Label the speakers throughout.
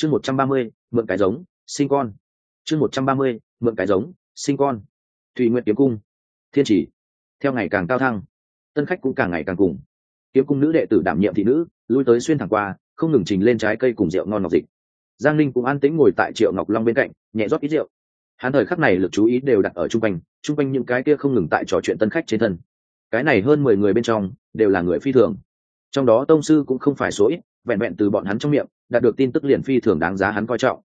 Speaker 1: chương một trăm ba mươi, mượn cái giống, sinh con. Chương một trăm ba mươi, mượn cái giống, sinh con. Thùy nguyện kiếm cung. Thiên chỉ. Theo ngày càng cao thăng, tân khách cũng càng ngày càng cùng. Kiếm cung nữ đệ tử đảm nhiệm thị nữ, lui tới xuyên thẳng qua, không ngừng trình lên trái cây cùng rượu ngon ngọc dịch. Giang linh cũng an tĩnh ngồi tại triệu ngọc long bên cạnh, nhẹ rót ít rượu. Hắn thời khắc này lực chú ý đều đặt ở chung quanh chung quanh những cái kia không ngừng tại trò chuyện tân khách trên thân. Cái này hơn mười người bên trong, đều là người phi thường. Trong đó tông sư cũng không phải số ít vẹn vẹn từ bọn hắn trong miệng, đạt được tin tức liền phi thường đáng giá hắn coi trọng.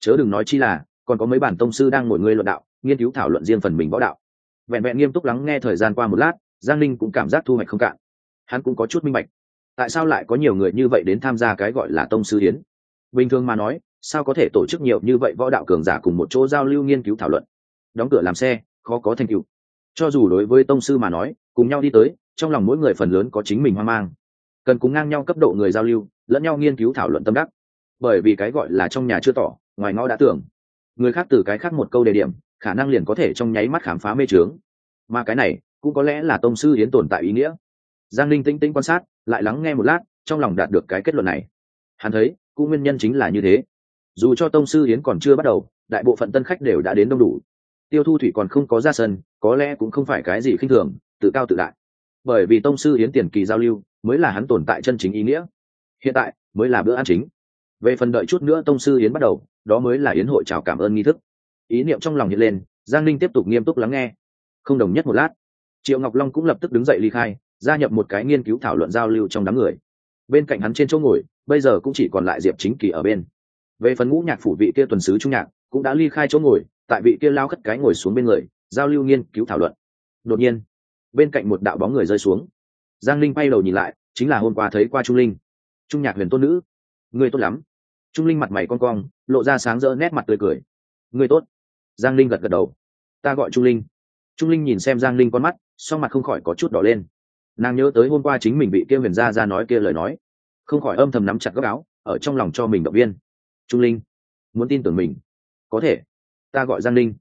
Speaker 1: Chớ đừng nói chi là, còn có mấy bản tông sư đang ngồi ngươi luận đạo, nghiên cứu thảo luận riêng phần mình võ đạo. Vẹn vẹn nghiêm túc lắng nghe thời gian qua một lát, giang linh cũng cảm giác thu hoạch không cạn. Hắn cũng có chút minh bạch. Tại sao lại có nhiều người như vậy đến tham gia cái gọi là tông sư hiến bình thường mà nói, sao có thể tổ chức nhiều như vậy võ đạo cường giả cùng một chỗ giao lưu nghiên cứu thảo luận? Đóng cửa làm xe, khó có thành tựu. Cho dù đối với tông sư mà nói, cùng nhau đi tới, trong lòng mỗi người phần lớn có chính mình hoang mang. Cần cùng ngang nhau cấp độ người giao lưu lẫn nhau nghiên cứu thảo luận tâm đắc. Bởi vì cái gọi là trong nhà chưa tỏ, ngoài ngõ đã tưởng. Người khác từ cái khác một câu đề điểm, khả năng liền có thể trong nháy mắt khám phá mê trướng mà cái này, cũng có lẽ là tông sư hiến tồn tại ý nghĩa. Giang linh tinh tinh quan sát, lại lắng nghe một lát, trong lòng đạt được cái kết luận này. Hắn thấy, cũng nguyên nhân chính là như thế. Dù cho tông sư hiến còn chưa bắt đầu, đại bộ phận tân khách đều đã đến đông đủ. Tiêu thu thủy còn không có ra sân, có lẽ cũng không phải cái gì khinh thường, tự cao tự đại. Bởi vì tông sư hiến tiền kỳ giao lưu, mới là hắn tồn tại chân chính ý nghĩa hiện tại, mới là bữa ăn chính. Về phần đợi chút nữa tông sư yến bắt đầu, đó mới là yến hội chào cảm ơn nghi thức. Ý niệm trong lòng hiện lên, giang linh tiếp tục nghiêm túc lắng nghe. Không đồng nhất một lát, triệu ngọc long cũng lập tức đứng dậy ly khai, gia nhập một cái nghiên cứu thảo luận giao lưu trong đám người. Bên cạnh hắn trên chỗ ngồi, bây giờ cũng chỉ còn lại diệp chính kỳ ở bên. Về phần ngũ nhạc phủ vị kia tuần sứ trung nhạc, cũng đã ly khai chỗ ngồi, tại vị kia lao khất cái ngồi xuống bên người, giao lưu nghiên cứu thảo luận. Đột nhiên, bên cạnh một đạo bóng người rơi xuống. Giang linh bay đầu nhìn lại, chính là hôm qua thấy qua trung linh trung nhạc huyền tôn nữ. Người tốt lắm. Trung linh mặt mày con cong, lộ ra sáng rỡ nét mặt tươi cười. Người tốt. Giang linh gật gật đầu. Ta gọi trung linh. Trung linh nhìn xem giang linh con mắt sau mặt không khỏi có chút đỏ lên. Nàng nhớ tới hôm qua chính mình bị kia huyền gia ra nói kia lời nói. Không khỏi âm thầm nắm chặt góc áo, ở trong lòng cho mình động viên. Trung linh, muốn tin tưởng mình. Có thể. Ta gọi giang linh.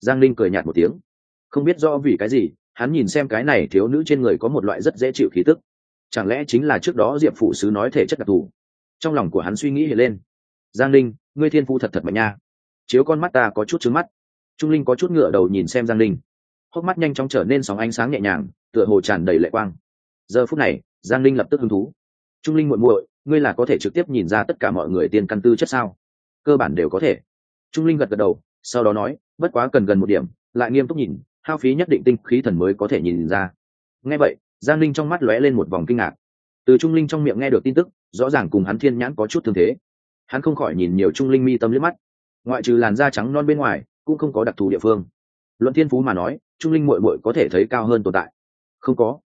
Speaker 1: Giang linh cười nhạt một tiếng. Không biết rõ vì cái gì, hắn nhìn xem cái này thiếu nữ trên người có một loại rất dễ chịu khí tức chẳng lẽ chính là trước đó diệp phụ sứ nói thể chất đặc thù? Trong lòng của hắn suy nghĩ hiện lên. Giang linh, ngươi thiên phu thật thật mạnh nha. Chiếu con mắt ta có chút trứng mắt. Trung linh có chút ngựa đầu nhìn xem giang linh. Hốc mắt nhanh chóng trở nên sóng ánh sáng nhẹ nhàng, tựa hồ tràn đầy lệ quang. Giờ phút này, giang linh lập tức hứng thú. Trung linh muội muội, ngươi là có thể trực tiếp nhìn ra tất cả mọi người tiên căn tư chất sao? Cơ bản đều có thể. Trung linh gật gật đầu, sau đó nói, bất quá cần gần một điểm, lại nghiêm túc nhìn, hao phí nhất định tinh khí thần mới có thể nhìn ra. Nghe vậy giang linh trong mắt lóe lên một vòng kinh ngạc. Từ trung linh trong miệng nghe được tin tức, rõ ràng cùng hắn thiên nhãn có chút thương thế. Hắn không khỏi nhìn nhiều trung linh mi tâm liếc mắt. Ngoại trừ làn da trắng non bên ngoài, cũng không có đặc thù địa phương. Luận thiên phú mà nói, trung linh muội muội có thể thấy cao hơn tồn tại. Không có.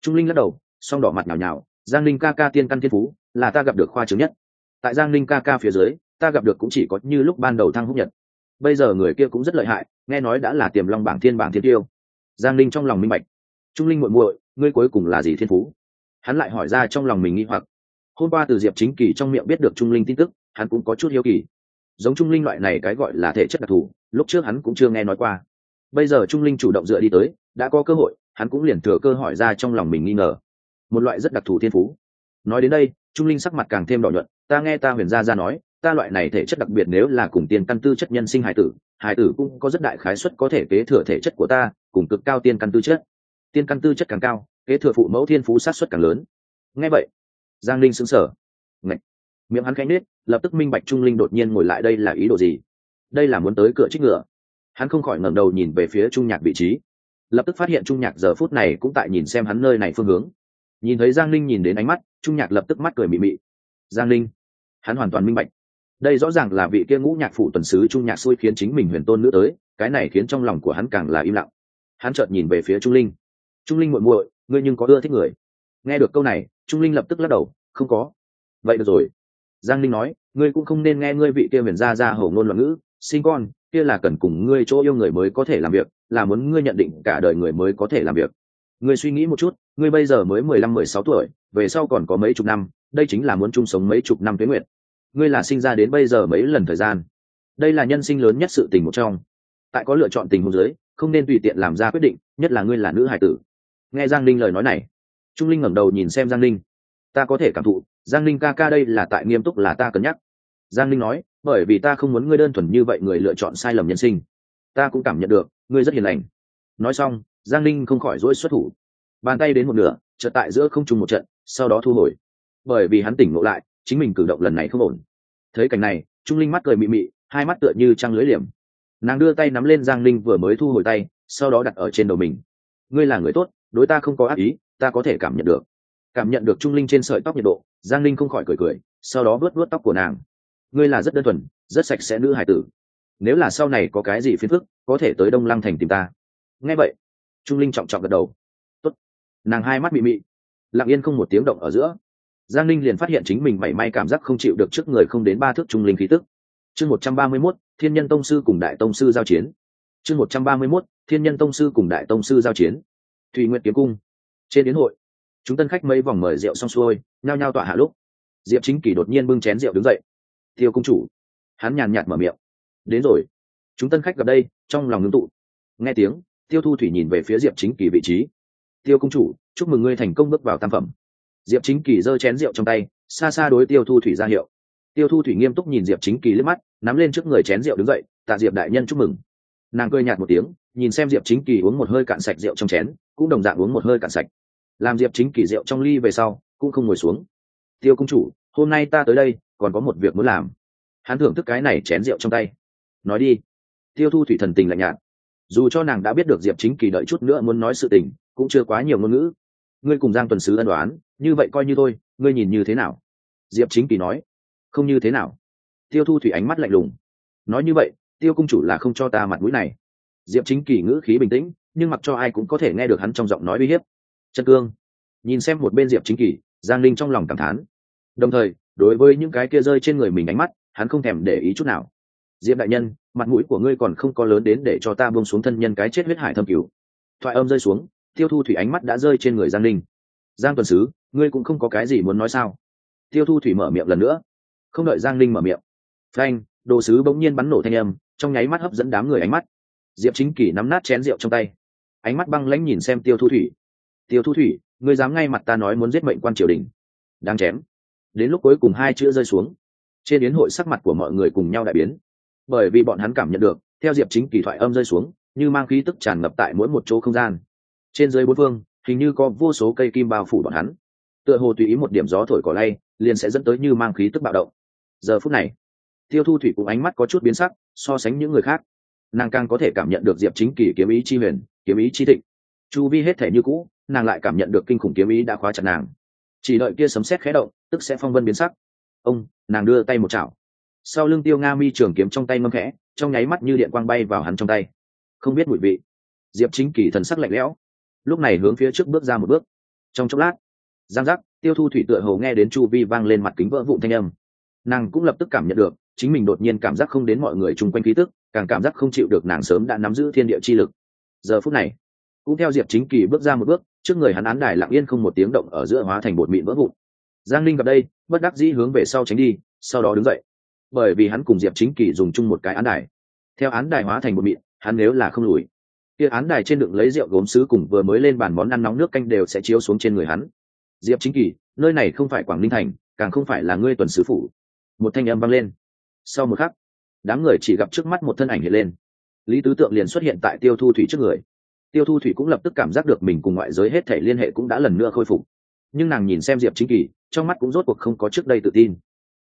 Speaker 1: Trung linh lắc đầu, song đỏ mặt nhào nhào, giang linh ca ca tiên căn thiên phú, là ta gặp được khoa chứng nhất. Tại giang linh ca ca phía dưới, ta gặp được cũng chỉ có như lúc ban đầu thăng húc nhật. Bây giờ người kia cũng rất lợi hại, nghe nói đã là tiềm long bảng thiên bảng thiên tiêu. Giang linh trong lòng minh bạch. Trung linh muội muội ngươi cuối cùng là gì thiên phú? Hắn lại hỏi ra trong lòng mình nghi hoặc. Hôm qua từ diệp chính kỳ trong miệng biết được trung linh tin tức, hắn cũng có chút hiếu kỳ. Giống trung linh loại này cái gọi là thể chất đặc thù, lúc trước hắn cũng chưa nghe nói qua. Bây giờ trung linh chủ động dựa đi tới, đã có cơ hội, hắn cũng liền thừa cơ hỏi ra trong lòng mình nghi ngờ. Một loại rất đặc thù thiên phú. Nói đến đây, trung linh sắc mặt càng thêm đỏ nhuận, ta nghe ta huyền gia ra nói, ta loại này thể chất đặc biệt nếu là cùng tiền căn tư chất nhân sinh hải tử hải tử cũng có rất đại khái suất có thể kế thừa thể chất của ta, cùng cực cao tiên căn tư chất tiên căn tư chất càng cao, kế thừa phụ mẫu thiên phú sát xuất càng lớn. Ngay vậy, giang linh xứng sở Ngậy. miệng hắn khẽ nết lập tức minh bạch trung linh đột nhiên ngồi lại đây là ý đồ gì. Đây là muốn tới cửa trích ngựa. Hắn không khỏi ngẩng đầu nhìn về phía trung nhạc vị trí. Lập tức phát hiện trung nhạc giờ phút này cũng tại nhìn xem hắn nơi này phương hướng. Nhìn thấy giang linh nhìn đến ánh mắt, trung nhạc lập tức mắt cười mị mị. Giang linh hắn hoàn toàn minh bạch. Đây rõ ràng là vị kia ngũ nhạc phụ tuần sứ trung nhạc xui khiến chính mình huyền tôn nữ tới, cái này khiến trong lòng của hắn càng là im lặng. Hắn chợt nhìn về phía trung linh trung linh muội muội, ngươi nhưng có ưa thích người. Nghe được câu này, trung linh lập tức lắc đầu, không có. Vậy được rồi. Giang linh nói, ngươi cũng không nên nghe ngươi vị kia huyền gia ra hầu ngôn loạn ngữ, sinh con, kia là cần cùng ngươi chỗ yêu người mới có thể làm việc, là muốn ngươi nhận định cả đời người mới có thể làm việc. Ngươi suy nghĩ một chút, ngươi bây giờ mới mười lăm, mười sáu tuổi, về sau còn có mấy chục năm, đây chính là muốn chung sống mấy chục năm tuyến nguyện ngươi là sinh ra đến bây giờ mấy lần thời gian? Đây là nhân sinh lớn nhất sự tình một trong. Tại có lựa chọn tình huống giới không nên tùy tiện làm ra quyết định, nhất là ngươi là nữ hải tử nghe giang linh lời nói này, trung linh ngẩng đầu nhìn xem giang linh ta có thể cảm thụ, giang linh ca ca đây là tại nghiêm túc là ta cân nhắc. Giang linh nói, bởi vì ta không muốn ngươi đơn thuần như vậy người lựa chọn sai lầm nhân sinh. Ta cũng cảm nhận được, ngươi rất hiền lành. Nói xong, giang linh không khỏi rỗi xuất thủ. Bàn tay đến một nửa, chợt tại giữa không trùng một trận, sau đó thu hồi. Bởi vì hắn tỉnh ngộ lại, chính mình cử động lần này không ổn. Thấy cảnh này, trung linh mắt cười mị mị, hai mắt tựa như trăng lưới liềm. Nàng đưa tay nắm lên giang linh vừa mới thu hồi tay, sau đó đặt ở trên đầu mình. Ngươi là người tốt đối ta không có ác ý, ta có thể cảm nhận được. Cảm nhận được trung linh trên sợi tóc nhiệt độ, giang linh không khỏi cười cười, sau đó vớt vớt tóc của nàng. Ngươi là rất đơn thuần, rất sạch sẽ nữ hải tử. Nếu là sau này có cái gì phiền phức, có thể tới đông lăng thành tìm ta. Nghe vậy, trung linh trọng trọng gật đầu. Tốt. nàng hai mắt mị mị. Lặng yên không một tiếng động ở giữa. Giang linh liền phát hiện chính mình mảy may cảm giác không chịu được trước người không đến ba thước trung linh khí tức. Chương một trăm ba mươi mốt, thiên nhân tông sư cùng đại tông sư giao chiến. Chương một trăm ba mươi mốt, thiên nhân tông sư cùng đại tông sư giao chiến thùy nguyện kiếm cung. Trên đến hội, chúng tân khách mấy vòng mời rượu xong xuôi, nhao nhao tọa hạ lúc. Diệp chính kỳ đột nhiên bưng chén rượu đứng dậy. Tiêu cung chủ. Hắn nhàn nhạt mở miệng. Đến rồi. Chúng tân khách gặp đây, trong lòng ngưng tụ. Nghe tiếng, tiêu thu thủy nhìn về phía diệp chính kỳ vị trí. Tiêu cung chủ, chúc mừng ngươi thành công bước vào tam phẩm. Diệp chính kỳ giơ chén rượu trong tay, xa xa đối tiêu thu thủy ra hiệu. Tiêu thu thủy nghiêm túc nhìn diệp chính kỳ liếc mắt, nắm lên trước người chén rượu đứng dậy, tạ diệp đại nhân chúc mừng. Nàng cười nhạt một tiếng nhìn xem diệp chính kỳ uống một hơi cạn sạch rượu trong chén, cũng đồng dạng uống một hơi cạn sạch. Làm diệp chính kỳ rượu trong ly về sau, cũng không ngồi xuống. Tiêu công chủ, hôm nay ta tới đây, còn có một việc muốn làm. Hắn thưởng thức cái này chén rượu trong tay. Nói đi. Tiêu thu thủy thần tình lạnh nhạt. Dù cho nàng đã biết được diệp chính kỳ đợi chút nữa muốn nói sự tình, cũng chưa quá nhiều ngôn ngữ. Ngươi cùng giang tuần sứ ân đoán như vậy coi như thôi, ngươi nhìn như thế nào? Diệp chính kỳ nói. Không như thế nào. Tiêu thu thủy ánh mắt lạnh lùng. Nói như vậy, tiêu cung chủ là không cho ta mặt mũi này diệp chính kỳ ngữ khí bình tĩnh, nhưng mặc cho ai cũng có thể nghe được hắn trong giọng nói uy hiếp. Chân cương, nhìn xem một bên diệp chính kỳ, giang linh trong lòng cảm thán. Đồng thời, đối với những cái kia rơi trên người mình ánh mắt, hắn không thèm để ý chút nào. Diệp đại nhân, mặt mũi của ngươi còn không có lớn đến để cho ta buông xuống thân nhân cái chết huyết hải thâm cứu thoại âm rơi xuống, tiêu thu thủy ánh mắt đã rơi trên người giang linh giang tuần sứ, ngươi cũng không có cái gì muốn nói sao? Tiêu thu thủy mở miệng lần nữa. Không đợi giang linh mở miệng. Phanh, đồ sứ bỗng nhiên bắn nổ thanh âm, trong nháy mắt hấp dẫn đám người ánh mắt diệp chính kỷ nắm nát chén rượu trong tay. Ánh mắt băng lãnh nhìn xem tiêu thu thủy. Tiêu thu thủy, ngươi dám ngay mặt ta nói muốn giết mệnh quan triều đình. Đang chém, đến lúc cuối cùng hai chữ rơi xuống. Trên yến hội sắc mặt của mọi người cùng nhau đại biến. Bởi vì bọn hắn cảm nhận được, theo diệp chính kỳ thoại âm rơi xuống, như mang khí tức tràn ngập tại mỗi một chỗ không gian. Trên dưới bốn phương, hình như có vô số cây kim bao phủ bọn hắn. Tựa hồ tùy ý một điểm gió thổi cỏ lay, liền sẽ dẫn tới như mang khí tức bạo động. Giờ phút này, tiêu thu thủy cũng ánh mắt có chút biến sắc, so sánh những người khác nàng càng có thể cảm nhận được diệp chính kỳ kiếm ý chi huyền, kiếm ý chi thịnh. Chu vi hết thể như cũ, nàng lại cảm nhận được kinh khủng kiếm ý đã khóa chặt nàng. Chỉ đợi kia sấm sét khé động, tức sẽ phong vân biến sắc. Ông, nàng đưa tay một chảo. Sau lưng tiêu nga mi trường kiếm trong tay ngâm khẽ, trong nháy mắt như điện quang bay vào hắn trong tay. Không biết mùi vị. Diệp chính kỳ thần sắc lạnh lẽo. Lúc này hướng phía trước bước ra một bước. Trong chốc lát, giang giác, tiêu thu thủy tựa hồ nghe đến chu vi vang lên mặt kính vỡ vụn thanh âm. Nàng cũng lập tức cảm nhận được, chính mình đột nhiên cảm giác không đến mọi người chung quanh khí tức càng cảm giác không chịu được nàng sớm đã nắm giữ thiên địa chi lực. Giờ phút này, cũng theo diệp chính kỳ bước ra một bước, trước người hắn án đài lặng yên không một tiếng động ở giữa hóa thành bột mịn vỡ vụn. Giang linh gặp đây, bất đắc dĩ hướng về sau tránh đi, sau đó đứng dậy. Bởi vì hắn cùng diệp chính kỳ dùng chung một cái án đài. Theo án đài hóa thành bột mịn, hắn nếu là không lùi, kia án đài trên đựng lấy rượu gốm sứ cùng vừa mới lên bàn món ăn nóng nước canh đều sẽ chiếu xuống trên người hắn. Diệp chính kỳ, nơi này không phải quảng ninh thành, càng không phải là ngươi tuần sứ phủ. Một thanh âm vang lên. Sau một khắc đám người chỉ gặp trước mắt một thân ảnh hiện lên. Lý tứ tượng liền xuất hiện tại tiêu thu thủy trước người. Tiêu thu thủy cũng lập tức cảm giác được mình cùng ngoại giới hết thể liên hệ cũng đã lần nữa khôi phục. Nhưng nàng nhìn xem diệp chính kỳ, trong mắt cũng rốt cuộc không có trước đây tự tin.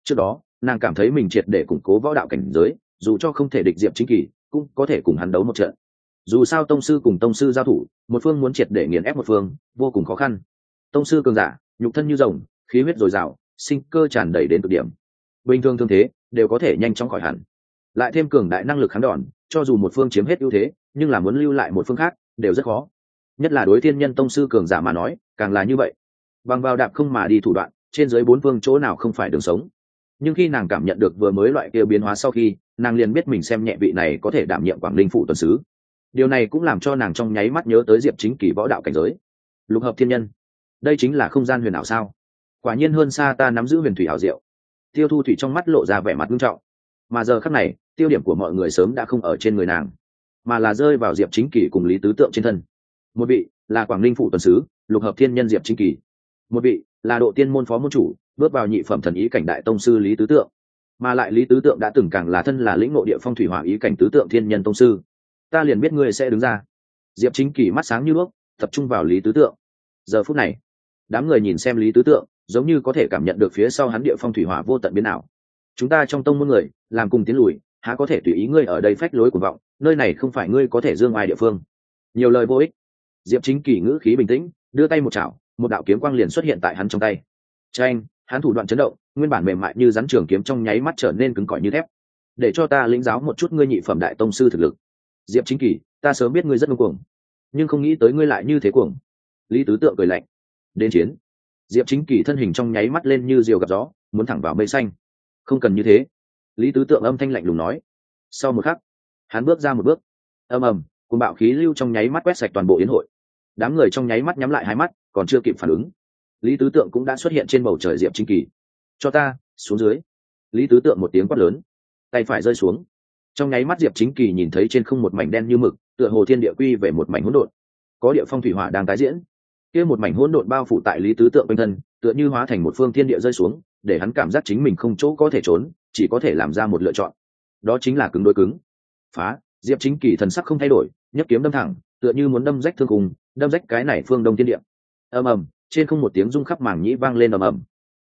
Speaker 1: Trước đó, nàng cảm thấy mình triệt để củng cố võ đạo cảnh giới, dù cho không thể địch diệp chính kỳ, cũng có thể cùng hắn đấu một trận. Dù sao tông sư cùng tông sư giao thủ, một phương muốn triệt để nghiền ép một phương, vô cùng khó khăn. Tông sư cường giả, nhục thân như rồng, khí huyết dồi dào, sinh cơ tràn đầy đến cực điểm. Bình thường thương thế, đều có thể nhanh chóng khỏi hẳn lại thêm cường đại năng lực kháng đòn, cho dù một phương chiếm hết ưu thế, nhưng là muốn lưu lại một phương khác, đều rất khó. Nhất là đối thiên nhân tông sư cường giả mà nói, càng là như vậy. Bằng vào đạp không mà đi thủ đoạn, trên dưới bốn phương chỗ nào không phải đường sống. Nhưng khi nàng cảm nhận được vừa mới loại kia biến hóa sau khi, nàng liền biết mình xem nhẹ vị này có thể đảm nhiệm quảng linh phụ tuần sứ. Điều này cũng làm cho nàng trong nháy mắt nhớ tới diệp chính kỳ võ đạo cảnh giới. Lục hợp thiên nhân, đây chính là không gian huyền ảo sao? Quả nhiên hơn xa ta nắm giữ huyền thủy ảo diệu. Tiêu thu thủy trong mắt lộ ra vẻ mặt nghiêm trọng. Mà giờ khắc này tiêu điểm của mọi người sớm đã không ở trên người nàng, mà là rơi vào diệp chính kỳ cùng lý tứ tượng trên thân. Một vị là quảng ninh phụ tuần sứ, lục hợp thiên nhân diệp chính kỳ. Một vị là độ tiên môn phó môn chủ, bước vào nhị phẩm thần ý cảnh đại tông sư lý tứ tượng. Mà lại lý tứ tượng đã từng càng là thân là lĩnh nội địa phong thủy hỏa ý cảnh tứ tượng thiên nhân tông sư. Ta liền biết ngươi sẽ đứng ra. Diệp chính kỳ mắt sáng như đuốc, tập trung vào lý tứ tượng. Giờ phút này, đám người nhìn xem lý tứ tượng, giống như có thể cảm nhận được phía sau hắn địa phong thủy hỏa vô tận biến nào chúng ta trong tông môn người, làm cùng tiến lùi há có thể tùy ý ngươi ở đây phách lối của vọng, nơi này không phải ngươi có thể dương ai địa phương. Nhiều lời vô ích. Diệp chính kỳ ngữ khí bình tĩnh, đưa tay một chảo, một đạo kiếm quang liền xuất hiện tại hắn trong tay. Tranh hắn thủ đoạn chấn động, nguyên bản mềm mại như rắn trường kiếm trong nháy mắt trở nên cứng cỏi như thép. Để cho ta lĩnh giáo một chút ngươi nhị phẩm đại tông sư thực lực. Diệp chính kỳ, ta sớm biết ngươi rất ngông cuồng, nhưng không nghĩ tới ngươi lại như thế cuồng. Lý tứ tượng cười lạnh. Đến chiến. Diệp chính kỳ thân hình trong nháy mắt lên như diều gặp gió, muốn thẳng vào mây xanh. Không cần như thế lý tứ tượng âm thanh lạnh lùng nói. Sau một khắc, hắn bước ra một bước. Ầm ầm, cùng bạo khí lưu trong nháy mắt quét sạch toàn bộ yến hội. Đám người trong nháy mắt nhắm lại hai mắt, còn chưa kịp phản ứng. Lý tứ tượng cũng đã xuất hiện trên bầu trời diệp chính kỳ. Cho ta, xuống dưới. Lý tứ tượng một tiếng quát lớn. Tay phải rơi xuống. Trong nháy mắt diệp chính kỳ nhìn thấy trên không một mảnh đen như mực, tựa hồ thiên địa quy về một mảnh hỗn độn. Có địa phong thủy hỏa đang tái diễn. Kia một mảnh hỗn độn bao phủ tại lý tứ tượng quanh thân tựa như hóa thành một phương thiên địa rơi xuống, để hắn cảm giác chính mình không chỗ có thể trốn, chỉ có thể làm ra một lựa chọn. Đó chính là cứng đôi cứng. Phá, diệp chính kỳ thần sắc không thay đổi, nhấc kiếm đâm thẳng, tựa như muốn đâm rách thương cùng đâm rách cái này phương đông thiên địa. Ầm ầm, trên không một tiếng rung khắp màng nhĩ vang lên ầm ầm.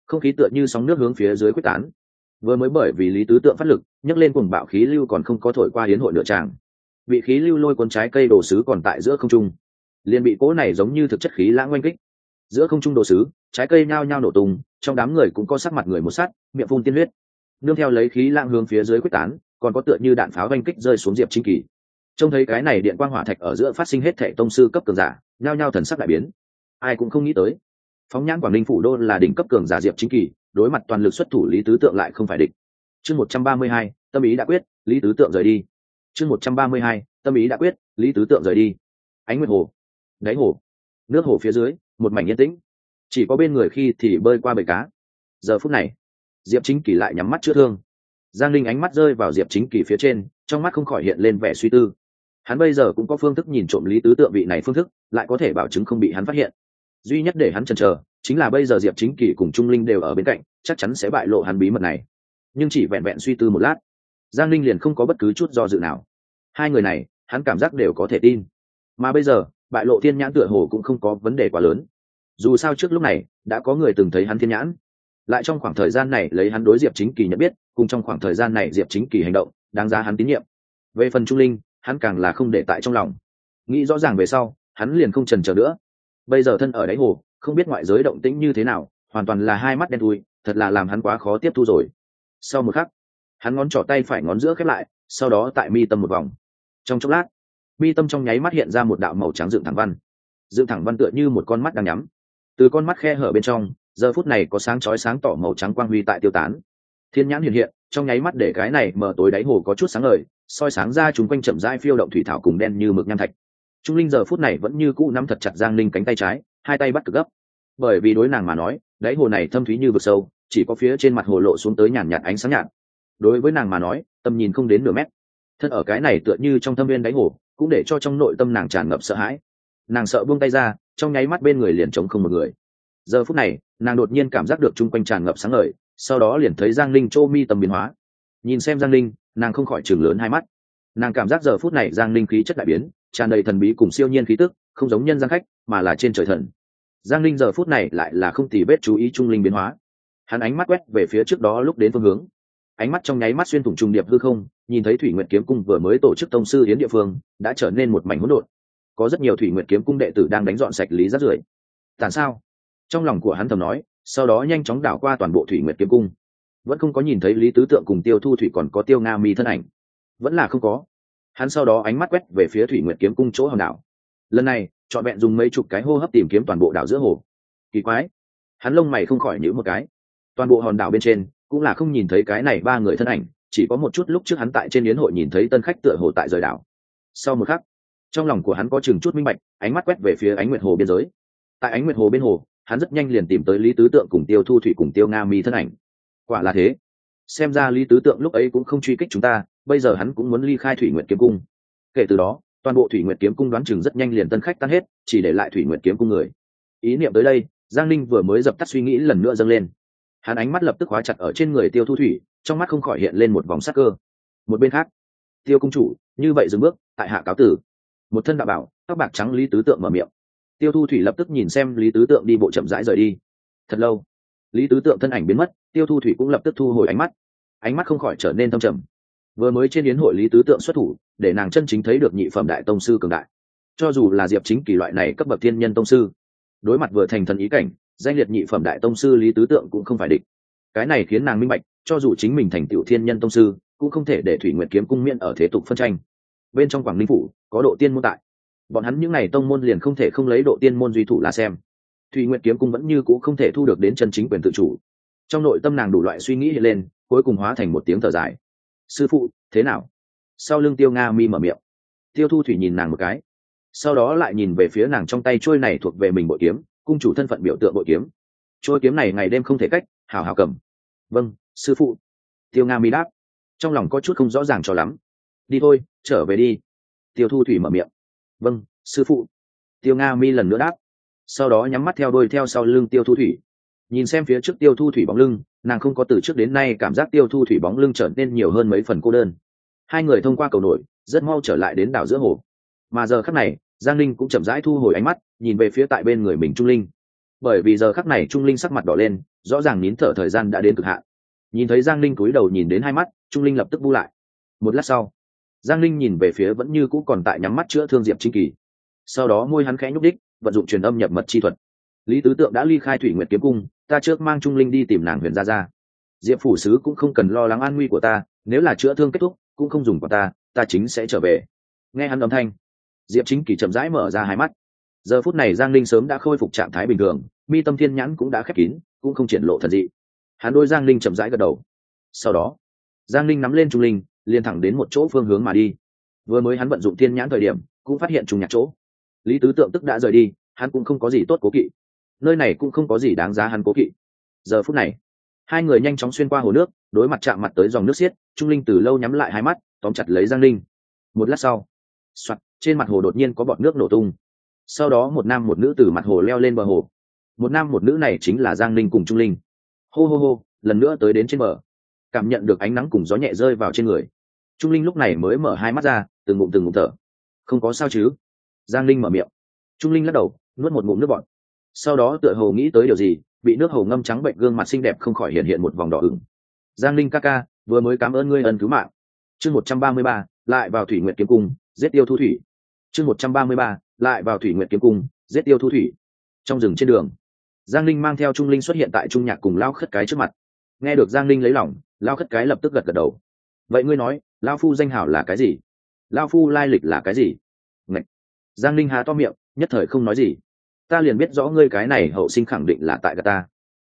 Speaker 1: Không khí tựa như sóng nước hướng phía dưới quyết tán. Vừa mới bởi vì lý tứ tượng phát lực, nhấc lên cùng bạo khí lưu còn không có thổi qua hiến hội nửa tràng. Vị khí lưu lôi cuốn trái cây đồ sứ còn tại giữa không trung. Liền bị cỗ này giống như thực chất khí lãng oanh kích giữa không trung đồ sứ, trái cây nhao nhao nổ tung, trong đám người cũng có sắc mặt người một sát, miệng phun tiên huyết. Nương theo lấy khí lãng hướng phía dưới quyết tán, còn có tựa như đạn pháo oanh kích rơi xuống diệp chính kỳ. Trông thấy cái này điện quang hỏa thạch ở giữa phát sinh hết thệ tông sư cấp cường giả, nhao nhao thần sắc đại biến. Ai cũng không nghĩ tới, phóng nhãn quảng ninh phủ đô là đỉnh cấp cường giả diệp chính kỳ, đối mặt toàn lực xuất thủ lý tứ tượng lại không phải địch. Chương một trăm ba mươi hai, tâm ý đã quyết, lý tứ tượng rời đi. Chương một trăm ba mươi hai, tâm ý đã quyết, lý tứ tượng rời đi. Ánh nguyệt hồ, đáy hồ, nước hồ phía dưới một mảnh yên tĩnh. Chỉ có bên người khi thì bơi qua bầy cá. Giờ phút này, diệp chính kỳ lại nhắm mắt chữa thương. Giang linh ánh mắt rơi vào diệp chính kỳ phía trên, trong mắt không khỏi hiện lên vẻ suy tư. Hắn bây giờ cũng có phương thức nhìn trộm lý tứ tượng vị này phương thức, lại có thể bảo chứng không bị hắn phát hiện. Duy nhất để hắn chần chờ, chính là bây giờ diệp chính kỳ cùng trung linh đều ở bên cạnh, chắc chắn sẽ bại lộ hắn bí mật này. Nhưng chỉ vẹn vẹn suy tư một lát, giang linh liền không có bất cứ chút do dự nào. Hai người này, hắn cảm giác đều có thể tin. Mà bây giờ bại lộ thiên nhãn tựa hồ cũng không có vấn đề quá lớn. Dù sao trước lúc này, đã có người từng thấy hắn thiên nhãn. Lại trong khoảng thời gian này lấy hắn đối diệp chính kỳ nhận biết, cùng trong khoảng thời gian này diệp chính kỳ hành động, đáng giá hắn tín nhiệm. Về phần trung linh, hắn càng là không để tại trong lòng. Nghĩ rõ ràng về sau, hắn liền không trần trở nữa. Bây giờ thân ở đáy hồ, không biết ngoại giới động tĩnh như thế nào, hoàn toàn là hai mắt đen thui, thật là làm hắn quá khó tiếp thu rồi. Sau một khắc, hắn ngón trỏ tay phải ngón giữa khép lại, sau đó tại mi tâm một vòng. Trong chốc lát mi tâm trong nháy mắt hiện ra một đạo màu trắng dựng thẳng văn. Dựng thẳng văn tựa như một con mắt đang nhắm. Từ con mắt khe hở bên trong, giờ phút này có sáng chói sáng tỏ màu trắng quang huy tại tiêu tán. Thiên nhãn hiện hiện, trong nháy mắt để cái này mở tối đáy hồ có chút sáng ngời, soi sáng ra chúng quanh chậm rãi phiêu động thủy thảo cùng đen như mực nham thạch. Trung linh giờ phút này vẫn như cũ nắm thật chặt giang linh cánh tay trái, hai tay bắt cực gấp. Bởi vì đối nàng mà nói, đáy hồ này thâm thúy như vực sâu, chỉ có phía trên mặt hồ lộ xuống tới nhàn nhạt ánh sáng nhạt. Đối với nàng mà nói, tầm nhìn không đến nửa mét. Thân ở cái này tựa như trong thâm viên đáy hồ cũng để cho trong nội tâm nàng tràn ngập sợ hãi. Nàng sợ buông tay ra, trong nháy mắt bên người liền trống không một người. Giờ phút này, nàng đột nhiên cảm giác được chung quanh tràn ngập sáng ngời, sau đó liền thấy giang linh chô mi tầm biến hóa. Nhìn xem giang linh nàng không khỏi chừng lớn hai mắt. Nàng cảm giác giờ phút này giang linh khí chất đại biến, tràn đầy thần bí cùng siêu nhiên khí tức, không giống nhân gian khách, mà là trên trời thần. Giang linh giờ phút này lại là không tì vết chú ý trung linh biến hóa. Hắn ánh mắt quét về phía trước đó lúc đến phương hướng ánh mắt trong nháy mắt xuyên thủng trùng điệp hư không, nhìn thấy thủy nguyện kiếm cung vừa mới tổ chức tông sư hiến địa phương, đã trở nên một mảnh hỗn độn. Có rất nhiều thủy nguyện kiếm cung đệ tử đang đánh dọn sạch lý rác rưởi. Tàn sao? Trong lòng của hắn thầm nói, sau đó nhanh chóng đảo qua toàn bộ thủy nguyện kiếm cung. Vẫn không có nhìn thấy lý tứ tượng cùng tiêu thu thủy còn có tiêu nga mi thân ảnh. Vẫn là không có. Hắn sau đó ánh mắt quét về phía thủy nguyện kiếm cung chỗ hòn đảo. Lần này, trọn vẹn dùng mấy chục cái hô hấp tìm kiếm toàn bộ đảo giữa hồ. Kỳ quái. Hắn lông mày không khỏi nhữ một cái. Toàn bộ hòn đảo bên trên cũng là không nhìn thấy cái này ba người thân ảnh, chỉ có một chút lúc trước hắn tại trên yến hội nhìn thấy tân khách tựa hồ tại rời đảo. Sau một khắc, trong lòng của hắn có chừng chút minh bạch, ánh mắt quét về phía ánh nguyệt hồ biên giới. Tại ánh nguyệt hồ bên hồ, hắn rất nhanh liền tìm tới lý tứ tượng cùng tiêu thu thủy cùng tiêu nga mi thân ảnh. Quả là thế. Xem ra lý tứ tượng lúc ấy cũng không truy kích chúng ta, bây giờ hắn cũng muốn ly khai thủy nguyện kiếm cung. Kể từ đó, toàn bộ thủy nguyện kiếm cung đoán chừng rất nhanh liền tân khách tan hết, chỉ để lại thủy nguyện kiếm cung người. Ý niệm tới đây, giang ninh vừa mới dập tắt suy nghĩ lần nữa dâng lên hắn ánh mắt lập tức hóa chặt ở trên người tiêu thu thủy, trong mắt không khỏi hiện lên một vòng sắc cơ. Một bên khác, tiêu cung chủ, như vậy dừng bước, tại hạ cáo tử. Một thân đạo bảo các bạc trắng lý tứ tượng mở miệng. Tiêu thu thủy lập tức nhìn xem lý tứ tượng đi bộ chậm rãi rời đi. Thật lâu, lý tứ tượng thân ảnh biến mất, tiêu thu thủy cũng lập tức thu hồi ánh mắt. Ánh mắt không khỏi trở nên thâm trầm. Vừa mới trên yến hội lý tứ tượng xuất thủ, để nàng chân chính thấy được nhị phẩm đại tông sư cường đại. Cho dù là diệp chính kỳ loại này cấp bậc thiên nhân tông sư, đối mặt vừa thành thần ý cảnh danh liệt nhị phẩm đại tông sư lý tứ tượng cũng không phải địch. Cái này khiến nàng minh bạch, cho dù chính mình thành tiểu thiên nhân tông sư, cũng không thể để thủy nguyệt kiếm cung miễn ở thế tục phân tranh. Bên trong quảng ninh phủ, có độ tiên môn tại. Bọn hắn những n à y tông môn liền không thể không lấy độ tiên môn duy thủ là xem. Thủy nguyệt kiếm cung vẫn như c ũ không thể thu được đến chân chính quyền tự chủ. Trong nội tâm nàng đủ loại suy nghĩ hiện lên, cuối cùng hóa thành một tiếng thở dài. Sư phụ, thế nào? Sau lưng tiêu nga mi mở miệng. Tiêu thu thủy nhìn nàng một cái. Sau đó lại nhìn về phía nàng trong tay trôi này thuộc về mình bội kiếm cung chủ thân phận biểu tượng bội kiếm. Trôi kiếm này ngày đêm không thể cách, hào hào cầm. Vâng sư phụ. Tiêu nga mi đáp. Trong lòng có chút không rõ ràng cho lắm. Đi thôi, trở về đi. Tiêu thu thủy mở miệng. Vâng sư phụ. Tiêu nga mi lần nữa đáp. Sau đó nhắm mắt theo đôi theo sau lưng tiêu thu thủy. Nhìn xem phía trước tiêu thu thủy bóng lưng, nàng không có từ trước đến nay cảm giác tiêu thu thủy bóng lưng trở nên nhiều hơn mấy phần cô đơn. Hai người thông qua cầu nổi, rất mau trở lại đến đảo giữa hồ. Mà giờ khắc này giang linh cũng chậm rãi thu hồi ánh mắt, nhìn về phía tại bên người mình trung linh. Bởi vì giờ khắc này trung linh sắc mặt đỏ lên, rõ ràng nín thở thời gian đã đến cực hạn. Nhìn thấy giang linh cúi đầu nhìn đến hai mắt, trung linh lập tức bu lại. Một lát sau, giang linh nhìn về phía vẫn như cũ còn tại nhắm mắt chữa thương diệp trinh kỳ. Sau đó môi hắn khẽ nhúc đích, vận dụng truyền âm nhập mật chi thuật. Lý tứ tượng đã ly khai thủy nguyệt kiếm cung, ta trước mang trung linh đi tìm nàng huyền gia gia. diệp phủ sứ cũng không cần lo lắng an nguy của ta, nếu là chữa thương kết thúc, cũng không dùng của ta ta chính sẽ trở về. Nghe hắn âm thanh diệp chính kỳ chậm rãi mở ra hai mắt. Giờ phút này giang linh sớm đã khôi phục trạng thái bình thường, mi tâm thiên nhãn cũng đã khép kín, cũng không triển lộ thần dị. Hắn đôi giang linh chậm rãi gật đầu. Sau đó, giang linh nắm lên trung linh, liền thẳng đến một chỗ phương hướng mà đi. Vừa mới hắn vận dụng thiên nhãn thời điểm, cũng phát hiện trùng nhạc chỗ. Lý tứ tượng tức đã rời đi, hắn cũng không có gì tốt cố kỵ. Nơi này cũng không có gì đáng giá hắn cố kỵ. Giờ phút này, hai người nhanh chóng xuyên qua hồ nước, đối mặt chạm mặt tới dòng nước xiết, trung linh từ lâu nhắm lại hai mắt, tóm chặt lấy giang linh một lát sau, soạt trên mặt hồ đột nhiên có bọt nước nổ tung. Sau đó một nam một nữ từ mặt hồ leo lên bờ hồ. Một nam một nữ này chính là giang linh cùng trung linh. Hô hô hô, lần nữa tới đến trên bờ. Cảm nhận được ánh nắng cùng gió nhẹ rơi vào trên người. Trung linh lúc này mới mở hai mắt ra, từng ngụm từng ngụm thở. Không có sao chứ? Giang linh mở miệng. Trung linh lắc đầu, nuốt một ngụm nước bọt. Sau đó tựa hồ nghĩ tới điều gì, bị nước hồ ngâm trắng bệnh gương mặt xinh đẹp không khỏi hiện hiện một vòng đỏ ửng. Giang linh ca ca, vừa mới cảm ơn ngươi ân cứu mạng. Chương một trăm ba mươi ba, lại vào thủy nguyện kiếm cung, giết tiêu thu thủy chương một trăm ba mươi ba, lại vào thủy nguyện kiếm cung, giết tiêu thu thủy. Trong rừng trên đường, giang linh mang theo trung linh xuất hiện tại trung nhạc cùng lao khất cái trước mặt. Nghe được giang linh lấy lỏng lao khất cái lập tức gật gật đầu. Vậy ngươi nói, lao phu danh hảo là cái gì? Lao phu lai lịch là cái gì? Ngậy! giang linh há to miệng, nhất thời không nói gì. Ta liền biết rõ ngươi cái này hậu sinh khẳng định là tại gà ta.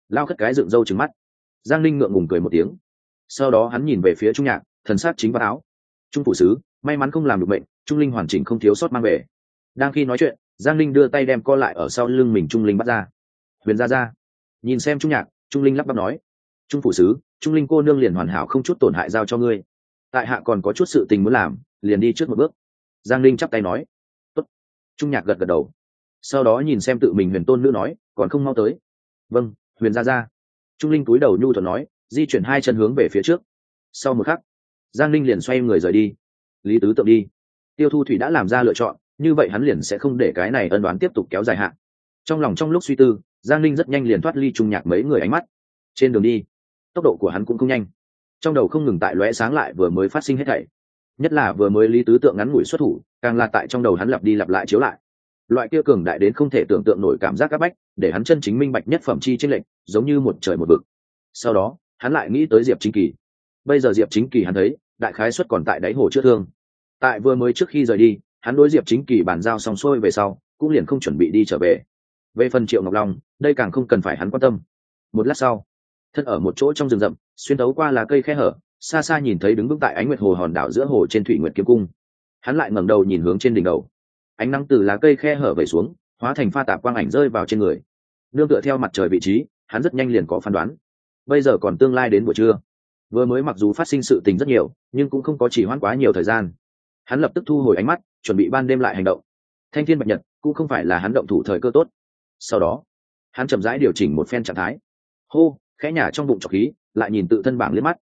Speaker 1: Lao khất cái dựng râu trứng mắt. Giang linh ngượng ngùng cười một tiếng. Sau đó hắn nhìn về phía trung nhạc, thần sát chính vào áo. Trung phủ sứ, may mắn không làm được bệnh trung linh hoàn chỉnh không thiếu sót mang về. Đang khi nói chuyện, giang linh đưa tay đem co lại ở sau lưng mình trung linh bắt ra. Huyền ra ra nhìn xem trung nhạc, trung linh lắp bắp nói. Trung phủ sứ, trung linh cô nương liền hoàn hảo không chút tổn hại giao cho ngươi. Tại hạ còn có chút sự tình muốn làm, liền đi trước một bước. Giang linh chắp tay nói. Tốt. trung nhạc gật gật đầu. Sau đó nhìn xem tự mình huyền tôn nữ nói, còn không mau tới? Vâng huyền ra ra trung linh cúi đầu nhu thuật nói, di chuyển hai chân hướng về phía trước. Sau một khắc, giang linh liền xoay người rời đi. Lý tứ tự đi tiêu thu thủy đã làm ra lựa chọn, như vậy hắn liền sẽ không để cái này ân đoán tiếp tục kéo dài hạn. Trong lòng trong lúc suy tư, giang linh rất nhanh liền thoát ly trung nhạc mấy người ánh mắt. Trên đường đi, tốc độ của hắn cũng không nhanh. Trong đầu không ngừng tại lóe sáng lại vừa mới phát sinh hết thảy. Nhất là vừa mới lý tứ tượng ngắn ngủi xuất thủ, càng là tại trong đầu hắn lặp đi lặp lại chiếu lại. Loại kia cường đại đến không thể tưởng tượng nổi cảm giác áp bách, để hắn chân chính minh bạch nhất phẩm chi tranh lệnh, giống như một trời một vực. Sau đó, hắn lại nghĩ tới diệp chính kỳ. Bây giờ diệp chính kỳ hắn thấy, đại khái xuất còn tại đáy hồ chữa thương tại vừa mới trước khi rời đi, hắn đối diệp chính kỳ bàn giao xong xuôi về sau, cũng liền không chuẩn bị đi trở về. Về phần triệu ngọc long, đây càng không cần phải hắn quan tâm. Một lát sau, thân ở một chỗ trong rừng rậm, xuyên tấu qua là cây khe hở, xa xa nhìn thấy đứng vững tại ánh nguyệt hồ hòn đảo giữa hồ trên thủy nguyệt kiếm cung. Hắn lại ngẩng đầu nhìn hướng trên đỉnh đầu. Ánh nắng từ lá cây khe hở về xuống, hóa thành pha tạp quang ảnh rơi vào trên người. Nương tựa theo mặt trời vị trí, hắn rất nhanh liền có phán đoán. Bây giờ còn tương lai đến buổi trưa. Vừa mới mặc dù phát sinh sự tình rất nhiều, nhưng cũng không có chỉ hoãn quá nhiều thời gian hắn lập tức thu hồi ánh mắt chuẩn bị ban đêm lại hành động. Thanh thiên bạch nhật cũng không phải là hắn động thủ thời cơ tốt. Sau đó hắn chậm rãi điều chỉnh một phen trạng thái. Hô khẽ nhả trong bụng trọc khí lại nhìn tự thân bảng liếc mắt.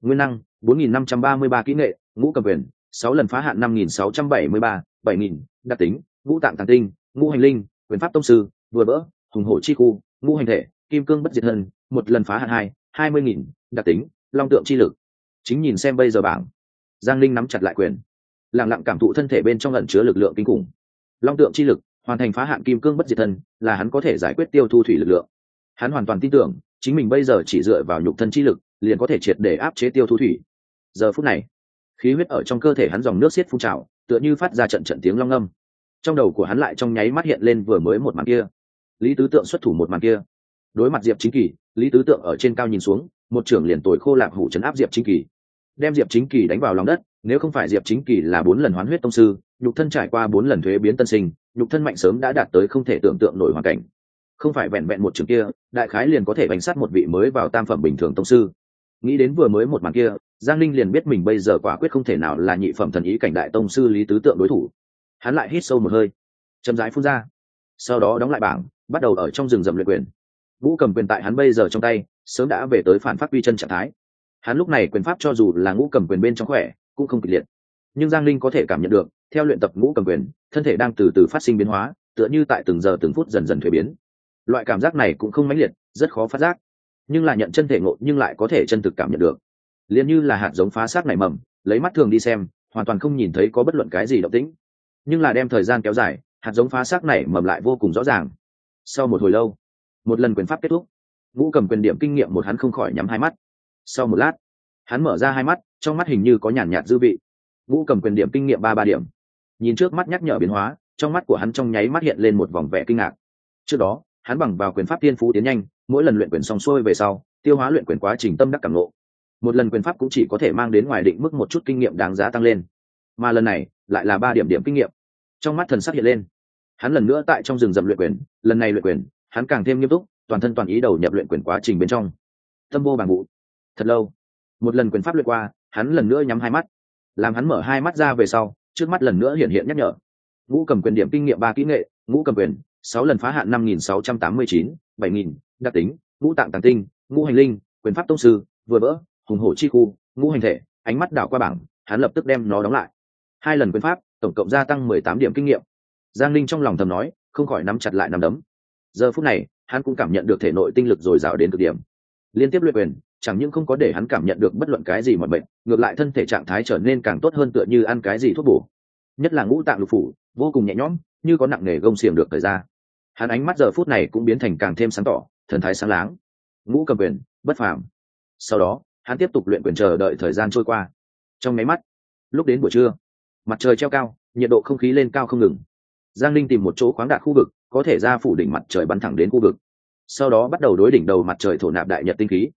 Speaker 1: Nguyên năng 4.533 kỹ nghệ ngũ cầm quyền sáu lần phá hạn 5.673, 7.000, đặc tính ngũ tạng tàng tinh ngũ hành linh quyền pháp tông sư vừa bỡ, hùng hổ chi khu ngũ hành thể kim cương bất diệt hơn một lần phá hạn hai hai mươi nghìn đặc tính long tượng chi lực. Chính nhìn xem bây giờ bảng. Giang linh nắm chặt lại quyền lặng lặng cảm thụ thân thể bên trong lẩn chứa lực lượng kinh khủng. Long tượng chi lực, hoàn thành phá hạn kim cương bất diệt thân, là hắn có thể giải quyết tiêu thu thủy lực lượng. Hắn hoàn toàn tin tưởng, chính mình bây giờ chỉ dựa vào nhục thân chi lực, liền có thể triệt để áp chế tiêu thu thủy. Giờ phút này, khí huyết ở trong cơ thể hắn dòng nước xiết phun trào, tựa như phát ra trận trận tiếng long âm. Trong đầu của hắn lại trong nháy mắt hiện lên vừa mới một màn kia. Lý tứ tượng xuất thủ một màn kia. Đối mặt diệp chính kỳ, lý tứ tượng ở trên cao nhìn xuống, một trưởng liền tồi khô lạc hủ chấn áp diệp chính kỳ đem diệp chính kỳ đánh vào lòng đất, nếu không phải diệp chính kỳ là bốn lần hoán huyết tông sư, nhục thân trải qua bốn lần thuế biến tân sinh, nhục thân mạnh sớm đã đạt tới không thể tưởng tượng nổi hoàn cảnh. Không phải vẹn vẹn một trường kia, đại khái liền có thể bánh sát một vị mới vào tam phẩm bình thường tông sư. Nghĩ đến vừa mới một màn kia, giang linh liền biết mình bây giờ quả quyết không thể nào là nhị phẩm thần ý cảnh đại tông sư lý tứ tượng đối thủ. Hắn lại hít sâu một hơi, chậm rãi phun ra, sau đó đóng lại bảng, bắt đầu ở trong rừng rậm luyện quyền. Vũ cầm quyền tại hắn bây giờ trong tay, sớm đã về tới phản phát quy chân trạng thái hắn lúc này quyền pháp cho dù là ngũ cầm quyền bên trong khỏe, cũng không kịch liệt. Nhưng giang linh có thể cảm nhận được, theo luyện tập ngũ cầm quyền, thân thể đang từ từ phát sinh biến hóa, tựa như tại từng giờ từng phút dần dần thuế biến. Loại cảm giác này cũng không mãnh liệt, rất khó phát giác. Nhưng là nhận chân thể ngộ nhưng lại có thể chân thực cảm nhận được. Liền như là hạt giống phá xác nảy mầm, lấy mắt thường đi xem, hoàn toàn không nhìn thấy có bất luận cái gì động tĩnh. Nhưng là đem thời gian kéo dài, hạt giống phá xác nảy mầm lại vô cùng rõ ràng. Sau một hồi lâu, một lần quyền pháp kết thúc, ngũ cầm quyền điểm kinh nghiệm một hắn không khỏi nhắm hai mắt sau một lát, hắn mở ra hai mắt, trong mắt hình như có nhàn nhạt dư vị. Vũ cầm quyền điểm kinh nghiệm ba ba điểm. Nhìn trước mắt nhắc nhở biến hóa, trong mắt của hắn trong nháy mắt hiện lên một vòng vẻ kinh ngạc. Trước đó, hắn bằng vào quyền pháp tiên phú tiến nhanh, mỗi lần luyện quyền xong xuôi về sau, tiêu hóa luyện quyền quá trình tâm đắc cảm lộ một lần quyền pháp cũng chỉ có thể mang đến ngoài định mức một chút kinh nghiệm đáng giá tăng lên. Mà lần này, lại là ba điểm điểm kinh nghiệm. Trong mắt thần sắc hiện lên. Hắn lần nữa tại trong rừng rậm luyện quyền, lần này luyện quyền, hắn càng thêm nghiêm túc, toàn thân toàn ý đầu nhập luyện quyền quá trình bên trong. Tâm vô bằng vụ thật lâu. Một lần quyền pháp luyện qua, hắn lần nữa nhắm hai mắt. Làm hắn mở hai mắt ra về sau, trước mắt lần nữa hiện hiện nhắc nhở. Ngũ cầm quyền điểm kinh nghiệm ba kỹ nghệ, ngũ cầm quyền, sáu lần phá hạn năm nghìn sáu trăm tám mươi chín, bảy nghìn, đặc tính, ngũ tạng tàng tinh, ngũ hành linh, quyền pháp tông sư, vừa vỡ, hùng hổ chi khu, ngũ hành thể, ánh mắt đảo qua bảng, hắn lập tức đem nó đóng lại. Hai lần quyền pháp, tổng cộng gia tăng mười tám điểm kinh nghiệm. Giang linh trong lòng thầm nói, không khỏi nắm chặt lại nắm đấm. Giờ phút này, hắn cũng cảm nhận được thể nội tinh lực dồi dào đến cực điểm. Liên tiếp luyện quyền chẳng những không có để hắn cảm nhận được bất luận cái gì mọi bệnh ngược lại thân thể trạng thái trở nên càng tốt hơn tựa như ăn cái gì thuốc bổ. Nhất là ngũ tạng lục phủ, vô cùng nhẹ nhõm, như có nặng nề gông xiềng được thời ra. Hắn ánh mắt giờ phút này cũng biến thành càng thêm sáng tỏ, thần thái sáng láng. Ngũ cầm quyền, bất phàm. Sau đó, hắn tiếp tục luyện quyền chờ đợi thời gian trôi qua. Trong máy mắt, lúc đến buổi trưa, mặt trời treo cao, nhiệt độ không khí lên cao không ngừng. Giang linh tìm một chỗ khoáng đạt khu vực, có thể ra phủ đỉnh mặt trời bắn thẳng đến khu vực. Sau đó bắt đầu đối đỉnh đầu mặt trời thổ nạp đại nhật tinh khí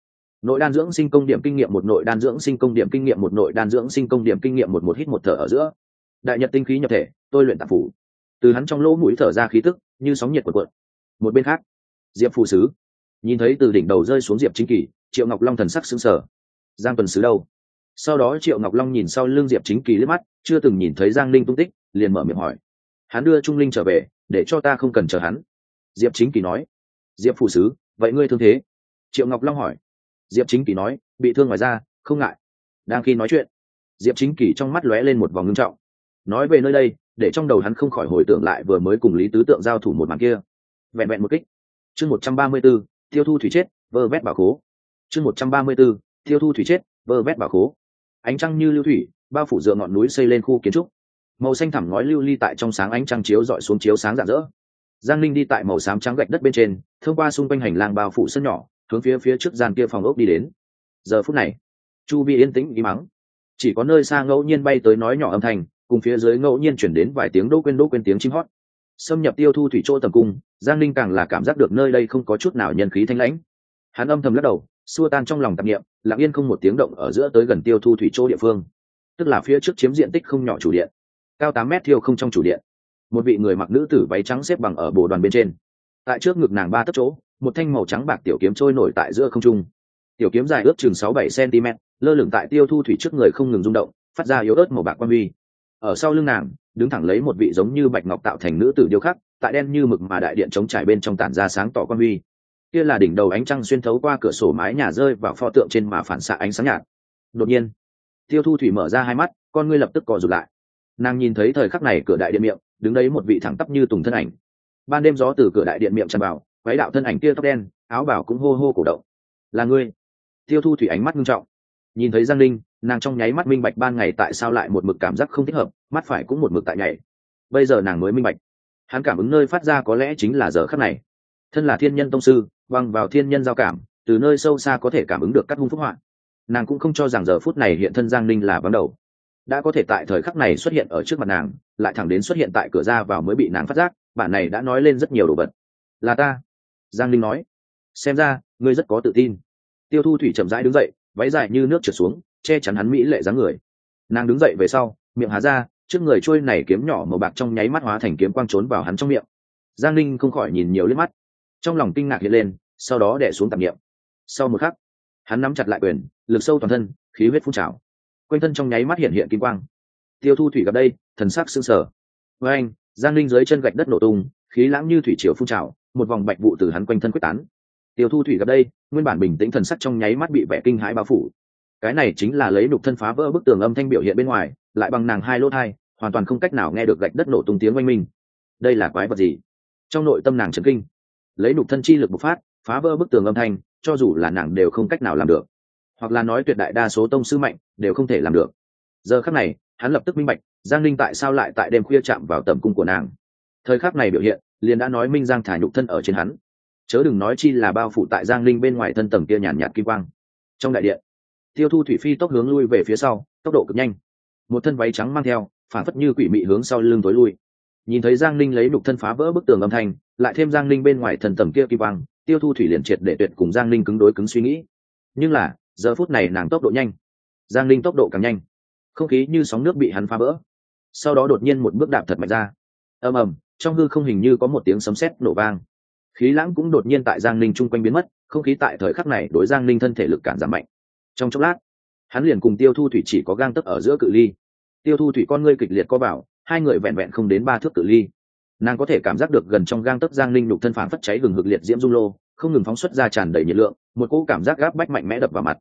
Speaker 1: nội đan dưỡng sinh công điểm kinh nghiệm một, nội đan dưỡng sinh công điểm kinh nghiệm một, nội đan dưỡng sinh công điểm kinh nghiệm một một hít một thở ở giữa. Đại nhật tinh khí nhập thể, tôi luyện tạp phủ. Từ hắn trong lỗ mũi thở ra khí tức, như sóng nhiệt của cuộn. Một bên khác, diệp phù sứ. Nhìn thấy từ đỉnh đầu rơi xuống diệp chính kỳ, triệu ngọc long thần sắc xứng sở giang tuần sứ đâu? Sau đó triệu ngọc long nhìn sau l ư n g diệp chính kỳ liếc mắt, chưa từng nhìn thấy giang linh tung tích, liền mở miệng hỏi. Hắn đưa trung linh trở về, để cho ta không cần chờ hắn. Diệp chính kỳ nói. Diệp phù sứ, vậy ngươi thương thế? Triệu ngọc long hỏi diệp chính kỳ nói, bị thương ngoài ra không ngại. Đang khi nói chuyện, diệp chính kỳ trong mắt lóe lên một vòng ngưng trọng. Nói về nơi đây, để trong đầu hắn không khỏi hồi tưởng lại vừa mới cùng lý tứ tượng giao thủ một màn kia. Vẹn vẹn một kích. Chương một trăm ba mươi b ố tiêu thu thủy chết, vơ vét bảo khố. Chương một trăm ba mươi b ố tiêu thu thủy chết, vơ vét bảo khố. Ánh trăng như lưu thủy, bao phủ dựa ngọn núi xây lên khu kiến trúc. Màu xanh thẳm ngói lưu ly tại trong sáng ánh trăng chiếu dọi xuống chiếu sáng rạng rỡ. Giang linh đi tại màu xám trắng gạch đất bên trên, thông qua xung quanh hành lang bao phủ sân nhỏ hướng phía phía trước gian kia phòng ốc đi đến. Giờ phút này, chu vi yên tĩnh ý mắng. Chỉ có nơi xa ngẫu nhiên bay tới nói nhỏ âm thanh, cùng phía dưới ngẫu nhiên chuyển đến vài tiếng đỗ quên đỗ quên tiếng chim hót. Xâm nhập tiêu thu thủy chỗ tầm cung, giang linh càng là cảm giác được nơi đây không có chút nào nhân khí thanh lãnh. Hắn âm thầm lắc đầu, xua tan trong lòng tạp nghiệm lặng yên không một tiếng động ở giữa tới gần tiêu thu thủy chỗ địa phương. Tức là phía trước chiếm diện tích không nhỏ chủ điện, cao tám mét thiêu không trong chủ điện. Một vị người mặc nữ tử váy trắng xếp bằng ở bồ đoàn bên trên tại trước ngực nàng ba tấc chỗ, một thanh màu trắng bạc tiểu kiếm trôi nổi tại giữa không trung. Tiểu kiếm dài ước chừng sáu bảy cm lơ lửng tại tiêu thu thủy trước người không ngừng rung động, phát ra yếu ớt màu bạc quan huy. Ở sau lưng nàng, đứng thẳng lấy một vị giống như bạch ngọc tạo thành nữ tử điêu khắc, tại đen như mực mà đại điện chống trải bên trong tản ra sáng tỏ quan huy. Kia là đỉnh đầu ánh trăng xuyên thấu qua cửa sổ mái nhà rơi vào pho tượng trên mà phản xạ ánh sáng nhạt. Đột nhiên, tiêu thu thủy mở ra hai mắt, con ngươi lập tức cò rụt lại. Nàng nhìn thấy thời khắc này cửa đại điện miệng, đứng đấy một vị thẳng tắp như tùng thân ảnh ban đêm gió từ cửa đại điện miệng tràn vào váy đạo thân ảnh kia tóc đen, áo bảo cũng hô hô cổ động. Là ngươi? Tiêu thu thủy ánh mắt nghiêm trọng. Nhìn thấy giang linh nàng trong nháy mắt minh bạch ban ngày tại sao lại một mực cảm giác không thích hợp, mắt phải cũng một mực tại nhảy. Bây giờ nàng mới minh bạch. Hắn cảm ứng nơi phát ra có lẽ chính là giờ khắc này. Thân là thiên nhân tông sư văng vào thiên nhân giao cảm, từ nơi sâu xa có thể cảm ứng được các hung phúc họa. Nàng cũng không cho rằng giờ phút này hiện thân giang ninh là vắng đầu. Đã có thể tại thời khắc này xuất hiện ở trước mặt nàng, lại thẳng đến xuất hiện tại cửa ra vào mới bị nàng phát giác bản này đã nói lên rất nhiều đồ vật. Là ta, giang Linh nói. Xem ra, ngươi rất có tự tin. Tiêu thu thủy chậm rãi đứng dậy, váy dài như nước trượt xuống, che chắn hắn mỹ lệ dáng người. Nàng đứng dậy về sau, miệng há ra, trước người trôi này kiếm nhỏ màu bạc trong nháy mắt hóa thành kiếm quang trốn vào hắn trong miệng. Giang Linh không khỏi nhìn nhiều liếc mắt. Trong lòng kinh ngạc hiện lên, sau đó đẻ xuống tạp nghiệm sau một khắc, hắn nắm chặt lại quyền, lực sâu toàn thân, khí huyết phun trào. Quanh thân trong nháy mắt hiện hiện kim quang. Tiêu thu thủy gặp đây, thần sắc sưng sở với anh giang linh dưới chân gạch đất nổ tung, khí lãng như thủy triều phun trào, một vòng bạch vụ từ hắn quanh thân quyết tán. Tiêu thu thủy gặp đây, nguyên bản bình tĩnh thần sắc trong nháy mắt bị vẻ kinh hãi bao phủ. Cái này chính là lấy đục thân phá vỡ bức tường âm thanh biểu hiện bên ngoài, lại bằng nàng hai lỗ thai, hoàn toàn không cách nào nghe được gạch đất nổ tung tiếng oanh minh. Đây là quái vật gì? Trong nội tâm nàng trấn kinh. Lấy đục thân chi lực bộc phát, phá vỡ bức tường âm thanh, cho dù là nàng đều không cách nào làm được. Hoặc là nói tuyệt đại đa số tông sư mạnh, đều không thể làm được. Giờ khắc này, hắn lập tức minh bạch giang linh tại sao lại tại đêm khuya chạm vào tầm cung của nàng? Thời khắc này biểu hiện, liền đã nói minh giang thả nhục thân ở trên hắn. Chớ đừng nói chi là bao phủ tại giang linh bên ngoài thân tầng kia nhàn nhạt kim quang. Trong đại điện, tiêu thu thủy phi tốc hướng lui về phía sau, tốc độ cực nhanh. Một thân váy trắng mang theo, phản phất như quỷ mị hướng sau lưng tối lui. Nhìn thấy giang linh lấy nhục thân phá vỡ bức tường âm thanh, lại thêm giang linh bên ngoài thần tầm kia kim quang, tiêu thu thủy liền triệt để tuyệt cùng giang linh cứng đối cứng suy nghĩ. Nhưng là, giờ phút này nàng tốc độ nhanh. Giang linh tốc độ càng nhanh. Không khí như sóng nước bị hắn phá vỡ sau đó đột nhiên một bước đạp thật mạnh ra. Ầm ầm, trong hư không hình như có một tiếng sấm sét nổ vang. Khí lãng cũng đột nhiên tại giang linh chung quanh biến mất, không khí tại thời khắc này đối giang linh thân thể lực cản giảm mạnh. Trong chốc lát, hắn liền cùng tiêu thu thủy chỉ có gang tấc ở giữa cự ly. Tiêu thu thủy con ngươi kịch liệt co vào, hai người vẹn vẹn không đến ba thước cự ly. Nàng có thể cảm giác được gần trong gang tấc giang linh đục thân phản phất cháy gừng hực liệt diễm dung lô, không ngừng phóng xuất ra tràn đầy nhiệt lượng, một cỗ cảm giác gáp bách mạnh mẽ đập vào mặt.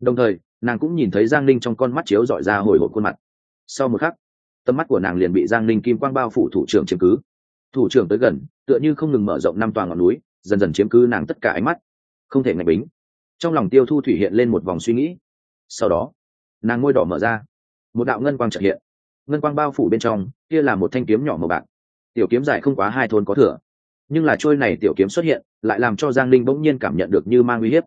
Speaker 1: Đồng thời, nàng cũng nhìn thấy giang linh trong con mắt chiếu dọi ra hồi hộp khuôn mặt. Sau một khắc tầm mắt của nàng liền bị giang Ninh kim quang bao phủ thủ trưởng chiếm cứ. Thủ trưởng tới gần, tựa như không ngừng mở rộng năm toàn ngọn núi, dần dần chiếm cứ nàng tất cả ánh mắt. Không thể ngạch bính. Trong lòng tiêu thu thủy hiện lên một vòng suy nghĩ. Sau đó, nàng ngôi đỏ mở ra. Một đạo ngân quang trợ hiện. Ngân quang bao phủ bên trong, kia là một thanh kiếm nhỏ màu bạc. Tiểu kiếm dài không quá hai thôn có thừa. Nhưng là trôi này tiểu kiếm xuất hiện, lại làm cho giang linh bỗng nhiên cảm nhận được như mang uy hiếp.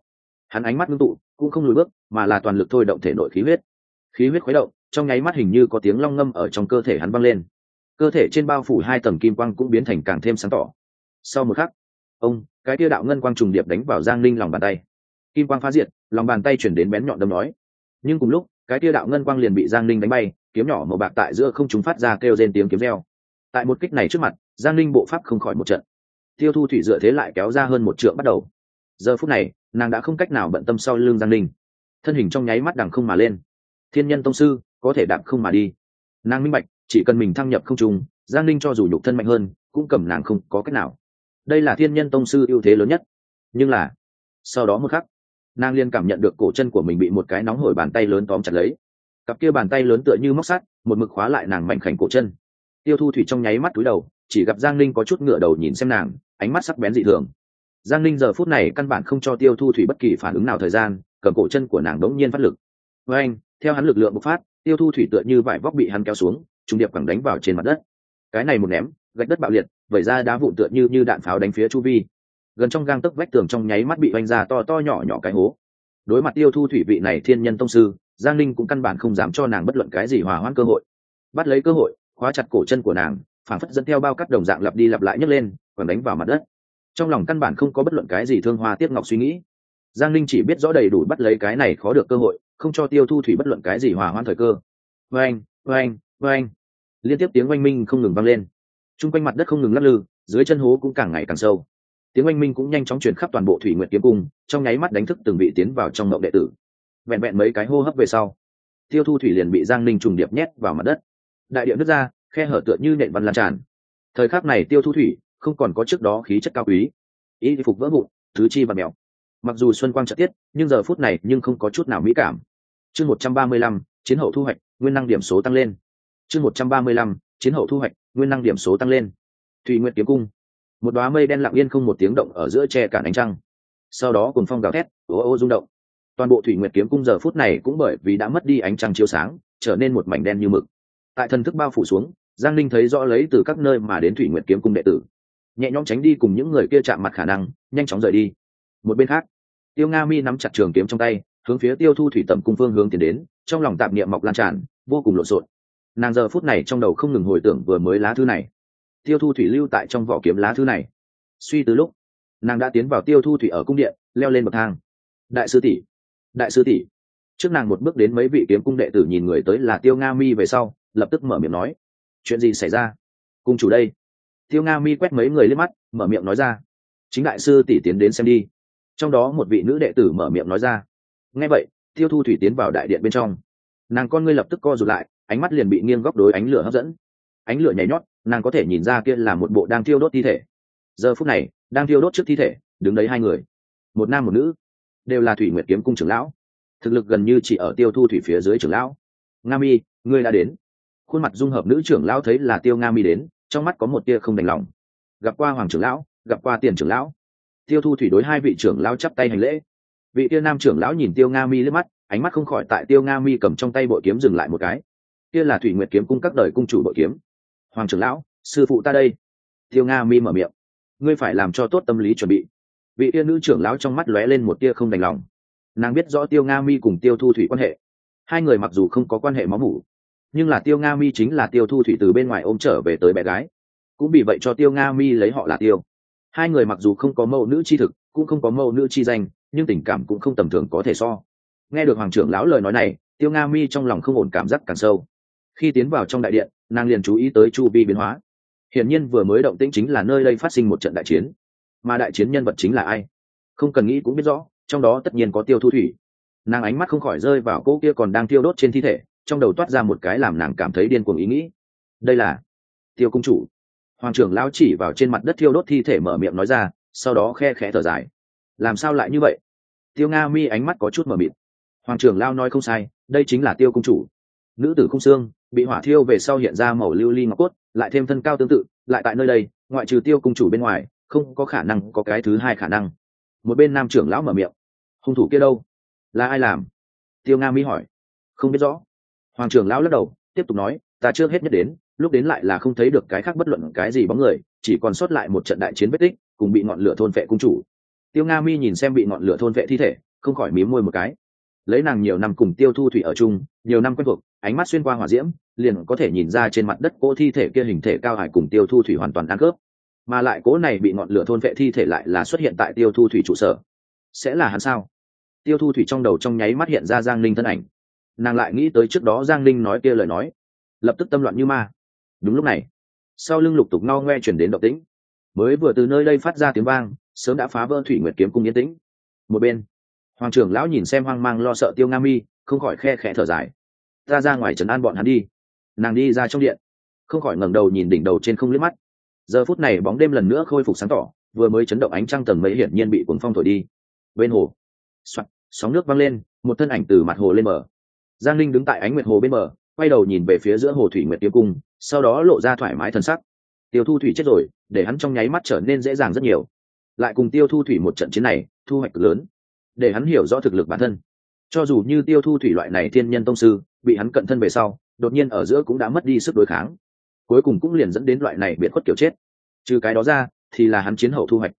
Speaker 1: Hắn ánh mắt ngưng tụ, cũng không lùi bước, mà là toàn lực thôi động thể nội khí huyết. Khí huyết khuấy động trong nháy mắt hình như có tiếng long ngâm ở trong cơ thể hắn băng lên. Cơ thể trên bao phủ hai tầng kim quang cũng biến thành càng thêm sáng tỏ. Sau một khắc, ông, cái tia đạo ngân quang trùng điệp đánh vào giang linh lòng bàn tay. Kim quang phá diệt, lòng bàn tay chuyển đến bén nhọn đâm nói. Nhưng cùng lúc, cái tia đạo ngân quang liền bị giang linh đánh bay, kiếm nhỏ màu bạc tại giữa không chúng phát ra kêu trên tiếng kiếm reo. Tại một kích này trước mặt, giang linh bộ pháp không khỏi một trận. Tiêu thu thủy dựa thế lại kéo ra hơn một trượng bắt đầu. Giờ phút này, nàng đã không cách nào bận tâm sau lưng giang linh thân hình trong nháy mắt đằng không mà lên. Thiên nhân tông sư có thể đạp không mà đi. Nàng minh bạch, chỉ cần mình thăng nhập không trung, giang linh cho dù nhục thân mạnh hơn, cũng cầm nàng không có cách nào. Đây là thiên nhân tông sư ưu thế lớn nhất. Nhưng là, sau đó một khắc, nàng liên cảm nhận được cổ chân của mình bị một cái nóng hổi bàn tay lớn tóm chặt lấy. Cặp kia bàn tay lớn tựa như móc sắt, một mực khóa lại nàng mạnh khảnh cổ chân. Tiêu thu thủy trong nháy mắt túi đầu, chỉ gặp giang linh có chút ngựa đầu nhìn xem nàng, ánh mắt sắc bén dị thường. Giang linh giờ phút này căn bản không cho tiêu thu thủy bất kỳ phản ứng nào thời gian, cầm cổ chân của nàng đống nhiên phát lực. Với anh theo hắn lực lượng bộc phát tiêu thu thủy tựa như vải vóc bị hắn kéo xuống, trung điệp cẳng đánh vào trên mặt đất. Cái này một ném, gạch đất bạo liệt, vẩy ra đá vụn tựa như như đạn pháo đánh phía chu vi. Gần trong gang tấc vách tường trong nháy mắt bị oanh ra to to nhỏ nhỏ cái hố. Đối mặt tiêu thu thủy vị này thiên nhân tông sư, giang linh cũng căn bản không dám cho nàng bất luận cái gì hòa hoãn cơ hội. Bắt lấy cơ hội, khóa chặt cổ chân của nàng phản phất dẫn theo bao cắt đồng dạng lặp đi lặp lại nhấc lên còn đánh vào mặt đất. Trong lòng căn bản không có bất luận cái gì thương hoa tiếp ngọc suy nghĩ. Giang linh chỉ biết rõ đầy đủ bắt lấy cái này khó được cơ hội không cho tiêu thu thủy bất luận cái gì hòa hoãn thời cơ. Vang, vang, vang liên tiếp tiếng oanh minh không ngừng vang lên. T r u n g quanh mặt đất không ngừng lắc lư dưới chân hố cũng càng ngày càng sâu. Tiếng oanh minh cũng nhanh chóng chuyển khắp toàn bộ thủy nguyện kiếm cung trong nháy mắt đánh thức từng vị tiến vào trong mộng đệ tử. Vẹn vẹn mấy cái hô hấp về sau tiêu thu thủy liền bị giang ninh trùng điệp nhét vào mặt đất. Đại điệu nước ra khe hở tựa như nện văn lan tràn. Thời khắc này tiêu thu thủy không còn có trước đó khí chất cao quý. Y phục vỡ vụn thứ chi và mèo. Mặc dù xuân quang trợ tiết nhưng giờ phút này nhưng không có chút nào mỹ cảm chương một trăm ba mươi lăm, chiến hậu thu hoạch, nguyên năng điểm số tăng lên. Chương một trăm ba mươi lăm, chiến hậu thu hoạch, nguyên năng điểm số tăng lên. Thùy nguyện kiếm cung. Một đoá mây đen lặng yên không một tiếng động ở giữa tre cản ánh trăng. Sau đó cùng phong gào thét ồ ô rung động. Toàn bộ thủy nguyệt kiếm cung giờ phút này cũng bởi vì đã mất đi ánh trăng chiếu sáng, trở nên một mảnh đen như mực. Tại thần thức bao phủ xuống, giang linh thấy rõ lấy từ các nơi mà đến thủy nguyệt kiếm cung đệ tử. Nhẹ nhõm tránh đi cùng những người kia chạm mặt khả năng, nhanh chóng rời đi. Một bên khác, tiêu nga mi nắm chặt trường kiếm trong tay hướng phía tiêu thu thủy tầm cung phương hướng tiến đến, trong lòng tạp niệm mọc lan tràn, vô cùng lộn xộn. Nàng giờ phút này trong đầu không ngừng hồi tưởng vừa mới lá thư này. Tiêu thu thủy lưu tại trong vỏ kiếm lá thư này. Suy từ lúc, nàng đã tiến vào tiêu thu thủy ở cung điện, leo lên bậc thang. Đại sư tỷ, đại sư tỷ. Trước nàng một bước đến mấy vị kiếm cung đệ tử nhìn người tới là tiêu nga mi về sau, lập tức mở miệng nói, chuyện gì xảy ra? Cung chủ đây. Tiêu nga mi quét mấy người lên mắt, mở miệng nói ra, chính đại sư tỷ tiến đến xem đi. Trong đó một vị nữ đệ tử mở miệng nói ra nghe vậy, tiêu thu thủy tiến vào đại điện bên trong. Nàng con ngươi lập tức co rụt lại, ánh mắt liền bị nghiêng góc đối ánh lửa hấp dẫn. Ánh lửa nhảy nhót, nàng có thể nhìn ra kia là một bộ đang thiêu đốt thi thể. Giờ phút này, đang thiêu đốt trước thi thể, đứng đấy hai người. Một nam một nữ, đều là thủy nguyệt kiếm cung trưởng lão. Thực lực gần như chỉ ở tiêu thu thủy phía dưới trưởng lão. Nga mi, ngươi đã đến. Khuôn mặt dung hợp nữ trưởng lão thấy là tiêu nga mi đến, trong mắt có một tia không đành lòng. Gặp qua hoàng trưởng lão, gặp qua tiền trưởng lão. Tiêu thu thủy đối hai vị trưởng lão chắp tay hành lễ vị tiêu nam trưởng lão nhìn tiêu nga mi lướt mắt, ánh mắt không khỏi tại tiêu nga mi cầm trong tay bội kiếm dừng lại một cái. Kia là thủy nguyệt kiếm cung các đời cung chủ bội kiếm. Hoàng trưởng lão, sư phụ ta đây. Tiêu nga mi mở miệng. Ngươi phải làm cho tốt tâm lý chuẩn bị. Vị kia nữ trưởng lão trong mắt lóe lên một tia không đành lòng. Nàng biết rõ tiêu nga mi cùng tiêu thu thủy quan hệ. Hai người mặc dù không có quan hệ máu mủ, nhưng là tiêu nga mi chính là tiêu thu thủy từ bên ngoài ôm trở về tới bé gái. Cũng vì vậy cho tiêu nga mi lấy họ là tiêu. Hai người mặc dù không có mẫu nữ chi thực, cũng không có mẫu nữ chi danh nhưng tình cảm cũng không tầm thường có thể so. Nghe được hoàng trưởng lão lời nói này, tiêu nga mi trong lòng không ổn cảm giác càng sâu. Khi tiến vào trong đại điện, nàng liền chú ý tới chu vi biến hóa. Hiển nhiên vừa mới động tĩnh chính là nơi đây phát sinh một trận đại chiến. Mà đại chiến nhân vật chính là ai? Không cần nghĩ cũng biết rõ, trong đó tất nhiên có tiêu thu thủy. Nàng ánh mắt không khỏi rơi vào cỗ kia còn đang tiêu đốt trên thi thể, trong đầu toát ra một cái làm nàng cảm thấy điên cuồng ý nghĩ. Đây là tiêu cung chủ. Hoàng trưởng lão chỉ vào trên mặt đất thiêu đốt thi thể mở miệng nói ra, sau đó khe khẽ thở dài làm sao lại như vậy? Tiêu nga mi ánh mắt có chút mờ mịt. Hoàng trưởng lao nói không sai, đây chính là tiêu cung chủ. Nữ tử không xương, bị hỏa thiêu về sau hiện ra màu lưu ly ngọc cốt, lại thêm thân cao tương tự, lại tại nơi đây, ngoại trừ tiêu cung chủ bên ngoài, không có khả năng có cái thứ hai khả năng. Một bên nam trưởng lão mở miệng. Hung thủ kia đâu? Là ai làm? Tiêu nga mỹ hỏi. Không biết rõ. Hoàng trưởng lão lắc đầu, tiếp tục nói, ta chưa hết nhất đến, lúc đến lại là không thấy được cái khác bất luận cái gì bóng người, chỉ còn sót lại một trận đại chiến vết tích, cùng bị ngọn lửa thôn vệ cung chủ tiêu nga mi nhìn xem bị ngọn lửa thôn vệ thi thể, không khỏi mím môi một cái. Lấy nàng nhiều năm cùng tiêu thu thủy ở chung, nhiều năm quen thuộc, ánh mắt xuyên qua hỏa diễm, liền có thể nhìn ra trên mặt đất cỗ thi thể kia hình thể cao hải cùng tiêu thu thủy hoàn toàn ăn cướp mà lại cỗ này bị ngọn lửa thôn vệ thi thể lại là xuất hiện tại tiêu thu thủy trụ sở. Sẽ là hắn sao? Tiêu thu thủy trong đầu trong nháy mắt hiện ra giang linh thân ảnh. Nàng lại nghĩ tới trước đó giang linh nói kia lời nói. Lập tức tâm loạn như ma. Đúng lúc này, sau lưng lục tục no ngoe chuyển đến động tĩnh mới vừa từ nơi đây phát ra tiếng vang sớm đã phá vỡ thủy nguyệt kiếm cung yên tĩnh. Một bên hoàng trưởng lão nhìn xem hoang mang lo sợ tiêu nga mi không khỏi khe khẽ thở dài. Ta ra ngoài trấn an bọn hắn đi. Nàng đi ra trong điện không khỏi ngẩng đầu nhìn đỉnh đầu trên không liếc mắt. Giờ phút này bóng đêm lần nữa khôi phục sáng tỏ vừa mới chấn động ánh trăng tầng mấy hiển nhiên bị cuồng phong thổi đi. Bên hồ Soạn, sóng nước văng lên một thân ảnh từ mặt hồ lên bờ. Giang linh đứng tại ánh nguyệt hồ bên bờ quay đầu nhìn về phía giữa hồ thủy nguyệt tiêu cung sau đó lộ ra thoải mái thân sắc tiêu thu thủy chết rồi, để hắn trong nháy mắt trở nên dễ dàng rất nhiều. Lại cùng tiêu thu thủy một trận chiến này, thu hoạch lớn, để hắn hiểu rõ thực lực bản thân. Cho dù như tiêu thu thủy loại này thiên nhân tông sư, bị hắn cận thân về sau, đột nhiên ở giữa cũng đã mất đi sức đối kháng. Cuối cùng cũng liền dẫn đến loại này biệt khuất kiểu chết. Trừ cái đó ra, thì là hắn chiến hậu thu hoạch.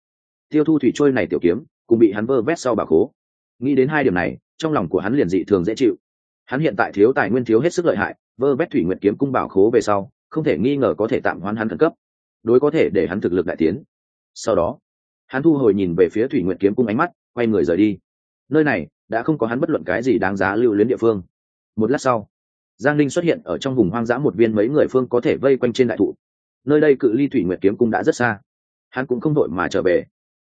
Speaker 1: Tiêu thu thủy trôi này tiểu kiếm, cũng bị hắn vơ vét sau bà khố. Nghĩ đến hai điểm này, trong lòng của hắn liền dị thường dễ chịu. Hắn hiện tại thiếu tài nguyên thiếu hết sức lợi hại, vơ vét thủy nguyện kiếm cung bảo khố về sau, không thể nghi ngờ có thể tạm hoãn hắn khẩn cấp đối có thể để hắn thực lực đại tiến. Sau đó, hắn thu hồi nhìn về phía thủy nguyện kiếm cung ánh mắt, quay người rời đi. Nơi này đã không có hắn bất luận cái gì đáng giá lưu luyến địa phương. Một lát sau, giang linh xuất hiện ở trong vùng hoang dã một viên mấy người phương có thể vây quanh trên đại thụ. Nơi đây cự ly thủy nguyệt kiếm cung đã rất xa. Hắn cũng không đội mà trở về.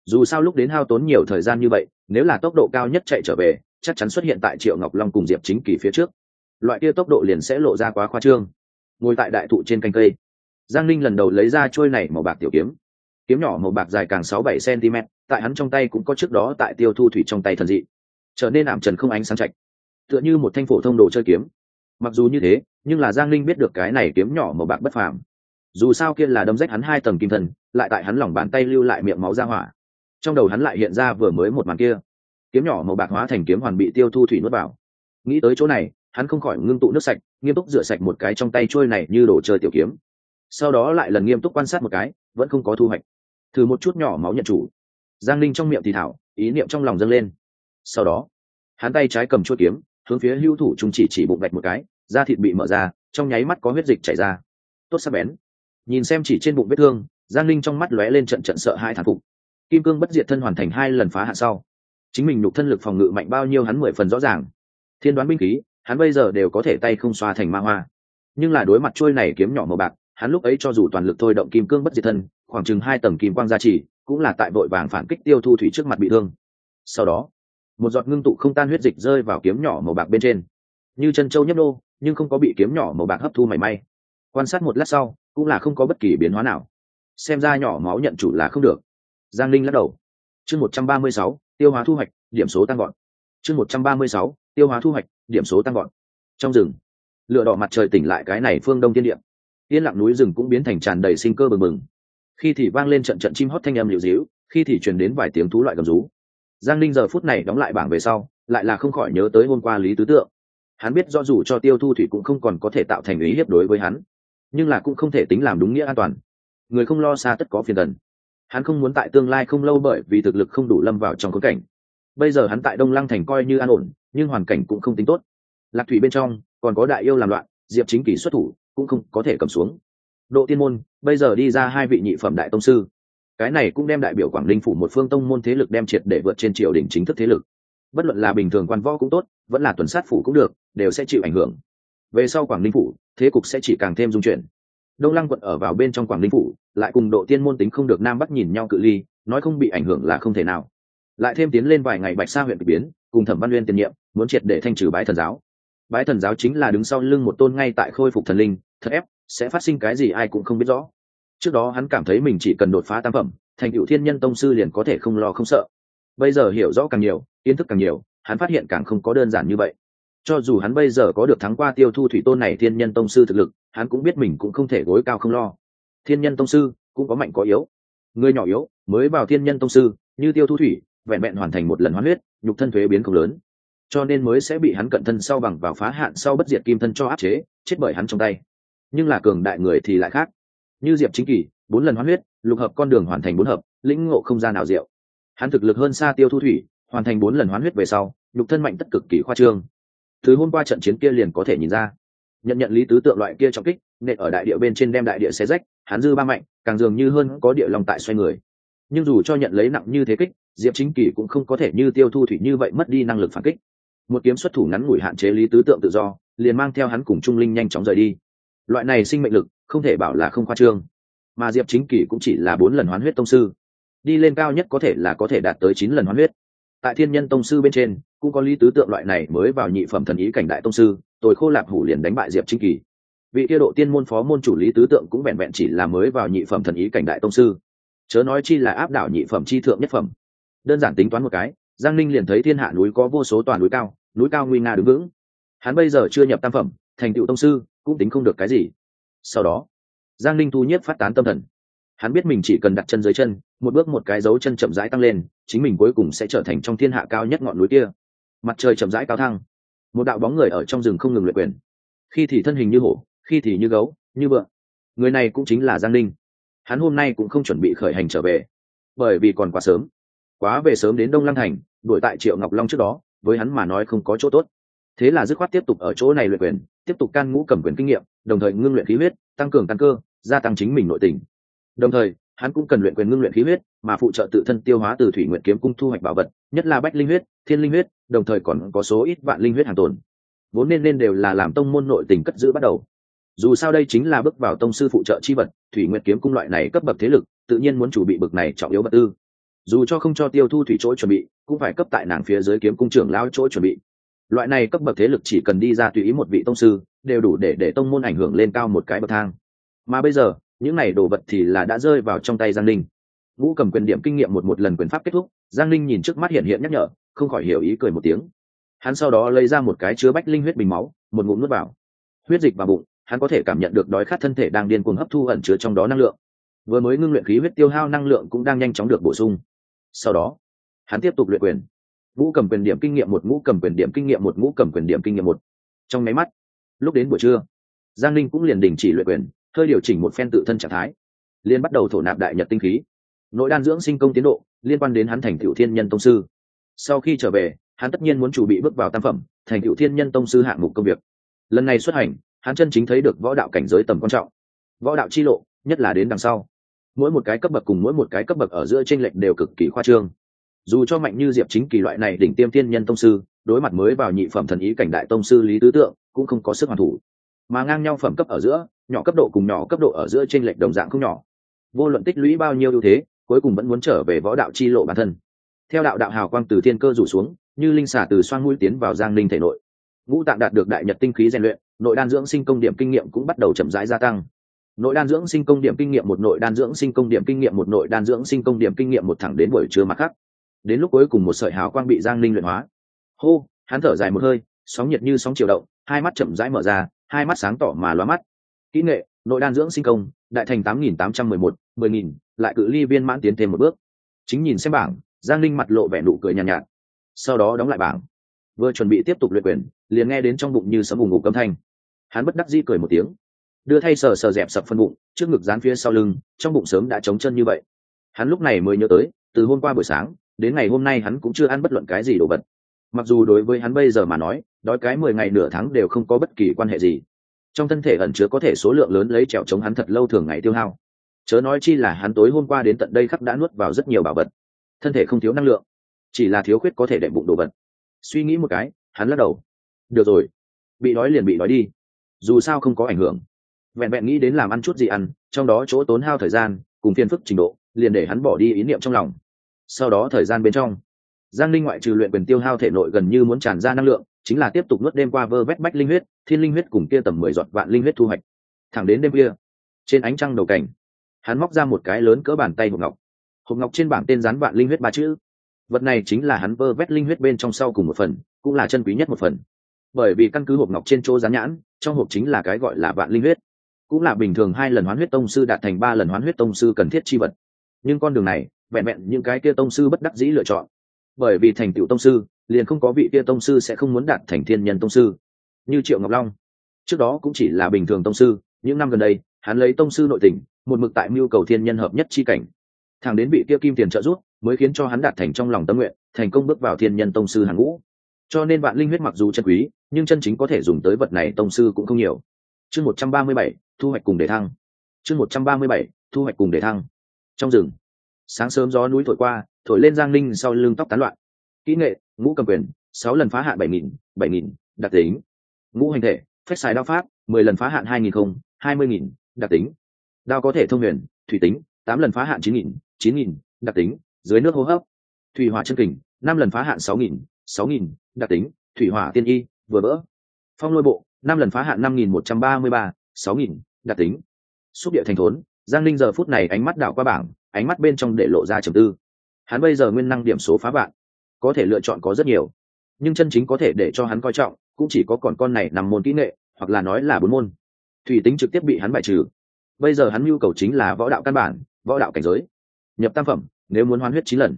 Speaker 1: Dù sao lúc đến hao tốn nhiều thời gian như vậy, nếu là tốc độ cao nhất chạy trở về, chắc chắn xuất hiện tại triệu ngọc long cùng diệp chính kỳ phía trước. Loại kia tốc độ liền sẽ lộ ra quá khoa trương. Ngồi tại đại thụ trên canh cây giang linh lần đầu lấy ra trôi này màu bạc tiểu kiếm. Kiếm nhỏ màu bạc dài càng sáu bảy cm, tại hắn trong tay cũng có trước đó tại tiêu thu thủy trong tay thần dị. Trở nên ảm trần không ánh sáng chạch. Tựa như một thanh phổ thông đồ chơi kiếm. Mặc dù như thế, nhưng là giang linh biết được cái này kiếm nhỏ màu bạc bất phàm. Dù sao kia là đâm rách hắn hai tầng kim thần, lại tại hắn lòng bàn tay lưu lại miệng máu ra hỏa. Trong đầu hắn lại hiện ra vừa mới một màn kia. Kiếm nhỏ màu bạc hóa thành kiếm hoàn bị tiêu thu thủy nuốt vào. Nghĩ tới chỗ này, hắn không khỏi ngưng tụ nước sạch, nghiêm túc rửa sạch một cái trong tay trôi này như đồ chơi tiểu kiếm sau đó lại lần nghiêm túc quan sát một cái, vẫn không có thu hoạch. Thử một chút nhỏ máu nhận chủ. Giang linh trong miệng thì thảo, ý niệm trong lòng dâng lên. Sau đó, hắn tay trái cầm chuôi kiếm, hướng phía hưu thủ trung chỉ chỉ bụng vạch một cái, da thịt bị mở ra, trong nháy mắt có huyết dịch chảy ra. Tốt sắc bén. Nhìn xem chỉ trên bụng vết thương, giang linh trong mắt lóe lên trận trận sợ hai thản phục. Kim cương bất diệt thân hoàn thành hai lần phá hạ sau. Chính mình nhục thân lực phòng ngự mạnh bao nhiêu hắn mười phần rõ ràng. Thiên đoán binh khí, hắn bây giờ đều có thể tay không xoa thành ma hoa. Nhưng là đối mặt trôi này kiếm nhỏ màu bạc hắn lúc ấy cho dù toàn lực thôi động kim cương bất diệt thân, khoảng chừng hai tầng kim quang gia trì, cũng là tại vội vàng phản kích tiêu thu thủy trước mặt bị thương. Sau đó, một giọt ngưng tụ không tan huyết dịch rơi vào kiếm nhỏ màu bạc bên trên. Như chân châu nhấp đô nhưng không có bị kiếm nhỏ màu bạc hấp thu mảy may. Quan sát một lát sau, cũng là không có bất kỳ biến hóa nào. Xem ra nhỏ máu nhận chủ là không được. Giang linh lắc đầu. Chương một trăm ba mươi sáu, tiêu hóa thu hoạch, điểm số tăng gọn chương một trăm ba mươi sáu, tiêu hóa thu hoạch, điểm số tăng gọn trong rừng lựa đỏ mặt trời tỉnh lại cái này phương đông tiên điệm yên lặng núi rừng cũng biến thành tràn đầy sinh cơ bừng bừng. Khi thì vang lên trận trận chim hót thanh âm liệu dĩu khi thì truyền đến vài tiếng thú loại gầm rú. Giang linh giờ phút này đóng lại bảng về sau, lại là không khỏi nhớ tới hôm qua lý tứ tượng. Hắn biết do dù cho tiêu thu thủy cũng không còn có thể tạo thành ý hiếp đối với hắn, nhưng là cũng không thể tính làm đúng nghĩa an toàn. Người không lo xa tất có phiền tần. Hắn không muốn tại tương lai không lâu bởi vì thực lực không đủ lâm vào trong khốn cảnh. Bây giờ hắn tại đông lăng thành coi như an ổn, nhưng hoàn cảnh cũng không tính tốt. Lạc thủy bên trong còn có đại yêu làm loạn, diệp chính kỷ xuất thủ cũng không có thể cầm xuống. Độ tiên môn, bây giờ đi ra hai vị nhị phẩm đại tông sư. Cái này cũng đem đại biểu quảng ninh phủ một phương tông môn thế lực đem triệt để vượt trên triều đình chính thức thế lực. Bất luận là bình thường quan võ cũng tốt, vẫn là tuần sát phủ cũng được, đều sẽ chịu ảnh hưởng. Về sau quảng ninh phủ, thế cục sẽ chỉ càng thêm dung chuyển. Đông lăng quận ở vào bên trong quảng ninh phủ, lại cùng độ tiên môn tính không được nam bắc nhìn nhau cự ly, nói không bị ảnh hưởng là không thể nào. Lại thêm tiến lên vài ngày bạch sa huyện k biến, cùng thẩm văn uyên tiền nhiệm, muốn triệt để thanh trừ bái thần giáo. Bái thần giáo chính là đứng sau lưng một tôn ngay tại khôi phục thần linh thật ép, sẽ phát sinh cái gì ai cũng không biết rõ. Trước đó hắn cảm thấy mình chỉ cần đột phá tam phẩm, thành cựu thiên nhân tông sư liền có thể không lo không sợ. Bây giờ hiểu rõ càng nhiều, kiến thức càng nhiều, hắn phát hiện càng không có đơn giản như vậy. Cho dù hắn bây giờ có được thắng qua tiêu thu thủy tôn này thiên nhân tông sư thực lực, hắn cũng biết mình cũng không thể gối cao không lo. Thiên nhân tông sư cũng có mạnh có yếu. Người nhỏ yếu, mới vào thiên nhân tông sư, như tiêu thu thủy, vẹn vẹn hoàn thành một lần hoán huyết, nhục thân thuế biến không lớn. Cho nên mới sẽ bị hắn cận thân sau bằng vào phá hạn sau bất diệt kim thân cho áp chế, chết bởi hắn trong tay nhưng là cường đại người thì lại khác. Như diệp chính kỳ, bốn lần hoán huyết, lục hợp con đường hoàn thành bốn hợp, lĩnh ngộ không gian nào diệu. Hắn thực lực hơn xa tiêu thu thủy, hoàn thành bốn lần hoán huyết về sau, nhục thân mạnh tất cực kỳ khoa trương. Thứ hôm qua trận chiến kia liền có thể nhìn ra. Nhận nhận lý tứ tượng loại kia trọng kích, nện ở đại địa bên trên đem đại địa xe rách, hắn dư ba mạnh, càng dường như hơn có địa lòng tại xoay người. Nhưng dù cho nhận lấy nặng như thế kích, diệp chính kỳ cũng không có thể như tiêu thu thủy như vậy mất đi năng lực phản kích. Một kiếm xuất thủ ngắn ngủi hạn chế lý tứ tượng tự do, liền mang theo hắn cùng trung linh nhanh chóng rời đi loại này sinh mệnh lực, không thể bảo là không khoa trương. Mà diệp chính kỳ cũng chỉ là bốn lần hoán huyết tông sư. Đi lên cao nhất có thể là có thể đạt tới chín lần hoán huyết. Tại thiên nhân tông sư bên trên, cũng có lý tứ tượng loại này mới vào nhị phẩm thần ý cảnh đại tông sư tôi khô lạp hủ liền đánh bại diệp chính kỳ. Vị tiêu độ tiên môn phó môn chủ lý tứ tượng cũng vẹn vẹn chỉ là mới vào nhị phẩm thần ý cảnh đại tông sư. Chớ nói chi là áp đảo nhị phẩm chi thượng nhất phẩm. Đơn giản tính toán một cái, giang ninh liền thấy thiên hạ núi có vô số toàn núi cao núi cao nguy nga đứng vững. Hắn bây giờ chưa nhập tam phẩm thành tựu tông sư, cũng tính không được cái gì. Sau đó, giang ninh thu nhất phát tán tâm thần. Hắn biết mình chỉ cần đặt chân dưới chân, một bước một cái dấu chân chậm rãi tăng lên, chính mình cuối cùng sẽ trở thành trong thiên hạ cao nhất ngọn núi kia. Mặt trời chậm rãi cao thăng. Một đạo bóng người ở trong rừng không ngừng luyện quyền. Khi thì thân hình như hổ, khi thì như gấu, như vợ người này cũng chính là giang ninh. Hắn hôm nay cũng không chuẩn bị khởi hành trở về. Bởi vì còn quá sớm. Quá về sớm đến đông lăng thành, đuổi tại triệu ngọc long trước đó, với hắn mà nói không có chỗ tốt. Thế là dứt khoát tiếp tục ở chỗ này luyện quyền tiếp tục can ngũ cầm quyền kinh nghiệm, đồng thời ngưng luyện khí huyết, tăng cường căn cơ, gia tăng chính mình nội tình. Đồng thời, hắn cũng cần luyện quyền ngưng luyện khí huyết, mà phụ trợ tự thân tiêu hóa từ thủy nguyện kiếm cung thu hoạch bảo vật, nhất là bách linh huyết, thiên linh huyết, đồng thời còn có số ít vạn linh huyết hàng tồn. Vốn nên nên đều là làm tông môn nội tình cất giữ bắt đầu. Dù sao đây chính là bước vào tông sư phụ trợ chi vật, thủy nguyện kiếm cung loại này cấp bậc thế lực, tự nhiên muốn chủ bị bậc này trọng yếu vật tư. Dù cho không cho tiêu thu thủy chỗ chuẩn bị, cũng phải cấp tại nàng phía dưới kiếm cung trưởng lao chỗ chuẩn bị loại này cấp bậc thế lực chỉ cần đi ra tùy ý một vị tông sư, đều đủ để để tông môn ảnh hưởng lên cao một cái bậc thang. Mà bây giờ, những này đồ vật thì là đã rơi vào trong tay giang ninh. Vũ cầm quyền điểm kinh nghiệm một một lần quyền pháp kết thúc, giang linh nhìn trước mắt hiện hiện nhắc nhở, không khỏi hiểu ý cười một tiếng. Hắn sau đó lấy ra một cái chứa bách linh huyết bình máu, một ngụm nuốt vào. Huyết dịch vào bụng, hắn có thể cảm nhận được đói khát thân thể đang điên cuồng hấp thu ẩn chứa trong đó năng lượng. Vừa mới ngưng luyện khí huyết tiêu hao năng lượng cũng đang nhanh chóng được bổ sung. Sau đó, hắn tiếp tục luyện quyền ngũ cầm quyền điểm kinh nghiệm một, ngũ cầm quyền điểm kinh nghiệm một, ngũ cầm quyền điểm kinh nghiệm một. Trong máy mắt, lúc đến buổi trưa, giang linh cũng liền đình chỉ luyện quyền, hơi điều chỉnh một phen tự thân trạng thái. Liên bắt đầu thổ nạp đại nhật tinh khí. Nội đan dưỡng sinh công tiến độ, liên quan đến hắn thành cựu thiên nhân tông sư. Sau khi trở về, hắn tất nhiên muốn chủ bị bước vào tam phẩm, thành cựu thiên nhân tông sư hạng mục công việc. Lần này xuất hành, hắn chân chính thấy được võ đạo cảnh giới tầm quan trọng. Võ đạo chi lộ, nhất là đến đằng sau. Mỗi một cái cấp bậc cùng mỗi một cái cấp bậc ở giữa tranh lệch đều cực kỳ khoa trương dù cho mạnh như diệp chính kỳ loại này đỉnh tiêm thiên nhân tông sư, đối mặt mới vào nhị phẩm thần ý cảnh đại tông sư lý tứ tượng, cũng không có sức hoàn thủ. Mà ngang nhau phẩm cấp ở giữa, nhỏ cấp độ cùng nhỏ cấp độ ở giữa tranh lệch đồng dạng không nhỏ. Vô luận tích lũy bao nhiêu ưu thế, cuối cùng vẫn muốn trở về võ đạo chi lộ bản thân. Theo đạo đạo hào quang từ thiên cơ rủ xuống, như linh xả từ xoang mũi tiến vào giang linh thể nội. Ngũ tạng đạt được đại nhật tinh khí rèn luyện, nội đan dưỡng sinh công điểm kinh nghiệm cũng bắt đầu chậm rãi gia tăng. Nội đan dưỡng sinh công điểm kinh nghiệm một, nội đan dưỡng sinh công điểm kinh nghiệm một, nội đan dưỡng sinh công điểm kinh nghiệm một thẳng đến buổi trưa mặt khác đến lúc cuối cùng một sợi hào quang bị giang linh luyện hóa. Hô hắn thở dài một hơi sóng nhiệt như sóng chiều động hai mắt chậm rãi mở ra hai mắt sáng tỏ mà lóa mắt. Kỹ nghệ nội đan dưỡng sinh công đại thành tám nghìn tám trăm mười một mười nghìn lại cự ly viên mãn tiến thêm một bước. Chính nhìn xem bảng giang linh mặt lộ vẻ nụ cười nhàn nhạt, nhạt. Sau đó đóng lại bảng. Vừa chuẩn bị tiếp tục luyện quyền liền nghe đến trong bụng như sấm vùng ngủ câm thanh. Hắn bất đắc dĩ cười một tiếng. Đưa thay sờ sờ dẹp sập phân bụng trước ngực dán phía sau lưng trong bụng sớm đã trống chân như vậy. Hắn lúc này mới nhớ tới từ hôm qua buổi sáng đến ngày hôm nay hắn cũng chưa ăn bất luận cái gì đồ vật. Mặc dù đối với hắn bây giờ mà nói, đói cái mười ngày nửa tháng đều không có bất kỳ quan hệ gì. Trong thân thể ẩn chứa có thể số lượng lớn lấy trèo chống hắn thật lâu thường ngày tiêu hao. Chớ nói chi là hắn tối hôm qua đến tận đây khắc đã nuốt vào rất nhiều bảo vật. Thân thể không thiếu năng lượng, chỉ là thiếu khuyết có thể đệm bụng đồ vật. Suy nghĩ một cái, hắn lắc đầu. Được rồi, bị đói liền bị đói đi. Dù sao không có ảnh hưởng. Vẹn vẹn nghĩ đến làm ăn chút gì ăn, trong đó chỗ tốn hao thời gian, cùng phiền phức trình độ, liền để hắn bỏ đi ý niệm trong lòng sau đó thời gian bên trong, giang linh ngoại trừ luyện quyền tiêu hao thể nội gần như muốn tràn ra năng lượng, chính là tiếp tục nuốt đêm qua vơ vét bách linh huyết, thiên linh huyết cùng kia tầm mười giọt vạn linh huyết thu hoạch. Thẳng đến đêm kia trên ánh trăng đầu cảnh, hắn móc ra một cái lớn cỡ bàn tay hộp ngọc. Hộp ngọc trên bảng tên rán vạn linh huyết ba chữ. Vật này chính là hắn vơ vét linh huyết bên trong sau cùng một phần, cũng là chân quý nhất một phần. Bởi vì căn cứ hộp ngọc trên chỗ rán nhãn, trong hộp chính là cái gọi là vạn linh huyết. Cũng là bình thường hai lần hoán huyết tông sư đạt thành ba lần hoán huyết tông sư cần thiết chi vật. Nhưng con đường này vẹn vẹn những cái kia tông sư bất đắc dĩ lựa chọn. Bởi vì thành tựu tông sư, liền không có vị kia tông sư sẽ không muốn đạt thành thiên nhân tông sư. Như triệu ngọc long, trước đó cũng chỉ là bình thường tông sư, những năm gần đây, hắn lấy tông sư nội tình, một mực tại mưu cầu thiên nhân hợp nhất chi cảnh. Thẳng đến vị kia kim tiền trợ giúp, mới khiến cho hắn đạt thành trong lòng tâm nguyện, thành công bước vào thiên nhân tông sư hàng ngũ. Cho nên vạn linh huyết mặc dù chân quý, nhưng chân chính có thể dùng tới vật này tông sư cũng không nhiều. Chương một trăm ba mươi bảy, thu hoạch cùng để thăng. Chương một trăm ba mươi bảy, thu hoạch cùng để thăng. Trong rừng sáng sớm gió núi thổi qua, thổi lên giang ninh sau lưng tóc tán loạn. Kỹ nghệ, ngũ cầm quyền, sáu lần phá hạn bảy nghìn bảy nghìn, đặc tính. Ngũ hành thể phép xài đao pháp, mười lần phá hạn hai nghìn không, hai mươi nghìn, đặc tính. Đao có thể thông huyền, thủy tính, tám lần phá hạn chín nghìn chín nghìn, đặc tính. Dưới nước hô hấp, thủy hỏa chân kình, năm lần phá hạn sáu nghìn sáu nghìn, đặc tính. Thủy hỏa tiên y, vừa vỡ. Phong lôi bộ, năm lần phá hạn năm nghìn một trăm ba mươi ba, sáu nghìn, đặc tính. Xúc địa thành thốn, giang linh giờ phút này ánh mắt đảo qua bảng ánh mắt bên trong để lộ ra trầm tư. Hắn bây giờ nguyên năng điểm số phá vạn, có thể lựa chọn có rất nhiều, nhưng chân chính có thể để cho hắn coi trọng, cũng chỉ có còn con này nằm môn kỹ nghệ, hoặc là nói là bốn môn. Thủy tính trực tiếp bị hắn bại trừ. Bây giờ hắn nhu cầu chính là võ đạo căn bản, võ đạo cảnh giới. Nhập tam phẩm, nếu muốn hoán huyết chín lần,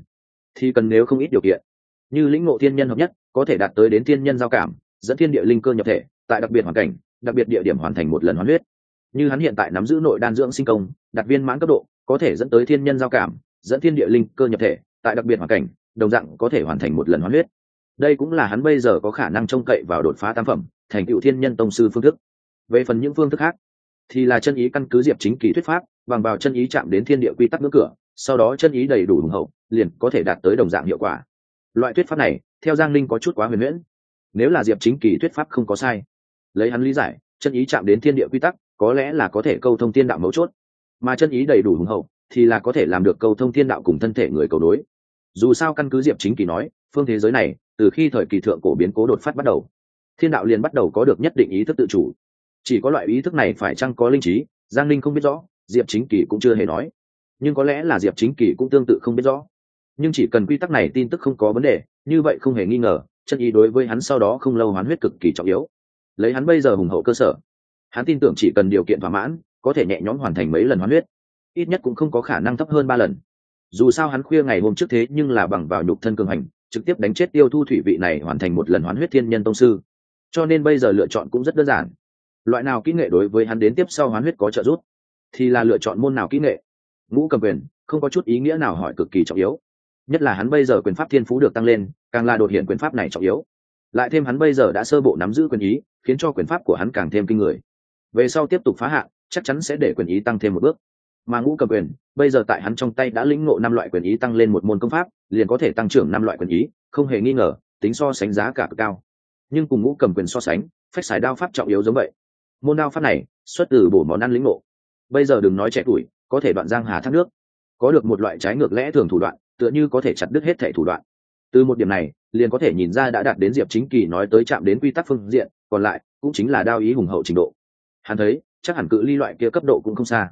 Speaker 1: thì cần nếu không ít điều kiện. Như lĩnh ngộ thiên nhân hợp nhất, có thể đạt tới đến thiên nhân giao cảm, dẫn thiên địa linh cơ nhập thể, tại đặc biệt hoàn cảnh, đặc biệt địa điểm hoàn thành một lần hoán huyết. Như hắn hiện tại nắm giữ nội đan dưỡng sinh công đặt viên mãn cấp độ có thể dẫn tới thiên nhân giao cảm, dẫn thiên địa linh cơ nhập thể, tại đặc biệt hoàn cảnh, đồng dạng có thể hoàn thành một lần hoán huyết. Đây cũng là hắn bây giờ có khả năng trông cậy vào đột phá tam phẩm, thành cựu thiên nhân tông sư phương thức. Về phần những phương thức khác, thì là chân ý căn cứ diệp chính kỳ thuyết pháp, bằng vào chân ý chạm đến thiên địa quy tắc ngưỡng cửa, sau đó chân ý đầy đủ hùng hậu, liền có thể đạt tới đồng dạng hiệu quả. Loại thuyết pháp này, theo giang linh có chút quá huyền huyễn. Nếu là diệp chính kỳ thuyết pháp không có sai, lấy hắn lý giải, chân ý chạm đến thiên địa quy tắc, có lẽ là có thể câu thông tiên đạo mấu chốt mà chân ý đầy đủ hùng hậu, thì là có thể làm được câu thông thiên đạo cùng thân thể người cầu đối. Dù sao căn cứ diệp chính kỳ nói, phương thế giới này, từ khi thời kỳ thượng cổ biến cố đột phát bắt đầu, thiên đạo liền bắt đầu có được nhất định ý thức tự chủ. Chỉ có loại ý thức này phải chăng có linh trí, giang linh không biết rõ, diệp chính kỳ cũng chưa hề nói. Nhưng có lẽ là diệp chính kỳ cũng tương tự không biết rõ. Nhưng chỉ cần quy tắc này tin tức không có vấn đề, như vậy không hề nghi ngờ, chân ý đối với hắn sau đó không lâu hoán huyết cực kỳ trọng yếu. Lấy hắn bây giờ hùng hậu cơ sở, hắn tin tưởng chỉ cần điều kiện thỏa mãn có thể nhẹ nhõm hoàn thành mấy lần hoán huyết, ít nhất cũng không có khả năng thấp hơn ba lần. Dù sao hắn khuya ngày hôm trước thế nhưng là bằng vào nhục thân cường hành, trực tiếp đánh chết tiêu thu thủy vị này hoàn thành một lần hoán huyết thiên nhân tông sư. Cho nên bây giờ lựa chọn cũng rất đơn giản. Loại nào kỹ nghệ đối với hắn đến tiếp sau hoán huyết có trợ giúp, thì là lựa chọn môn nào kỹ nghệ. Ngũ cầm quyền, không có chút ý nghĩa nào hỏi cực kỳ trọng yếu. Nhất là hắn bây giờ quyền pháp thiên phú được tăng lên, càng là đột hiện quyền pháp này trọng yếu. Lại thêm hắn bây giờ đã sơ bộ nắm giữ quyền ý, khiến cho quyền pháp của hắn càng thêm kinh người. Về sau tiếp tục phá hạn chắc chắn sẽ để quyền ý tăng thêm một bước. Mà ngũ cầm quyền, bây giờ tại hắn trong tay đã lĩnh ngộ năm loại quyền ý tăng lên một môn công pháp, liền có thể tăng trưởng năm loại quyền ý, không hề nghi ngờ, tính so sánh giá cả cực cao. Nhưng cùng ngũ cầm quyền so sánh, phách xài đao pháp trọng yếu giống vậy. Môn đao pháp này, xuất từ bổ món ăn lĩnh ngộ. Bây giờ đừng nói trẻ tuổi, có thể đoạn giang hà thác nước. Có được một loại trái ngược lẽ thường thủ đoạn, tựa như có thể chặt đứt hết thể thủ đoạn. Từ một điểm này, liền có thể nhìn ra đã đạt đến diệp chính kỳ nói tới chạm đến quy tắc phương diện, còn lại cũng chính là đao ý hùng hậu trình độ. Hắn thấy chắc hẳn cự ly loại kia cấp độ cũng không xa.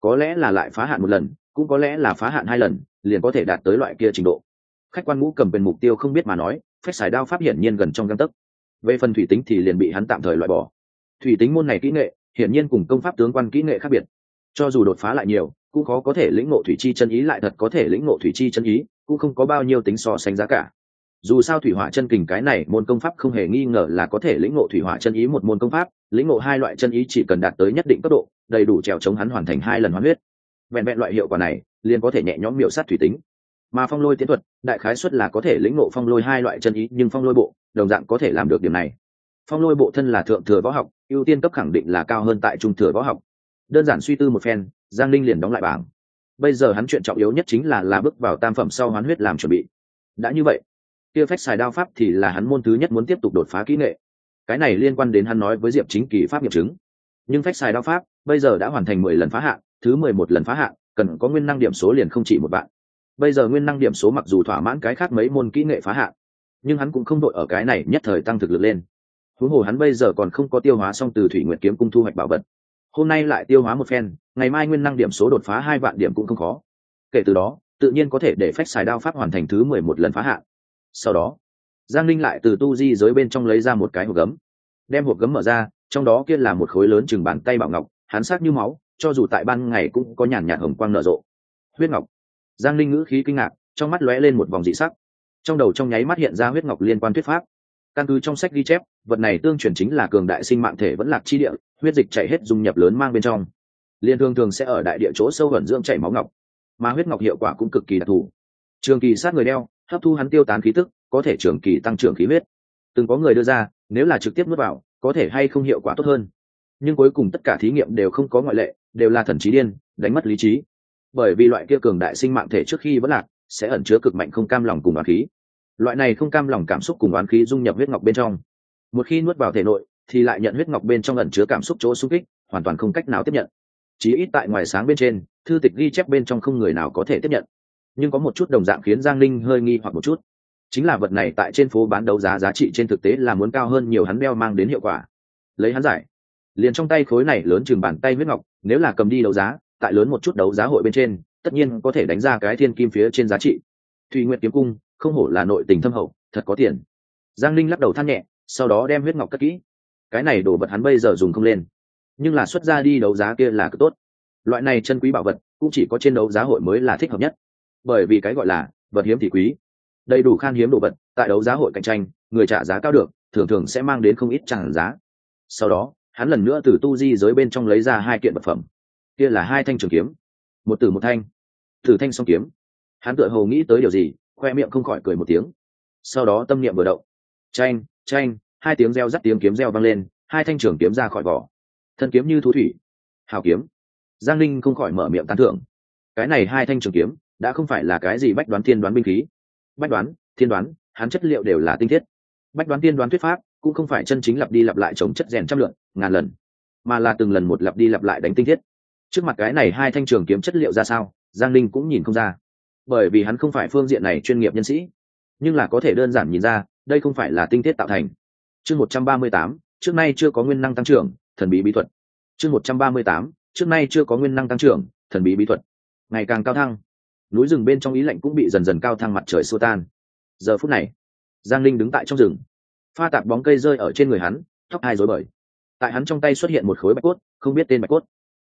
Speaker 1: Có lẽ là lại phá hạn một lần, cũng có lẽ là phá hạn hai lần, liền có thể đạt tới loại kia trình độ. Khách quan ngũ cầm quyền mục tiêu không biết mà nói phép xài đao pháp hiển nhiên gần trong găng tấc. Về phần thủy tính thì liền bị hắn tạm thời loại bỏ. Thủy tính môn này kỹ nghệ, hiển nhiên cùng công pháp tướng quan kỹ nghệ khác biệt. Cho dù đột phá lại nhiều, cũng khó có thể lĩnh ngộ thủy chi chân ý lại thật có thể lĩnh ngộ thủy chi chân ý, cũng không có bao nhiêu tính so sánh giá cả dù sao thủy hỏa chân kình cái này môn công pháp không hề nghi ngờ là có thể lĩnh ngộ thủy hỏa chân ý một môn công pháp, lĩnh ngộ hai loại chân ý chỉ cần đạt tới nhất định cấp độ, đầy đủ trèo chống hắn hoàn thành hai lần hoán huyết. Vẹn vẹn loại hiệu quả này, liền có thể nhẹ nhõm miệu sát thủy tính. Mà phong lôi tiến thuật, đại khái xuất là có thể lĩnh ngộ phong lôi hai loại chân ý, nhưng phong lôi bộ, đồng dạng có thể làm được điểm này. Phong lôi bộ thân là thượng thừa võ học, ưu tiên cấp khẳng định là cao hơn tại trung thừa võ học. Đơn giản suy tư một phen, giang linh liền đóng lại bảng. Bây giờ hắn chuyện trọng yếu nhất chính là là bước vào tam phẩm sau hoán huyết làm chuẩn bị. Đã như vậy kia phách xài đao pháp thì là hắn môn thứ nhất muốn tiếp tục đột phá kỹ nghệ. Cái này liên quan đến hắn nói với diệp chính kỳ pháp nghiệm chứng. Nhưng phách xài đao pháp bây giờ đã hoàn thành mười lần phá hạn, thứ mười một lần phá hạn, cần có nguyên năng điểm số liền không chỉ một bạn bây giờ nguyên năng điểm số mặc dù thỏa mãn cái khác mấy môn kỹ nghệ phá hạn, nhưng hắn cũng không đội ở cái này nhất thời tăng thực lực lên. Huống hồ hắn bây giờ còn không có tiêu hóa xong từ thủy nguyệt kiếm cung thu hoạch bảo vật. Hôm nay lại tiêu hóa một phen, ngày mai nguyên năng điểm số đột phá hai vạn điểm cũng không khó. Kể từ đó, tự nhiên có thể để phách xài đao pháp hoàn thành thứ mười một lần phá hạn sau đó, giang linh lại từ tu di giới bên trong lấy ra một cái hộp gấm. Đem hộp gấm mở ra, trong đó kia là một khối lớn chừng bàn tay bảo ngọc, hắn sát như máu, cho dù tại ban ngày cũng có nhàn nhạt hồng quang nở rộ. Huyết ngọc. Giang linh ngữ khí kinh ngạc, trong mắt lóe lên một vòng dị sắc. Trong đầu trong nháy mắt hiện ra huyết ngọc liên quan thuyết pháp. Căn cứ trong sách ghi chép, vật này tương truyền chính là cường đại sinh mạng thể vẫn lạc chi địa, huyết dịch chảy hết dung nhập lớn mang bên trong. Liên thường thường sẽ ở đại địa chỗ sâu vẩn dưỡng chảy máu ngọc. Mà huyết ngọc hiệu quả cũng cực kỳ đặc thù. Trường kỳ sát người đeo hấp thu hắn tiêu tán khí tức, có thể trường kỳ tăng trưởng khí huyết. Từng có người đưa ra, nếu là trực tiếp nuốt vào, có thể hay không hiệu quả tốt hơn. Nhưng cuối cùng tất cả thí nghiệm đều không có ngoại lệ, đều là thần trí điên, đánh mất lý trí. Bởi vì loại kia cường đại sinh mạng thể trước khi vẫn lạc, sẽ ẩn chứa cực mạnh không cam lòng cùng oán khí. Loại này không cam lòng cảm xúc cùng oán khí dung nhập huyết ngọc bên trong. Một khi nuốt vào thể nội, thì lại nhận huyết ngọc bên trong ẩn chứa cảm xúc chỗ xung kích, hoàn toàn không cách nào tiếp nhận. Chí ít tại ngoài sáng bên trên, thư tịch ghi chép bên trong không người nào có thể tiếp nhận nhưng có một chút đồng dạng khiến giang linh hơi nghi hoặc một chút. Chính là vật này tại trên phố bán đấu giá giá trị trên thực tế là muốn cao hơn nhiều hắn đeo mang đến hiệu quả. Lấy hắn giải, liền trong tay khối này lớn chừng bàn tay huyết ngọc, nếu là cầm đi đấu giá, tại lớn một chút đấu giá hội bên trên, tất nhiên có thể đánh ra cái thiên kim phía trên giá trị. Thùy nguyện kiếm cung, không hổ là nội tình thâm hậu, thật có tiền. Giang linh lắc đầu than nhẹ, sau đó đem huyết ngọc cất kỹ. Cái này đổ vật hắn bây giờ dùng không lên. Nhưng là xuất ra đi đấu giá kia là cực tốt. Loại này chân quý bảo vật, cũng chỉ có trên đấu giá hội mới là thích hợp nhất bởi vì cái gọi là vật hiếm thì quý. Đầy đủ khan hiếm đồ vật, tại đấu giá hội cạnh tranh, người trả giá cao được, thường thường sẽ mang đến không ít tràn giá. Sau đó, hắn lần nữa từ tu di giới bên trong lấy ra hai kiện vật phẩm. Kia là hai thanh trường kiếm. Một từ một thanh. Thử thanh song kiếm. Hắn tựa hồ nghĩ tới điều gì, khoe miệng không khỏi cười một tiếng. Sau đó tâm niệm vừa động. Tranh tranh hai tiếng reo rắt tiếng kiếm reo vang lên, hai thanh trường kiếm ra khỏi vỏ. Thân kiếm như thú thủy. Hào kiếm. Giang linh không khỏi mở miệng tán thưởng. Cái này hai thanh trường kiếm đã không phải là cái gì bách đoán thiên đoán binh khí. Bách đoán, thiên đoán, hắn chất liệu đều là tinh thiết. Bách đoán tiên đoán thuyết pháp cũng không phải chân chính lặp đi lặp lại trồng chất rèn trăm lượn ngàn lần, mà là từng lần một lặp đi lặp lại đánh tinh thiết. Trước mặt cái này hai thanh trường kiếm chất liệu ra sao, giang linh cũng nhìn không ra. Bởi vì hắn không phải phương diện này chuyên nghiệp nhân sĩ, nhưng là có thể đơn giản nhìn ra, đây không phải là tinh thiết tạo thành. Chương một trăm ba mươi tám, trước nay chưa có nguyên năng tăng trưởng, thần bí bí thuật. Chương một trăm ba mươi tám, trước nay chưa có nguyên năng tăng trưởng, thần bí bí thuật. Ngày càng cao thăng núi rừng bên trong ý lạnh cũng bị dần dần cao thăng mặt trời xua tan. Giờ phút này giang linh đứng tại trong rừng. Pha tạp bóng cây rơi ở trên người hắn tóc hai rối bời. Tại hắn trong tay xuất hiện một khối bạch cốt không biết tên bạch cốt.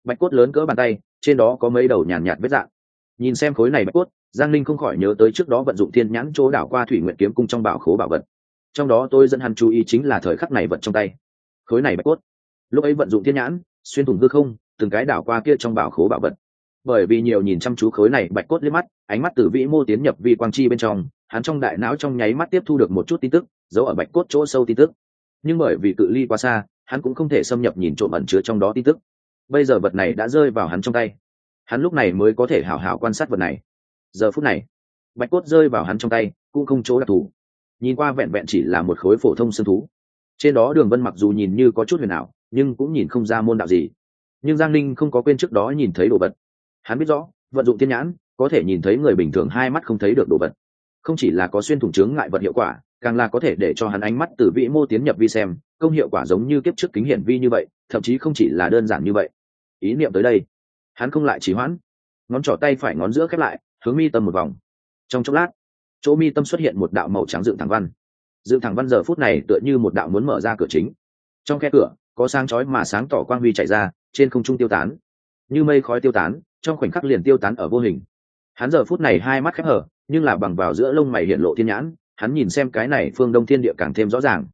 Speaker 1: Bạch cốt lớn cỡ bàn tay trên đó có mấy đầu nhàn nhạt, nhạt vết dạng. Nhìn xem khối này bạch cốt giang linh không khỏi nhớ tới trước đó vận dụng thiên nhãn chỗ đảo qua thủy nguyện kiếm cung trong bảo khố bảo vật. Trong đó tôi dẫn hắn chú ý chính là thời khắc này vật trong tay. Khối này bạch cốt. Lúc ấy vận dụng thiên nhãn xuyên thủng hư không từng cái đảo qua kia trong bảo khố bảo vật bởi vì nhiều nhìn chăm chú khối này, bạch cốt lên mắt, ánh mắt từ vĩ mô tiến nhập vi quang chi bên trong, hắn trong đại não trong nháy mắt tiếp thu được một chút tin tức, giấu ở bạch cốt chỗ sâu tin tức. Nhưng bởi vì cự ly quá xa, hắn cũng không thể xâm nhập nhìn trộm ẩn chứa trong đó tin tức. Bây giờ vật này đã rơi vào hắn trong tay. Hắn lúc này mới có thể hảo hảo quan sát vật này. Giờ phút này, bạch cốt rơi vào hắn trong tay, cũng không chỗ đặc thù. Nhìn qua vẹn vẹn chỉ là một khối phổ thông sân thú. Trên đó đường vân mặc dù nhìn như có chút huyền ảo, nhưng cũng nhìn không ra môn đạo gì. Nhưng giang ninh không có quên trước đó nhìn thấy đồ vật hắn biết rõ, vận dụng thiên nhãn, có thể nhìn thấy người bình thường hai mắt không thấy được đồ vật. Không chỉ là có xuyên thủng chướng ngại vật hiệu quả, càng là có thể để cho hắn ánh mắt từ vĩ mô tiến nhập vi xem, công hiệu quả giống như kiếp trước kính hiển vi như vậy, thậm chí không chỉ là đơn giản như vậy. Ý niệm tới đây, hắn không lại chỉ hoãn. Ngón trỏ tay phải ngón giữa khép lại, hướng mi tâm một vòng. Trong chốc lát, chỗ mi tâm xuất hiện một đạo màu trắng dựng thẳng văn. Dựng thẳng văn giờ phút này tựa như một đạo muốn mở ra cửa chính. Trong khe cửa, có sáng chói mà sáng tỏ quang huy chạy ra, trên không trung tiêu tán. Như mây khói tiêu tán trong khoảnh khắc liền tiêu tán ở vô hình. Hắn giờ phút này hai mắt khép hở nhưng là bằng vào giữa lông mày hiện lộ thiên nhãn, hắn nhìn xem cái này phương đông thiên địa càng thêm rõ ràng.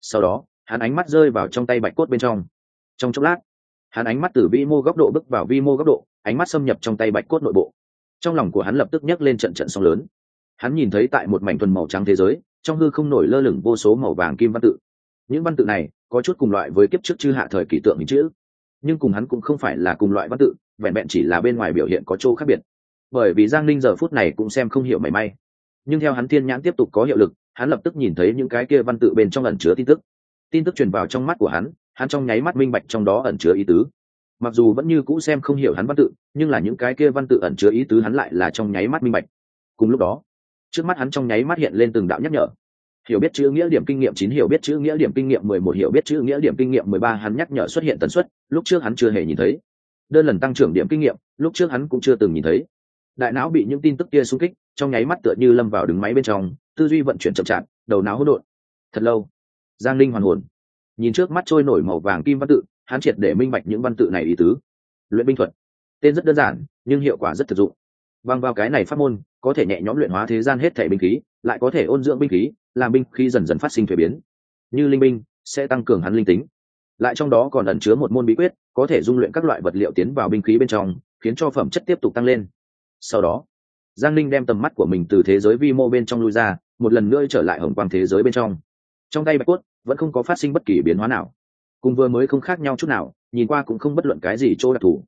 Speaker 1: Sau đó, hắn ánh mắt rơi vào trong tay bạch cốt bên trong. Trong chốc lát, hắn ánh mắt từ vi mô góc độ bước vào vi mô góc độ, ánh mắt xâm nhập trong tay bạch cốt nội bộ. Trong lòng của hắn lập tức nhấc lên trận trận sóng lớn. Hắn nhìn thấy tại một mảnh thuần màu trắng thế giới, trong hư không nổi lơ lửng vô số màu vàng kim văn tự. Những văn tự này có chút cùng loại với kiếp trước chư hạ thời kỳ tượng hình chữ, nhưng cùng hắn cũng không phải là cùng loại văn tự vẹn vẹn chỉ là bên ngoài biểu hiện có chỗ khác biệt. Bởi vì giang ninh giờ phút này cũng xem không hiểu mảy may. Nhưng theo hắn thiên nhãn tiếp tục có hiệu lực, hắn lập tức nhìn thấy những cái kia văn tự bên trong ẩn chứa tin tức. Tin tức truyền vào trong mắt của hắn hắn trong nháy mắt minh bạch trong đó ẩn chứa ý tứ. Mặc dù vẫn như cũ xem không hiểu hắn văn tự, nhưng là những cái kia văn tự ẩn chứa ý tứ hắn lại là trong nháy mắt minh bạch. Cùng lúc đó, trước mắt hắn trong nháy mắt hiện lên từng đạo nhắc nhở. Hiểu biết chữ nghĩa điểm kinh nghiệm chín, hiểu biết chữ nghĩa điểm kinh nghiệm mười một, hiểu biết chữ nghĩa điểm kinh nghiệm mười ba, hắn nhắc nhở xuất hiện tần suất, lúc trước hắn chưa hề nhìn thấy đơn lần tăng trưởng điểm kinh nghiệm, lúc trước hắn cũng chưa từng nhìn thấy. Đại não bị những tin tức kia xung kích, trong nháy mắt tựa như lâm vào đứng máy bên trong, tư duy vận chuyển chậm chạp, đầu não hỗn độn. Thật lâu, giang linh hoàn hồn. Nhìn trước mắt trôi nổi màu vàng kim văn tự, hắn triệt để minh bạch những văn tự này ý tứ. Luyện binh thuật. Tên rất đơn giản, nhưng hiệu quả rất thực dụng. Bằng vào cái này phát môn, có thể nhẹ nhõm luyện hóa thế gian hết thể binh khí, lại có thể ôn dưỡng binh khí, làm binh khí dần dần phát sinh thuế biến. Như linh binh, sẽ tăng cường hắn linh tính. Lại trong đó còn ẩn chứa một môn bí quyết có thể dung luyện các loại vật liệu tiến vào binh khí bên trong, khiến cho phẩm chất tiếp tục tăng lên. Sau đó, giang linh đem tầm mắt của mình từ thế giới vi mô bên trong lui ra, một lần nữa trở lại hồng quang thế giới bên trong. Trong tay bạch quất vẫn không có phát sinh bất kỳ biến hóa nào. Cùng vừa mới không khác nhau chút nào, nhìn qua cũng không bất luận cái gì chỗ đặc thù.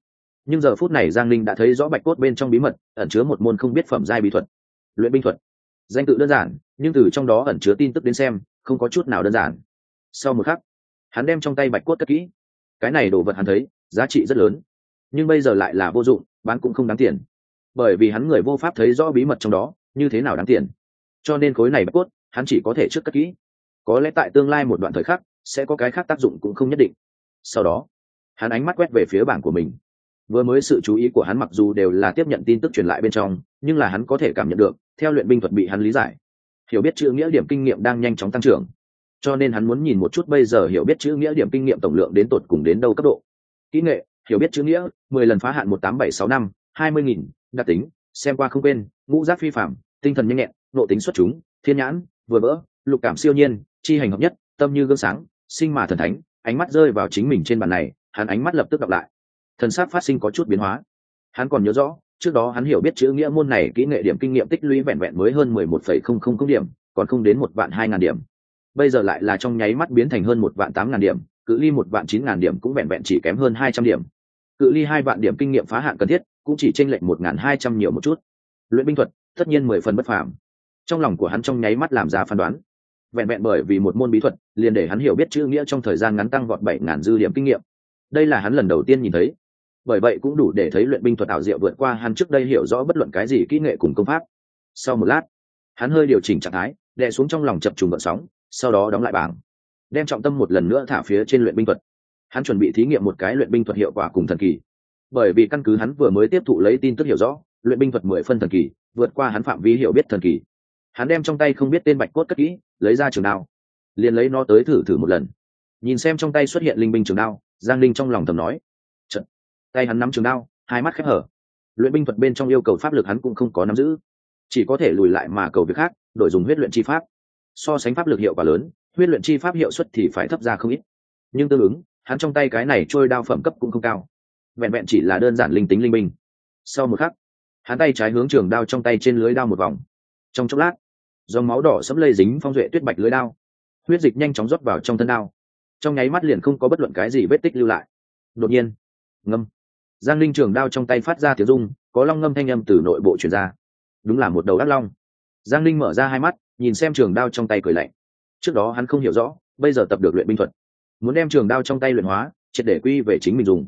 Speaker 1: Nhưng giờ phút này giang linh đã thấy rõ bạch cốt bên trong bí mật, ẩn chứa một môn không biết phẩm giai bí thuật. Luyện binh thuật. Danh tự đơn giản, nhưng từ trong đó ẩn chứa tin tức đến xem, không có chút nào đơn giản. Sau một khắc, hắn đem trong tay bạch cốt cất kỹ cái này đồ vật hắn thấy, giá trị rất lớn. Nhưng bây giờ lại là vô dụng, bán cũng không đáng tiền. Bởi vì hắn người vô pháp thấy rõ bí mật trong đó, như thế nào đáng tiền. Cho nên khối này bạch cốt, hắn chỉ có thể trước cất kỹ. Có lẽ tại tương lai một đoạn thời khắc, sẽ có cái khác tác dụng cũng không nhất định. Sau đó, hắn ánh mắt quét về phía bảng của mình. Vừa mới sự chú ý của hắn mặc dù đều là tiếp nhận tin tức truyền lại bên trong, nhưng là hắn có thể cảm nhận được, theo luyện binh thuật bị hắn lý giải. Hiểu biết chữ nghĩa điểm kinh nghiệm đang nhanh chóng tăng trưởng cho nên hắn muốn nhìn một chút bây giờ hiểu biết chữ nghĩa điểm kinh nghiệm tổng lượng đến tột cùng đến đâu cấp độ. Kỹ nghệ, hiểu biết chữ nghĩa, mười lần phá hạn một tám bảy sáu năm, hai mươi nghìn, đặc tính, xem qua không quên, ngũ giác phi phạm tinh thần nhanh nhẹn nộ tính xuất chúng, thiên nhãn, vừa vỡ, lục cảm siêu nhiên, chi hành hợp nhất, tâm như gương sáng, sinh mà thần thánh, ánh mắt rơi vào chính mình trên bàn này, hắn ánh mắt lập tức đọc lại. Thần sắc phát sinh có chút biến hóa. Hắn còn nhớ rõ, trước đó hắn hiểu biết chữ nghĩa môn này kỹ nghệ điểm kinh nghiệm tích lũy vẹn vẹn mới hơn mười một phẩy không không không điểm, còn không đến một vạn hai ngàn điểm bây giờ lại là trong nháy mắt biến thành hơn một vạn tám ngàn điểm, cự ly một vạn chín ngàn điểm cũng vẹn vẹn chỉ kém hơn hai trăm điểm. Cự ly hai vạn điểm kinh nghiệm phá hạn cần thiết, cũng chỉ tranh lệch một ngàn hai trăm nhiều một chút. Luyện binh thuật, tất nhiên mười phần bất phàm. Trong lòng của hắn trong nháy mắt làm ra phán đoán. Vẹn vẹn bởi vì một môn bí thuật, liền để hắn hiểu biết chữ nghĩa trong thời gian ngắn tăng vọt bảy ngàn dư điểm kinh nghiệm. Đây là hắn lần đầu tiên nhìn thấy. Bởi vậy cũng đủ để thấy luyện binh thuật ảo diệu vượt qua hắn trước đây hiểu rõ bất luận cái gì kỹ nghệ cùng công pháp. Sau một lát, hắn hơi điều chỉnh trạng thái, đè xuống trong lòng chập trùng gợn sóng sau đó đóng lại bảng, đem trọng tâm một lần nữa thả phía trên luyện binh thuật. Hắn chuẩn bị thí nghiệm một cái luyện binh thuật hiệu quả cùng thần kỳ. Bởi vì căn cứ hắn vừa mới tiếp thụ lấy tin tức hiểu rõ, luyện binh thuật mười phân thần kỳ, vượt qua hắn phạm vi hiểu biết thần kỳ. Hắn đem trong tay không biết tên bạch cốt cất kỹ, lấy ra trường đao. Liền lấy nó tới thử thử một lần. Nhìn xem trong tay xuất hiện linh binh trường đao, giang linh trong lòng thầm nói Trận. tay hắn nắm trường đao, hai mắt khép hở. Luyện binh thuật bên trong yêu cầu pháp lực hắn cũng không có nắm giữ. Chỉ có thể lùi lại mà cầu việc khác, đổi dùng huyết luyện chi pháp so sánh pháp lực hiệu quả lớn, huyết luyện chi pháp hiệu suất thì phải thấp ra không ít. Nhưng tương ứng, hắn trong tay cái này trôi đao phẩm cấp cũng không cao. Vẹn vẹn chỉ là đơn giản linh tính linh minh. Sau một khắc, hắn tay trái hướng trường đao trong tay trên lưới đao một vòng. Trong chốc lát, dòng máu đỏ sẫm lây dính phong duệ tuyết bạch lưới đao. Huyết dịch nhanh chóng rót vào trong thân đao. Trong nháy mắt liền không có bất luận cái gì vết tích lưu lại. Đột nhiên, ngâm. Giang linh trường đao trong tay phát ra tiếng rung, có long ngâm thanh âm từ nội bộ truyền ra. Đúng là một đầu ác long. Giang linh mở ra hai mắt nhìn xem trường đao trong tay cười lạnh. Trước đó hắn không hiểu rõ, bây giờ tập được luyện binh thuật. Muốn đem trường đao trong tay luyện hóa, triệt để quy về chính mình dùng.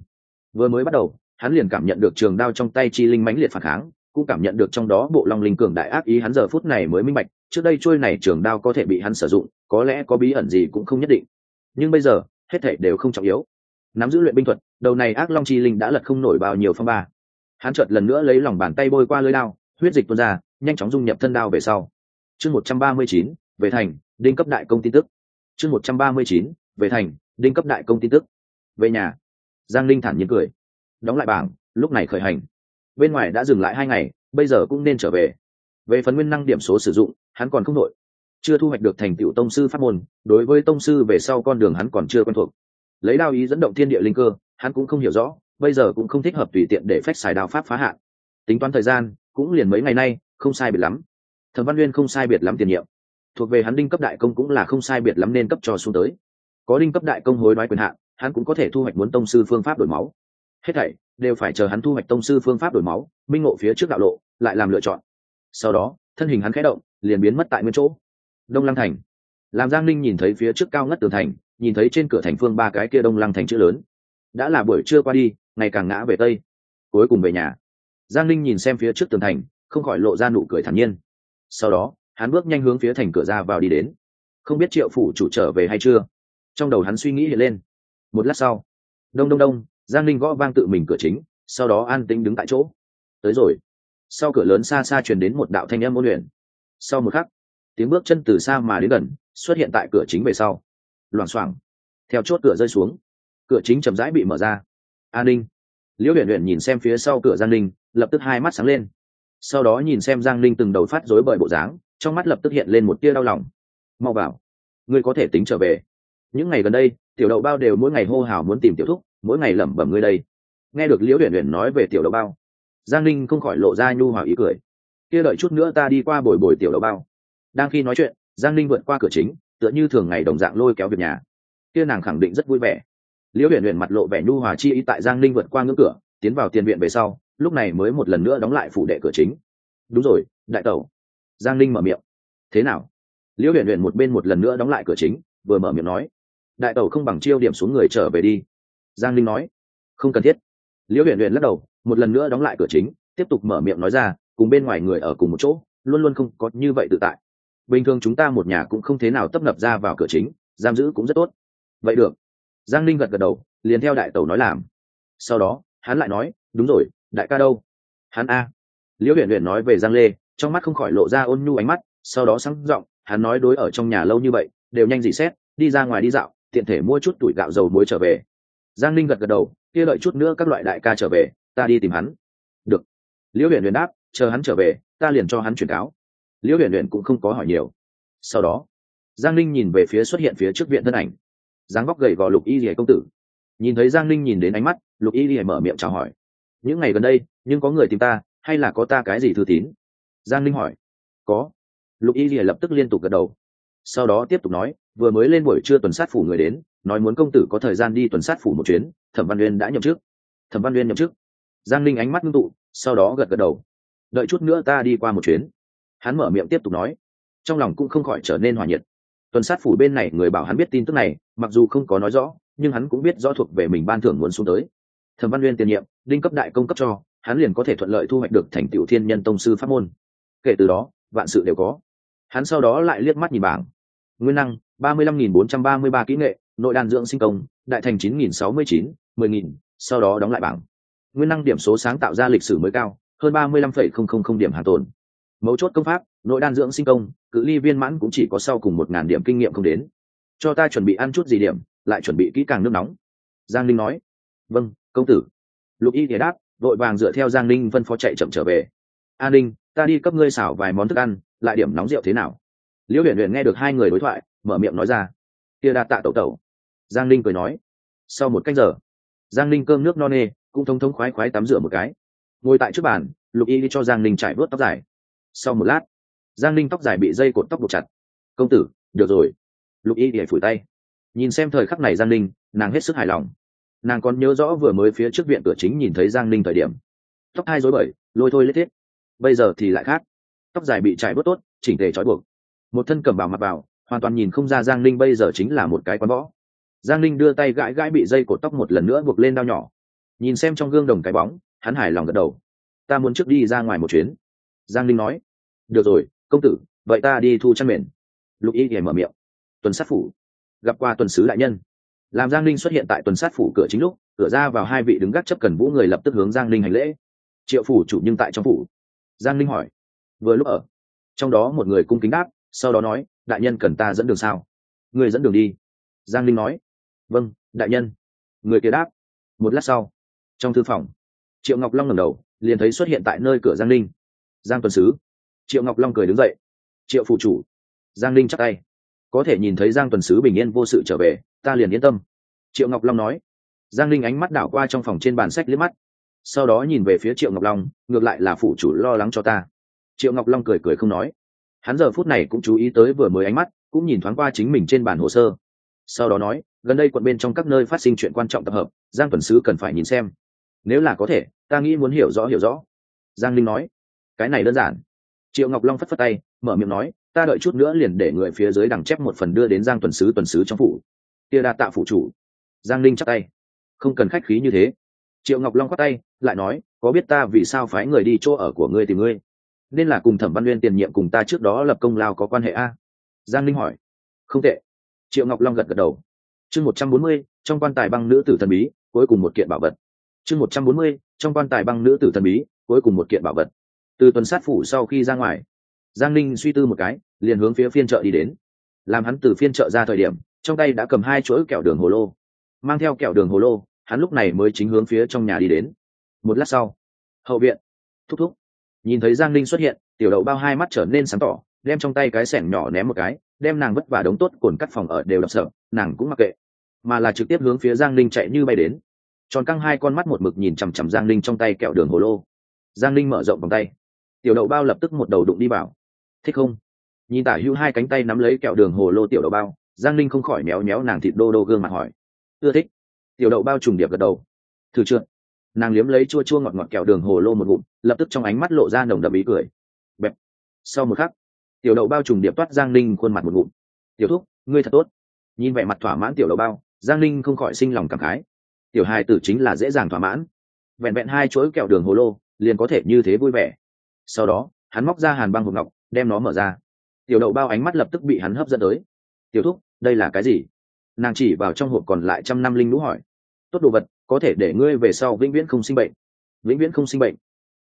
Speaker 1: Vừa mới bắt đầu, hắn liền cảm nhận được trường đao trong tay chi linh mãnh liệt phản kháng, cũng cảm nhận được trong đó bộ long linh cường đại ác ý hắn giờ phút này mới minh bạch, trước đây trôi này trường đao có thể bị hắn sử dụng, có lẽ có bí ẩn gì cũng không nhất định. Nhưng bây giờ, hết thể đều không trọng yếu. Nắm giữ luyện binh thuật, đầu này ác long chi linh đã lật không nổi bao nhiêu phong ba. Hắn chợt lần nữa lấy lòng bàn tay bôi qua lưới đao, huyết dịch tuôn ra, nhanh chóng dung nhập thân đao về sau chương một trăm ba mươi chín, về thành, đinh cấp đại công tin tức. Chương một trăm ba mươi chín, về thành, đinh cấp đại công tin tức. Về nhà. Giang linh thản nhiên cười. Đóng lại bảng, lúc này khởi hành. Bên ngoài đã dừng lại hai ngày, bây giờ cũng nên trở về. Về phần nguyên năng điểm số sử dụng, hắn còn không nội chưa thu hoạch được thành tựu tông sư pháp môn, đối với tông sư về sau con đường hắn còn chưa quen thuộc. Lấy đao ý dẫn động thiên địa linh cơ, hắn cũng không hiểu rõ, bây giờ cũng không thích hợp tùy tiện để phách xài đao pháp phá hạn. Tính toán thời gian, cũng liền mấy ngày nay, không sai biệt lắm thẩm văn nguyên không sai biệt lắm tiền nhiệm. Thuộc về hắn đinh cấp đại công cũng là không sai biệt lắm nên cấp cho xuống tới. Có đinh cấp đại công hối đoái quyền hạn, hắn cũng có thể thu hoạch muốn tông sư phương pháp đổi máu. Hết thảy đều phải chờ hắn thu hoạch tông sư phương pháp đổi máu, minh ngộ phía trước đạo lộ, lại làm lựa chọn. Sau đó, thân hình hắn khẽ động, liền biến mất tại nguyên chỗ. Đông lăng thành. Làm giang linh nhìn thấy phía trước cao ngất tường thành, nhìn thấy trên cửa thành phương ba cái kia đông lăng thành chữ lớn. Đã là buổi trưa qua đi, ngày càng ngã về tây. Cuối cùng về nhà. Giang linh nhìn xem phía trước tường thành, không khỏi lộ ra nụ cười thản nhiên sau đó, hắn bước nhanh hướng phía thành cửa ra vào đi đến. Không biết triệu phủ chủ trở về hay chưa? Trong đầu hắn suy nghĩ hiện lên. Một lát sau, đông đông đông, giang linh gõ vang tự mình cửa chính, sau đó an tĩnh đứng tại chỗ. Tới rồi. Sau cửa lớn xa xa truyền đến một đạo thanh âm ôn luyện. Sau một khắc, tiếng bước chân từ xa mà đến gần, xuất hiện tại cửa chính về sau. Loảng xoảng, theo chốt cửa rơi xuống. Cửa chính chậm rãi bị mở ra. An ninh, liễu huyền huyền nhìn xem phía sau cửa giang linh lập tức hai mắt sáng lên sau đó nhìn xem giang linh từng đầu phát rối bởi bộ dáng, trong mắt lập tức hiện lên một tia đau lòng. Mau vào, ngươi có thể tính trở về. Những ngày gần đây, tiểu đậu bao đều mỗi ngày hô hào muốn tìm tiểu thúc, mỗi ngày lẩm bẩm ngươi đây. Nghe được liễu huyền huyền nói về tiểu đậu bao, giang linh không khỏi lộ ra nhu hòa ý cười. Kia đợi chút nữa ta đi qua bồi bồi tiểu đậu bao. Đang khi nói chuyện, giang linh vượt qua cửa chính, tựa như thường ngày đồng dạng lôi kéo việc nhà. Kia nàng khẳng định rất vui vẻ. Liễu huyền huyền mặt lộ vẻ nhu hòa chi ý tại giang linh vượt qua ngưỡng cửa, tiến vào tiền viện về sau lúc này mới một lần nữa đóng lại phủ đệ cửa chính. Đúng rồi, đại tẩu. Giang ninh mở miệng. Thế nào? Liễu huyền huyền một bên một lần nữa đóng lại cửa chính, vừa mở miệng nói. Đại tẩu không bằng chiêu điểm xuống người trở về đi. Giang ninh nói. Không cần thiết. Liễu huyền huyền lắc đầu, một lần nữa đóng lại cửa chính, tiếp tục mở miệng nói ra, cùng bên ngoài người ở cùng một chỗ, luôn luôn không có như vậy tự tại. Bình thường chúng ta một nhà cũng không thế nào tấp nập ra vào cửa chính, giam giữ cũng rất tốt. Vậy được. Giang ninh gật gật đầu, liền theo đại tẩu nói làm. Sau đó, hắn lại nói, đúng rồi đại ca đâu? Hắn a. Liễu huyện huyện nói về giang lê, trong mắt không khỏi lộ ra ôn nhu ánh mắt, sau đó sáng giọng, hắn nói đối ở trong nhà lâu như vậy, đều nhanh dị xét, đi ra ngoài đi dạo, tiện thể mua chút tuổi gạo dầu muối trở về. Giang linh gật gật đầu, kia đợi chút nữa các loại đại ca trở về, ta đi tìm hắn. Được. Liễu huyện huyện đáp, chờ hắn trở về, ta liền cho hắn chuyển cáo. Liễu huyện huyện cũng không có hỏi nhiều. Sau đó, giang linh nhìn về phía xuất hiện phía trước viện thân ảnh. Dáng vóc gầy gò lục y rìa công tử. Nhìn thấy giang linh nhìn đến ánh mắt, lục y rìa mở miệng chào hỏi những ngày gần đây, nhưng có người tìm ta, hay là có ta cái gì thư tín? Giang linh hỏi. Có. Lục y lìa lập tức liên tục gật đầu. Sau đó tiếp tục nói, vừa mới lên buổi trưa tuần sát phủ người đến, nói muốn công tử có thời gian đi tuần sát phủ một chuyến, thẩm văn uyên đã nhậm chức. Thẩm văn uyên nhậm chức. Giang linh ánh mắt ngưng tụ, sau đó gật gật đầu. Đợi chút nữa ta đi qua một chuyến. Hắn mở miệng tiếp tục nói. Trong lòng cũng không khỏi trở nên hòa nhiệt. Tuần sát phủ bên này, người bảo hắn biết tin tức này, mặc dù không có nói rõ, nhưng hắn cũng biết rõ thuộc về mình ban thưởng muốn xuống tới thẩm văn nguyên tiền nhiệm, đinh cấp đại công cấp cho, hắn liền có thể thuận lợi thu hoạch được thành tiểu thiên nhân tông sư pháp môn. Kể từ đó, vạn sự đều có. Hắn sau đó lại liếc mắt nhìn bảng. Nguyên năng, ba mươi lăm nghìn bốn trăm ba mươi ba kỹ nghệ, nội đan dưỡng sinh công, đại thành chín nghìn sáu mươi chín, mười nghìn, sau đó đóng lại bảng. Nguyên năng điểm số sáng tạo ra lịch sử mới cao, hơn ba mươi lăm phẩy không không không điểm hàng tồn. Mấu chốt công pháp, nội đan dưỡng sinh công, cự ly viên mãn cũng chỉ có sau cùng một ngàn điểm kinh nghiệm không đến. Cho ta chuẩn bị ăn chút gì điểm, lại chuẩn bị kỹ càng nước nóng. Giang linh nói. Vâng công tử. Lục y thì đáp, vội vàng dựa theo giang ninh phân phó chạy chậm trở về. An ninh, ta đi cấp ngươi xảo vài món thức ăn, lại điểm nóng rượu thế nào? Liễu huyền huyền nghe được hai người đối thoại, mở miệng nói ra. Kia đạt tạ tẩu tẩu. Giang ninh cười nói. Sau một cách giờ, giang ninh cơm nước no nê, cũng thông thống khoái khoái tắm rửa một cái. Ngồi tại trước bàn, lục y đi cho giang ninh trải vớt tóc dài. Sau một lát, giang ninh tóc dài bị dây cột tóc buộc chặt. Công tử, được rồi. Lục y để phủi tay. Nhìn xem thời khắc này giang ninh, nàng hết sức hài lòng nàng còn nhớ rõ vừa mới phía trước viện cửa chính nhìn thấy giang Ninh thời điểm. Tóc hai dối bời, lôi thôi lết thiết. Bây giờ thì lại khác. Tóc dài bị trải bớt tốt, chỉnh tề trói buộc. Một thân cầm bào mặt vào, hoàn toàn nhìn không ra giang Ninh bây giờ chính là một cái quán võ. Giang Ninh đưa tay gãi gãi bị dây cột tóc một lần nữa buộc lên đao nhỏ. Nhìn xem trong gương đồng cái bóng, hắn hài lòng gật đầu. Ta muốn trước đi ra ngoài một chuyến. Giang Ninh nói. Được rồi, công tử, vậy ta đi thu chăn mền. Lục y thì mở miệng. Tuần sát phủ. Gặp qua tuần sứ đại nhân làm giang linh xuất hiện tại tuần sát phủ cửa chính lúc, cửa ra vào hai vị đứng gác chấp cần vũ người lập tức hướng giang linh hành lễ. Triệu phủ chủ nhưng tại trong phủ. Giang linh hỏi. Vừa lúc ở. Trong đó một người cung kính đáp, sau đó nói, đại nhân cần ta dẫn đường sao? Người dẫn đường đi. Giang linh nói. Vâng đại nhân. Người kia đáp. Một lát sau, trong thư phòng, triệu ngọc long ngẩng đầu, liền thấy xuất hiện tại nơi cửa giang linh giang tuần sứ. Triệu ngọc long cười đứng dậy. Triệu phụ chủ. Giang linh chắc tay. Có thể nhìn thấy giang tuần sứ bình yên vô sự trở về ta liền yên tâm. Triệu ngọc long nói. Giang linh ánh mắt đảo qua trong phòng trên bàn sách liếc mắt. Sau đó nhìn về phía triệu ngọc long, ngược lại là phụ chủ lo lắng cho ta. Triệu ngọc long cười cười không nói. Hắn giờ phút này cũng chú ý tới vừa mới ánh mắt, cũng nhìn thoáng qua chính mình trên bản hồ sơ. Sau đó nói, gần đây quận bên trong các nơi phát sinh chuyện quan trọng tập hợp, giang tuần sứ cần phải nhìn xem. Nếu là có thể, ta nghĩ muốn hiểu rõ hiểu rõ. Giang linh nói. Cái này đơn giản. Triệu ngọc long phất phất tay, mở miệng nói, ta đợi chút nữa liền để người phía dưới đằng chép một phần đưa đến giang tuần sứ tuần sứ trong phủ kia đa tạ phụ chủ. Giang linh chắc tay. Không cần khách khí như thế. Triệu ngọc long khoát tay, lại nói, có biết ta vì sao phái người đi chỗ ở của ngươi tìm ngươi? Nên là cùng thẩm văn nguyên tiền nhiệm cùng ta trước đó lập công lao có quan hệ a? Giang linh hỏi. Không tệ. Triệu ngọc long gật gật đầu. Chương một trăm bốn mươi, trong quan tài băng nữ tử thần bí, cuối cùng một kiện bảo vật. Chương một trăm bốn mươi, trong quan tài băng nữ tử thần bí, cuối cùng một kiện bảo vật. Từ tuần sát phủ sau khi ra ngoài, giang ninh suy tư một cái, liền hướng phía phiên chợ đi đến. Làm hắn từ phiên chợ ra thời điểm trong tay đã cầm hai chuỗi kẹo đường hồ lô. Mang theo kẹo đường hồ lô, hắn lúc này mới chính hướng phía trong nhà đi đến. Một lát sau, hậu viện. Thúc thúc. Nhìn thấy giang Linh xuất hiện, tiểu đậu bao hai mắt trở nên sáng tỏ, đem trong tay cái sẻng nhỏ ném một cái, đem nàng vất vả đống tốt cồn cắt phòng ở đều đập sợ, nàng cũng mặc kệ. Mà là trực tiếp hướng phía giang Linh chạy như bay đến. Tròn căng hai con mắt một mực nhìn chằm chằm giang Linh trong tay kẹo đường hồ lô. Giang Linh mở rộng vòng tay. Tiểu đậu bao lập tức một đầu đụng đi vào. Thích không? Nhìn tả hữu hai cánh tay nắm lấy kẹo đường hồ lô tiểu đậu bao giang Linh không khỏi méo méo nàng thịt đô đô gương mặt hỏi. Ưa thích. Tiểu đậu bao trùng điệp gật đầu. Thử trượt nàng liếm lấy chua chua ngọt ngọt kẹo đường hồ lô một ngụm, lập tức trong ánh mắt lộ ra nồng đậm ý cười. Bẹp. Sau một khắc, tiểu đậu bao trùng điệp toát giang Linh khuôn mặt một ngụm. Tiểu thúc, ngươi thật tốt. Nhìn vẻ mặt thỏa mãn tiểu đậu bao, giang Linh không khỏi sinh lòng cảm khái. Tiểu hai tử chính là dễ dàng thỏa mãn. Vẹn vẹn hai chuỗi kẹo đường hồ lô, liền có thể như thế vui vẻ. Sau đó, hắn móc ra hàn băng hộp ngọc, đem nó mở ra. Tiểu đậu bao ánh mắt lập tức bị hắn hấp dẫn tới tiểu thúc, đây là cái gì? Nàng chỉ vào trong hộp còn lại trăm năm linh lũ hỏi. Tốt đồ vật, có thể để ngươi về sau vĩnh viễn không sinh bệnh. Vĩnh viễn không sinh bệnh?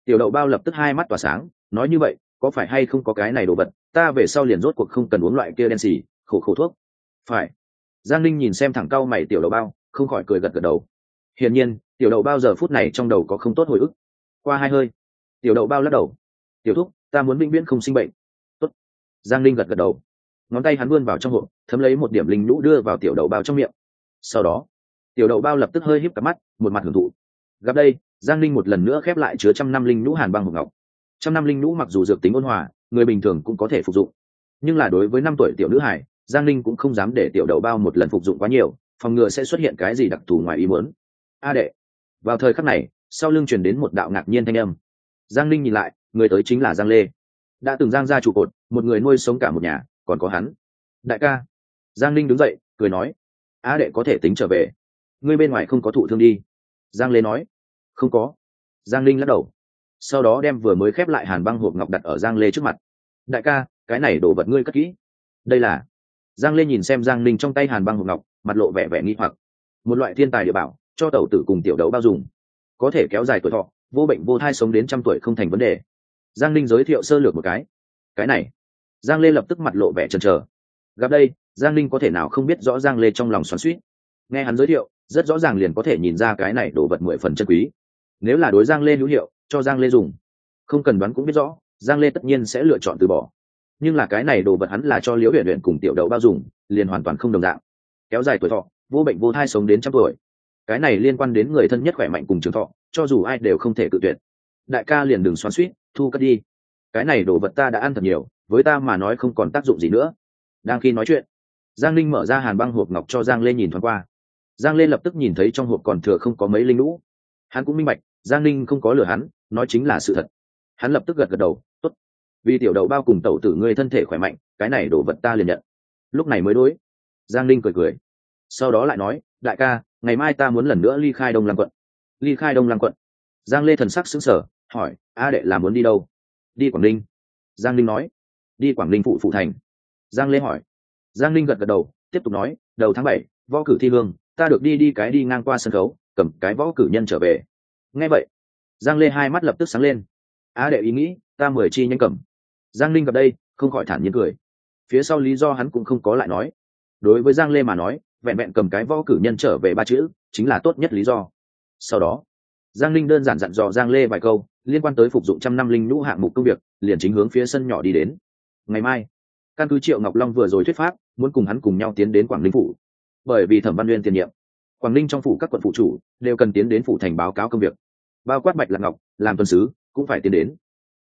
Speaker 1: Tiểu đậu bao lập tức hai mắt tỏa sáng, nói như vậy, có phải hay không có cái này đồ vật, ta về sau liền rốt cuộc không cần uống loại kia đen xì, khổ khổ thuốc. Phải. Giang linh nhìn xem thẳng cau mày tiểu đậu bao, không khỏi cười gật gật đầu. Hiển nhiên, tiểu đậu bao giờ phút này trong đầu có không tốt hồi ức. Qua hai hơi. Tiểu đậu bao lắc đầu. Tiểu thúc, ta muốn vĩnh viễn không sinh bệnh. Tốt. giang linh gật gật đầu ngón tay hắn vươn vào trong hộp, thấm lấy một điểm linh nhũ đưa vào tiểu đậu bao trong miệng. Sau đó, tiểu đậu bao lập tức hơi híp cặp mắt, một mặt hưởng thụ. Gặp đây, giang linh một lần nữa khép lại chứa trăm năm linh nhũ hàn băng hộp ngọc. Trăm năm linh nhũ mặc dù dược tính ôn hòa, người bình thường cũng có thể phục dụng. Nhưng là đối với năm tuổi tiểu nữ hải giang linh cũng không dám để tiểu đậu bao một lần phục dụng quá nhiều, phòng ngừa sẽ xuất hiện cái gì đặc thù ngoài ý muốn. A đệ. Vào thời khắc này, sau lưng truyền đến một đạo ngạc nhiên thanh âm. Giang linh nhìn lại, người tới chính là giang lê. Đã từng giang ra trụ cột, một người nuôi sống cả một nhà còn có hắn. Đại ca. Giang linh đứng dậy, cười nói. A đệ có thể tính trở về. Ngươi bên ngoài không có thụ thương đi. Giang lê nói. Không có. Giang linh lắc đầu. Sau đó đem vừa mới khép lại hàn băng hộp ngọc đặt ở giang lê trước mặt. Đại ca, cái này đổ vật ngươi cất kỹ. Đây là. Giang lê nhìn xem giang linh trong tay hàn băng hộp ngọc, mặt lộ vẻ vẻ nghi hoặc. Một loại thiên tài địa bảo, cho tàu tử cùng tiểu đấu bao dùng có thể kéo dài tuổi thọ, vô bệnh vô thai sống đến trăm tuổi không thành vấn đề. Giang linh giới thiệu sơ lược một cái. Cái này giang lê lập tức mặt lộ vẻ chần chờ. Gặp đây, giang Linh có thể nào không biết rõ giang lê trong lòng xoắn suýt nghe hắn giới thiệu, rất rõ ràng liền có thể nhìn ra cái này đổ vật mười phần chân quý. Nếu là đối giang lê hữu hiệu, cho giang lê dùng. Không cần đoán cũng biết rõ, giang lê tất nhiên sẽ lựa chọn từ bỏ. Nhưng là cái này đồ vật hắn là cho liễu huyện huyện cùng tiểu đậu bao dùng, liền hoàn toàn không đồng dạng. Kéo dài tuổi thọ, vô bệnh vô thai sống đến trăm tuổi. Cái này liên quan đến người thân nhất khỏe mạnh cùng trường thọ, cho dù ai đều không thể tự tuyệt. Đại ca liền đừng xoắn suýt thu cất đi. Cái này đồ vật ta đã ăn thật nhiều với ta mà nói không còn tác dụng gì nữa. Đang khi nói chuyện, giang linh mở ra hàn băng hộp ngọc cho giang lê nhìn thoáng qua. Giang lê lập tức nhìn thấy trong hộp còn thừa không có mấy linh lũ. Hắn cũng minh bạch, giang linh không có lừa hắn, nói chính là sự thật. Hắn lập tức gật gật đầu t ố t vì tiểu đậu bao cùng tẩu tử ngươi thân thể khỏe mạnh, cái này đồ vật ta liền nhận. Lúc này mới đối, giang linh cười cười. Sau đó lại nói, đại ca, ngày mai ta muốn lần nữa ly khai đông lăng quận. Ly khai đông lăng quận? Giang lê thần sắc xứng sở hỏi, a đệ là muốn đi đâu? Đi quảng ninh. Giang linh nói đi quảng ninh phụ phụ thành. Giang lê hỏi. Giang linh gật gật đầu, tiếp tục nói, đầu tháng bảy, võ cử thi hương, ta được đi đi cái đi ngang qua sân khấu, cầm cái võ cử nhân trở về. Nghe vậy, giang lê hai mắt lập tức sáng lên. A đệ ý nghĩ, ta mười chi nhanh cầm. Giang linh gặp đây, không khỏi thản nhiên cười. Phía sau lý do hắn cũng không có lại nói. Đối với giang lê mà nói, vẹn vẹn cầm cái võ cử nhân trở về ba chữ, chính là tốt nhất lý do. Sau đó, giang linh đơn giản dặn dò giang lê vài câu, liên quan tới phục dụng trăm năm linh nhũ hạng mục công việc, liền chính hướng phía sân nhỏ đi đến ngày mai, căn cứ triệu ngọc long vừa rồi thuyết pháp, muốn cùng hắn cùng nhau tiến đến quảng ninh phủ. Bởi vì thẩm văn nguyên tiền nhiệm, quảng ninh trong phủ các quận phụ chủ đều cần tiến đến phủ thành báo cáo công việc. Bao quát bạch lạc ngọc, làm tuần sứ, cũng phải tiến đến.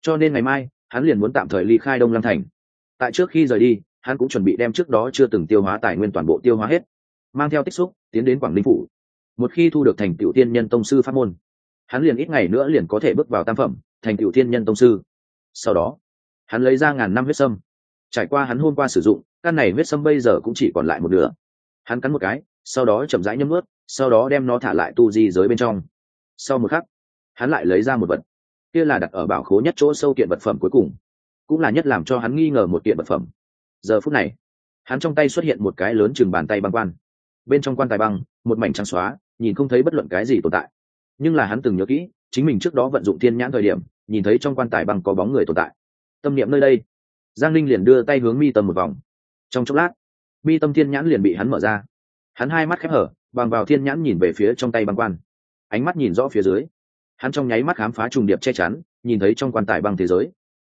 Speaker 1: Cho nên ngày mai, hắn liền muốn tạm thời ly khai đông lăng thành. Tại trước khi rời đi, hắn cũng chuẩn bị đem trước đó chưa từng tiêu hóa tài nguyên toàn bộ tiêu hóa hết, mang theo tích xúc, tiến đến quảng ninh phủ. Một khi thu được thành tiểu tiên nhân tông sư pháp môn, hắn liền ít ngày nữa liền có thể bước vào tam phẩm thành tiểu tiên nhân tông sư. Sau đó hắn lấy ra ngàn năm huyết sâm. Trải qua hắn hôm qua sử dụng, căn này huyết sâm bây giờ cũng chỉ còn lại một nửa. Hắn cắn một cái, sau đó chậm rãi nhấm ướt sau đó đem nó thả lại tu di giới bên trong. Sau một khắc, hắn lại lấy ra một vật. Kia là đặt ở bảo khố nhất chỗ sâu kiện vật phẩm cuối cùng. Cũng là nhất làm cho hắn nghi ngờ một kiện vật phẩm. Giờ phút này, hắn trong tay xuất hiện một cái lớn chừng bàn tay băng quan. Bên trong quan tài băng, một mảnh trắng xóa, nhìn không thấy bất luận cái gì tồn tại. Nhưng là hắn từng nhớ kỹ, chính mình trước đó vận dụng thiên nhãn thời điểm, nhìn thấy trong quan tài băng có bóng người tồn tại tâm niệm nơi đây. Giang linh liền đưa tay hướng mi tâm một vòng. Trong chốc lát, mi tâm thiên nhãn liền bị hắn mở ra. Hắn hai mắt khép hở, bằng vào thiên nhãn nhìn về phía trong tay băng quan. Ánh mắt nhìn rõ phía dưới. Hắn trong nháy mắt khám phá trùng điệp che chắn, nhìn thấy trong quan tài băng thế giới.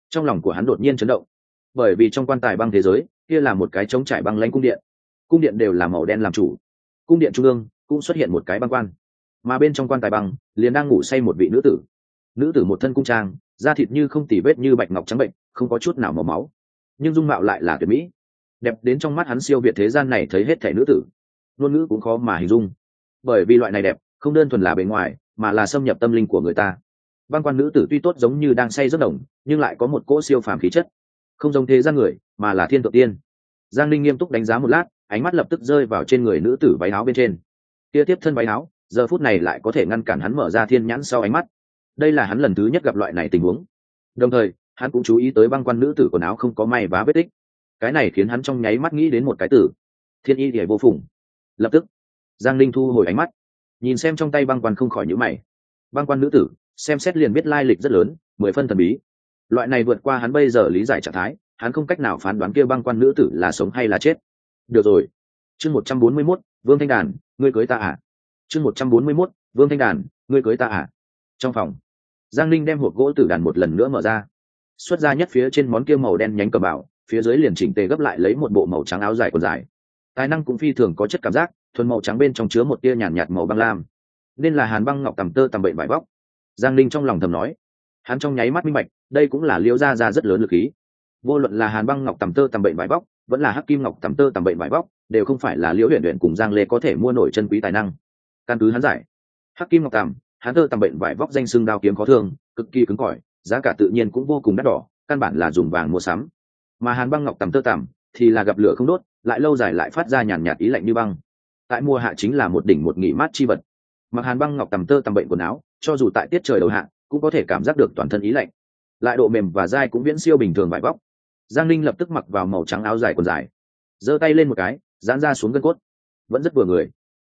Speaker 1: Trong lòng của hắn đột nhiên chấn động. Bởi vì trong quan tài băng thế giới, kia là một cái trống trải băng lanh cung điện. Cung điện đều là màu đen làm chủ. Cung điện trung ương cũng xuất hiện một cái băng quan. Mà bên trong quan tài băng, liền đang ngủ say một vị nữ tử. Nữ tử một thân cung trang da thịt như không tỉ vết như bạch ngọc trắng bệnh, không có chút nào màu máu. Nhưng dung mạo lại là tuyệt mỹ. Đẹp đến trong mắt hắn siêu việt thế gian này thấy hết thể nữ tử. Ngôn ngữ cũng khó mà hình dung. Bởi vì loại này đẹp, không đơn thuần là bề ngoài, mà là xâm nhập tâm linh của người ta. Văn quan nữ tử tuy tốt giống như đang say rất đồng, nhưng lại có một cỗ siêu phàm khí chất. Không giống thế gian người, mà là thiên tự tiên. Giang linh nghiêm túc đánh giá một lát, ánh mắt lập tức rơi vào trên người nữ tử váy áo bên trên. Tia tiếp thân váy áo, giờ phút này lại có thể ngăn cản hắn mở ra thiên nhãn sau ánh mắt đây là hắn lần thứ nhất gặp loại này tình huống. Đồng thời, hắn cũng chú ý tới băng quan nữ tử quần áo không có may vá vết tích. Cái này khiến hắn trong nháy mắt nghĩ đến một cái tử thiên y thì vô phùng. Lập tức, giang linh thu hồi ánh mắt, nhìn xem trong tay băng quan không khỏi nhữ mày. Băng quan nữ tử, xem xét liền biết lai lịch rất lớn, mười phân thần bí. Loại này vượt qua hắn bây giờ lý giải trạng thái, hắn không cách nào phán đoán kia băng quan nữ tử là sống hay là chết. Được rồi. Chương một trăm bốn mươi mốt, vương thanh đàn, ngươi cưới ta à? Chương một trăm bốn mươi mốt, vương thanh đàn, ngươi cưới ta à? Trong phòng giang linh đem hộp gỗ tử đàn một lần nữa mở ra. Xuất ra nhất phía trên món kia màu đen nhánh cờ bảo phía dưới liền chỉnh tề gấp lại lấy một bộ màu trắng áo dài còn dài. Tài năng cũng phi thường có chất cảm giác thuần màu trắng bên trong chứa một tia nhàn nhạt, nhạt màu băng lam. Nên là hàn băng ngọc tầm tơ tầm bệnh vải vóc giang linh trong lòng thầm nói hắn trong nháy mắt minh bạch đây cũng là liễu ra ra rất lớn lực khí. Vô luận là hàn băng ngọc tầm tơ tầm bệnh vải vóc vẫn là hắc kim ngọc tầm tơ tầm bệnh vải vóc đều không phải là liễu huyện huyện cùng giang lê có thể mua nổi chân quý tài năng. Căn cứ hắn giải hắc kim ngọc tầm hắn tơ tầm bệnh vải vóc danh xưng đao kiếm khó thương, cực kỳ cứng cỏi, giá cả tự nhiên cũng vô cùng đắt đỏ, căn bản là dùng vàng mua sắm. Mà hàn băng ngọc tầm tơ tằm thì là gặp lửa không đốt, lại lâu dài lại phát ra nhàn nhạt ý lạnh như băng. Tại mùa hạ chính là một đỉnh một nghỉ mát chi vật. Mặc hàn băng ngọc tầm tơ tầm bệnh quần áo, cho dù tại tiết trời đầu hạ, cũng có thể cảm giác được toàn thân ý lạnh. Lại độ mềm và dai cũng viễn siêu bình thường vải vóc. Giang linh lập tức mặc vào màu trắng áo dài quần dài, giơ tay lên một cái dán ra xuống gân cốt. Vẫn rất vừa người.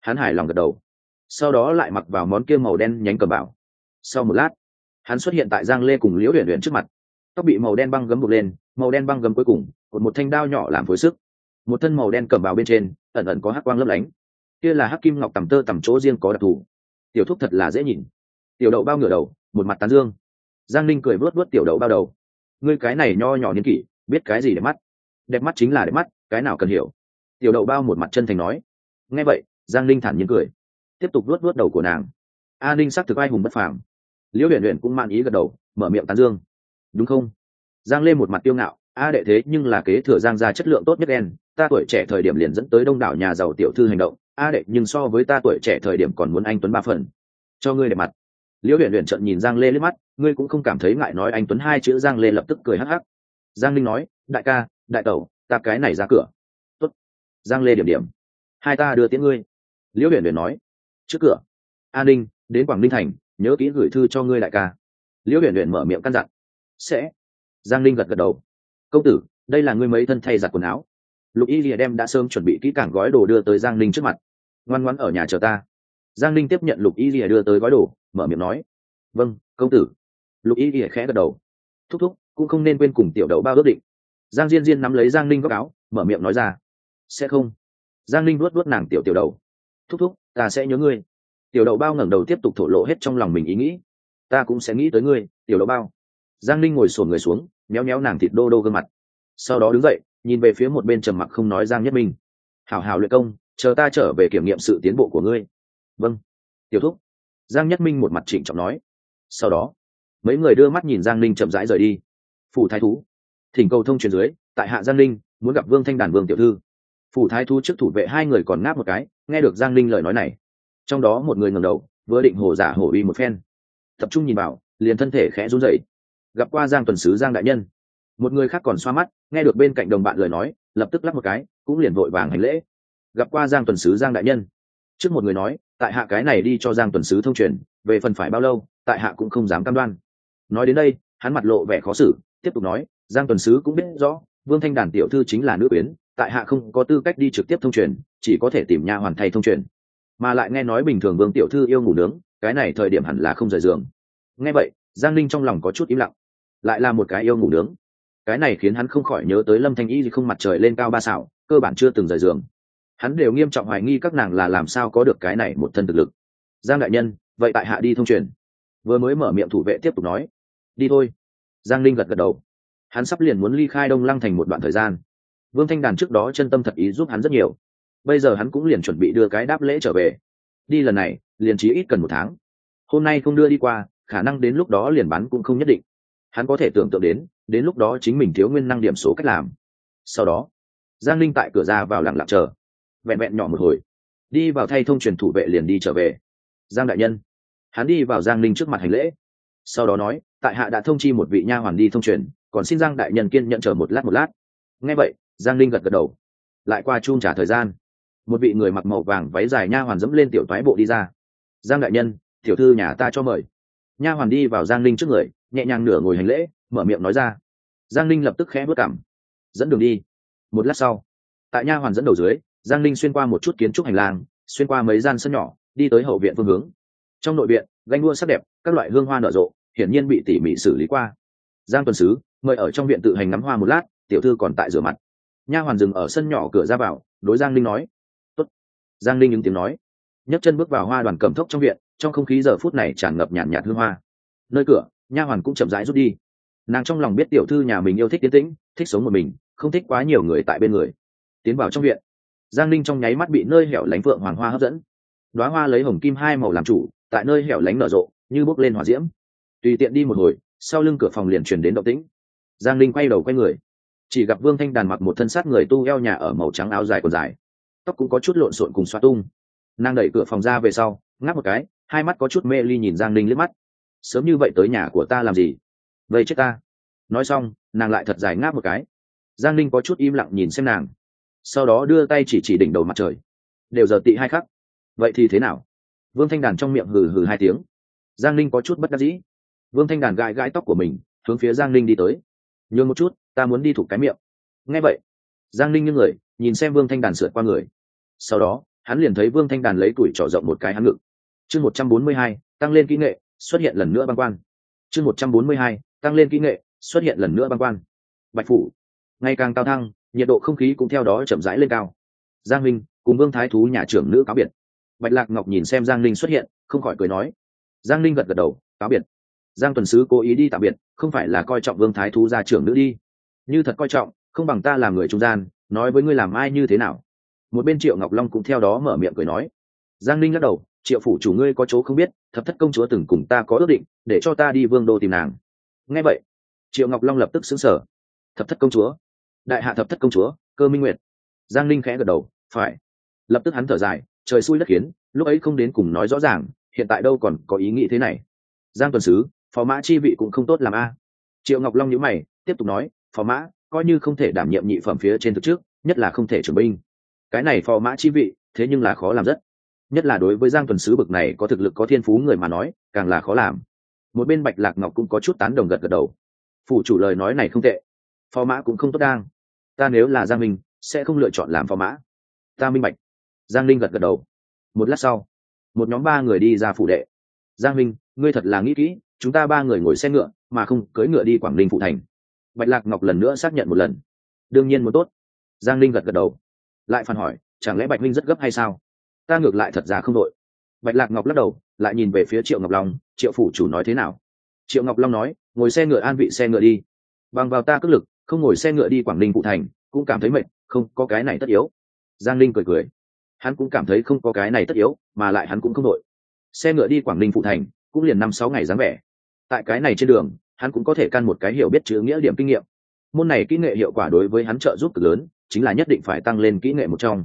Speaker 1: Hắn hài lòng gật đầu sau đó lại mặc vào món kia màu đen nhánh cầm bảo sau một lát, hắn xuất hiện tại giang lê cùng liễu huyền huyền trước mặt. Tóc bị màu đen băng gấm buộc lên, màu đen băng gấm cuối cùng cột một thanh đao nhỏ làm phối sức. Một thân màu đen cầm vào bên trên, ẩn ẩn có hắc quang lấp lánh. Kia là hắc kim ngọc tầm tơ tầm chỗ riêng có đặc thù. Tiểu thúc thật là dễ nhìn. Tiểu đậu bao ngửa đầu, một mặt tán dương. Giang linh cười vớt vớt tiểu đậu bao đầu. Ngươi cái này nho nhỏ niên kỷ, biết cái gì đẹp mắt? Đẹp mắt chính là đẹp mắt, cái nào cần hiểu? Tiểu đậu bao một mặt chân thành nói. Nghe vậy, giang linh thản nhiên cười tiếp tục luốt luốt đầu của nàng. A ninh xác thực ai hùng bất phàm. Liễu huyền huyền cũng man ý gật đầu, mở miệng tán dương. Đúng không? Giang lê một mặt tiêu ngạo, a đệ thế, nhưng là kế thừa giang gia chất lượng tốt nhất đen ta tuổi trẻ thời điểm liền dẫn tới đông đảo nhà giàu tiểu thư hành động. A đệ, nhưng so với ta tuổi trẻ thời điểm còn muốn anh tuấn ba phần. Cho ngươi để mặt. Liễu huyền huyền trận nhìn giang lê liếc mắt, ngươi cũng không cảm thấy ngại nói anh tuấn hai chữ? Giang lê lập tức cười hắc hắc. Giang linh nói, đại ca, đại tẩu, ta cái này ra cửa. Tốt. giang lê điểm điểm. Hai ta đưa tiễn ngươi. Liễu huyền huyền nói trước cửa. An ninh, đến quảng ninh thành, nhớ kỹ gửi thư cho ngươi đại ca. Liễu huyền huyền mở miệng căn dặn. Sẽ. Giang linh gật gật đầu. Công tử, đây là ngươi mấy thân thay giặt quần áo. Lục y lìa đem đã sớm chuẩn bị kỹ càng gói đồ đưa tới giang linh trước mặt. Ngoan ngoãn ở nhà chờ ta. Giang linh tiếp nhận lục y lìa đưa tới gói đồ, mở miệng nói. Vâng công tử. Lục y lìa khẽ gật đầu. Thúc thúc, cũng không nên quên cùng tiểu đậu bao ước định. Giang diên diên nắm lấy giang linh góc áo, mở miệng nói ra. Sẽ không. Giang linh luốt luốt nàng tiểu tiểu đầu thúc thúc, ta sẽ nhớ ngươi. Tiểu đậu bao ngẩng đầu tiếp tục thổ lộ hết trong lòng mình ý nghĩ. Ta cũng sẽ nghĩ tới ngươi, tiểu đậu bao. Giang linh ngồi sổn người xuống, méo méo nàng thịt đô đô gương mặt. Sau đó đứng dậy, nhìn về phía một bên trầm mặc không nói giang nhất minh. Hảo hảo luyện công, chờ ta trở về kiểm nghiệm sự tiến bộ của ngươi. Vâng. Tiểu thúc. Giang nhất minh một mặt trịnh trọng nói. Sau đó, mấy người đưa mắt nhìn giang linh chậm rãi rời đi. Phủ thái thú. Thỉnh cầu thông truyền dưới, tại hạ giang linh muốn gặp vương thanh đàn vương tiểu thư phủ thái thú trước thủ vệ hai người còn ngáp một cái, nghe được giang linh lời nói này. Trong đó một người ngầm đầu, vừa định hổ giả hổ uy một phen. Tập trung nhìn vào, liền thân thể khẽ run rẩy. Gặp qua giang tuần sứ giang đại nhân. Một người khác còn xoa mắt, nghe được bên cạnh đồng bạn lời nói, lập tức lắp một cái, cũng liền vội vàng hành lễ. Gặp qua giang tuần sứ giang đại nhân. Trước một người nói, tại hạ cái này đi cho giang tuần sứ thông truyền, về phần phải bao lâu, tại hạ cũng không dám cam đoan. Nói đến đây, hắn mặt lộ vẻ khó xử, tiếp tục nói, giang tuần sứ cũng biết rõ, vương thanh đàn tiểu thư chính là nữ quyến tại hạ không có tư cách đi trực tiếp thông truyền, chỉ có thể tìm nha hoàn thay thông truyền. Mà lại nghe nói bình thường vương tiểu thư yêu ngủ nướng, cái này thời điểm hẳn là không rời giường. Nghe vậy, giang Linh trong lòng có chút im lặng. Lại là một cái yêu ngủ nướng. Cái này khiến hắn không khỏi nhớ tới lâm thanh y thì không mặt trời lên cao ba xảo, cơ bản chưa từng rời giường. Hắn đều nghiêm trọng hoài nghi các nàng là làm sao có được cái này một thân thực lực. Giang đại nhân, vậy tại hạ đi thông truyền. Vừa mới mở miệng thủ vệ tiếp tục nói. Đi thôi. Giang linh gật gật đầu. Hắn sắp liền muốn ly khai đông lăng thành một đoạn thời gian vương thanh đàn trước đó chân tâm thật ý giúp hắn rất nhiều. Bây giờ hắn cũng liền chuẩn bị đưa cái đáp lễ trở về. Đi lần này, liền chỉ ít cần một tháng. Hôm nay không đưa đi qua, khả năng đến lúc đó liền bán cũng không nhất định. Hắn có thể tưởng tượng đến đến lúc đó chính mình thiếu nguyên năng điểm số cách làm. Sau đó, giang linh tại cửa ra vào lặng lặng chờ. Vẹn vẹn nhỏ một hồi. Đi vào thay thông truyền thủ vệ liền đi trở về. Giang đại nhân. Hắn đi vào giang linh trước mặt hành lễ. Sau đó nói, tại hạ đã thông chi một vị nha hoàn đi thông truyền, còn xin giang đại nhân kiên nhận chờ một lát một lát. Nghe vậy giang linh gật gật đầu. Lại qua chung trả thời gian. Một vị người mặc màu vàng váy dài nha hoàn dẫm lên tiểu toái bộ đi ra. Giang đại nhân, tiểu thư nhà ta cho mời. Nha hoàn đi vào giang linh trước người, nhẹ nhàng nửa ngồi hành lễ, mở miệng nói ra. Giang linh lập tức khẽ bước cảm. Dẫn đường đi. Một lát sau, tại nha hoàn dẫn đầu dưới, giang linh xuyên qua một chút kiến trúc hành lang, xuyên qua mấy gian sân nhỏ, đi tới hậu viện phương hướng. Trong nội viện ganh đua sắc đẹp, các loại hương hoa nở rộ, hiển nhiên bị tỉ mỉ xử lý qua. Giang tuần sứ, mời ở trong viện tự hành ngắm hoa một lát, tiểu thư còn tại rửa mặt nha hoàn dừng ở sân nhỏ cửa ra vào đối giang linh nói. Tốt. giang linh những tiếng nói. Nhấc chân bước vào hoa đoàn cầm thốc trong viện trong không khí giờ phút này tràn ngập nhàn nhạt, nhạt hương hoa. Nơi cửa nha hoàn cũng chậm rãi rút đi. Nàng trong lòng biết tiểu thư nhà mình yêu thích tiến tĩnh thích sống một mình không thích quá nhiều người tại bên người. Tiến vào trong viện giang linh trong nháy mắt bị nơi hẻo lánh phượng hoàng hoa hấp dẫn. Đoá hoa lấy hồng kim hai màu làm chủ tại nơi hẻo lánh nở rộ như bốc lên hỏa diễm. Tùy tiện đi một hồi sau lưng cửa phòng liền truyền đến động tĩnh. Giang linh quay đầu quay người chỉ gặp vương thanh đàn mặc một thân sát người tu eo nhà ở màu trắng áo dài còn dài. Tóc cũng có chút lộn xộn cùng xoa tung. Nàng đẩy cửa phòng ra về sau, ngáp một cái, hai mắt có chút mê ly nhìn giang linh liếc mắt. Sớm như vậy tới nhà của ta làm gì? Vậy chết ta. Nói xong, nàng lại thật dài ngáp một cái. Giang linh có chút im lặng nhìn xem nàng. Sau đó đưa tay chỉ chỉ đỉnh đầu mặt trời. Đều giờ tị hai khắc. Vậy thì thế nào? Vương thanh đàn trong miệng hừ hừ hai tiếng. Giang linh có chút bất đắc dĩ. Vương thanh đàn gãi gãi tóc của mình, hướng phía giang linh đi tới nhường một chút, ta muốn đi thủ cái miệng. Nghe vậy, giang linh như người, nhìn xem vương thanh đàn sượt qua người. Sau đó, hắn liền thấy vương thanh đàn lấy tuổi trỏ rộng một cái hắn ngực. Chương một trăm bốn mươi hai, tăng lên kỹ nghệ, xuất hiện lần nữa băng quan. Chương một trăm bốn mươi hai, tăng lên kỹ nghệ, xuất hiện lần nữa băng quan. Bạch phủ, ngày càng cao thăng, nhiệt độ không khí cũng theo đó chậm rãi lên cao. Giang minh cùng vương thái thú nhà trưởng nữ cáo biệt. Bạch lạc ngọc nhìn xem giang linh xuất hiện, không khỏi cười nói. Giang linh gật gật đầu, cáo biệt. Giang tuần sứ cố ý đi tạm biệt không phải là coi trọng vương thái thú gia trưởng nữ đi. Như thật coi trọng, không bằng ta làm người trung gian, nói với ngươi làm ai như thế nào. Một bên triệu ngọc long cũng theo đó mở miệng cười nói. Giang Ninh lắc đầu, triệu phủ chủ ngươi có chỗ không biết, thập thất công chúa từng cùng ta có ước định, để cho ta đi vương đô tìm nàng. Nghe vậy, triệu ngọc long lập tức xứng sở thập thất công chúa. Đại hạ thập thất công chúa, cơ minh nguyệt. Giang Ninh khẽ gật đầu, phải. Lập tức hắn thở dài, trời xui đất khiến, lúc ấy không đến cùng nói rõ ràng, hiện tại đâu còn có ý nghĩ thế này. Giang tuần sứ phó mã chi vị cũng không tốt làm a. Triệu ngọc long nhíu mày, tiếp tục nói, phó mã, coi như không thể đảm nhiệm nhị phẩm phía trên thực trước, nhất là không thể trưởng binh. Cái này phò mã chi vị, thế nhưng là khó làm rất. Nhất là đối với giang tuần sứ bực này có thực lực có thiên phú người mà nói, càng là khó làm. Một bên bạch lạc ngọc cũng có chút tán đồng gật gật đầu. Phủ chủ lời nói này không tệ. Phò mã cũng không tốt đang. Ta nếu là giang minh, sẽ không lựa chọn làm phò mã. Ta minh bạch. Giang linh gật gật đầu. Một lát sau, một nhóm ba người đi ra phủ đệ. Giang minh, ngươi thật là nghĩ kỹ chúng ta ba người ngồi xe ngựa, mà không cưỡi ngựa đi quảng ninh phụ thành. Bạch lạc ngọc lần nữa xác nhận một lần. Đương nhiên muốn tốt. Giang linh gật gật đầu. Lại phản hỏi, chẳng lẽ bạch minh rất gấp hay sao? Ta ngược lại thật ra không đội. Bạch lạc ngọc lắc đầu, lại nhìn về phía triệu ngọc long, triệu phủ chủ nói thế nào? Triệu ngọc long nói, ngồi xe ngựa an vị xe ngựa đi. Bằng vào ta cất lực, không ngồi xe ngựa đi quảng ninh phụ thành, cũng cảm thấy mệt, không có cái này tất yếu. Giang linh cười cười. Hắn cũng cảm thấy không có cái này tất yếu, mà lại hắn cũng không đội. Xe ngựa đi quảng ninh phụ thành, cũng liền năm sáu ngày dáng vẻ tại cái này trên đường, hắn cũng có thể căn một cái hiểu biết chữ nghĩa điểm kinh nghiệm. Môn này kỹ nghệ hiệu quả đối với hắn trợ giúp cực lớn, chính là nhất định phải tăng lên kỹ nghệ một trong.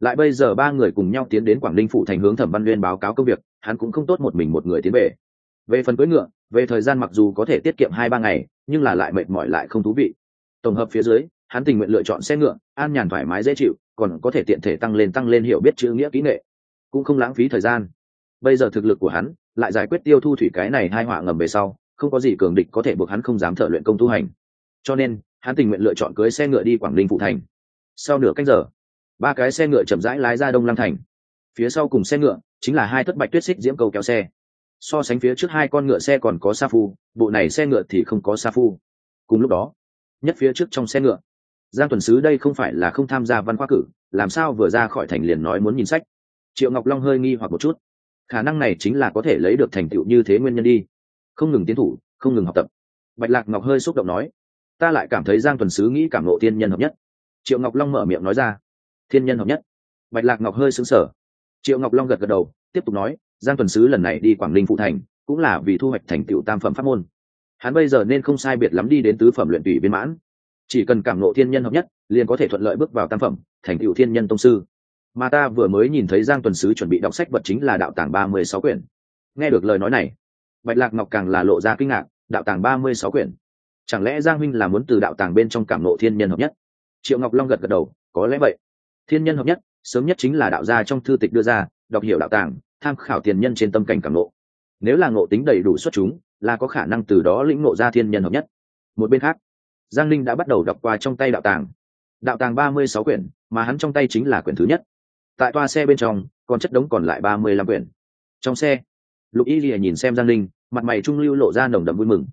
Speaker 1: Lại bây giờ ba người cùng nhau tiến đến quảng ninh phụ thành hướng thẩm văn uyên báo cáo công việc, hắn cũng không tốt một mình một người tiến về. Về phần cưỡi ngựa, về thời gian mặc dù có thể tiết kiệm hai ba ngày, nhưng là lại mệt mỏi lại không thú vị. Tổng hợp phía dưới, hắn tình nguyện lựa chọn xe ngựa, an nhàn thoải mái dễ chịu, còn có thể tiện thể tăng lên tăng lên hiểu biết chữ nghĩa kỹ nghệ. Cũng không lãng phí thời gian. Bây giờ thực lực của hắn lại giải quyết tiêu thu thủy cái này hai họa ngầm về sau, không có gì cường địch có thể buộc hắn không dám thợ luyện công tu hành. Cho nên, hắn tình nguyện lựa chọn cưới xe ngựa đi quảng ninh phụ thành. Sau nửa cách giờ, ba cái xe ngựa chậm rãi lái ra đông lăng thành. Phía sau cùng xe ngựa chính là hai thất bạch tuyết xích diễm cầu kéo xe. So sánh phía trước hai con ngựa xe còn có sa phu, bộ này xe ngựa thì không có sa phu. Cùng lúc đó, nhất phía trước trong xe ngựa, giang tuần sứ đây không phải là không tham gia văn khoa cử, làm sao vừa ra khỏi thành liền nói muốn nhìn sách. Triệu ngọc long hơi nghi hoặc một chút khả năng này chính là có thể lấy được thành tựu như thế nguyên nhân đi. Không ngừng tiến thủ, không ngừng học tập. Bạch lạc ngọc hơi xúc động nói, ta lại cảm thấy giang tuần sứ nghĩ cảm lộ thiên nhân hợp nhất. Triệu ngọc long mở miệng nói ra, thiên nhân hợp nhất. Bạch lạc ngọc hơi xứng sở triệu ngọc long gật gật đầu, tiếp tục nói, giang tuần sứ lần này đi quảng ninh phụ thành, cũng là vì thu hoạch thành tựu tam phẩm pháp môn. Hắn bây giờ nên không sai biệt lắm đi đến tứ phẩm luyện tùy viên mãn. Chỉ cần cảm nộ thiên nhân hợp nhất, liền có thể thuận lợi bước vào tam phẩm, thành tựu thiên nhân tông sư mà ta vừa mới nhìn thấy giang tuần sứ chuẩn bị đọc sách vật chính là đạo tàng ba mươi sáu quyển. Nghe được lời nói này, bạch lạc ngọc càng là lộ ra kinh ngạc, đạo tàng ba mươi sáu quyển? Chẳng lẽ giang huynh là muốn từ đạo tàng bên trong cảm nộ thiên nhân hợp nhất? Triệu ngọc long gật gật đầu, có lẽ vậy. Thiên nhân hợp nhất, sớm nhất chính là đạo gia trong thư tịch đưa ra, đọc hiểu đạo tàng, tham khảo tiền nhân trên tâm cảnh cảm nộ. Nếu là ngộ tính đầy đủ xuất chúng, là có khả năng từ đó lĩnh ngộ ra thiên nhân hợp nhất. Một bên khác, giang linh đã bắt đầu đọc qua trong tay đạo tàng. Đạo tàng ba mươi sáu quyển, mà hắn trong tay chính là quyển thứ nhất tại toa xe bên trong, còn chất đống còn lại ba mươi lăm quyển. Trong xe, lục y lìa nhìn xem giang linh, mặt mày trung lưu lộ ra nồng đậm vui mừng.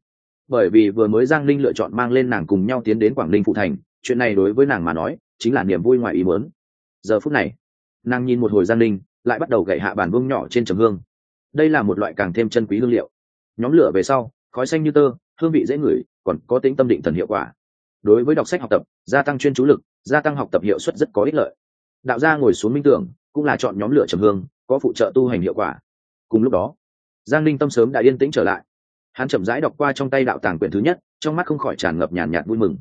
Speaker 1: Bởi vì vừa mới giang linh lựa chọn mang lên nàng cùng nhau tiến đến quảng ninh phụ thành, chuyện này đối với nàng mà nói, chính là niềm vui ngoài ý mớn giờ phút này, nàng nhìn một hồi giang linh, lại bắt đầu gậy hạ bản vương nhỏ trên trầm hương. Đây là một loại càng thêm chân quý hương liệu. Nhóm lửa về sau, khói xanh như tơ, hương vị dễ ngửi, còn có tính tâm định thần hiệu quả. Đối với đọc sách học tập, gia tăng chuyên chú lực, gia tăng học tập hiệu suất rất có ích lợi đạo gia ngồi xuống minh tưởng, cũng là chọn nhóm lửa trầm hương, có phụ trợ tu hành hiệu quả. Cùng lúc đó, giang Ninh tâm sớm đã yên tĩnh trở lại. Hắn chậm rãi đọc qua trong tay đạo tàng quyển thứ nhất, trong mắt không khỏi tràn ngập nhàn nhạt vui mừng.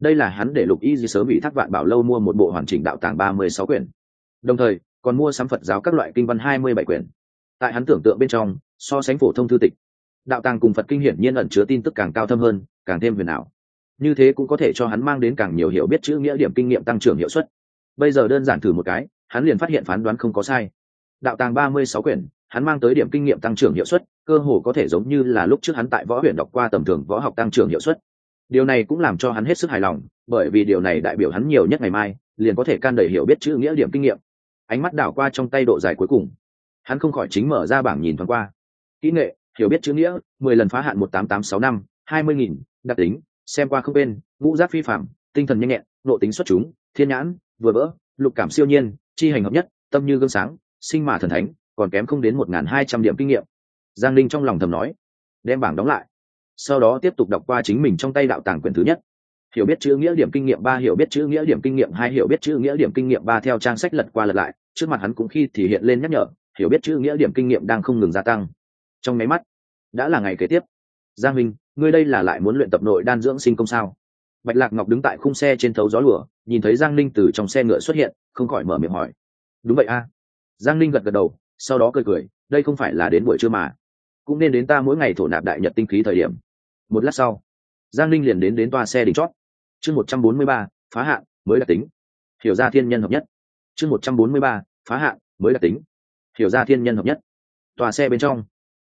Speaker 1: Đây là hắn để lục y di sớm bị thác vạn bảo lâu mua một bộ hoàn chỉnh đạo tàng ba mươi sáu quyển. Đồng thời, còn mua sắm phật giáo các loại kinh văn hai mươi bảy quyển. Tại hắn tưởng tượng bên trong, so sánh phổ thông thư tịch, đạo tàng cùng phật kinh hiển nhiên ẩn chứa tin tức càng cao thâm hơn, càng thêm huyền ảo. Như thế cũng có thể cho hắn mang đến càng nhiều hiểu biết chữ nghĩa điểm kinh nghiệm tăng trưởng hiệu suất bây giờ đơn giản thử một cái, hắn liền phát hiện phán đoán không có sai. Đạo tàng ba mươi sáu quyển, hắn mang tới điểm kinh nghiệm tăng trưởng hiệu suất, cơ hồ có thể giống như là lúc trước hắn tại võ huyện đọc qua tầm thường võ học tăng trưởng hiệu suất. Điều này cũng làm cho hắn hết sức hài lòng, bởi vì điều này đại biểu hắn nhiều nhất ngày mai, liền có thể can đầy hiểu biết chữ nghĩa điểm kinh nghiệm. Ánh mắt đảo qua trong tay độ dài cuối cùng. Hắn không khỏi chính mở ra bảng nhìn thoáng qua. Kỹ nghệ, hiểu biết chữ nghĩa, mười lần phá hạn một tám tám sáu năm, hai mươi nghìn, đặc tính, xem qua không bên ngũ giác phi phạm, tinh thần nhanh nhẹn độ tính xuất chúng, thiên nhãn vừa vỡ lục cảm siêu nhiên, chi hành hợp nhất, tâm như gương sáng, sinh mà thần thánh, còn kém không đến một n g h n hai trăm điểm kinh nghiệm. Giang linh trong lòng thầm nói, đem bảng đóng lại. Sau đó tiếp tục đọc qua chính mình trong tay đạo tàng quyển thứ nhất. Hiểu biết chữ nghĩa điểm kinh nghiệm ba, hiểu biết chữ nghĩa điểm kinh nghiệm hai, hiểu biết chữ nghĩa điểm kinh nghiệm ba theo trang sách lật qua lật lại, trước mặt hắn cũng khi thì hiện lên nhắc nhở, hiểu biết chữ nghĩa điểm kinh nghiệm đang không ngừng gia tăng. Trong máy mắt, đã là ngày kế tiếp. Giang minh ngươi đây là lại muốn luyện tập nội đan dưỡng sinh công sao? Bạch lạc ngọc đứng tại khung xe trên thấu gió lửa nhìn thấy giang ninh từ trong xe ngựa xuất hiện, không khỏi mở miệng hỏi. Đúng vậy a. Giang ninh gật gật đầu, sau đó cười cười, đây không phải là đến buổi trưa mà. Cũng nên đến ta mỗi ngày thổ nạp đại nhật tinh khí thời điểm. Một lát sau, giang ninh liền đến đến toa xe đỉnh chót. Chương một trăm bốn mươi ba, phá hạn mới đặc tính. Hiểu ra thiên nhân hợp nhất. Chương một trăm bốn mươi ba, phá hạn mới đặc tính. Hiểu ra thiên nhân hợp nhất. Toa xe bên trong,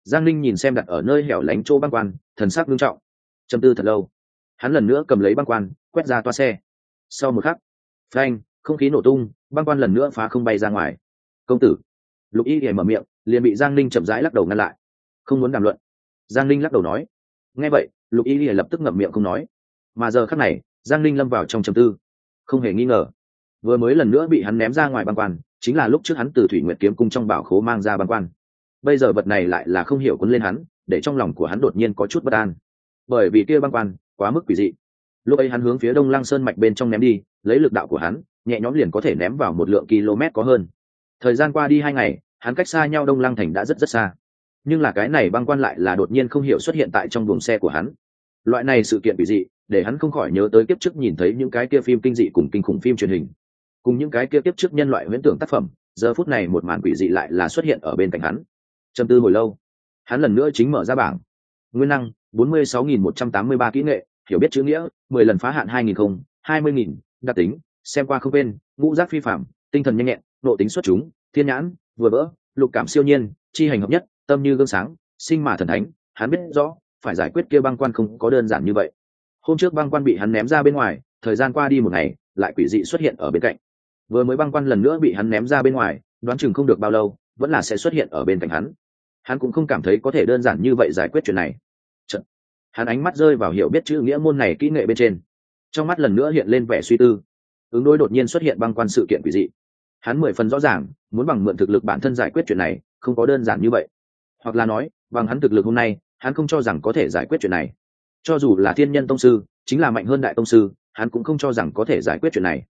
Speaker 1: giang ninh nhìn xem đặt ở nơi hẻo lánh chỗ băng quan, thần sắc nghiêm trọng. Châm tư thật lâu hắn lần nữa cầm lấy băng quan, quét ra toa xe. Sau một khắc, phanh, không khí nổ tung, băng quan lần nữa phá không bay ra ngoài. Công tử. Lục y hề mở miệng, liền bị giang ninh chậm rãi lắc đầu ngăn lại. Không muốn đàm luận. Giang ninh lắc đầu nói. Nghe vậy, lục y hề lập tức ngậm miệng không nói. Mà giờ khắc này, giang ninh lâm vào trong trầm tư. Không hề nghi ngờ, vừa mới lần nữa bị hắn ném ra ngoài băng quan, chính là lúc trước hắn từ thủy nguyệt kiếm cung trong bảo khố mang ra băng quan. Bây giờ vật này lại là không hiểu quấn lên hắn, để trong lòng của hắn đột nhiên có chút bất an. Bởi vì kia băng quan quá mức quỷ dị. Lúc ấy hắn hướng phía đông lăng sơn mạch bên trong ném đi, lấy lực đạo của hắn, nhẹ nhõm liền có thể ném vào một lượng km có hơn. Thời gian qua đi hai ngày, hắn cách xa nhau đông lăng thành đã rất rất xa. Nhưng là cái này băng quan lại là đột nhiên không hiểu xuất hiện tại trong buồng xe của hắn. Loại này sự kiện quỷ dị, để hắn không khỏi nhớ tới kiếp trước nhìn thấy những cái kia phim kinh dị cùng kinh khủng phim truyền hình. Cùng những cái kia kiếp trước nhân loại huyễn tưởng tác phẩm, giờ phút này một màn quỷ dị lại là xuất hiện ở bên cạnh hắn. Trầm tư hồi lâu, hắn lần nữa chính mở ra bảng. Nguyên năng, bốn mươi sáu nghìn một trăm tám mươi ba kỹ nghệ hiểu biết chữ nghĩa, mười lần phá hạn hai nghìn không, hai mươi nghìn, đặc tính, xem qua không quên, ngũ giác phi phạm tinh thần nhanh nhẹn, nội tính xuất chúng, thiên nhãn, vừa vỡ, lục cảm siêu nhiên, chi hành hợp nhất, tâm như gương sáng, sinh mà thần thánh, hắn biết rõ, phải giải quyết kia băng quan không có đơn giản như vậy. Hôm trước băng quan bị hắn ném ra bên ngoài, thời gian qua đi một ngày, lại quỷ dị xuất hiện ở bên cạnh. Vừa mới băng quan lần nữa bị hắn ném ra bên ngoài, đoán chừng không được bao lâu, vẫn là sẽ xuất hiện ở bên cạnh hắn. Hắn cũng không cảm thấy có thể đơn giản như vậy giải quyết chuyện này hắn ánh mắt rơi vào hiểu biết chữ nghĩa môn này kỹ nghệ bên trên. Trong mắt lần nữa hiện lên vẻ suy tư. Ứng đối đột nhiên xuất hiện băng quan sự kiện quỷ dị. Hắn mười phần rõ ràng, muốn bằng mượn thực lực bản thân giải quyết chuyện này, không có đơn giản như vậy. Hoặc là nói, bằng hắn thực lực hôm nay, hắn không cho rằng có thể giải quyết chuyện này. Cho dù là thiên nhân tông sư, chính là mạnh hơn đại tông sư, hắn cũng không cho rằng có thể giải quyết chuyện này.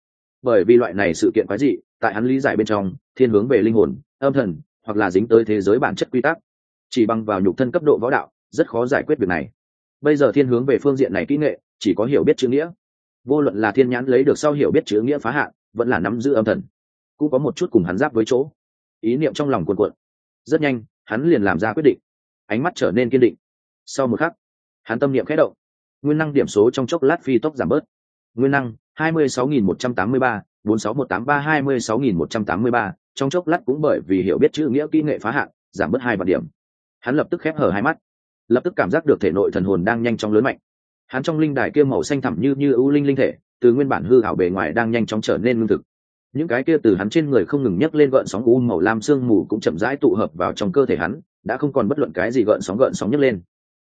Speaker 1: Bởi vì loại này sự kiện quái dị, tại hắn lý giải bên trong, thiên hướng về linh hồn, âm thần, hoặc là dính tới thế giới bản chất quy tắc. Chỉ bằng vào nhục thân cấp độ võ đạo, rất khó giải quyết việc này bây giờ thiên hướng về phương diện này kỹ nghệ, chỉ có hiểu biết chữ nghĩa. Vô luận là thiên nhãn lấy được sau hiểu biết chữ nghĩa phá hạn, vẫn là nắm giữ âm thần, cũng có một chút cùng hắn giáp với chỗ. Ý niệm trong lòng cuồn cuộn. Rất nhanh, hắn liền làm ra quyết định. Ánh mắt trở nên kiên định. Sau một khắc, hắn tâm niệm khẽ động. Nguyên năng điểm số trong chốc lát phi tốc giảm bớt. Nguyên năng, hai mươi sáu nghìn một trăm tám mươi ba, bốn sáu một tám ba, hai mươi sáu nghìn một trăm tám mươi ba, trong chốc lát cũng bởi vì hiểu biết chữ nghĩa kỹ nghệ phá hạn, giảm bớt hai vạn điểm. Hắn lập tức khép hở hai mắt lập tức cảm giác được thể nội thần hồn đang nhanh chóng lớn mạnh. Hắn trong linh đài kia màu xanh thẳm như như ưu linh linh thể, từ nguyên bản hư hảo bề ngoài đang nhanh chóng trở nên lương thực. Những cái kia từ hắn trên người không ngừng nhấc lên gợn sóng u màu lam sương mù cũng chậm rãi tụ hợp vào trong cơ thể hắn, đã không còn bất luận cái gì gợn sóng gợn sóng nhấc lên.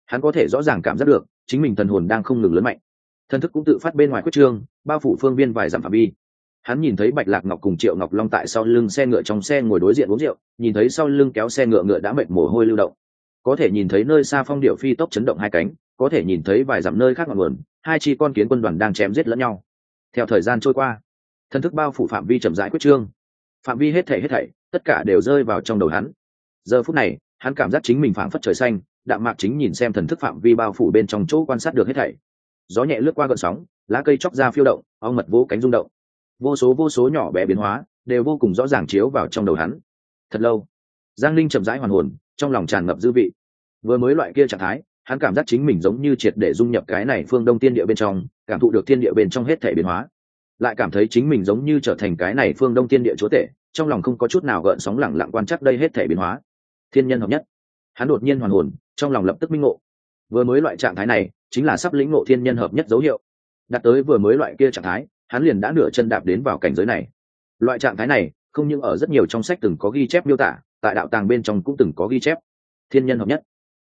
Speaker 1: Hắn có thể rõ ràng cảm giác được, chính mình thần hồn đang không ngừng lớn mạnh. Thần thức cũng tự phát bên ngoài quyết trương, bao phủ phương viên vài dặm phạm vi. Hắn nhìn thấy bạch lạc ngọc cùng triệu ngọc long tại sau lưng xe ngựa trong xe ngồi đối diện uống rượu, nhìn thấy sau lưng kéo xe ngựa ngựa đã mệt mồ hôi lưu động có thể nhìn thấy nơi xa phong điệu phi tốc chấn động hai cánh, có thể nhìn thấy vài dặm nơi khác ngọn nguồn, hai chi con kiến quân đoàn đang chém giết lẫn nhau. Theo thời gian trôi qua thần thức bao phủ phạm vi chậm rãi quyết trương. Phạm vi hết thảy hết thảy, tất cả đều rơi vào trong đầu hắn. Giờ phút này, hắn cảm giác chính mình phảng phất trời xanh, đạm mạc chính nhìn xem thần thức phạm vi bao phủ bên trong chỗ quan sát được hết thảy. Gió nhẹ lướt qua gợn sóng, lá cây chóc ra phiêu động, ong mật vỗ cánh rung động. Vô số vô số nhỏ bé biến hóa, đều vô cùng rõ ràng chiếu vào trong đầu hắn. Thật lâu, giang linh chậm rãi hoàn hồn trong lòng tràn ngập dư vị. Vừa mới loại kia trạng thái, hắn cảm giác chính mình giống như triệt để dung nhập cái này phương đông tiên địa bên trong, cảm thụ được thiên địa bên trong hết thể biến hóa. Lại cảm thấy chính mình giống như trở thành cái này phương đông tiên địa chúa tể, trong lòng không có chút nào gợn sóng lẳng lặng quan chắc đây hết thể biến hóa. Thiên nhân hợp nhất. Hắn đột nhiên hoàn hồn, trong lòng lập tức minh ngộ. Vừa mới loại trạng thái này, chính là sắp lĩnh ngộ thiên nhân hợp nhất dấu hiệu. Đặt tới vừa mới loại kia trạng thái, hắn liền đã nửa chân đạp đến vào cảnh giới này. Loại trạng thái này, không những ở rất nhiều trong sách từng có ghi chép miêu tả tại đạo tàng bên trong cũng từng có ghi chép. Thiên nhân hợp nhất.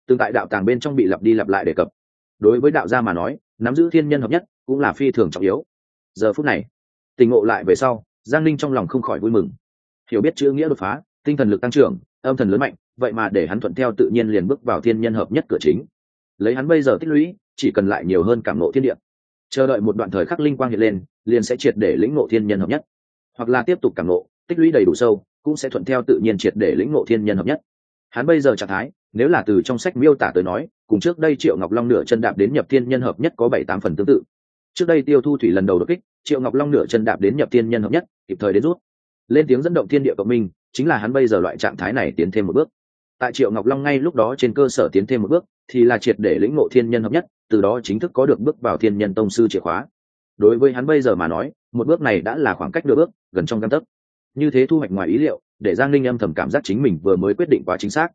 Speaker 1: Tương tại đạo tàng bên trong bị lặp đi lặp lại đề cập. Đối với đạo gia mà nói, nắm giữ thiên nhân hợp nhất cũng là phi thường trọng yếu. Giờ phút này tình ngộ lại về sau, giang linh trong lòng không khỏi vui mừng. Hiểu biết chữ nghĩa đột phá, tinh thần lực tăng trưởng, âm thần lớn mạnh, vậy mà để hắn thuận theo tự nhiên liền bước vào thiên nhân hợp nhất cửa chính. Lấy hắn bây giờ tích lũy, chỉ cần lại nhiều hơn cảm nộ thiên địa. Chờ đợi một đoạn thời khắc linh quang hiện lên, liền sẽ triệt để lĩnh ngộ thiên nhân hợp nhất. Hoặc là tiếp tục cảm nộ tích lũy đầy đủ sâu cũng sẽ thuận theo tự nhiên triệt để lĩnh ngộ thiên nhân hợp nhất. Hắn bây giờ trạng thái, nếu là từ trong sách miêu tả tới nói, cùng trước đây triệu ngọc long nửa chân đạp đến nhập thiên nhân hợp nhất có bảy tám phần tương tự. Trước đây tiêu thu thủy lần đầu đột kích, triệu ngọc long nửa chân đạp đến nhập thiên nhân hợp nhất, kịp thời đến rút. Lên tiếng dẫn động thiên địa cộng minh, chính là hắn bây giờ loại trạng thái này tiến thêm một bước. Tại triệu ngọc long ngay lúc đó trên cơ sở tiến thêm một bước, thì là triệt để lĩnh ngộ thiên nhân hợp nhất, từ đó chính thức có được bước vào thiên nhân tông sư chìa khóa. Đối với hắn bây giờ mà nói, một bước này đã là khoảng cách nửa bước, gần trong căn tấc như thế thu hoạch ngoài ý liệu, để giang linh âm thầm cảm giác chính mình vừa mới quyết định quá chính xác.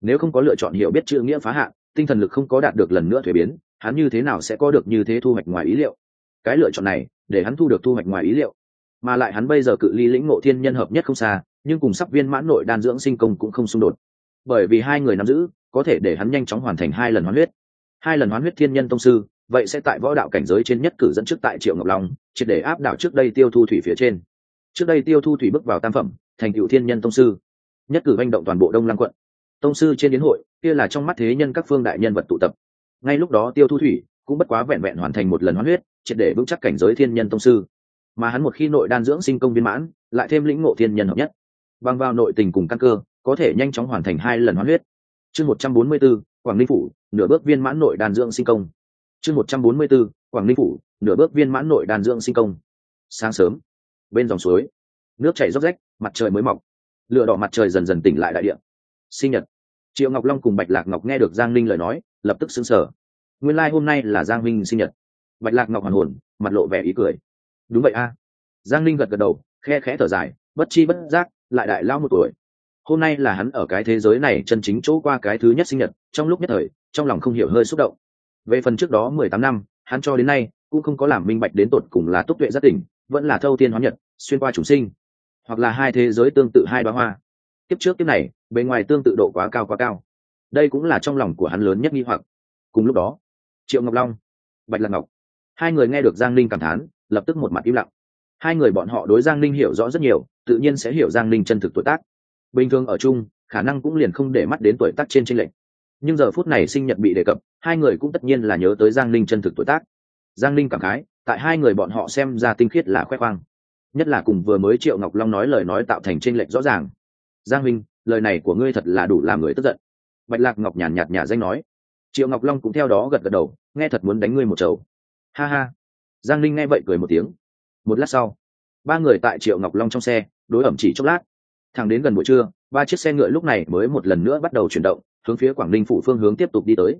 Speaker 1: Nếu không có lựa chọn hiểu biết chữ nghĩa phá hạn, tinh thần lực không có đạt được lần nữa thuế biến, hắn như thế nào sẽ có được như thế thu hoạch ngoài ý liệu? Cái lựa chọn này, để hắn thu được thu hoạch ngoài ý liệu. Mà lại hắn bây giờ cự ly lĩnh ngộ thiên nhân hợp nhất không xa, nhưng cùng sắp viên mãn nội đan dưỡng sinh công cũng không xung đột. Bởi vì hai người nắm giữ, có thể để hắn nhanh chóng hoàn thành hai lần hoán huyết. Hai lần hoán huyết thiên nhân tông sư, vậy sẽ tại võ đạo cảnh giới trên nhất cử dẫn trước tại triệu ngọc long, triệt để áp đảo trước đây tiêu thu thủy phía trên trước đây tiêu thu thủy bước vào tam phẩm, thành cựu thiên nhân tông sư. Nhất cử manh động toàn bộ đông lăng quận. Tông sư trên đến hội, kia là trong mắt thế nhân các phương đại nhân vật tụ tập. Ngay lúc đó tiêu thu thủy cũng bất quá vẹn vẹn hoàn thành một lần hoán huyết, triệt để vững chắc cảnh giới thiên nhân tông sư. Mà hắn một khi nội đan dưỡng sinh công viên mãn, lại thêm lĩnh ngộ thiên nhân hợp nhất. Bằng vào nội tình cùng căn cơ, có thể nhanh chóng hoàn thành hai lần hoán huyết. Chương một trăm bốn mươi b ố quảng ninh phủ, nửa bước viên mãn nội đan dưỡng sinh công. Chương một trăm bốn mươi b ố quảng ninh phủ, nửa bước viên mãn nội đan dưỡng sinh công. Sáng sớm bên dòng suối. Nước chảy róc rách, mặt trời mới mọc. Lửa đỏ mặt trời dần dần tỉnh lại đại điện sinh nhật. Triệu ngọc long cùng bạch lạc ngọc nghe được giang linh lời nói, lập tức xứng sở nguyên lai、like、hôm nay là giang minh sinh nhật. Bạch lạc ngọc hoàn hồn, mặt lộ vẻ ý cười. Đúng vậy a. Giang linh gật gật đầu, khe khẽ thở dài, bất chi bất giác, lại đại lao một tuổi. Hôm nay là hắn ở cái thế giới này chân chính chỗ qua cái thứ nhất sinh nhật, trong lúc nhất thời, trong lòng không hiểu hơi xúc động. Về phần trước đó mười tám năm, hắn cho đến nay, cũng không có làm minh bạch đến tột cùng là túc tuệ giác tỉnh, vẫn là thâu tiên hóa nhật xuyên qua chủ sinh, hoặc là hai thế giới tương tự hai đoá hoa. Tiếp trước tiếp này, bề ngoài tương tự độ quá cao quá cao. Đây cũng là trong lòng của hắn lớn nhất nghi hoặc. Cùng lúc đó, triệu ngọc long, bạch lạc ngọc, hai người nghe được giang linh cảm thán, lập tức một mặt im lặng. Hai người bọn họ đối giang linh hiểu rõ rất nhiều, tự nhiên sẽ hiểu giang linh chân thực tuổi tác. Bình thường ở chung, khả năng cũng liền không để mắt đến tuổi tác trên tranh lệch. Nhưng giờ phút này sinh nhật bị đề cập, hai người cũng tất nhiên là nhớ tới giang linh chân thực tuổi tác. Giang linh cảm khái, tại hai người bọn họ xem ra tinh khiết là khoe khoang nhất là cùng vừa mới triệu ngọc long nói lời nói tạo thành tranh lệch rõ ràng. Giang minh lời này của ngươi thật là đủ làm người tức giận. Bạch lạc ngọc nhàn nhạt nhà danh nói. Triệu ngọc long cũng theo đó gật gật đầu, nghe thật muốn đánh ngươi một chầu. Ha ha. Giang linh nghe vậy cười một tiếng. Một lát sau, ba người tại triệu ngọc long trong xe, đối ẩm chỉ chốc lát. Thẳng đến gần buổi trưa, ba chiếc xe ngựa lúc này mới một lần nữa bắt đầu chuyển động, hướng phía quảng ninh phủ phương hướng tiếp tục đi tới.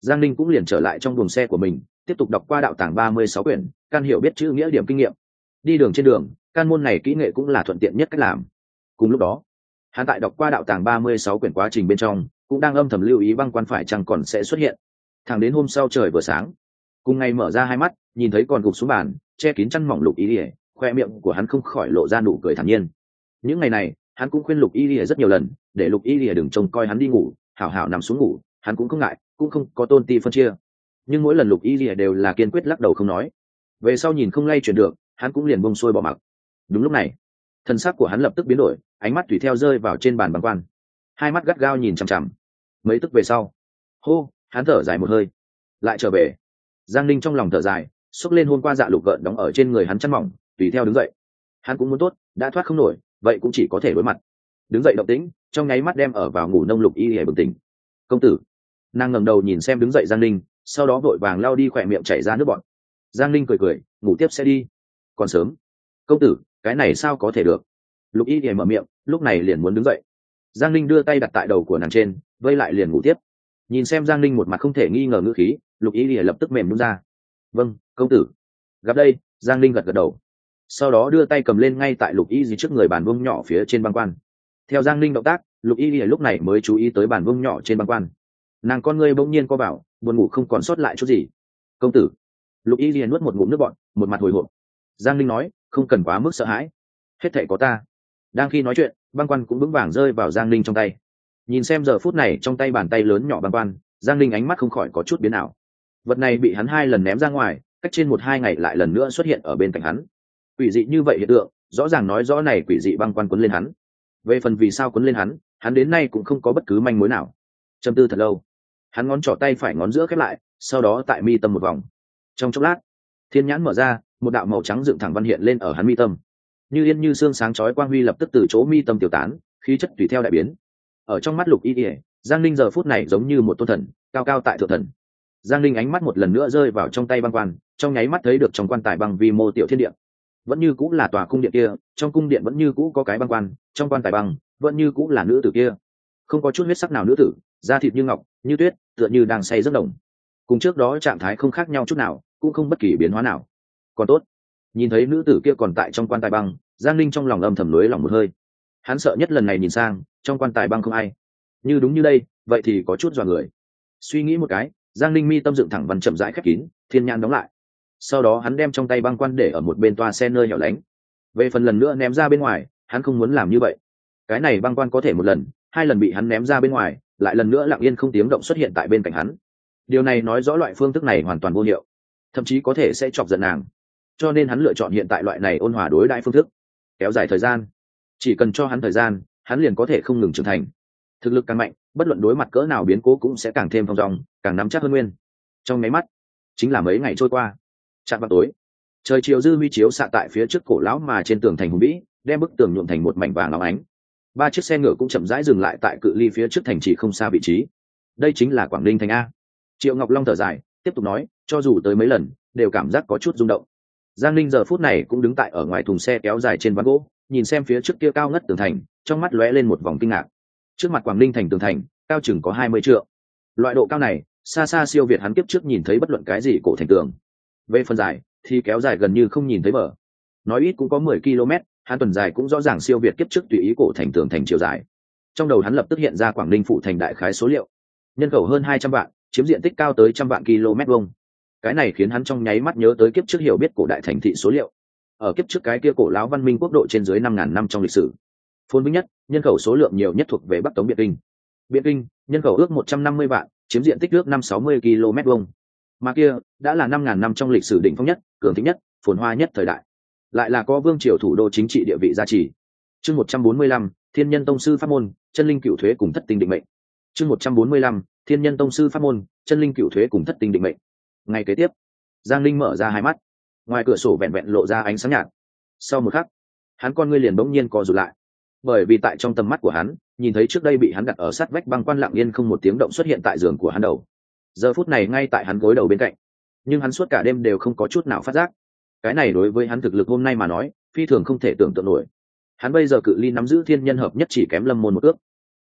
Speaker 1: Giang ninh cũng liền trở lại trong buồng xe của mình, tiếp tục đọc qua đạo tàng ba mươi sáu quyển, can hiểu biết chữ nghĩa điểm kinh nghiệm đi đường trên đường, can môn này kỹ nghệ cũng là thuận tiện nhất cách làm. Cùng lúc đó, hắn tại đọc qua đạo tàng ba mươi sáu quyển quá trình bên trong, cũng đang âm thầm lưu ý băng quan phải chăng còn sẽ xuất hiện. Thẳng đến hôm sau trời vừa sáng, cùng ngày mở ra hai mắt, nhìn thấy còn gục xuống bàn, che kín chăn mỏng lục ý ỉa khoe miệng của hắn không khỏi lộ ra nụ cười thản nhiên. Những ngày này, hắn cũng khuyên lục y ỉa rất nhiều lần, để lục y ỉa đừng trông coi hắn đi ngủ, hảo hảo nằm xuống ngủ, hắn cũng không ngại, cũng không có tôn ti phân chia. Nhưng mỗi lần lục y ỉa đều là kiên quyết lắc đầu không nói. Về sau nhìn không lay chuyển được hắn cũng liền bông xuôi bỏ mặc. Đúng lúc này, thân xác của hắn lập tức biến đổi, ánh mắt tùy theo rơi vào trên bàn bằng quan. Hai mắt gắt gao nhìn chằm chằm. Mấy tức về sau, hô, hắn thở dài một hơi, lại trở về. Giang ninh trong lòng thở dài xúc lên hôm qua dạ lục gợn đóng ở trên người hắn chăn mỏng, tùy theo đứng dậy. Hắn cũng muốn tốt, đã thoát không nổi, vậy cũng chỉ có thể đối mặt. Đứng dậy động tĩnh, trong nháy mắt đem ở vào ngủ nông lục y hề bừng tỉnh. Công tử, nàng ngẩng đầu nhìn xem đứng dậy giang ninh, sau đó vội vàng lao đi khỏe miệng chảy ra nước bọn giang ninh cười cười, ngủ tiếp sẽ đi còn sớm. Công tử, cái này sao có thể được? Lục y hề mở miệng, lúc này liền muốn đứng dậy. Giang linh đưa tay đặt tại đầu của nàng trên, vây lại liền ngủ tiếp. Nhìn xem giang linh một mặt không thể nghi ngờ ngữ khí, lục y hề lập tức mềm đúng ra. Vâng công tử. Gặp đây, giang linh gật gật đầu. Sau đó đưa tay cầm lên ngay tại lục y gì trước người bàn vương nhỏ phía trên băng quan. Theo giang linh động tác, lục y lúc này mới chú ý tới bàn vương nhỏ trên băng quan. Nàng con ngươi bỗng nhiên co bảo, buồn ngủ không còn sót lại chút gì. Công tử. Lục y liền nuốt một ngụm nước bọn một mặt hồi hộp giang linh nói, không cần quá mức sợ hãi. Hết thệ có ta. Đang khi nói chuyện, băng quan cũng vững vàng rơi vào giang linh trong tay. Nhìn xem giờ phút này trong tay bàn tay lớn nhỏ băng quan, giang linh ánh mắt không khỏi có chút biến ảo. Vật này bị hắn hai lần ném ra ngoài, cách trên một hai ngày lại lần nữa xuất hiện ở bên cạnh hắn. Quỷ dị như vậy hiện tượng, rõ ràng nói rõ này quỷ dị băng quan quấn lên hắn. Về phần vì sao quấn lên hắn hắn đến nay cũng không có bất cứ manh mối nào. Châm tư thật lâu. Hắn ngón trỏ tay phải ngón giữa khép lại, sau đó tại mi tâm một vòng. Trong chốc lát, thiên nhãn mở ra một đạo màu trắng dựng thẳng văn hiện lên ở hắn mi tâm. Như yên như xương sáng chói quang huy lập tức từ chỗ mi tâm tiểu tán, khí chất tùy theo đại biến. Ở trong mắt lục y ỉa giang linh giờ phút này giống như một tôn thần, cao cao tại thượng thần. Giang linh ánh mắt một lần nữa rơi vào trong tay băng quan, trong nháy mắt thấy được trong quan tài băng vi mô tiểu thiên điện vẫn như cũng là tòa cung điện kia, trong cung điện vẫn như cũ có cái băng quan, trong quan tài băng, vẫn như cũng là nữ tử kia. Không có chút huyết sắc nào nữ tử, da thịt như ngọc, như tuyết, tựa như đang say rất đồng. Cùng trước đó trạng thái không khác nhau chút nào, cũng không bất kỳ biến hóa nào còn tốt. Nhìn thấy nữ tử kia còn tại trong quan tài băng, giang linh trong lòng âm thầm lưới lòng một hơi. Hắn sợ nhất lần này nhìn sang, trong quan tài băng không ai. Như đúng như đây, vậy thì có chút dọa người. Suy nghĩ một cái, giang linh mi tâm dựng thẳng văn chậm rãi khép kín, thiên nhan đóng lại. Sau đó hắn đem trong tay băng quan để ở một bên toa xe nơi nhỏ lánh. Về phần lần nữa ném ra bên ngoài, hắn không muốn làm như vậy. Cái này băng quan có thể một lần, hai lần bị hắn ném ra bên ngoài, lại lần nữa lặng yên không tiếng động xuất hiện tại bên cạnh hắn. Điều này nói rõ loại phương thức này hoàn toàn vô hiệu. Thậm chí có thể sẽ chọc giận nàng cho nên hắn lựa chọn hiện tại loại này ôn hòa đối đại phương thức. Kéo dài thời gian. Chỉ cần cho hắn thời gian, hắn liền có thể không ngừng trưởng thành. Thực lực càng mạnh, bất luận đối mặt cỡ nào biến cố cũng sẽ càng thêm phong dòng, càng nắm chắc hơn nguyên. Trong máy mắt, chính là mấy ngày trôi qua. Chạm vào tối, trời chiều dư huy chiếu xạ tại phía trước cổ lão mà trên tường thành hùng vĩ, đem bức tường nhuộm thành một mảnh vàng óng ánh. Ba chiếc xe ngựa cũng chậm rãi dừng lại tại cự ly phía trước thành chỉ không xa vị trí. Đây chính là quảng ninh thành a. Triệu ngọc long thở dài, tiếp tục nói, cho dù tới mấy lần, đều cảm giác có chút rung động giang linh giờ phút này cũng đứng tại ở ngoài thùng xe kéo dài trên ván gỗ, nhìn xem phía trước kia cao ngất tường thành, trong mắt lóe lên một vòng kinh ngạc. Trước mặt quảng ninh thành tường thành, cao chừng có hai mươi triệu loại độ cao này, xa xa siêu việt hắn kiếp trước nhìn thấy bất luận cái gì cổ thành tường. Về phần dài, thì kéo dài gần như không nhìn thấy mở nói ít cũng có mười km, hắn tuần dài cũng rõ ràng siêu việt kiếp trước tùy ý cổ thành tường thành chiều dài. Trong đầu hắn lập tức hiện ra quảng ninh phụ thành đại khái số liệu. Nhân khẩu hơn hai trăm vạn, chiếm diện tích cao tới trăm vạn km vuông cái này khiến hắn trong nháy mắt nhớ tới kiếp trước hiểu biết cổ đại thành thị số liệu. Ở kiếp trước cái kia cổ lão văn minh quốc độ trên dưới năm ngàn năm trong lịch sử. Phôn vinh nhất, nhân khẩu số lượng nhiều nhất thuộc về bắc tống Biệt kinh. Biệt kinh, nhân khẩu ước một trăm năm mươi vạn, chiếm diện tích ước năm sáu mươi km vuông. Mà kia, đã là năm ngàn năm trong lịch sử đỉnh phong nhất, cường thịnh nhất, phồn hoa nhất thời đại. Lại là có vương triều thủ đô chính trị địa vị gia trì. Chương một trăm bốn mươi lăm, thiên nhân tông sư pháp môn, chân linh cựu thuế cùng thất tinh định mệnh. Chương một trăm bốn mươi lăm, thiên nhân tông sư pháp môn, chân linh cựu thuế cùng thất tinh định mệnh ngày kế tiếp, giang linh mở ra hai mắt. Ngoài cửa sổ vẹn vẹn lộ ra ánh sáng nhạt. Sau một khắc, hắn con ngươi liền bỗng nhiên co rụt lại. Bởi vì tại trong tầm mắt của hắn, nhìn thấy trước đây bị hắn đặt ở sát vách băng quan lặng yên không một tiếng động xuất hiện tại giường của hắn đầu. Giờ phút này ngay tại hắn gối đầu bên cạnh, nhưng hắn suốt cả đêm đều không có chút nào phát giác. Cái này đối với hắn thực lực hôm nay mà nói, phi thường không thể tưởng tượng nổi. Hắn bây giờ cự ly nắm giữ thiên nhân hợp nhất chỉ kém lâm môn một ước.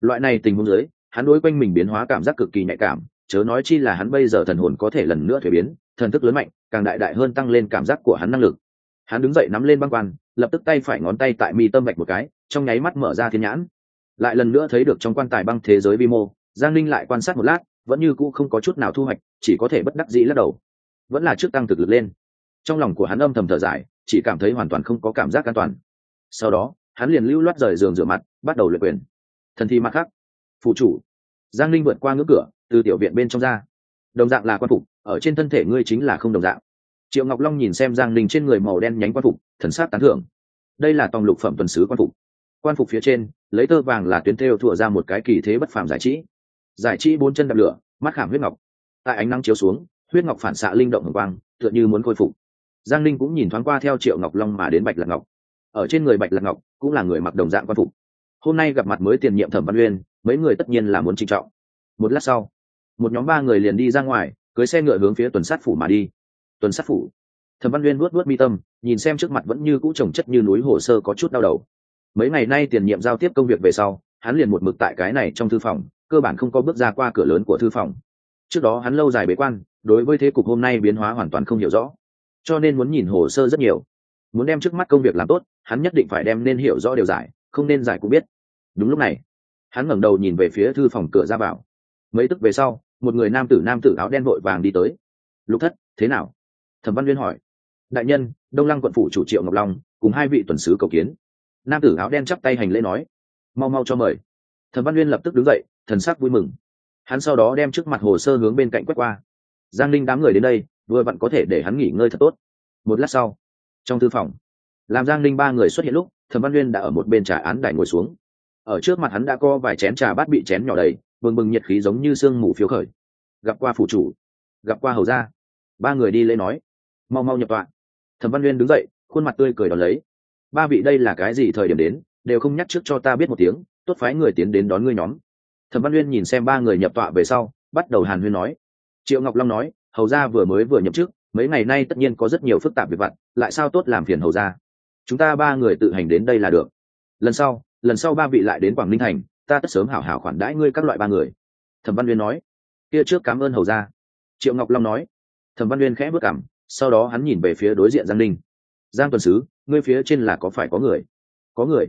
Speaker 1: Loại này tình huống dưới, hắn đối quanh mình biến hóa cảm giác cực kỳ nhạy cảm chớ nói chi là hắn bây giờ thần hồn có thể lần nữa thuế biến, thần thức lớn mạnh, càng đại đại hơn tăng lên cảm giác của hắn năng lực. Hắn đứng dậy nắm lên băng quan, lập tức tay phải ngón tay tại mi tâm mạch một cái, trong nháy mắt mở ra thiên nhãn. Lại lần nữa thấy được trong quan tài băng thế giới vi mô, giang linh lại quan sát một lát, vẫn như cũ không có chút nào thu hoạch, chỉ có thể bất đắc dĩ lắc đầu. Vẫn là trước tăng thực lực lên. Trong lòng của hắn âm thầm thở dài, chỉ cảm thấy hoàn toàn không có cảm giác an toàn. Sau đó, hắn liền lưu loát rời giường rửa mặt, bắt đầu luyện quyền. Thần thi mặt khác. Phụ chủ. Giang linh vượt qua ngưỡng cửa từ tiểu viện bên trong ra. Đồng dạng là quan phục, ở trên thân thể ngươi chính là không đồng dạng. Triệu ngọc long nhìn xem giang linh trên người màu đen nhánh quan phục, thần sát tán thưởng. Đây là tòng lục phẩm tuần sứ quan phục. Quan phục phía trên, lấy tơ vàng là tuyến thêu thụa ra một cái kỳ thế bất phàm giải trí. Giải trí bốn chân đập lửa, mắt khảm huyết ngọc. Tại ánh nắng chiếu xuống, huyết ngọc phản xạ linh động hồng quang, tựa như muốn khôi phục. Giang linh cũng nhìn thoáng qua theo triệu ngọc long mà đến bạch lạc ngọc. Ở trên người bạch lạc ngọc cũng là người mặc đồng dạng quan phục. Hôm nay gặp mặt mới tiền nhiệm thẩm văn uyên, mấy người tất nhiên là muốn trinh trọng. Một lát sau một nhóm ba người liền đi ra ngoài, cưới xe ngựa hướng phía tuần sát phủ mà đi. Tuần sát phủ. Thẩm văn uyên vuốt vuốt mi tâm, nhìn xem trước mặt vẫn như cũ trồng chất như núi hồ sơ có chút đau đầu. Mấy ngày nay tiền nhiệm giao tiếp công việc về sau, hắn liền một mực tại cái này trong thư phòng, cơ bản không có bước ra qua cửa lớn của thư phòng. Trước đó hắn lâu dài bế quan, đối với thế cục hôm nay biến hóa hoàn toàn không hiểu rõ, cho nên muốn nhìn hồ sơ rất nhiều. Muốn đem trước mắt công việc làm tốt, hắn nhất định phải đem nên hiểu rõ điều giải, không nên giải cũng biết. Đúng lúc này, hắn ngẩng đầu nhìn về phía thư phòng cửa ra vào. Mấy tức về sau một người nam tử nam tử áo đen vội vàng đi tới. Lục thất, thế nào? Thẩm văn liên hỏi. Đại nhân, đông lăng quận phủ chủ triệu ngọc long cùng hai vị tuần sứ cầu kiến. Nam tử áo đen chắp tay hành lễ nói. Mau mau cho mời. Thẩm văn uyên lập tức đứng dậy, thần sắc vui mừng. Hắn sau đó đem trước mặt hồ sơ hướng bên cạnh quét qua. Giang linh đám người đến đây, vừa vặn có thể để hắn nghỉ ngơi thật tốt. Một lát sau, trong thư phòng, làm giang linh ba người xuất hiện lúc, thẩm văn uyên đã ở một bên trà án đài ngồi xuống. Ở trước mặt hắn đã có vài chén trà bát bị chén nhỏ đầy bừng bừng nhiệt khí giống như sương mù phiếu khởi. Gặp qua phủ chủ gặp qua hầu gia. Ba người đi lễ nói. Mau mau nhập tọa. Thẩm văn uyên đứng dậy khuôn mặt tươi cười đón lấy. Ba vị đây là cái gì thời điểm đến đều không nhắc trước cho ta biết một tiếng tốt phái người tiến đến đón ngươi nhóm. Thẩm văn uyên nhìn xem ba người nhập tọa về sau bắt đầu hàn huyên nói. Triệu ngọc long nói hầu gia vừa mới vừa nhập chức, mấy ngày nay tất nhiên có rất nhiều phức tạp việc vặt lại sao tốt làm phiền hầu gia? Chúng ta ba người tự hành đến đây là được. Lần sau lần sau ba vị lại đến quảng ninh thành ta tất sớm hảo hảo khoản đãi ngươi các loại ba người. Thẩm văn uyên nói. Kia trước cảm ơn hầu gia. Triệu ngọc long nói. Thẩm văn uyên khẽ bước cảm, sau đó hắn nhìn về phía đối diện giang ninh. Giang tuần sứ, ngươi phía trên là có phải có người? Có người.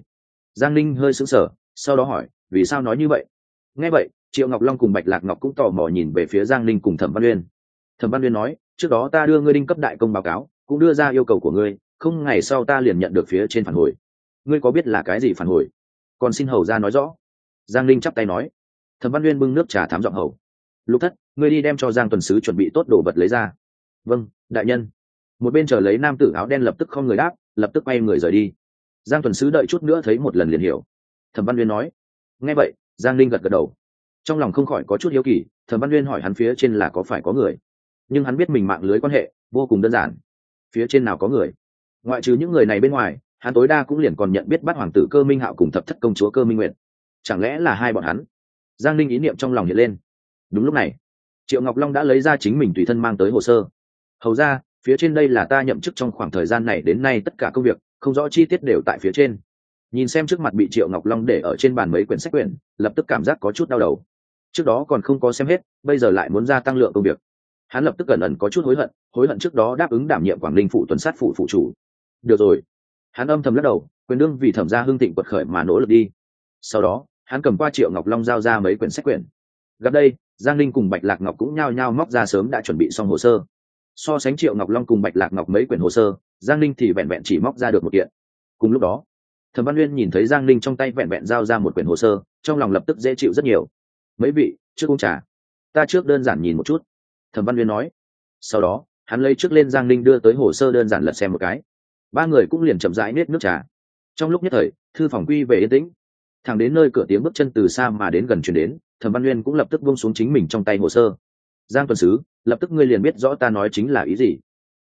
Speaker 1: Giang ninh hơi sững sờ, sau đó hỏi, vì sao nói như vậy? Nghe vậy, triệu ngọc long cùng bạch lạc ngọc cũng tò mò nhìn về phía giang ninh cùng thẩm văn uyên. Thẩm văn uyên nói, trước đó ta đưa ngươi đinh cấp đại công báo cáo, cũng đưa ra yêu cầu của ngươi, không ngày sau ta liền nhận được phía trên phản hồi. Ngươi có biết là cái gì phản hồi? Còn xin hầu ra nói rõ giang linh chắp tay nói. Thẩm văn uyên bưng nước trà thám giọng hầu. Lục thất, ngươi đi đem cho giang tuần sứ chuẩn bị tốt đồ vật lấy ra. Vâng đại nhân. Một bên chờ lấy nam tử áo đen lập tức không người đáp, lập tức quay người rời đi. Giang tuần sứ đợi chút nữa thấy một lần liền hiểu. Thẩm văn uyên nói. Nghe vậy, giang linh gật gật đầu. Trong lòng không khỏi có chút hiếu kỳ, thẩm văn uyên hỏi hắn phía trên là có phải có người. Nhưng hắn biết mình mạng lưới quan hệ, vô cùng đơn giản. Phía trên nào có người? Ngoại trừ những người này bên ngoài, hắn tối đa cũng liền còn nhận biết bắt hoàng tử cơ minh hạo cùng thập thất công chúa cơ minh nguyện chẳng lẽ là hai bọn hắn? Giang linh ý niệm trong lòng hiện lên. Đúng lúc này, triệu ngọc long đã lấy ra chính mình tùy thân mang tới hồ sơ. Hầu ra, phía trên đây là ta nhậm chức trong khoảng thời gian này đến nay tất cả công việc, không rõ chi tiết đều tại phía trên. Nhìn xem trước mặt bị triệu ngọc long để ở trên bàn mấy quyển sách quyển, lập tức cảm giác có chút đau đầu. Trước đó còn không có xem hết, bây giờ lại muốn gia tăng lượng công việc. Hắn lập tức gần ẩn có chút hối hận hối hận trước đó đáp ứng đảm nhiệm quảng ninh phụ tuần sát phụ phụ chủ. Được rồi. Hắn âm thầm lắc đầu, quyền đương vì thẩm gia hưng tịnh quật khởi mà nỗ lực đi sau đó, hắn cầm qua triệu ngọc long giao ra mấy quyển sách quyển. Gặp đây, giang linh cùng bạch lạc ngọc cũng nhao nhao móc ra sớm đã chuẩn bị xong hồ sơ. So sánh triệu ngọc long cùng bạch lạc ngọc mấy quyển hồ sơ, giang linh thì vẹn vẹn chỉ móc ra được một kiện. Cùng lúc đó, thẩm văn uyên nhìn thấy giang linh trong tay vẹn vẹn giao ra một quyển hồ sơ, trong lòng lập tức dễ chịu rất nhiều. Mấy vị, trước uống trà. Ta trước đơn giản nhìn một chút. Thẩm văn uyên nói. Sau đó, hắn lấy trước lên giang linh đưa tới hồ sơ đơn giản lật xem một cái. Ba người cũng liền chậm rãi nết nước trà. Trong lúc nhất thời, thư phòng quy về yên tĩnh thẳng đến nơi cửa tiếng bước chân từ xa mà đến gần chuyển đến, thẩm văn uyên cũng lập tức buông xuống chính mình trong tay hồ sơ. Giang tuần sứ, lập tức ngươi liền biết rõ ta nói chính là ý gì.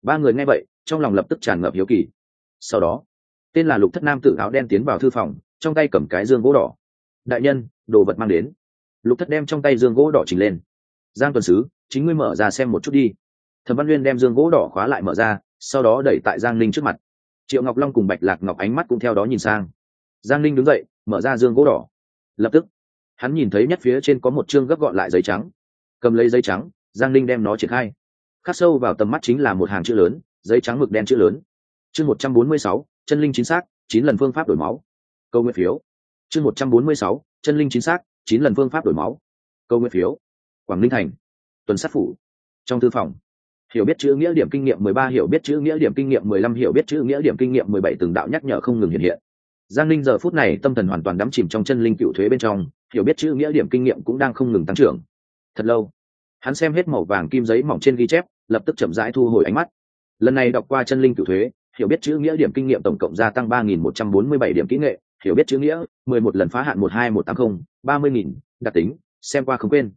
Speaker 1: Ba người nghe vậy, trong lòng lập tức tràn ngập hiếu kỳ. Sau đó, tên là lục thất nam tự áo đen tiến vào thư phòng, trong tay cầm cái dương gỗ đỏ. Đại nhân, đồ vật mang đến. Lục thất đem trong tay dương gỗ đỏ trình lên. Giang tuần sứ, chính ngươi mở ra xem một chút đi. Thẩm văn uyên đem dương gỗ đỏ khóa lại mở ra, sau đó đẩy tại giang Linh trước mặt. Triệu ngọc long cùng bạch lạc ngọc ánh mắt cũng theo đó nhìn sang giang ninh đứng dậy, mở ra dương gỗ đỏ. Lập tức, hắn nhìn thấy nhất phía trên có một chương gấp gọn lại giấy trắng. Cầm lấy giấy trắng, giang ninh đem nó triển khai. Khắc sâu vào tầm mắt chính là một hàng chữ lớn, giấy trắng mực đen chữ lớn. Chương một trăm bốn mươi sáu, chân linh chính xác, chín lần phương pháp đổi máu. Câu nguyện phiếu. Chương một trăm bốn mươi sáu, chân linh chính xác, chín lần phương pháp đổi máu. Câu nguyện phiếu. Quảng ninh thành. Tuần sát phủ. Trong thư phòng. Hiểu biết chữ nghĩa điểm kinh nghiệm mười ba, hiểu biết chữ nghĩa điểm kinh nghiệm mười lăm, hiểu biết chữ nghĩa điểm kinh nghiệm mười bảy từng đạo nhắc nhở không ngừng hiện hiện giang linh giờ phút này tâm thần hoàn toàn đắm chìm trong chân linh cựu thuế bên trong, hiểu biết chữ nghĩa điểm kinh nghiệm cũng đang không ngừng tăng trưởng. Thật lâu, hắn xem hết màu vàng kim giấy mỏng trên ghi chép, lập tức chậm rãi thu hồi ánh mắt. Lần này đọc qua chân linh cựu thuế, hiểu biết chữ nghĩa điểm kinh nghiệm tổng cộng gia tăng ba nghìn một trăm bốn mươi bảy điểm kỹ nghệ, hiểu biết chữ nghĩa, mười một lần phá hạn một hai một tám không, ba mươi nghìn, đặc tính, xem qua không quên.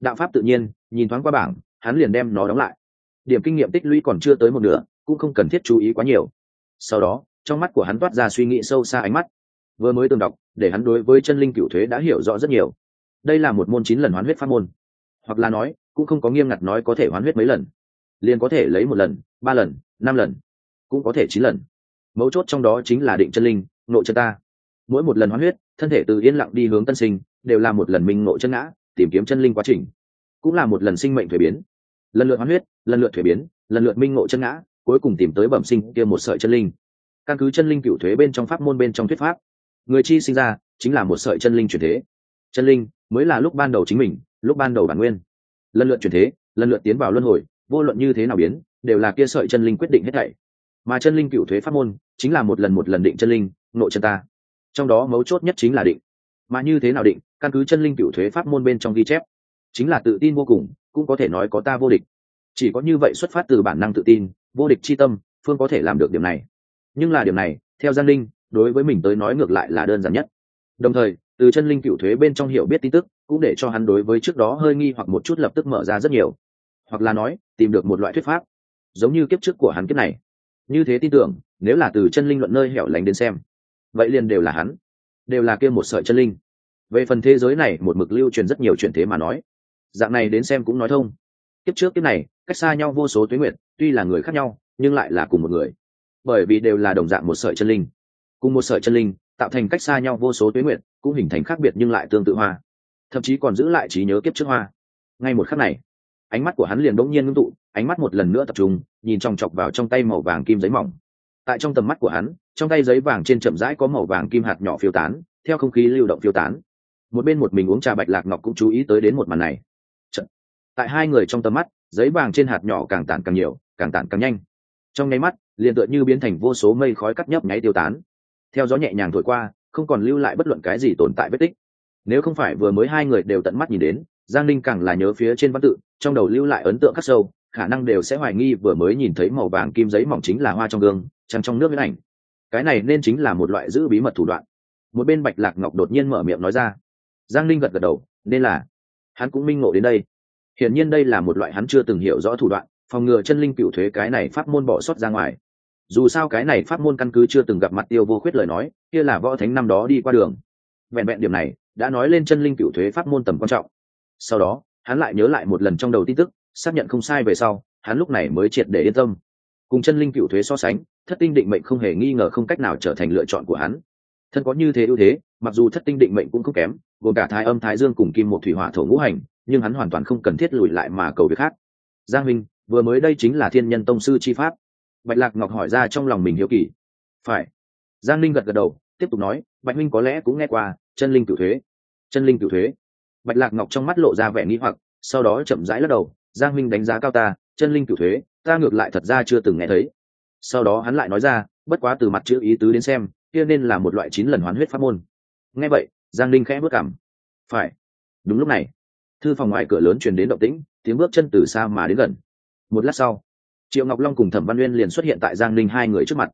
Speaker 1: Đạo pháp tự nhiên, nhìn thoáng qua bảng, hắn liền đem nó đóng lại. Điểm kinh nghiệm tích lũy còn chưa tới một nửa, cũng không cần thiết chú ý quá nhiều. Sau đó trong mắt của hắn toát ra suy nghĩ sâu xa ánh mắt. Vừa mới tường đọc, để hắn đối với chân linh cựu thuế đã hiểu rõ rất nhiều. Đây là một môn chín lần hoán huyết pháp môn. Hoặc là nói, cũng không có nghiêm ngặt nói có thể hoán huyết mấy lần. Liền có thể lấy một lần, ba lần, năm lần, cũng có thể chín lần. Mấu chốt trong đó chính là định chân linh, nội chân ta. Mỗi một lần hoán huyết, thân thể từ yên lặng đi hướng tân sinh, đều là một lần minh nội chân ngã, tìm kiếm chân linh quá trình. Cũng là một lần sinh mệnh thuế biến. Lần lượt hoán huyết, lần lượt thuế biến, lần lượt minh ngộ chân ngã, cuối cùng tìm tới bẩm sinh kia một sợi chân linh căn cứ chân linh cựu thuế bên trong pháp môn bên trong thuyết pháp. Người chi sinh ra chính là một sợi chân linh chuyển thế. Chân linh mới là lúc ban đầu chính mình, lúc ban đầu bản nguyên. Lần lượt chuyển thế, lần lượt tiến vào luân hồi, vô luận như thế nào biến, đều là kia sợi chân linh quyết định hết thảy. Mà chân linh cựu thuế pháp môn chính là một lần một lần định chân linh, nội chân ta. Trong đó mấu chốt nhất chính là định. Mà như thế nào định, căn cứ chân linh cựu thuế pháp môn bên trong ghi chép, chính là tự tin vô cùng, cũng có thể nói có ta vô địch. Chỉ có như vậy xuất phát từ bản năng tự tin, vô địch chi tâm, phương có thể làm được điểm này nhưng là điểm này, theo giang linh đối với mình tới nói ngược lại là đơn giản nhất. Đồng thời, từ chân linh cựu thuế bên trong hiểu biết tin tức, cũng để cho hắn đối với trước đó hơi nghi hoặc một chút lập tức mở ra rất nhiều. Hoặc là nói, tìm được một loại thuyết pháp. Giống như kiếp trước của hắn kiếp này. Như thế tin tưởng, nếu là từ chân linh luận nơi hẻo lánh đến xem, vậy liền đều là hắn. Đều là kia một sợi chân linh. Về phần thế giới này, một mực lưu truyền rất nhiều chuyện thế mà nói. Dạng này đến xem cũng nói thông. Kiếp trước kiếp này, cách xa nhau vô số tuế nguyện tuy là người khác nhau, nhưng lại là cùng một người bởi vì đều là đồng dạng một sợi chân linh. Cùng một sợi chân linh, tạo thành cách xa nhau vô số tuyến nguyện cũng hình thành khác biệt nhưng lại tương tự hoa. Thậm chí còn giữ lại trí nhớ kiếp trước hoa. Ngay một khắc này, ánh mắt của hắn liền đỗng nhiên ngưng tụ, ánh mắt một lần nữa tập trung, nhìn chòng chọc vào trong tay màu vàng kim giấy mỏng. Tại trong tầm mắt của hắn, trong tay giấy vàng trên chậm rãi có màu vàng kim hạt nhỏ phiêu tán, theo không khí lưu động phiêu tán. Một bên một mình uống trà bạch lạc ngọc cũng chú ý tới đến một màn này. Chật. tại hai người trong tầm mắt, giấy vàng trên hạt nhỏ càng tản càng nhiều, càng tản càng nhanh. Trong nháy mắt liền tựa như biến thành vô số mây khói cắt nhấp nháy tiêu tán. Theo gió nhẹ nhàng thổi qua, không còn lưu lại bất luận cái gì tồn tại vết tích. Nếu không phải vừa mới hai người đều tận mắt nhìn đến, giang linh càng là nhớ phía trên văn tự, trong đầu lưu lại ấn tượng khắc sâu, khả năng đều sẽ hoài nghi vừa mới nhìn thấy màu vàng kim giấy mỏng chính là hoa trong gương, trăng trong nước với ảnh. Cái này nên chính là một loại giữ bí mật thủ đoạn. Một bên bạch lạc ngọc đột nhiên mở miệng nói ra. Giang linh gật gật đầu, nên là. Hắn cũng minh ngộ đến đây. Hiển nhiên đây là một loại hắn chưa từng hiểu rõ thủ đoạn, phòng ngừa chân linh cựu thuế cái này pháp môn bỏ sót ra ngoài dù sao cái này pháp môn căn cứ chưa từng gặp mặt tiêu vô khuyết lời nói, kia là võ thánh năm đó đi qua đường. Vẹn vẹn điểm này, đã nói lên chân linh cựu thuế pháp môn tầm quan trọng. Sau đó, hắn lại nhớ lại một lần trong đầu tin tức, xác nhận không sai về sau, hắn lúc này mới triệt để yên tâm. Cùng chân linh cựu thuế so sánh, thất tinh định mệnh không hề nghi ngờ không cách nào trở thành lựa chọn của hắn. Thân có như thế ưu thế, mặc dù thất tinh định mệnh cũng không kém, gồm cả thái âm thái dương cùng kim một thủy hỏa thổ ngũ hành, nhưng hắn hoàn toàn không cần thiết lùi lại mà cầu việc khác. Giang minh, vừa mới đây chính là thiên nhân tông sư chi pháp bạch lạc ngọc hỏi ra trong lòng mình hiếu kỳ. Phải. Giang linh gật gật đầu, tiếp tục nói, bạch minh có lẽ cũng nghe qua, chân linh cửu thuế. Chân linh cửu thuế. Bạch lạc ngọc trong mắt lộ ra vẻ nghĩ hoặc, sau đó chậm rãi lắc đầu, giang minh đánh giá cao ta, chân linh cửu thuế, ta ngược lại thật ra chưa từng nghe thấy. Sau đó hắn lại nói ra, bất quá từ mặt chữ ý tứ đến xem, kia nên là một loại chín lần hoán huyết pháp môn. Nghe vậy, giang linh khẽ bước cảm phải. Đúng lúc này, thư phòng ngoài cửa lớn truyền đến động tĩnh, tiếng bước chân từ xa mà đến gần. Một lát sau triệu ngọc long cùng thẩm văn uyên liền xuất hiện tại giang linh hai người trước mặt.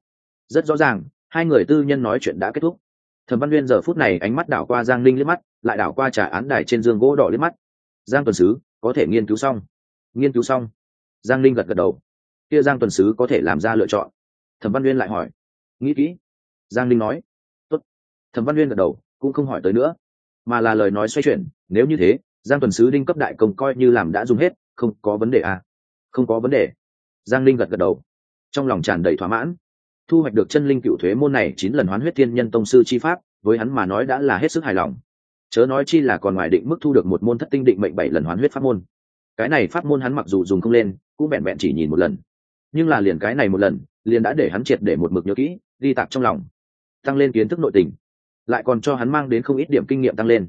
Speaker 1: Rất rõ ràng, hai người tư nhân nói chuyện đã kết thúc. Thẩm văn uyên giờ phút này ánh mắt đảo qua giang linh liếc mắt, lại đảo qua trả án đài trên giường gỗ đỏ liếc mắt. Giang tuần sứ, có thể nghiên cứu xong. Nghiên cứu xong. Giang linh gật gật đầu. Kia giang tuần sứ có thể làm ra lựa chọn. Thẩm văn uyên lại hỏi. Nghĩ kỹ. Giang linh nói. Tốt. thẩm văn uyên gật đầu, cũng không hỏi tới nữa. Mà là lời nói xoay chuyển, nếu như thế, giang tuần sứ đinh cấp đại công coi như làm đã dùng hết, không có vấn đề à? Không có vấn đề giang linh gật gật đầu. Trong lòng tràn đầy thỏa mãn. Thu hoạch được chân linh cựu thuế môn này chín lần hoán huyết thiên nhân tông sư chi pháp, với hắn mà nói đã là hết sức hài lòng. Chớ nói chi là còn ngoài định mức thu được một môn thất tinh định mệnh bảy lần hoán huyết pháp môn. Cái này pháp môn hắn mặc dù dùng không lên, cũng vẹn vẹn chỉ nhìn một lần. Nhưng là liền cái này một lần, liền đã để hắn triệt để một mực nhớ kỹ đi tạc trong lòng. Tăng lên kiến thức nội tình. Lại còn cho hắn mang đến không ít điểm kinh nghiệm tăng lên.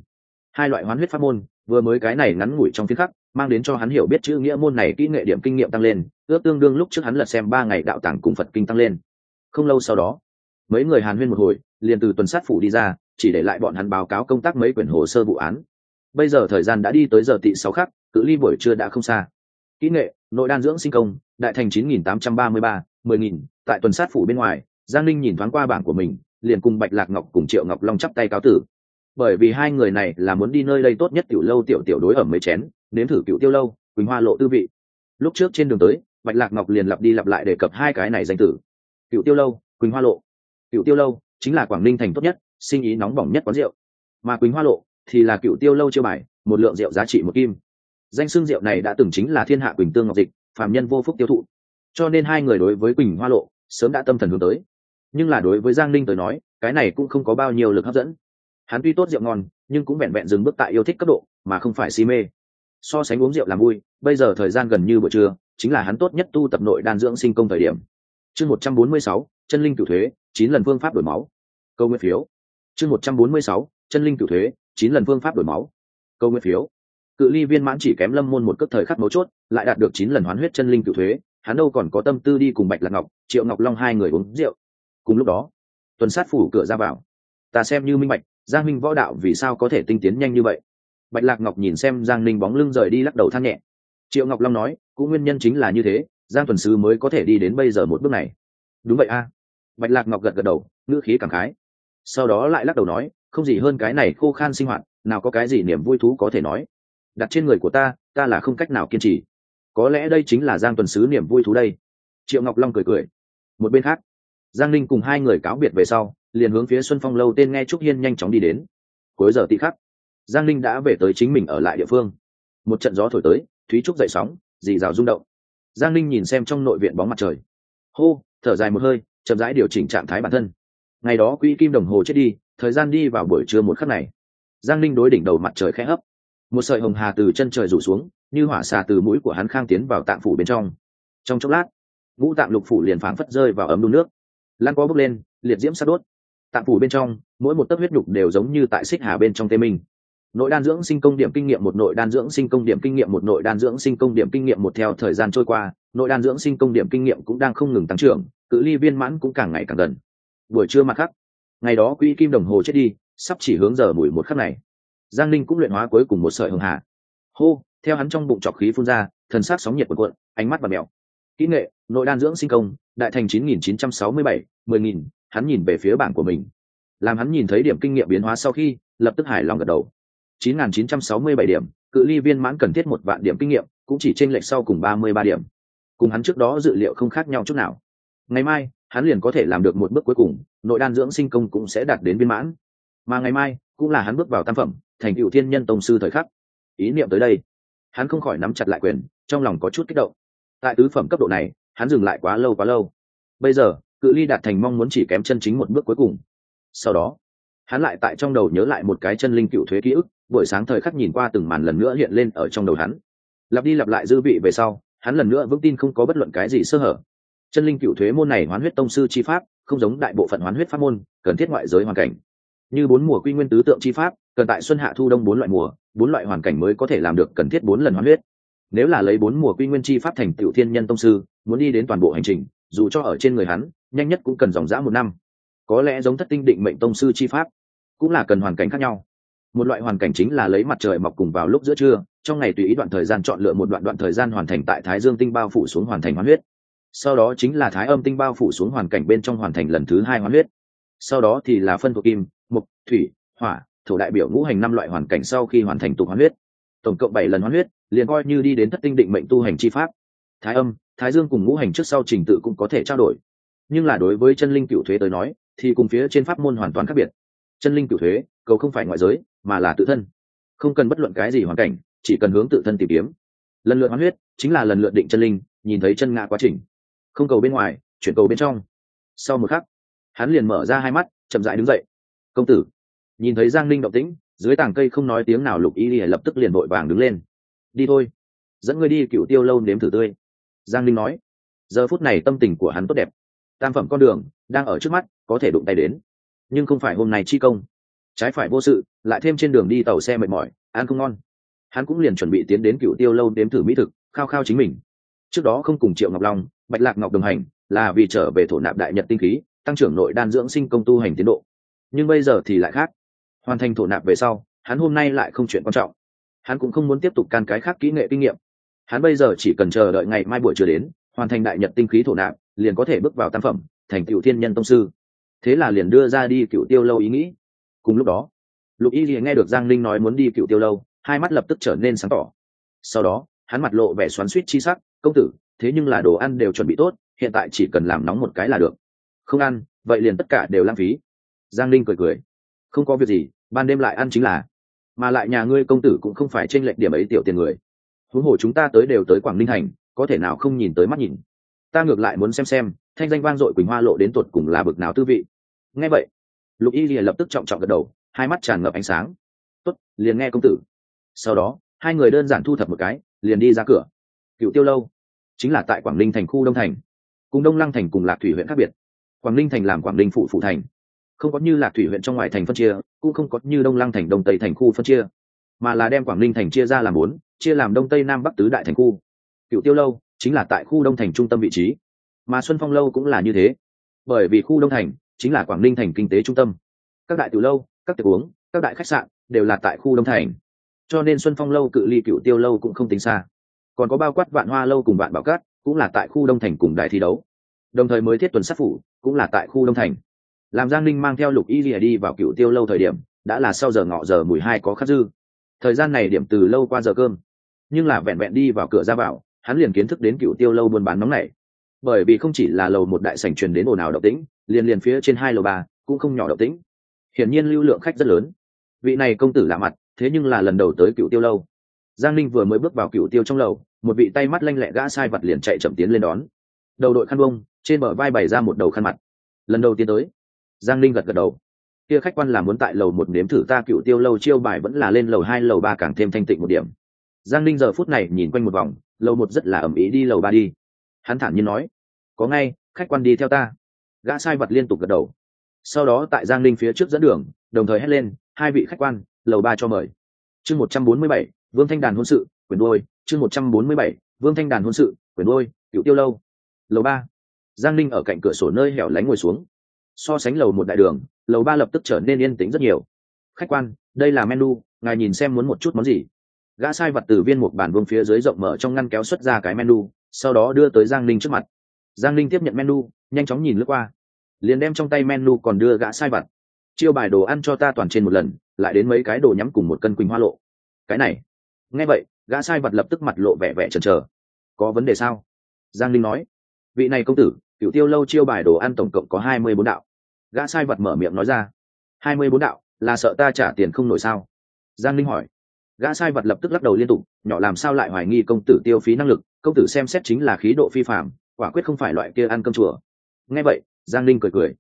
Speaker 1: Hai loại hoán huyết pháp môn, vừa mới cái này ngắn ngủi trong phiên khắc, mang đến cho hắn hiểu biết chữ nghĩa môn này kỹ nghệ điểm kinh nghiệm tăng lên ước tương đương lúc trước hắn lật xem ba ngày đạo tàng cùng phật kinh tăng lên. Không lâu sau đó, mấy người hàn huyên một hồi, liền từ tuần sát phủ đi ra, chỉ để lại bọn hắn báo cáo công tác mấy quyển hồ sơ vụ án. Bây giờ thời gian đã đi tới giờ tị sáu khắc, cự ly buổi trưa đã không xa. Kỹ nghệ, nội đan dưỡng sinh công, đại thành chín nghìn tám trăm ba mươi ba, mười nghìn, tại tuần sát phủ bên ngoài, giang linh nhìn thoáng qua bảng của mình, liền cùng bạch lạc ngọc cùng triệu ngọc long chắp tay cáo tử. Bởi vì hai người này là muốn đi nơi đây tốt nhất tiểu lâu tiểu tiểu đối ẩm mấy chén, nếm thử cựu tiêu lâu, quỳnh hoa lộ tư vị. Lúc trước trên đường tới bạch lạc ngọc liền lặp đi lặp lại đề cập hai cái này danh tử cựu tiêu lâu, quỳnh hoa lộ. Cựu tiêu lâu chính là quảng ninh thành tốt nhất, sinh ý nóng bỏng nhất quán rượu. Mà quỳnh hoa lộ thì là cựu tiêu lâu chiêu bài, một lượng rượu giá trị một kim. Danh xương rượu này đã từng chính là thiên hạ quỳnh tương ngọc dịch, phàm nhân vô phúc tiêu thụ. Cho nên hai người đối với quỳnh hoa lộ sớm đã tâm thần hướng tới. Nhưng là đối với giang linh tới nói, cái này cũng không có bao nhiêu lực hấp dẫn. Hắn tuy tốt rượu ngon, nhưng cũng vẹn vẹn dừng bước tại yêu thích cấp độ, mà không phải si mê. So sánh uống rượu làm vui, bây giờ thời gian gần như buổi trưa chính là hắn tốt nhất tu tập nội đan dưỡng sinh công thời điểm. Chương một trăm bốn mươi sáu, chân linh cửu thuế, chín lần phương pháp đổi máu. Câu nguyên phiếu. Chương một trăm bốn mươi sáu, chân linh cửu thuế, chín lần phương pháp đổi máu. Câu nguyên phiếu. Cự ly viên mãn chỉ kém lâm môn một cước thời khắc mấu chốt, lại đạt được chín lần hoán huyết chân linh cửu thuế, hắn đâu còn có tâm tư đi cùng bạch lạc ngọc, triệu ngọc long hai người uống rượu. Cùng lúc đó, tuần sát phủ cửa ra vào. Ta xem như minh bạch, giang minh võ đạo vì sao có thể tinh tiến nhanh như vậy? Bạch lạc ngọc nhìn xem giang ninh bóng lưng rời đi lắc đầu than nhẹ triệu ngọc long nói, cũng nguyên nhân chính là như thế, giang tuần sứ mới có thể đi đến bây giờ một bước này. Đúng vậy a. Bạch lạc ngọc gật gật đầu, ngữ khí cảm khái. Sau đó lại lắc đầu nói, không gì hơn cái này khô khan sinh hoạt, nào có cái gì niềm vui thú có thể nói. Đặt trên người của ta ta là không cách nào kiên trì. Có lẽ đây chính là giang tuần sứ niềm vui thú đây. Triệu ngọc long cười cười. Một bên khác, giang linh cùng hai người cáo biệt về sau, liền hướng phía xuân phong lâu tên nghe trúc hiên nhanh chóng đi đến. Cuối giờ tị khắc, giang linh đã về tới chính mình ở lại địa phương. Một trận gió thổi tới thúy trúc dậy sóng, dì rào rung động. Giang linh nhìn xem trong nội viện bóng mặt trời. Hô, thở dài một hơi, chậm rãi điều chỉnh trạng thái bản thân. Ngày đó quỹ kim đồng hồ chết đi, thời gian đi vào buổi trưa một khắc này. Giang linh đối đỉnh đầu mặt trời khẽ hấp. Một sợi hồng hà từ chân trời rủ xuống, như hỏa xà từ mũi của hắn khang tiến vào tạng phủ bên trong. Trong chốc lát, ngũ tạng lục phủ liền phảng phất rơi vào ấm đun nước. Lan có bốc lên, liệt diễm sát đốt. Tạng phủ bên trong, mỗi một tấc huyết nhục đều giống như tại xích hà bên trong tê minh nội đan dưỡng sinh công điểm kinh nghiệm một, nội đan dưỡng sinh công điểm kinh nghiệm một, nội đan dưỡng sinh công điểm kinh nghiệm một theo thời gian trôi qua, nội đan dưỡng sinh công điểm kinh nghiệm cũng đang không ngừng tăng trưởng, cự ly viên mãn cũng càng ngày càng gần. Buổi trưa mặt khắc ngày đó quỹ kim đồng hồ chết đi, sắp chỉ hướng giờ mùi một khắc này. Giang linh cũng luyện hóa cuối cùng một sợi hường hà. Hô, theo hắn trong bụng trọc khí phun ra, thần sắc sóng nhiệt cuộn cuộn, ánh mắt và mèo kỹ nghệ, nội đan dưỡng sinh công, đại thành chín nghìn chín trăm sáu mươi bảy, mười nghìn, hắn nhìn về phía bảng của mình. Làm hắn nhìn thấy điểm kinh nghiệm biến hóa sau khi, lập tức hài lòng gật đầu chín nghìn chín trăm sáu mươi bảy điểm, cự ly viên mãn cần thiết một vạn điểm kinh nghiệm, cũng chỉ chênh lệch sau cùng ba mươi ba điểm. Cùng hắn trước đó dự liệu không khác nhau chút nào. Ngày mai, hắn liền có thể làm được một bước cuối cùng, nội đan dưỡng sinh công cũng sẽ đạt đến viên mãn. Mà ngày mai, cũng là hắn bước vào tam phẩm, thành tựu thiên nhân tông sư thời khắc. Ý niệm tới đây. Hắn không khỏi nắm chặt lại quyền, trong lòng có chút kích động. Tại tứ phẩm cấp độ này, hắn dừng lại quá lâu quá lâu. Bây giờ, cự ly đạt thành mong muốn chỉ kém chân chính một bước cuối cùng. Sau đó, hắn lại tại trong đầu nhớ lại một cái chân linh cựu thuế ký ức buổi sáng thời khắc nhìn qua từng màn lần nữa hiện lên ở trong đầu hắn. Lặp đi lặp lại dư vị về sau, hắn lần nữa vững tin không có bất luận cái gì sơ hở. Chân linh cựu thuế môn này hoán huyết tông sư chi pháp, không giống đại bộ phận hoán huyết pháp môn, cần thiết ngoại giới hoàn cảnh. Như bốn mùa quy nguyên tứ tượng chi pháp, cần tại xuân hạ thu đông bốn loại mùa, bốn loại hoàn cảnh mới có thể làm được cần thiết bốn lần hoán huyết. Nếu là lấy bốn mùa quy nguyên chi pháp thành tiểu thiên nhân tông sư, muốn đi đến toàn bộ hành trình, dù cho ở trên người hắn, nhanh nhất cũng cần dòng dã một năm. Có lẽ giống thất tinh định mệnh tông sư chi pháp, cũng là cần hoàn cảnh khác nhau một loại hoàn cảnh chính là lấy mặt trời mọc cùng vào lúc giữa trưa, trong ngày tùy ý đoạn thời gian chọn lựa một đoạn đoạn thời gian hoàn thành tại thái dương tinh bao phủ xuống hoàn thành hoán huyết. Sau đó chính là thái âm tinh bao phủ xuống hoàn cảnh bên trong hoàn thành lần thứ hai hoán huyết. Sau đó thì là phân thuộc kim mục thủy, hỏa, thổ đại biểu ngũ hành năm loại hoàn cảnh sau khi hoàn thành tục hoán huyết. Tổng cộng bảy lần hoán huyết, liền coi như đi đến thất tinh định mệnh tu hành chi pháp. Thái âm, thái dương cùng ngũ hành trước sau trình tự cũng có thể trao đổi. Nhưng là đối với chân linh cựu thuế tới nói, thì cùng phía trên pháp môn hoàn toàn khác biệt. Chân linh cựu thuế cầu không phải ngoại giới, mà là tự thân. Không cần bất luận cái gì hoàn cảnh, chỉ cần hướng tự thân tìm kiếm. Lần lượt hoán huyết, chính là lần lượt định chân linh, nhìn thấy chân ngã quá trình. Không cầu bên ngoài, chuyển cầu bên trong. Sau một khắc, hắn liền mở ra hai mắt, chậm rãi đứng dậy. Công tử. Nhìn thấy giang linh động tĩnh, dưới tảng cây không nói tiếng nào lục y lập tức liền vội vàng đứng lên. Đi thôi, dẫn ngươi đi cựu tiêu lâu nếm thử tươi. Giang linh nói. Giờ phút này tâm tình của hắn tốt đẹp. Tam phẩm con đường, đang ở trước mắt, có thể đụng tay đến. Nhưng không phải hôm nay chi công trái phải vô sự, lại thêm trên đường đi tàu xe mệt mỏi, ăn không ngon. Hắn cũng liền chuẩn bị tiến đến cựu tiêu lâu đếm thử mỹ thực, khao khao chính mình. Trước đó không cùng triệu ngọc long, bạch lạc ngọc đồng hành, là vì trở về thổ nạp đại nhật tinh khí, tăng trưởng nội đan dưỡng sinh công tu hành tiến độ. Nhưng bây giờ thì lại khác. Hoàn thành thổ nạp về sau, hắn hôm nay lại không chuyện quan trọng. Hắn cũng không muốn tiếp tục can cái khác kỹ nghệ kinh nghiệm. Hắn bây giờ chỉ cần chờ đợi ngày mai buổi trưa đến, hoàn thành đại nhật tinh khí thổ nạp, liền có thể bước vào tam phẩm, thành cựu thiên nhân tông sư. Thế là liền đưa ra đi cựu tiêu lâu ý nghĩ cùng lúc đó, lục y liền nghe được giang linh nói muốn đi cựu tiêu lâu, hai mắt lập tức trở nên sáng tỏ. Sau đó, hắn mặt lộ vẻ xoắn suýt chi sắc, công tử, thế nhưng là đồ ăn đều chuẩn bị tốt, hiện tại chỉ cần làm nóng một cái là được. Không ăn, vậy liền tất cả đều lãng phí. Giang linh cười cười. Không có việc gì, ban đêm lại ăn chính là. Mà lại nhà ngươi công tử cũng không phải tranh lệch điểm ấy tiểu tiền người. Huống hồ chúng ta tới đều tới quảng ninh thành, có thể nào không nhìn tới mắt nhìn? Ta ngược lại muốn xem xem, thanh danh vang dội quỳnh hoa lộ đến tột cùng là bực nào tư vị. Nghe vậy lục y lìa lập tức trọng trọng gật đầu, hai mắt tràn ngập ánh sáng. Tốt, liền nghe công tử. Sau đó, hai người đơn giản thu thập một cái, liền đi ra cửa. Cựu tiêu lâu chính là tại quảng ninh thành khu đông thành, cùng đông lăng thành cùng lạc thủy huyện khác biệt. Quảng ninh thành làm quảng ninh phụ phụ thành. Không có như lạc thủy huyện trong ngoài thành phân chia, cũng không có như đông lăng thành đông tây thành khu phân chia, mà là đem quảng ninh thành chia ra làm bốn, chia làm đông tây nam bắc tứ đại thành khu. Cựu tiêu lâu chính là tại khu đông thành trung tâm vị trí, mà xuân phong lâu cũng là như thế. Bởi vì khu đông thành chính là quảng ninh thành kinh tế trung tâm. Các đại tiểu lâu, các tiệc uống, các đại khách sạn đều là tại khu đông thành. Cho nên xuân phong lâu, cự ly cựu tiêu lâu cũng không tính xa. Còn có bao quát vạn hoa lâu cùng vạn bảo cát cũng là tại khu đông thành cùng đại thi đấu. Đồng thời mới thiết tuần sát phủ cũng là tại khu đông thành. Làm giang ninh mang theo lục y lìa đi vào cựu tiêu lâu thời điểm, đã là sau giờ ngọ giờ mùi hai có khắc dư. Thời gian này điểm từ lâu qua giờ cơm. Nhưng là vẹn vẹn đi vào cửa ra vào, hắn liền kiến thức đến cựu tiêu lâu buôn bán nóng này. Bởi vì không chỉ là lầu một đại sảnh truyền đến ồn ào động tĩnh liền liền phía trên hai lầu ba cũng không nhỏ động tĩnh. Hiển nhiên lưu lượng khách rất lớn. Vị này công tử lạ mặt, thế nhưng là lần đầu tới cựu tiêu lâu. Giang ninh vừa mới bước vào cựu tiêu trong lầu, một vị tay mắt lanh lẹ gã sai vật liền chạy chậm tiến lên đón. Đầu đội khăn bông, trên bờ vai bày ra một đầu khăn mặt. Lần đầu tiên tới, giang ninh gật gật đầu. Kia khách quan là muốn tại lầu một nếm thử ta cựu tiêu lâu chiêu bài vẫn là lên lầu hai, lầu ba càng thêm thanh tịnh một điểm. Giang ninh giờ phút này nhìn quanh một vòng, lầu một rất là ẩm ý đi lầu ba đi. Hắn thản nhiên nói, có ngay, khách quan đi theo ta gã sai vật liên tục gật đầu. Sau đó tại giang ninh phía trước dẫn đường, đồng thời hét lên, hai vị khách quan, lầu ba cho mời. Chương một trăm bốn mươi bảy, vương thanh đàn hôn sự, quyền đôi chương một trăm bốn mươi bảy, vương thanh đàn hôn sự, quyền đôi cựu tiêu lâu. Lầu ba. Giang ninh ở cạnh cửa sổ nơi hẻo lánh ngồi xuống. So sánh lầu một đại đường, lầu ba lập tức trở nên yên tĩnh rất nhiều. Khách quan, đây là menu, ngài nhìn xem muốn một chút món gì? Gã sai vật từ viên một bản vương phía dưới rộng mở trong ngăn kéo xuất ra cái menu, sau đó đưa tới giang ninh trước mặt. Giang ninh tiếp nhận menu nhanh chóng nhìn lướt qua. Liền đem trong tay menu còn đưa gã sai vật chiêu bài đồ ăn cho ta toàn trên một lần, lại đến mấy cái đồ nhắm cùng một cân quỳnh hoa lộ. Cái này. Nghe vậy, gã sai vật lập tức mặt lộ vẻ vẻ chần chờ. Có vấn đề sao? Giang linh nói. Vị này công tử cựu tiêu lâu chiêu bài đồ ăn tổng cộng có hai mươi bốn đạo. Gã sai vật mở miệng nói ra. Hai mươi bốn đạo, là sợ ta trả tiền không nổi sao? Giang linh hỏi. Gã sai vật lập tức lắc đầu liên tục, nhỏ làm sao lại hoài nghi công tử tiêu phí năng lực, công tử xem xét chính là khí độ phi phạm quả quyết không phải loại kia ăn cơm chùa nghe vậy, giang linh cười cười.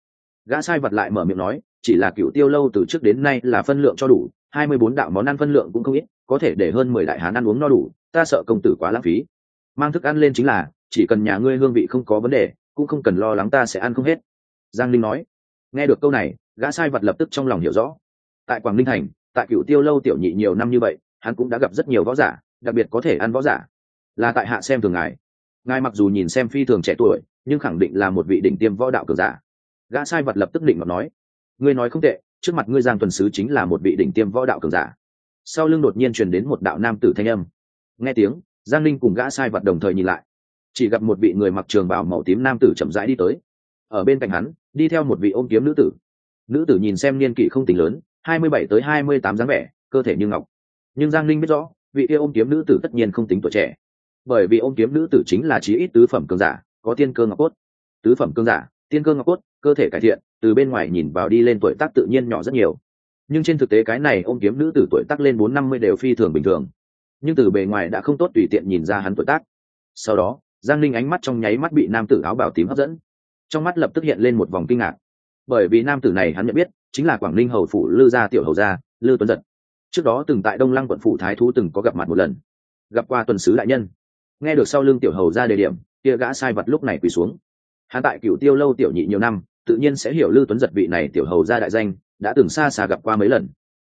Speaker 1: Gã sai vật lại mở miệng nói, chỉ là cựu tiêu lâu từ trước đến nay là phân lượng cho đủ, hai mươi bốn đạo món ăn phân lượng cũng không ít, có thể để hơn mười đại hán ăn uống no đủ, ta sợ công tử quá lãng phí. Mang thức ăn lên chính là, chỉ cần nhà ngươi hương vị không có vấn đề, cũng không cần lo lắng ta sẽ ăn không hết. Giang linh nói. Nghe được câu này, gã sai vật lập tức trong lòng hiểu rõ. Tại quảng ninh thành, tại cựu tiêu lâu tiểu nhị nhiều năm như vậy, hắn cũng đã gặp rất nhiều võ giả, đặc biệt có thể ăn võ giả. Là tại hạ xem thường ngài. Ngài mặc dù nhìn xem phi thường trẻ tuổi nhưng khẳng định là một vị đỉnh tiêm võ đạo cường giả. Gã sai vật lập tức định mà nói, ngươi nói không tệ, trước mặt ngươi giang tuần sứ chính là một vị đỉnh tiêm võ đạo cường giả. Sau lưng đột nhiên truyền đến một đạo nam tử thanh âm. Nghe tiếng, giang linh cùng gã sai vật đồng thời nhìn lại. Chỉ gặp một vị người mặc trường bảo màu tím nam tử chậm rãi đi tới. Ở bên cạnh hắn, đi theo một vị ôm kiếm nữ tử. Nữ tử nhìn xem niên kỷ không tính lớn, hai mươi bảy tới hai mươi tám dáng vẻ, cơ thể như ngọc. Nhưng giang linh biết rõ, vị kia ôm kiếm nữ tử tất nhiên không tính tuổi trẻ. Bởi vì ôm kiếm nữ tử chính là chí ít tứ phẩm cường giả có tiên cơ ngọc cốt. Tứ phẩm cương giả, tiên cơ ngọc cốt, cơ thể cải thiện, từ bên ngoài nhìn vào đi lên tuổi tác tự nhiên nhỏ rất nhiều. Nhưng trên thực tế cái này ôm kiếm nữ tử tuổi tác lên bốn năm mươi đều phi thường bình thường. Nhưng từ bề ngoài đã không tốt tùy tiện nhìn ra hắn tuổi tác. Sau đó, giang linh ánh mắt trong nháy mắt bị nam tử áo bào tím hấp dẫn. Trong mắt lập tức hiện lên một vòng kinh ngạc. Bởi vì nam tử này hắn nhận biết, chính là quảng ninh hầu phủ lư gia tiểu hầu gia, lư tuấn giật. Trước đó từng tại đông lăng quận phủ thái thú từng có gặp mặt một lần. Gặp qua tuần sứ đại nhân. Nghe được sau lưng tiểu hầu gia đề điểm kia gã sai vật lúc này quỳ xuống. Hắn tại cựu tiêu lâu tiểu nhị nhiều năm, tự nhiên sẽ hiểu lưu tuấn giật vị này tiểu hầu ra đại danh, đã từng xa xa gặp qua mấy lần.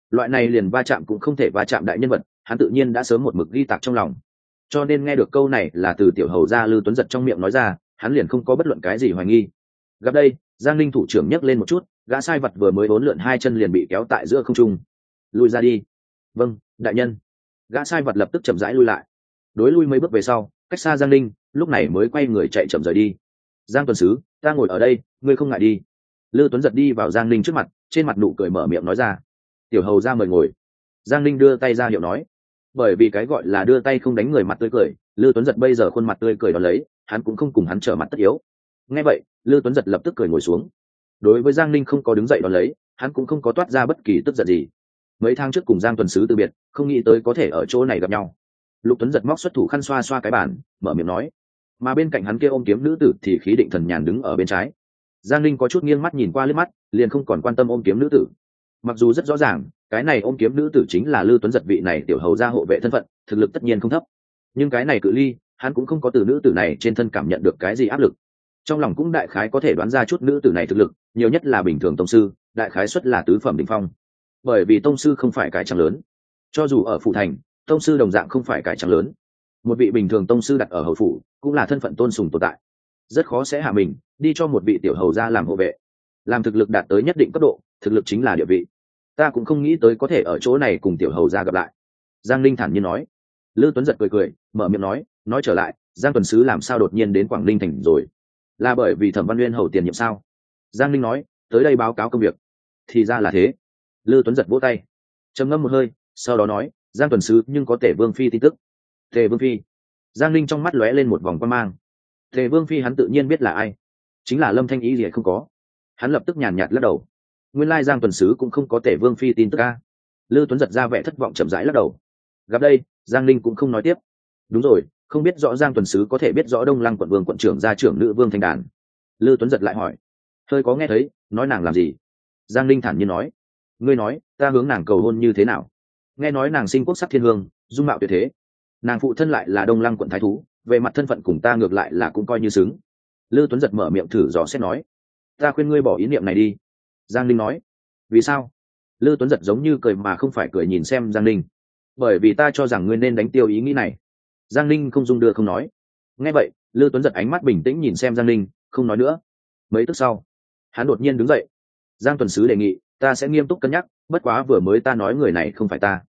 Speaker 1: Loại này liền va chạm cũng không thể va chạm đại nhân vật, hắn tự nhiên đã sớm một mực ghi tạc trong lòng. Cho nên nghe được câu này là từ tiểu hầu ra lưu tuấn giật trong miệng nói ra, hắn liền không có bất luận cái gì hoài nghi. Gặp đây, giang linh thủ trưởng nhấc lên một chút, gã sai vật vừa mới bốn lượn hai chân liền bị kéo tại giữa không trung. Lui ra đi. Vâng đại nhân. Gã sai vật lập tức chậm rãi lui lại. Đối lui mấy bước về sau, cách xa giang linh lúc này mới quay người chạy chậm rời đi. Giang tuần sứ ta ngồi ở đây ngươi không ngại đi. Lư tuấn giật đi vào giang linh trước mặt trên mặt nụ cười mở miệng nói ra. Tiểu hầu ra mời ngồi. Giang linh đưa tay ra hiệu nói. Bởi vì cái gọi là đưa tay không đánh người mặt tươi cười lư tuấn giật bây giờ khuôn mặt tươi cười đ ó lấy hắn cũng không cùng hắn trở mặt tất yếu. Ngay vậy lư tuấn giật lập tức cười ngồi xuống. Đối với giang linh không có đứng dậy đ ó lấy hắn cũng không có toát ra bất kỳ tức giận gì. Mấy tháng trước cùng giang tuần sứ từ biệt không nghĩ tới có thể ở chỗ này gặp nhau. Lục tuấn giật móc xuất thủ khăn xoa xoa cái bản, mở miệng nói mà bên cạnh hắn kia ôm kiếm nữ tử thì khí định thần nhàn đứng ở bên trái. Giang linh có chút nghiêng mắt nhìn qua liếc mắt, liền không còn quan tâm ôm kiếm nữ tử. Mặc dù rất rõ ràng, cái này ôm kiếm nữ tử chính là lư tuấn giật vị này tiểu hầu ra hộ vệ thân phận, thực lực tất nhiên không thấp. Nhưng cái này cự ly, hắn cũng không có từ nữ tử này trên thân cảm nhận được cái gì áp lực. Trong lòng cũng đại khái có thể đoán ra chút nữ tử này thực lực, nhiều nhất là bình thường tông sư, đại khái xuất là tứ phẩm đ ỉ n h phong. Bởi vì tông sư không phải cải trắng lớn. Cho dù ở phủ thành, tông sư đồng dạng không phải cải trắng lớn một vị bình thường tông sư đặt ở hậu phủ, cũng là thân phận tôn sùng tồn tại. Rất khó sẽ hạ mình, đi cho một vị tiểu hầu ra làm hộ vệ. Làm thực lực đạt tới nhất định cấp độ, thực lực chính là địa vị. Ta cũng không nghĩ tới có thể ở chỗ này cùng tiểu hầu ra gặp lại. Giang linh thản nhiên nói. Lư tuấn giật cười cười, mở miệng nói nói trở lại, giang tuần sứ làm sao đột nhiên đến quảng ninh thành rồi? Là bởi vì thẩm văn nguyên hầu tiền nhiệm sao? Giang linh nói, tới đây báo cáo công việc. Thì ra là thế. Lư tuấn giật vỗ tay. Trầm ngâm một hơi, sau đó nói, giang tuần sứ nhưng có thể vương phi tin tức tề vương phi. Giang linh trong mắt lóe lên một vòng quan mang. Tề vương phi hắn tự nhiên biết là ai. Chính là lâm thanh ý gì không có. Hắn lập tức nhàn nhạt lắc đầu. Nguyên lai giang tuần sứ cũng không có tể vương phi tin tức ca lư tuấn giật ra vẻ thất vọng chậm rãi lắc đầu. Gặp đây, giang linh cũng không nói tiếp. Đúng rồi, không biết rõ giang tuần sứ có thể biết rõ đông lăng quận vương quận trưởng gia trưởng nữ vương thanh đàn. Lư tuấn giật lại hỏi. Hơi có nghe thấy, nói nàng làm gì? Giang linh thản nhiên nói. Ngươi nói, ta hướng nàng cầu hôn như thế nào? Nghe nói nàng sinh quốc sắc thiên hương, dung mạo tuyệt thế nàng phụ thân lại là đông lăng quận thái thú, về mặt thân phận cùng ta ngược lại là cũng coi như xứng. Lư tuấn giật mở miệng thử dò xét nói, ta khuyên ngươi bỏ ý niệm này đi. Giang linh nói, vì sao? Lư tuấn giật giống như cười mà không phải cười nhìn xem giang linh bởi vì ta cho rằng ngươi nên đánh tiêu ý nghĩ này. Giang linh không dung đưa không nói. Nghe vậy, lư tuấn giật ánh mắt bình tĩnh nhìn xem giang linh không nói nữa. Mấy tức sau, hắn đột nhiên đứng dậy. Giang tuần sứ đề nghị, ta sẽ nghiêm túc cân nhắc, bất quá vừa mới ta nói người này không phải ta.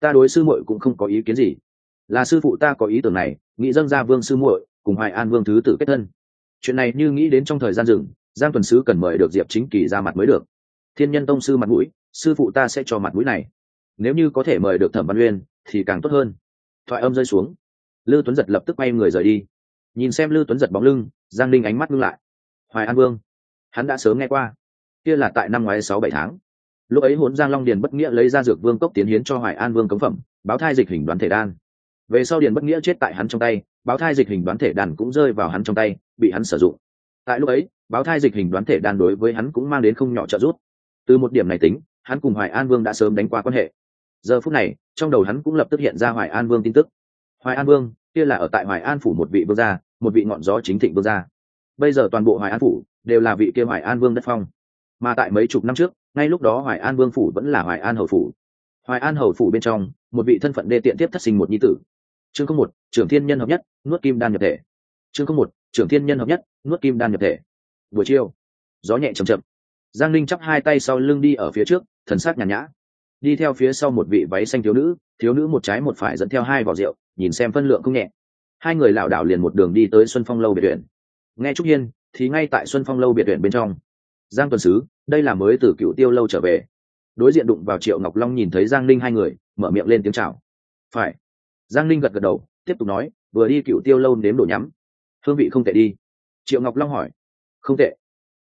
Speaker 1: Ta đối sư muội cũng không có ý kiến gì là sư phụ ta có ý tưởng này, nghĩ dân ra vương sư muội, cùng hoài an vương thứ tử kết thân. Chuyện này như nghĩ đến trong thời gian rừng, giang tuần sứ cần mời được diệp chính kỳ ra mặt mới được. Thiên nhân tông sư mặt mũi, sư phụ ta sẽ cho mặt mũi này. Nếu như có thể mời được thẩm văn uyên, thì càng tốt hơn. Thoại âm rơi xuống. Lư tuấn giật lập tức bay người rời đi. Nhìn xem lư tuấn giật bóng lưng, giang linh ánh mắt ngưng lại. Hoài an vương, hắn đã sớm nghe qua. Kia là tại năm ngoái sáu bảy tháng. Lúc ấy hốn giang long điền bất nghĩa lấy ra dược vương cốc tiến hiến cho hoài an vương cống phẩm, báo thai dịch hình đoán thể đan về sau điền bất nghĩa chết tại hắn trong tay, báo thai dịch hình đoán thể Đàn cũng rơi vào hắn trong tay, bị hắn sử dụng. Tại lúc ấy, báo thai dịch hình đoán thể Đàn đối với hắn cũng mang đến không nhỏ trợ giúp. Từ một điểm này tính, hắn cùng hoài an vương đã sớm đánh qua quan hệ. Giờ phút này, trong đầu hắn cũng lập tức hiện ra hoài an vương tin tức. Hoài an vương, kia là ở tại hoài an phủ một vị vương gia, một vị ngọn gió chính thịnh vương gia. Bây giờ toàn bộ hoài an phủ đều là vị kia hoài an vương đất phong. Mà tại mấy chục năm trước, ngay lúc đó hoài an vương phủ vẫn là hoài an hầu phủ. Hoài an hầu phủ bên trong, một vị thân phận đê tiện tiếp thất sinh một nhi tử chương không một, trưởng thiên nhân hợp nhất, nuốt kim đan nhập thể. Chương không một, trưởng thiên nhân hợp nhất, nuốt kim đan nhập thể. Buổi chiều, gió nhẹ chầm chậm. Giang linh chắp hai tay sau lưng đi ở phía trước, thần sắc nhàn nhã. Đi theo phía sau một vị váy xanh thiếu nữ thiếu nữ một trái một phải dẫn theo hai vỏ rượu, nhìn xem phân lượng không nhẹ. Hai người lảo đảo liền một đường đi tới xuân phong lâu biệt viện. Nghe trúc hiên, thì ngay tại xuân phong lâu biệt viện bên trong. Giang tuần sứ, đây là mới từ cựu tiêu lâu trở về. Đối diện đụng vào triệu ngọc long nhìn thấy giang linh hai người, mở miệng lên tiếng chào. Phải giang linh gật gật đầu, tiếp tục nói, vừa đi cựu tiêu lâu nếm đồ nhắm. Hương vị không tệ đi. Triệu ngọc long hỏi, không tệ.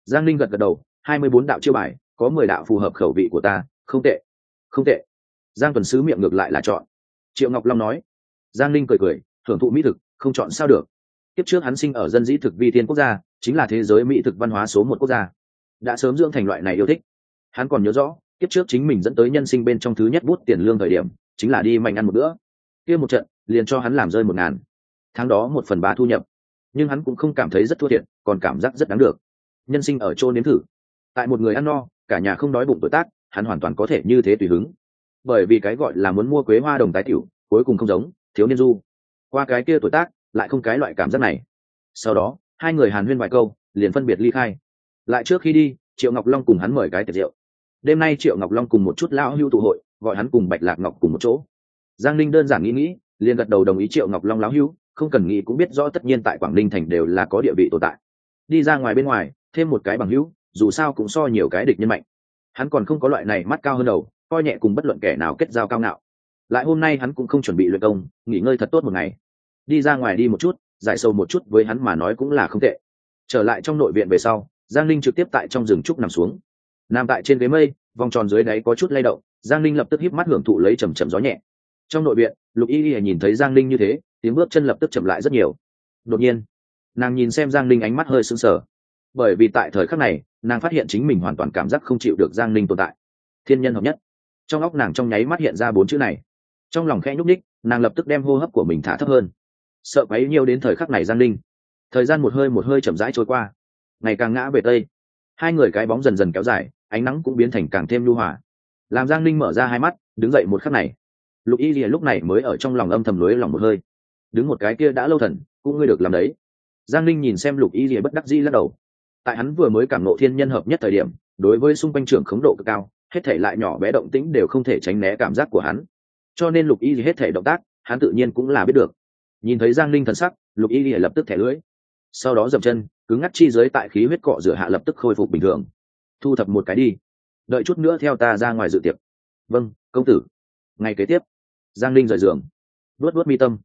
Speaker 1: Giang linh gật gật đầu, hai mươi bốn đạo chiêu bài, có mười đạo phù hợp khẩu vị của ta, không tệ không tệ. Giang tuần sứ miệng ngược lại là chọn. Triệu ngọc long nói, giang linh cười cười, thưởng thụ mỹ thực, không chọn sao được. Kiếp trước hắn sinh ở dân dĩ thực vi thiên quốc gia, chính là thế giới mỹ thực văn hóa số một quốc gia. Đã sớm dưỡng thành loại này yêu thích. Hắn còn nhớ rõ, kiếp trước chính mình dẫn tới nhân sinh bên trong thứ nhất bút tiền lương thời điểm, chính là đi mạnh ăn một bữa kia một trận, liền cho hắn làm rơi một ngàn. Tháng đó một phần ba thu nhập. Nhưng hắn cũng không cảm thấy rất thua thiệt, còn cảm giác rất đáng được. Nhân sinh ở chỗ nếm thử. Tại một người ăn no, cả nhà không đói bụng tuổi tác, hắn hoàn toàn có thể như thế tùy hứng. Bởi vì cái gọi là muốn mua quế hoa đồng tái tiểu, cuối cùng không giống, thiếu niên du. Qua cái kia tuổi tác, lại không cái loại cảm giác này. Sau đó, hai người hàn huyên vài câu, liền phân biệt ly khai. Lại trước khi đi, triệu ngọc long cùng hắn mời cái tiệc rượu. Đêm nay triệu ngọc long cùng một chút lão hưu tụ hội, gọi hắn cùng bạch lạc ngọc cùng một chỗ giang linh đơn giản nghĩ nghĩ, liền gật đầu đồng ý triệu ngọc long láo hưu, không cần nghĩ cũng biết rõ tất nhiên tại quảng ninh thành đều là có địa vị tồn tại. Đi ra ngoài bên ngoài, thêm một cái bằng hữu, dù sao cũng so nhiều cái địch nhân mạnh. Hắn còn không có loại này mắt cao hơn đầu, coi nhẹ cùng bất luận kẻ nào kết giao cao ngạo. Lại hôm nay hắn cũng không chuẩn bị luyện công, nghỉ ngơi thật tốt một ngày. Đi ra ngoài đi một chút, giải sâu một chút với hắn mà nói cũng là không tệ. Trở lại trong nội viện về sau, giang linh trực tiếp tại trong rừng trúc nằm xuống. Nằm tại trên ghế mây, vòng tròn dưới đáy có chút lay động, giang linh lập tức híp mắt hưởng thụ lấy chầm chầm gió nhẹ trong nội viện, lục y y nhìn thấy giang linh như thế, tiếng bước chân lập tức chậm lại rất nhiều. Đột nhiên, nàng nhìn xem giang linh ánh mắt hơi sững sờ. Bởi vì tại thời khắc này, nàng phát hiện chính mình hoàn toàn cảm giác không chịu được giang linh tồn tại. Thiên nhân hợp nhất. Trong óc nàng trong nháy mắt hiện ra bốn chữ này. Trong lòng khẽ nhúc ních nàng lập tức đem hô hấp của mình thả thấp hơn. Sợ quấy nhiều đến thời khắc này giang linh thời gian một hơi một hơi chậm rãi trôi qua. Ngày càng ngã về tây. Hai người cái bóng dần dần kéo dài, ánh nắng cũng biến thành càng thêm lưu hỏa làm giang linh mở ra hai mắt, đứng dậy một khắc này lục y lìa lúc này mới ở trong lòng âm thầm lưới lòng một hơi. Đứng một cái kia đã lâu thần, cũng ngươi được làm đấy. Giang linh nhìn xem lục y lìa bất đắc dĩ lắc đầu. Tại hắn vừa mới cảm nộ thiên nhân hợp nhất thời điểm, đối với xung quanh trưởng khống độ cực cao, hết thể lại nhỏ bé động tĩnh đều không thể tránh né cảm giác của hắn. Cho nên lục y gì hết thể động tác, hắn tự nhiên cũng là biết được. Nhìn thấy giang linh thần sắc, lục y lập tức thẻ lưỡi sau đó dậm chân, cứng ngắt chi giới tại khí huyết cọ rửa hạ lập tức khôi phục bình thường. Thu thập một cái đi. Đợi chút nữa theo ta ra ngoài dự tiệc. Vâng công tử. Ngày kế tiếp giang linh rời giường. Vớt vớt mi tâm.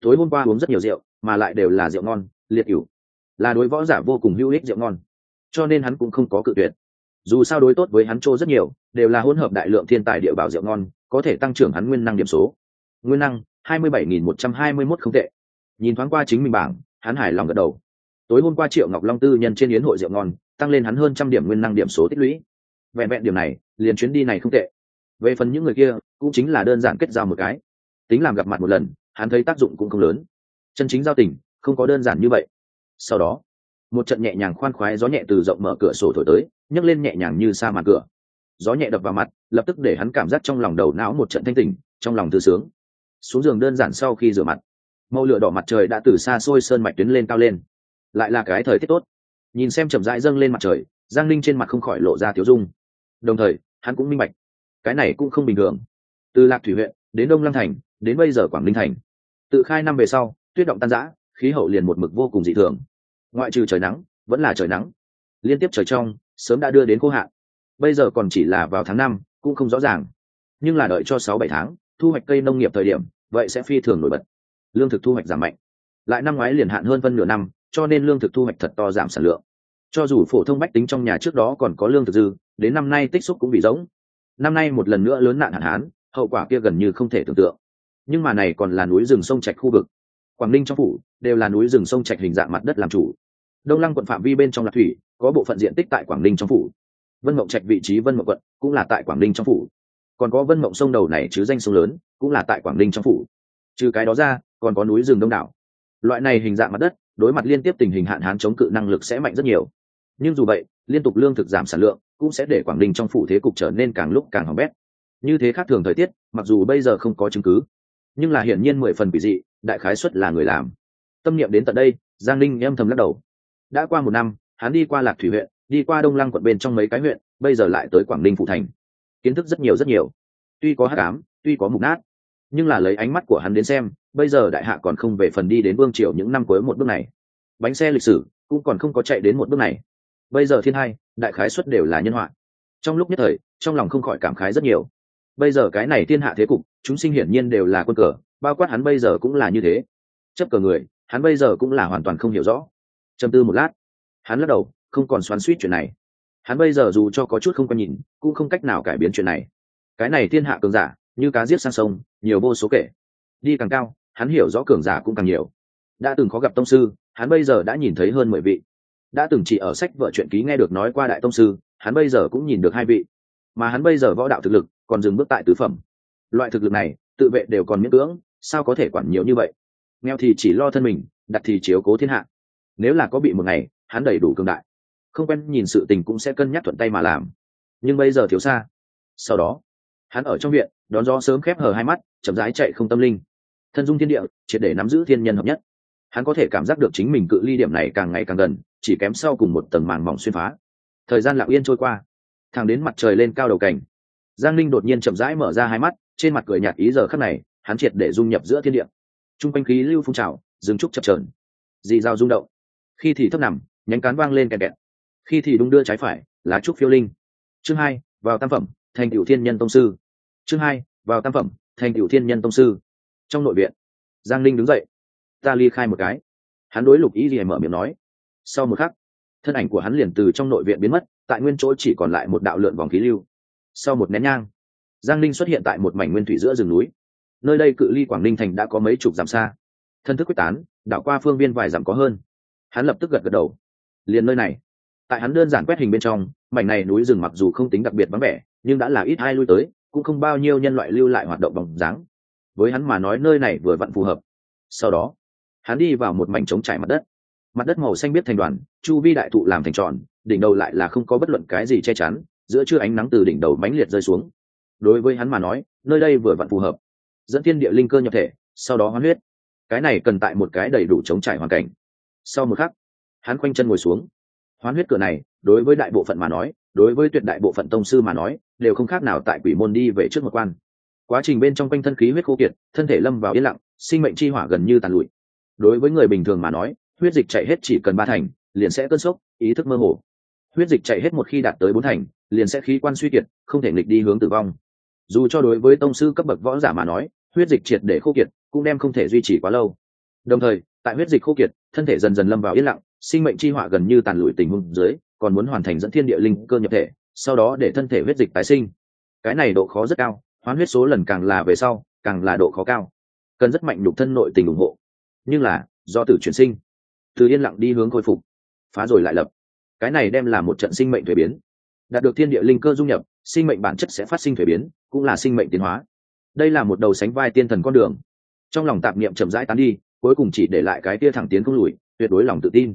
Speaker 1: Tối hôm qua uống rất nhiều rượu, mà lại đều là rượu ngon, liệt cửu. Là đối võ giả vô cùng hữu ích rượu ngon. Cho nên hắn cũng không có cự tuyệt. Dù sao đối tốt với hắn trô rất nhiều, đều là hỗn hợp đại lượng thiên tài địa bảo rượu ngon, có thể tăng trưởng hắn nguyên năng điểm số. Nguyên năng, hai mươi bảy nghìn một trăm hai mươi mốt không tệ. Nhìn thoáng qua chính mình bảng, hắn hài lòng gật đầu. Tối hôm qua triệu ngọc long tư nhân trên yến hội rượu ngon, tăng lên hắn hơn trăm điểm nguyên năng điểm số tích lũy. Vẹn vẹn điểm này, liền chuyến đi này không tệ về phần những người kia, cũng chính là đơn giản kết giao một cái. Tính làm gặp mặt một lần, hắn thấy tác dụng cũng không lớn. Chân chính giao tình, không có đơn giản như vậy. Sau đó, một trận nhẹ nhàng khoan khoái gió nhẹ từ rộng mở cửa sổ thổi tới, nhấc lên nhẹ nhàng như xa màn cửa. Gió nhẹ đập vào mặt, lập tức để hắn cảm giác trong lòng đầu não một trận thanh tình trong lòng tư sướng. Xuống giường đơn giản sau khi rửa mặt, màu lửa đỏ mặt trời đã từ xa xôi sơn mạch tuyến lên cao lên. Lại là cái thời tiết tốt. Nhìn xem chậm rãi dâng lên mặt trời, giang ninh trên mặt không khỏi lộ ra tiếu dung. Đồng thời, hắn cũng minh bạch cái này cũng không bình thường. Từ lạc thủy huyện đến đông lăng thành, đến bây giờ quảng ninh thành. Tự khai năm về sau, tuyết động tan giã khí hậu liền một mực vô cùng dị thường. Ngoại trừ trời nắng, vẫn là trời nắng. Liên tiếp trời trong, sớm đã đưa đến khô hạn. Bây giờ còn chỉ là vào tháng năm, cũng không rõ ràng. Nhưng là đợi cho sáu bảy tháng, thu hoạch cây nông nghiệp thời điểm, vậy sẽ phi thường nổi bật. Lương thực thu hoạch giảm mạnh. Lại năm ngoái liền hạn hơn phân nửa năm, cho nên lương thực thu hoạch thật to giảm sản lượng. Cho dù phổ thông bách tính trong nhà trước đó còn có lương thực dư, đến năm nay tích xúc cũng bị rỗng năm nay một lần nữa lớn nạn hạn hán, hậu quả kia gần như không thể tưởng tượng. Nhưng mà này còn là núi rừng sông trạch khu vực. Quảng ninh trong phủ đều là núi rừng sông trạch hình dạng mặt đất làm chủ. Đông lăng quận phạm vi bên trong lạc thủy, có bộ phận diện tích tại quảng ninh trong phủ. Vân mộng trạch vị trí vân mộng quận cũng là tại quảng ninh trong phủ. Còn có vân mộng sông đầu này chứ danh sông lớn cũng là tại quảng ninh trong phủ. Trừ cái đó ra, còn có núi rừng đông đảo. Loại này hình dạng mặt đất, đối mặt liên tiếp tình hình hạn hán chống cự năng lực sẽ mạnh rất nhiều. Nhưng dù vậy, liên tục lương thực giảm sản lượng cũng sẽ để quảng ninh trong phủ thế cục trở nên càng lúc càng hỏng bét. Như thế khác thường thời tiết, mặc dù bây giờ không có chứng cứ, nhưng là hiển nhiên mười phần bị dị, đại khái xuất là người làm. Tâm niệm đến tận đây, giang ninh em thầm lắc đầu. Đã qua một năm, hắn đi qua lạc thủy huyện, đi qua đông lăng quận bên trong mấy cái huyện, bây giờ lại tới quảng ninh phụ thành. Kiến thức rất nhiều rất nhiều. Tuy có hát cám tuy có mục nát, nhưng là lấy ánh mắt của hắn đến xem, bây giờ đại hạ còn không về phần đi đến vương triều những năm cuối một bước này. Bánh xe lịch sử, cũng còn không có chạy đến một bước này bây giờ thiên hai, đại khái xuất đều là nhân họa. Trong lúc nhất thời, trong lòng không khỏi cảm khái rất nhiều. Bây giờ cái này thiên hạ thế cục, chúng sinh hiển nhiên đều là quân cờ, bao quát hắn bây giờ cũng là như thế. Chấp cờ người, hắn bây giờ cũng là hoàn toàn không hiểu rõ. Châm tư một lát, hắn lắc đầu, không còn xoắn suýt chuyện này. Hắn bây giờ dù cho có chút không có nhìn, cũng không cách nào cải biến chuyện này. Cái này thiên hạ cường giả, như cá giết sang sông, nhiều vô số kể. Đi càng cao, hắn hiểu rõ cường giả cũng càng nhiều. Đã từng khó gặp tông sư, hắn bây giờ đã nhìn thấy hơn mười vị đã từng chỉ ở sách vợ truyện ký nghe được nói qua đại tông sư, hắn bây giờ cũng nhìn được hai vị. Mà hắn bây giờ võ đạo thực lực, còn dừng bước tại tứ phẩm. Loại thực lực này, tự vệ đều còn miễn cưỡng, sao có thể quản nhiều như vậy? Nghèo thì chỉ lo thân mình, đặt thì chiếu cố thiên hạ. Nếu là có bị một ngày, hắn đầy đủ cường đại. Không quen nhìn sự tình cũng sẽ cân nhắc thuận tay mà làm. Nhưng bây giờ thiếu xa. Sau đó, hắn ở trong viện, đón gió sớm khép hờ hai mắt, chậm rãi chạy không tâm linh. Thân dung thiên địa, triệt để nắm giữ thiên nhân hợp nhất hắn có thể cảm giác được chính mình cự ly điểm này càng ngày càng gần, chỉ kém sau cùng một tầng màng mỏng xuyên phá. Thời gian lặng yên trôi qua. Thẳng đến mặt trời lên cao đầu cảnh, giang linh đột nhiên chậm rãi mở ra hai mắt, trên mặt cười nhạt ý giờ khắc này, hắn triệt để dung nhập giữa thiên địa. T r u n g quanh khí lưu phun trào dừng trúc chập trờn dì dao rung động. Khi thì thấp nằm, nhánh cán vang lên kẹt kẹt. Khi thì đung đưa trái phải, lá trúc phiêu linh. Chương hai, vào tam phẩm, thành cựu thiên nhân tông sư. Chương hai, vào tam phẩm, thành cựu thiên nhân tông sư. Trong nội viện, giang linh đứng dậy ta ly khai một cái. Hắn đối lục ý gì mở miệng nói. Sau một khắc, thân ảnh của hắn liền từ trong nội viện biến mất, tại nguyên chỗ chỉ còn lại một đạo lượn vòng khí lưu. Sau một nén nhang, giang linh xuất hiện tại một mảnh nguyên thủy giữa rừng núi. Nơi đây cự ly quảng ninh thành đã có mấy chục dặm xa. Thân thức quyết tán, đảo qua phương viên vài dặm có hơn. Hắn lập tức gật gật đầu. Liền nơi này. Tại hắn đơn giản quét hình bên trong, mảnh này núi rừng mặc dù không tính đặc biệt vắng vẻ, nhưng đã là ít ai lui tới, cũng không bao nhiêu nhân loại lưu lại hoạt động bằng dáng. Với hắn mà nói, nơi này vừa vặn phù hợp. Sau đó hắn đi vào một mảnh trống trải mặt đất. Mặt đất màu xanh biết thành đoàn, chu vi đại thụ làm thành tròn, đỉnh đầu lại là không có bất luận cái gì che chắn, giữa trưa ánh nắng từ đỉnh đầu mãnh liệt rơi xuống. Đối với hắn mà nói, nơi đây vừa vặn phù hợp. Dẫn thiên địa linh cơ nhập thể, sau đó hoán huyết. Cái này cần tại một cái đầy đủ chống trải hoàn cảnh. Sau một khắc, hắn khoanh chân ngồi xuống. Hoán huyết cửa này, đối với đại bộ phận mà nói, đối với tuyệt đại bộ phận tông sư mà nói, đều không khác nào tại quỷ môn đi về trước một quan. Quá trình bên trong quanh thân khí huyết khô kiệt, thân thể lâm vào yên lặng, sinh mệnh chi hỏa gần như tàn lụi đối với người bình thường mà nói, huyết dịch chạy hết chỉ cần ba thành, liền sẽ cơn sốc, ý thức mơ hồ. Huyết dịch chạy hết một khi đạt tới bốn thành, liền sẽ khí quan suy kiệt, không thể nghịch đi hướng tử vong. Dù cho đối với tông sư cấp bậc võ giả mà nói, huyết dịch triệt để khô kiệt, cũng đem không thể duy trì quá lâu. Đồng thời, tại huyết dịch khô kiệt, thân thể dần dần lâm vào yên lặng, sinh mệnh chi họa gần như tàn lụi tình huống dưới, còn muốn hoàn thành dẫn thiên địa linh cơ nhập thể, sau đó để thân thể huyết dịch tái sinh. Cái này độ khó rất cao, hoán huyết số lần càng là về sau, càng là độ khó cao. Cần rất mạnh nhục thân nội tình ủng hộ nhưng là, do tử chuyển sinh. Từ yên lặng đi hướng khôi phục. Phá rồi lại lập. Cái này đem là một trận sinh mệnh thuế biến. Đạt được thiên địa linh cơ dung nhập, sinh mệnh bản chất sẽ phát sinh thuế biến, cũng là sinh mệnh tiến hóa. Đây là một đầu sánh vai tiên thần con đường. Trong lòng tạp niệm chậm rãi tán đi, cuối cùng chỉ để lại cái tia thẳng tiến không lùi, tuyệt đối lòng tự tin.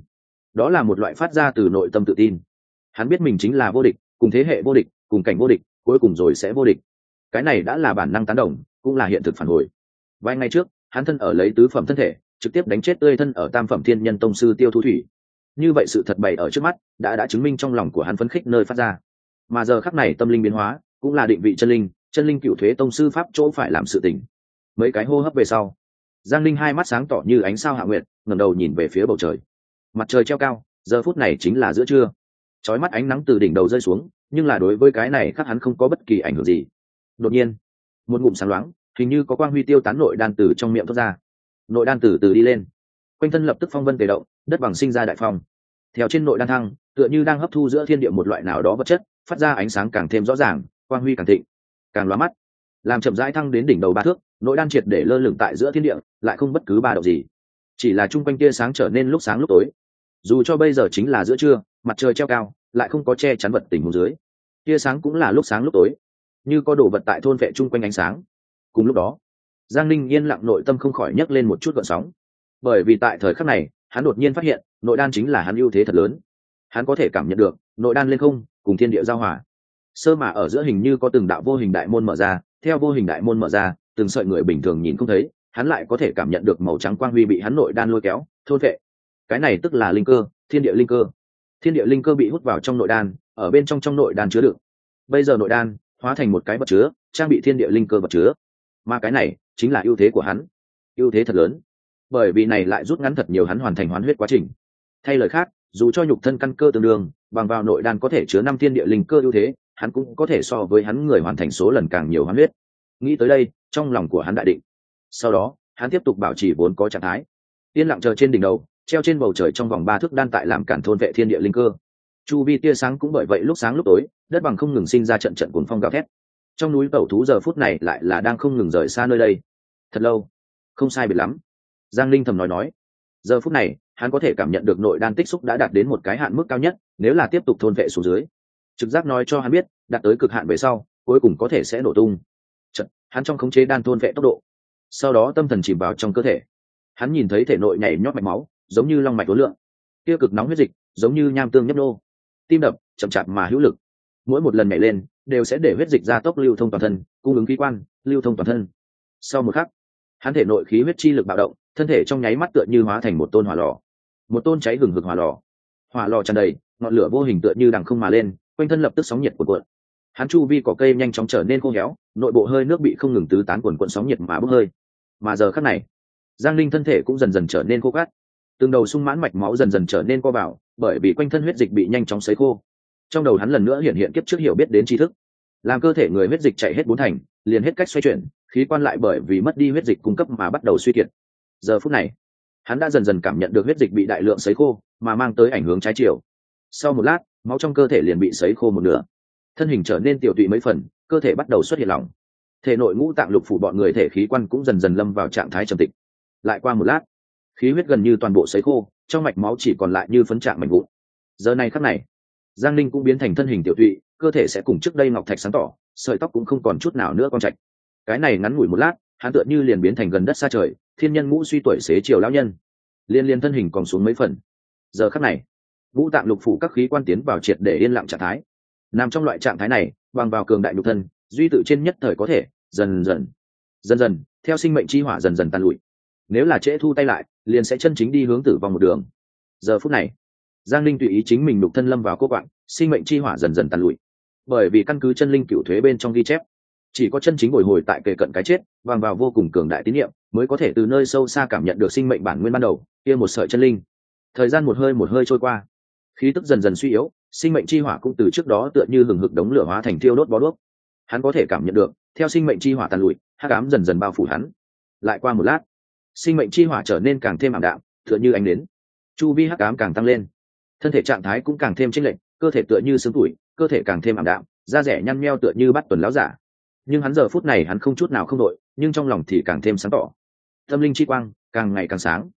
Speaker 1: Đó là một loại phát ra từ nội tâm tự tin. Hắn biết mình chính là vô địch, cùng thế hệ vô địch, cùng cảnh vô địch, cuối cùng rồi sẽ vô địch. Cái này đã là bản năng tán đồng, cũng là hiện thực phản hồi. Vài ngày trước, hắn thân ở lấy tứ phẩm thân thể trực tiếp đánh chết tươi thân ở tam phẩm thiên nhân tông sư tiêu thu thủy. Như vậy sự thật bày ở trước mắt, đã đã chứng minh trong lòng của hắn phấn khích nơi phát ra. Mà giờ khắc này tâm linh biến hóa, cũng là định vị chân linh chân linh cựu thuế tông sư pháp chỗ phải làm sự tỉnh mấy cái hô hấp về sau, giang linh hai mắt sáng tỏ như ánh sao hạ nguyệt, ngẩng đầu nhìn về phía bầu trời. Mặt trời treo cao, giờ phút này chính là giữa trưa. Trói mắt ánh nắng từ đỉnh đầu rơi xuống, nhưng là đối với cái này khác hắn không có bất kỳ ảnh hưởng gì. Đột nhiên, một ngụm sáng loáng, hình như có quang huy tiêu tán nội đan từ trong miệng thoát ra nội đan từ từ đi lên. Quanh thân lập tức phong vân tề động, đất bằng sinh ra đại phong. Theo trên nội đan thăng, tựa như đang hấp thu giữa thiên địa một loại nào đó vật chất, phát ra ánh sáng càng thêm rõ ràng, quang huy càng thịnh, càng lóa mắt. Làm chậm rãi thăng đến đỉnh đầu ba thước, nội đan triệt để lơ lửng tại giữa thiên địa, lại không bất cứ ba động gì. Chỉ là chung quanh tia sáng trở nên lúc sáng lúc tối. Dù cho bây giờ chính là giữa trưa, mặt trời treo cao, lại không có che chắn vật tình hồ dưới. Tia sáng cũng là lúc sáng lúc tối. Như có đồ vật tại thôn vệ chung quanh ánh sáng. Cùng lúc đó giang ninh yên lặng nội tâm không khỏi nhấc lên một chút gợn sóng. Bởi vì tại thời khắc này, hắn đột nhiên phát hiện, nội đan chính là hắn ưu thế thật lớn. Hắn có thể cảm nhận được, nội đan lên không, cùng thiên địa giao hòa. Sơ mà ở giữa hình như có từng đạo vô hình đại môn mở ra, theo vô hình đại môn mở ra, từng sợi người bình thường nhìn không thấy, hắn lại có thể cảm nhận được màu trắng quang huy bị hắn nội đan lôi kéo, thôn vệ. Cái này tức là linh cơ, thiên địa linh cơ. Thiên địa linh cơ bị hút vào trong nội đan, ở bên trong trong nội đan chứa đựng. Bây giờ nội đan hóa thành một cái vật chứa, trang bị thiên địa linh cơ vật chứa. Mà cái này chính là ưu thế của hắn. Ưu thế thật lớn. Bởi vì này lại rút ngắn thật nhiều hắn hoàn thành hoán huyết quá trình. Thay lời khác, dù cho nhục thân căn cơ tương đương, bằng vào nội đan có thể chứa năm thiên địa linh cơ ưu thế, hắn cũng có thể so với hắn người hoàn thành số lần càng nhiều hoán huyết. Nghĩ tới đây, trong lòng của hắn đại định. Sau đó, hắn tiếp tục bảo trì vốn có trạng thái. Yên lặng chờ trên đỉnh đầu, treo trên bầu trời trong vòng ba thước đan tại làm cản thôn vệ thiên địa linh cơ. Chu vi tia sáng cũng bởi vậy lúc sáng lúc tối, đất bằng không ngừng sinh ra trận trận cuồng phong gào thét trong núi tẩu thú giờ phút này lại là đang không ngừng rời xa nơi đây. Thật lâu không sai biệt lắm. Giang linh thầm nói nói giờ phút này hắn có thể cảm nhận được nội đan tích xúc đã đạt đến một cái hạn mức cao nhất nếu là tiếp tục thôn vệ xuống dưới. Trực giác nói cho hắn biết đạt tới cực hạn về sau cuối cùng có thể sẽ nổ tung. Chật, hắn trong khống chế đan thôn vệ tốc độ. Sau đó tâm thần chìm vào trong cơ thể. Hắn nhìn thấy thể nội nhảy nhót mạch máu giống như long mạch tối lượng tiêu cực nóng huyết dịch giống như nham tương nhấp nô. Tim đập chậm chạp mà hữu lực. Mỗi một lần nhảy lên đều sẽ để huyết dịch ra tốc lưu thông toàn thân, cung ứng khí quan, lưu thông toàn thân. Sau một khắc, hắn thể nội khí huyết chi lực bạo động, thân thể trong nháy mắt tựa như hóa thành một tôn hỏa lò. Một tôn cháy hừng hực hỏa lò. Hỏa lò tràn đầy, ngọn lửa vô hình tựa như đằng không mà lên, quanh thân lập tức sóng nhiệt của cuộn. Hắn chu vi cỏ cây nhanh chóng trở nên khô héo, nội bộ hơi nước bị không ngừng tứ tán quần quận sóng nhiệt mà bốc hơi. Mà giờ khắc này, giang linh thân thể cũng dần dần trở nên khô cát. Từng đầu sung mãn mạch máu dần dần trở nên co vào, bởi vì quanh thân huyết dịch bị nhanh chóng sấy khô trong đầu hắn lần nữa hiện hiện kiếp trước hiểu biết đến tri thức. Làm cơ thể người huyết dịch chạy hết bốn thành, liền hết cách xoay chuyển, khí quan lại bởi vì mất đi huyết dịch cung cấp mà bắt đầu suy kiệt. Giờ phút này, hắn đã dần dần cảm nhận được huyết dịch bị đại lượng sấy khô, mà mang tới ảnh hướng trái chiều. Sau một lát, máu trong cơ thể liền bị sấy khô một nửa. Thân hình trở nên tiểu tụy mấy phần, cơ thể bắt đầu xuất hiện lỏng. Thể nội ngũ tạng lục phủ bọn người thể khí quan cũng dần dần lâm vào trạng thái trầm tịch. Lại qua một lát, khí huyết gần như toàn bộ sấy khô, trong mạch máu chỉ còn lại như phấn trạng mảnh vụn. Giờ này khắc này giang ninh cũng biến thành thân hình tiểu tụy, cơ thể sẽ cùng trước đây ngọc thạch sáng tỏ, sợi tóc cũng không còn chút nào nữa con trạch. Cái này ngắn ngủi một lát, hắn tựa như liền biến thành gần đất xa trời, thiên nhân ngũ suy tuổi xế chiều lão nhân. Liên liên thân hình còn xuống mấy phần. Giờ khắc này, vũ tạng lục phủ các khí quan tiến vào triệt để yên lặng trạng thái. Nằm trong loại trạng thái này, bằng vào cường đại nhục thân, duy tự trên nhất thời có thể, dần dần dần dần, theo sinh mệnh chi hỏa dần dần tàn lụi. Nếu là trễ thu tay lại, liền sẽ chân chính đi hướng tử vong một đường. Giờ phút này giang linh tùy ý chính mình đục thân lâm vào cô quạng, sinh mệnh chi hỏa dần dần tàn lụi. Bởi vì căn cứ chân linh cựu thuế bên trong ghi chép, chỉ có chân chính bồi hồi tại kề cận cái chết vàng vào vô cùng cường đại tín nhiệm mới có thể từ nơi sâu xa cảm nhận được sinh mệnh bản nguyên ban đầu, kia một sợi chân linh. Thời gian một hơi một hơi trôi qua, khí tức dần dần suy yếu, sinh mệnh chi hỏa cũng từ trước đó tựa như hừng hực đống lửa hóa thành thiêu đốt bó đuốc. Hắn có thể cảm nhận được, theo sinh mệnh chi hỏa tàn lụi, hắc ám dần dần bao phủ hắn. Lại qua một lát, sinh mệnh chi hỏa trở nên càng thêm ảm đạm, tựa như ánh đến chu vi hắc ám càng tăng lên thân thể trạng thái cũng càng thêm chênh lệch, cơ thể tựa như sướng tuổi cơ thể càng thêm ảm đạm, da rẻ nhăn meo tựa như bắt tuần láo giả. Nhưng hắn giờ phút này hắn không chút nào không đội, nhưng trong lòng thì càng thêm sáng tỏ. Tâm linh chi quang càng ngày càng sáng.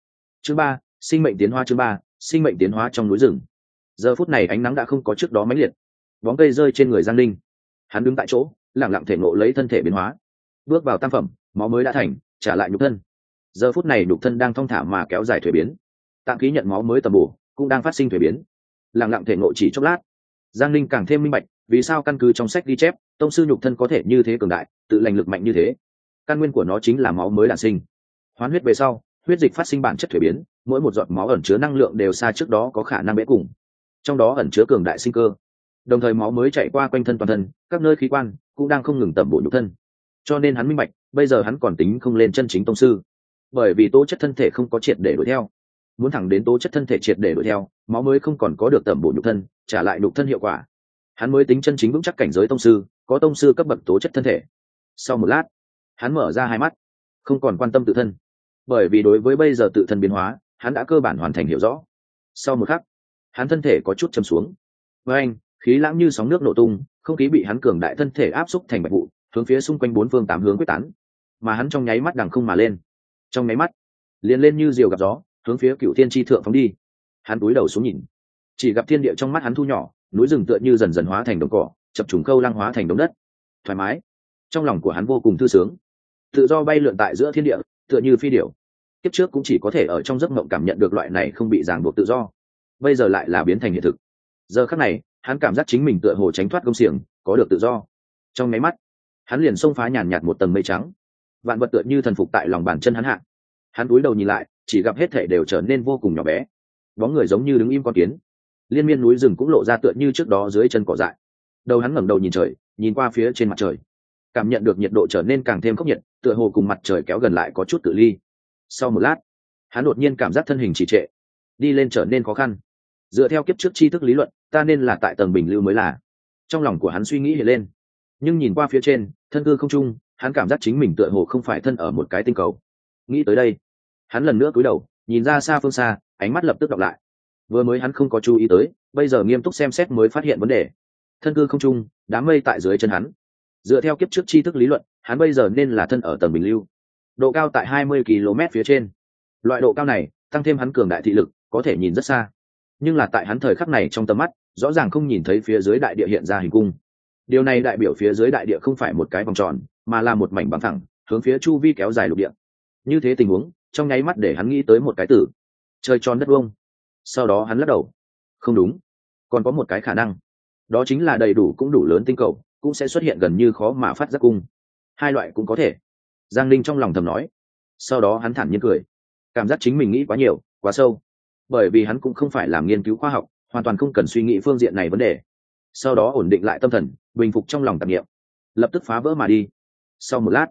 Speaker 1: Chương ba, sinh mệnh tiến hóa chương ba, sinh mệnh tiến hóa trong núi rừng. Giờ phút này ánh nắng đã không có trước đó mãnh liệt. Bóng cây rơi trên người giang linh. Hắn đứng tại chỗ lẳng lặng thể ngộ lấy thân thể biến hóa. Bước vào tam phẩm, máu mới đã thành, trả lại nhục thân. Giờ phút này nhục thân đang thong thả mà kéo dài thuế biến. Tạm ký nhận máu mới tầm bổ cũng đang phát sinh thuế biến. Lẳng lặng thể ngộ chỉ chốc lát. Giang linh càng thêm minh bạch, vì sao căn cứ trong sách ghi chép, tông sư nhục thân có thể như thế cường đại, tự lành lực mạnh như thế. Căn nguyên của nó chính là máu mới đản sinh. Hoán huyết về sau, huyết dịch phát sinh bản chất thuế biến, mỗi một giọt máu ẩn chứa năng lượng đều xa trước đó có khả năng bẽ cùng. Trong đó ẩn chứa cường đại sinh cơ. Đồng thời máu mới chạy qua quanh thân toàn thân, các nơi khí quan cũng đang không ngừng tẩm bổ nhục thân. Cho nên hắn minh bạch, bây giờ hắn còn tính không lên chân chính tông sư. Bởi vì tố chất thân thể không có triệt để đuổi theo muốn thẳng đến tố chất thân thể triệt để đuổi theo, máu mới không còn có được tẩm bổ nhục thân, trả lại nhục thân hiệu quả. Hắn mới tính chân chính vững chắc cảnh giới tông sư, có tông sư cấp bậc tố chất thân thể. Sau một lát, hắn mở ra hai mắt, không còn quan tâm tự thân. Bởi vì đối với bây giờ tự thân biến hóa, hắn đã cơ bản hoàn thành hiểu rõ. Sau một khắc, hắn thân thể có chút chầm xuống. Với anh, khí lãng như sóng nước nổ tung, không khí bị hắn cường đại thân thể áp xúc thành bạch vụ, hướng phía xung quanh bốn phương tám hướng quyết tán. Mà hắn trong nháy mắt đằng không mà lên. Trong nháy mắt, liền lên như diều gặp gió hướng phía cựu thiên tri thượng phóng đi. Hắn cúi đầu xuống nhìn. Chỉ gặp thiên địa trong mắt hắn thu nhỏ, núi rừng tựa như dần dần hóa thành đồng cỏ, chập trùng khâu lăng hóa thành đống đất. Thoải mái. Trong lòng của hắn vô cùng thư sướng. Tự do bay lượn tại giữa thiên địa, tựa như phi điểu. Kiếp trước cũng chỉ có thể ở trong giấc mộng cảm nhận được loại này không bị ràng buộc tự do. Bây giờ lại là biến thành hiện thực. Giờ khắc này, hắn cảm giác chính mình tựa hồ tránh thoát công xiềng, có được tự do. Trong máy mắt, hắn liền xông phá nhàn nhạt một tầng mây trắng. Vạn vật tựa như thần phục tại lòng bàn chân hắn hạ. Hắn cúi đầu nhìn lại chỉ gặp hết thể đều trở nên vô cùng nhỏ bé. Bóng người giống như đứng im con kiến. Liên miên núi rừng cũng lộ ra tựa như trước đó dưới chân cỏ dại. Đầu hắn ngẩng đầu nhìn trời, nhìn qua phía trên mặt trời. Cảm nhận được nhiệt độ trở nên càng thêm khốc nhiệt, tựa hồ cùng mặt trời kéo gần lại có chút tự ly. Sau một lát, hắn đột nhiên cảm giác thân hình trì trệ, đi lên trở nên khó khăn. Dựa theo kiếp trước tri thức lý luận, ta nên là tại tầng bình lưu mới là. Trong lòng của hắn suy nghĩ hiện lên. Nhưng nhìn qua phía trên, thân cư không trung, hắn cảm giác chính mình tựa hồ không phải thân ở một cái tinh cầu. Nghĩ tới đây hắn lần nữa cúi đầu, nhìn ra xa phương xa, ánh mắt lập tức đọc lại. Vừa mới hắn không có chú ý tới, bây giờ nghiêm túc xem xét mới phát hiện vấn đề. Thân cư không trung, đám mây tại dưới chân hắn. Dựa theo kiếp trước tri thức lý luận, hắn bây giờ nên là thân ở tầng bình lưu. Độ cao tại 20 km phía trên. Loại độ cao này, tăng thêm hắn cường đại thị lực, có thể nhìn rất xa. Nhưng là tại hắn thời khắc này trong tầm mắt, rõ ràng không nhìn thấy phía dưới đại địa hiện ra hình cung. Điều này đại biểu phía dưới đại địa không phải một cái vòng tròn, mà là một mảnh bằng thẳng hướng phía chu vi kéo dài lục địa. Như thế tình huống trong nháy mắt để hắn nghĩ tới một cái tử chơi tròn đất vông sau đó hắn lắc đầu. Không đúng, còn có một cái khả năng. Đó chính là đầy đủ cũng đủ lớn tinh cầu, cũng sẽ xuất hiện gần như khó mà phát giác cung. Hai loại cũng có thể. Giang linh trong lòng thầm nói. Sau đó hắn thản nhiên cười. Cảm giác chính mình nghĩ quá nhiều, quá sâu. Bởi vì hắn cũng không phải làm nghiên cứu khoa học, hoàn toàn không cần suy nghĩ phương diện này vấn đề. Sau đó ổn định lại tâm thần, bình phục trong lòng tạp nghiệm lập tức phá vỡ mà đi. Sau một lát,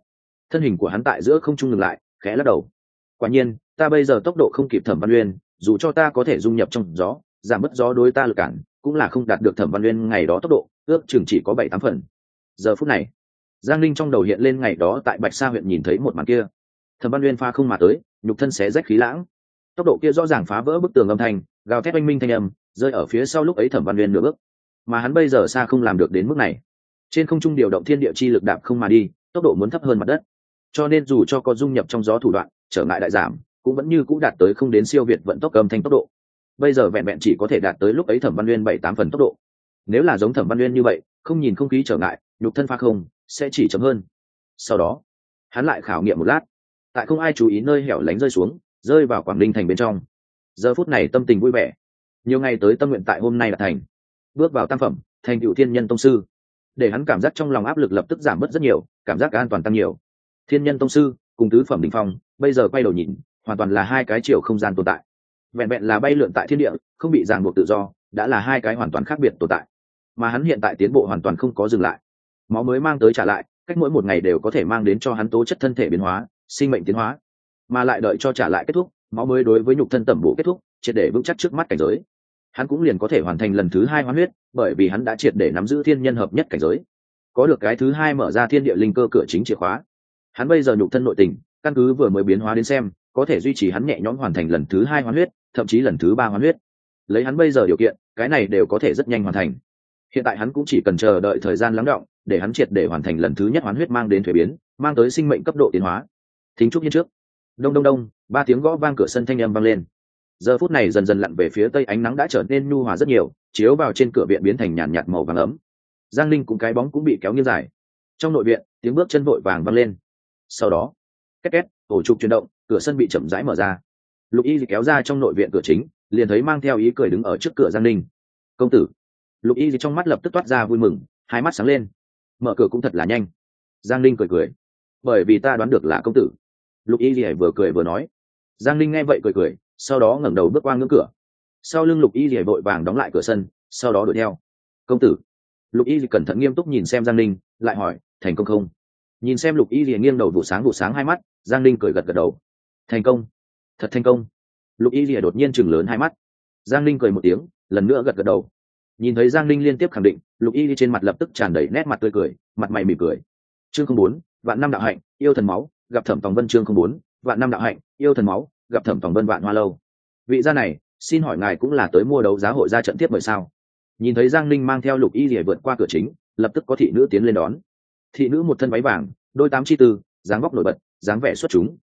Speaker 1: thân hình của hắn tại giữa không trung ngừng lại, khẽ lắc đầu quả nhiên, ta bây giờ tốc độ không kịp thẩm văn uyên, dù cho ta có thể dung nhập trong gió, giảm bớt gió đối ta lực cản, cũng là không đạt được thẩm văn uyên ngày đó tốc độ, ước chừng chỉ có bảy tám phần. Giờ phút này, giang linh trong đầu hiện lên ngày đó tại bạch sa huyện nhìn thấy một màn kia. Thẩm văn uyên pha không mà tới, nhục thân xé rách khí lãng. Tốc độ kia rõ ràng phá vỡ bức tường âm thanh, gào thét oanh minh thanh âm, rơi ở phía sau lúc ấy thẩm văn uyên nửa bước. Mà hắn bây giờ xa không làm được đến mức này. Trên không trung điều động thiên địa chi lực đạp không mà đi, tốc độ muốn thấp hơn mặt đất cho nên dù cho có dung nhập trong gió thủ đoạn, trở ngại đại giảm, cũng vẫn như cũng đạt tới không đến siêu việt vận tốc âm thanh tốc độ. Bây giờ vẹn vẹn chỉ có thể đạt tới lúc ấy thẩm văn nguyên bảy tám phần tốc độ. Nếu là giống thẩm văn nguyên như vậy, không nhìn không khí trở ngại, nhục thân pha không, sẽ chỉ chấm hơn. Sau đó, hắn lại khảo nghiệm một lát. Tại không ai chú ý nơi hẻo lánh rơi xuống, rơi vào quảng ninh thành bên trong. Giờ phút này tâm tình vui vẻ. Nhiều ngày tới tâm nguyện tại hôm nay là thành. Bước vào tam phẩm, thành cựu thiên nhân tông sư. Để hắn cảm giác trong lòng áp lực lập tức giảm bớt rất nhiều, cảm giác an toàn tăng nhiều thiên nhân tông sư, cùng tứ phẩm đình phong, bây giờ quay đầu nhìn, hoàn toàn là hai cái chiều không gian tồn tại. Vẹn vẹn là bay lượn tại thiên địa, không bị ràng buộc tự do, đã là hai cái hoàn toàn khác biệt tồn tại. Mà hắn hiện tại tiến bộ hoàn toàn không có dừng lại. Máu mới mang tới trả lại, cách mỗi một ngày đều có thể mang đến cho hắn tố chất thân thể biến hóa, sinh mệnh tiến hóa. Mà lại đợi cho trả lại kết thúc, máu mới đối với nhục thân tẩm bổ kết thúc, triệt để vững chắc trước mắt cảnh giới. Hắn cũng liền có thể hoàn thành lần thứ hai hoán huyết, bởi vì hắn đã triệt để nắm giữ thiên nhân hợp nhất cảnh giới. Có được cái thứ hai mở ra thiên địa linh cơ cửa chính chìa khóa hắn bây giờ nhục thân nội tình căn cứ vừa mới biến hóa đến xem có thể duy trì hắn nhẹ nhõm hoàn thành lần thứ hai hoán huyết thậm chí lần thứ ba hoán huyết. Lấy hắn bây giờ điều kiện cái này đều có thể rất nhanh hoàn thành. Hiện tại hắn cũng chỉ cần chờ đợi thời gian lắng động để hắn triệt để hoàn thành lần thứ nhất hoán huyết mang đến thuế biến mang tới sinh mệnh cấp độ tiến hóa. Thính trúc nhiên trước. Đông đông đông ba tiếng gõ vang cửa sân thanh âm vang lên. Giờ phút này dần dần lặn về phía tây ánh nắng đã trở nên nhu hòa rất nhiều chiếu vào trên cửa viện biến thành nhàn nhạt, màu vàng ấm. Giang linh cũng cái bóng cũng bị kéo nghiêng dài. Trong nội viện tiếng bước chân vội vàng vang lên sau đó két két ổ trục chuyển động cửa sân bị chậm rãi mở ra. Lục y kéo ra trong nội viện cửa chính liền thấy mang theo ý cười đứng ở trước cửa giang Ninh. công tử. Lục y trong mắt lập tức toát ra vui mừng hai mắt sáng lên. Mở cửa cũng thật là nhanh. Giang Ninh cười cười. Bởi vì ta đoán được là công tử. Lục y lìa vừa cười vừa nói. Giang Ninh nghe vậy cười cười sau đó ngẩng đầu bước qua ngưỡng cửa. Sau lưng lục y lìa vội vàng đóng lại cửa sân sau đó đuổi theo. Công tử. Lục y cẩn thận nghiêm túc nhìn xem giang Ninh, lại hỏi thành công không? Nhìn xem lục y lìa nghiêng đầu vụ sáng vụ sáng hai mắt, giang linh cười gật gật đầu. Thành công. Thật thành công. Lục y lìa đột nhiên chừng lớn hai mắt. Giang linh cười một tiếng, lần nữa gật gật đầu. Nhìn thấy giang linh liên tiếp khẳng định, lục y trên mặt lập tức tràn đầy nét mặt tươi cười, mặt mày mỉm cười. Chương không bốn, vạn năm đạo hạnh, yêu thần máu, gặp thẩm tòng vân chương không bốn, vạn năm đạo hạnh, yêu thần máu, gặp thẩm tòng vân vạn hoa lâu. Vị gia này, xin hỏi ngài cũng là tới mua đấu giá hội ra trận tiếp mời sao? Nhìn thấy giang linh mang theo lục y rỉa vượt qua cửa chính, lập tức có thị nữ tiến lên đón thị nữ một thân váy vàng, đôi tám chi tư, dáng vóc nổi bật, dáng vẻ xuất chúng.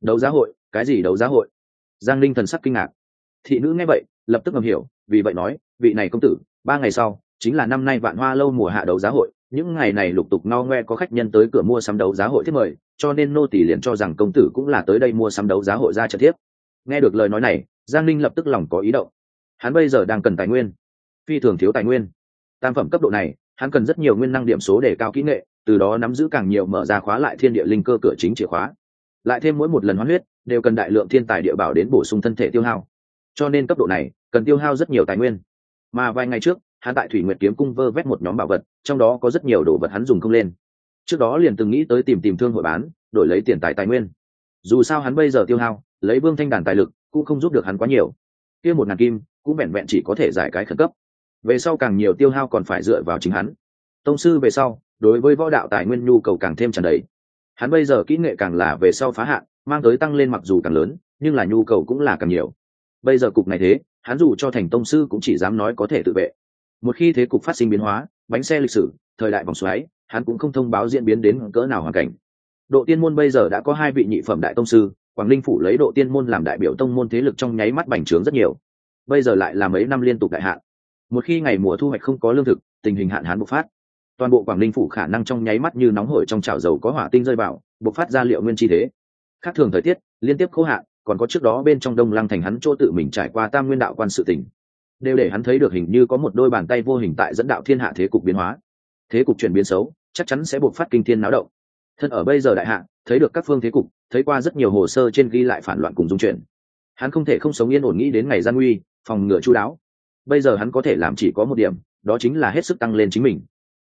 Speaker 1: Đấu giá hội, cái gì đấu giá hội? Giang linh thần sắc kinh ngạc. Thị nữ nghe vậy, lập tức ngầm hiểu, vì vậy nói, vị này công tử, ba ngày sau, chính là năm nay vạn hoa lâu mùa hạ đấu giá hội, những ngày này lục tục no ngoe có khách nhân tới cửa mua sắm đấu giá hội thiết mời, cho nên nô tỷ liền cho rằng công tử cũng là tới đây mua sắm đấu giá hội ra trợ tiếp. Nghe được lời nói này, giang linh lập tức lòng có ý động. Hắn bây giờ đang cần tài nguyên. Phi thường thiếu tài nguyên. Tam phẩm cấp độ này, hắn cần rất nhiều nguyên năng điểm số để cao kỹ nghệ từ đó nắm giữ càng nhiều mở ra khóa lại thiên địa linh cơ cửa chính chìa khóa. Lại thêm mỗi một lần hoán huyết, đều cần đại lượng thiên tài địa bảo đến bổ sung thân thể tiêu hao. Cho nên cấp độ này, cần tiêu hao rất nhiều tài nguyên. Mà vài ngày trước, hắn tại thủy nguyệt kiếm cung vơ vét một nhóm bảo vật, trong đó có rất nhiều đồ vật hắn dùng không lên. Trước đó liền từng nghĩ tới tìm tìm thương hội bán, đổi lấy tiền tài tài nguyên. Dù sao hắn bây giờ tiêu hao, lấy vương thanh đàn tài lực, cũng không giúp được hắn quá nhiều. Kia một ngàn kim, cũng vẹn vẹn chỉ có thể giải cái khẩn cấp. Về sau càng nhiều tiêu hao còn phải dựa vào chính hắn. Tông sư về sau đối với võ đạo tài nguyên nhu cầu càng thêm tràn đầy. Hắn bây giờ kỹ nghệ càng là về sau phá hạn, mang tới tăng lên mặc dù càng lớn, nhưng là nhu cầu cũng là càng nhiều. Bây giờ cục này thế, hắn dù cho thành tông sư cũng chỉ dám nói có thể tự vệ. Một khi thế cục phát sinh biến hóa, bánh xe lịch sử, thời đại vòng xoáy, hắn cũng không thông báo diễn biến đến cỡ nào hoàn cảnh. Độ tiên môn bây giờ đã có hai vị nhị phẩm đại tông sư, quảng linh phủ lấy độ tiên môn làm đại biểu tông môn thế lực trong nháy mắt bành trướng rất nhiều. Bây giờ lại là mấy năm liên tục đại hạn. Một khi ngày mùa thu hoạch không có lương thực, tình hình hạn hán bộc phát toàn bộ quảng ninh phủ khả năng trong nháy mắt như nóng hổi trong chảo dầu có hỏa tinh rơi vào bộc phát ra liệu nguyên chi thế. Khác thường thời tiết liên tiếp khô hạn còn có trước đó bên trong đông lăng thành hắn chỗ tự mình trải qua tam nguyên đạo quan sự tỉnh, đều để hắn thấy được hình như có một đôi bàn tay vô hình tại dẫn đạo thiên hạ thế cục biến hóa. Thế cục chuyển biến xấu chắc chắn sẽ buộc phát kinh thiên náo động. Thân ở bây giờ đại hạ thấy được các phương thế cục thấy qua rất nhiều hồ sơ trên ghi lại phản loạn cùng dung chuyển. Hắn không thể không sống yên ổn nghĩ đến ngày gian nguy phòng ngừa chú đáo. Bây giờ hắn có thể làm chỉ có một điểm đó chính là hết sức tăng lên chính mình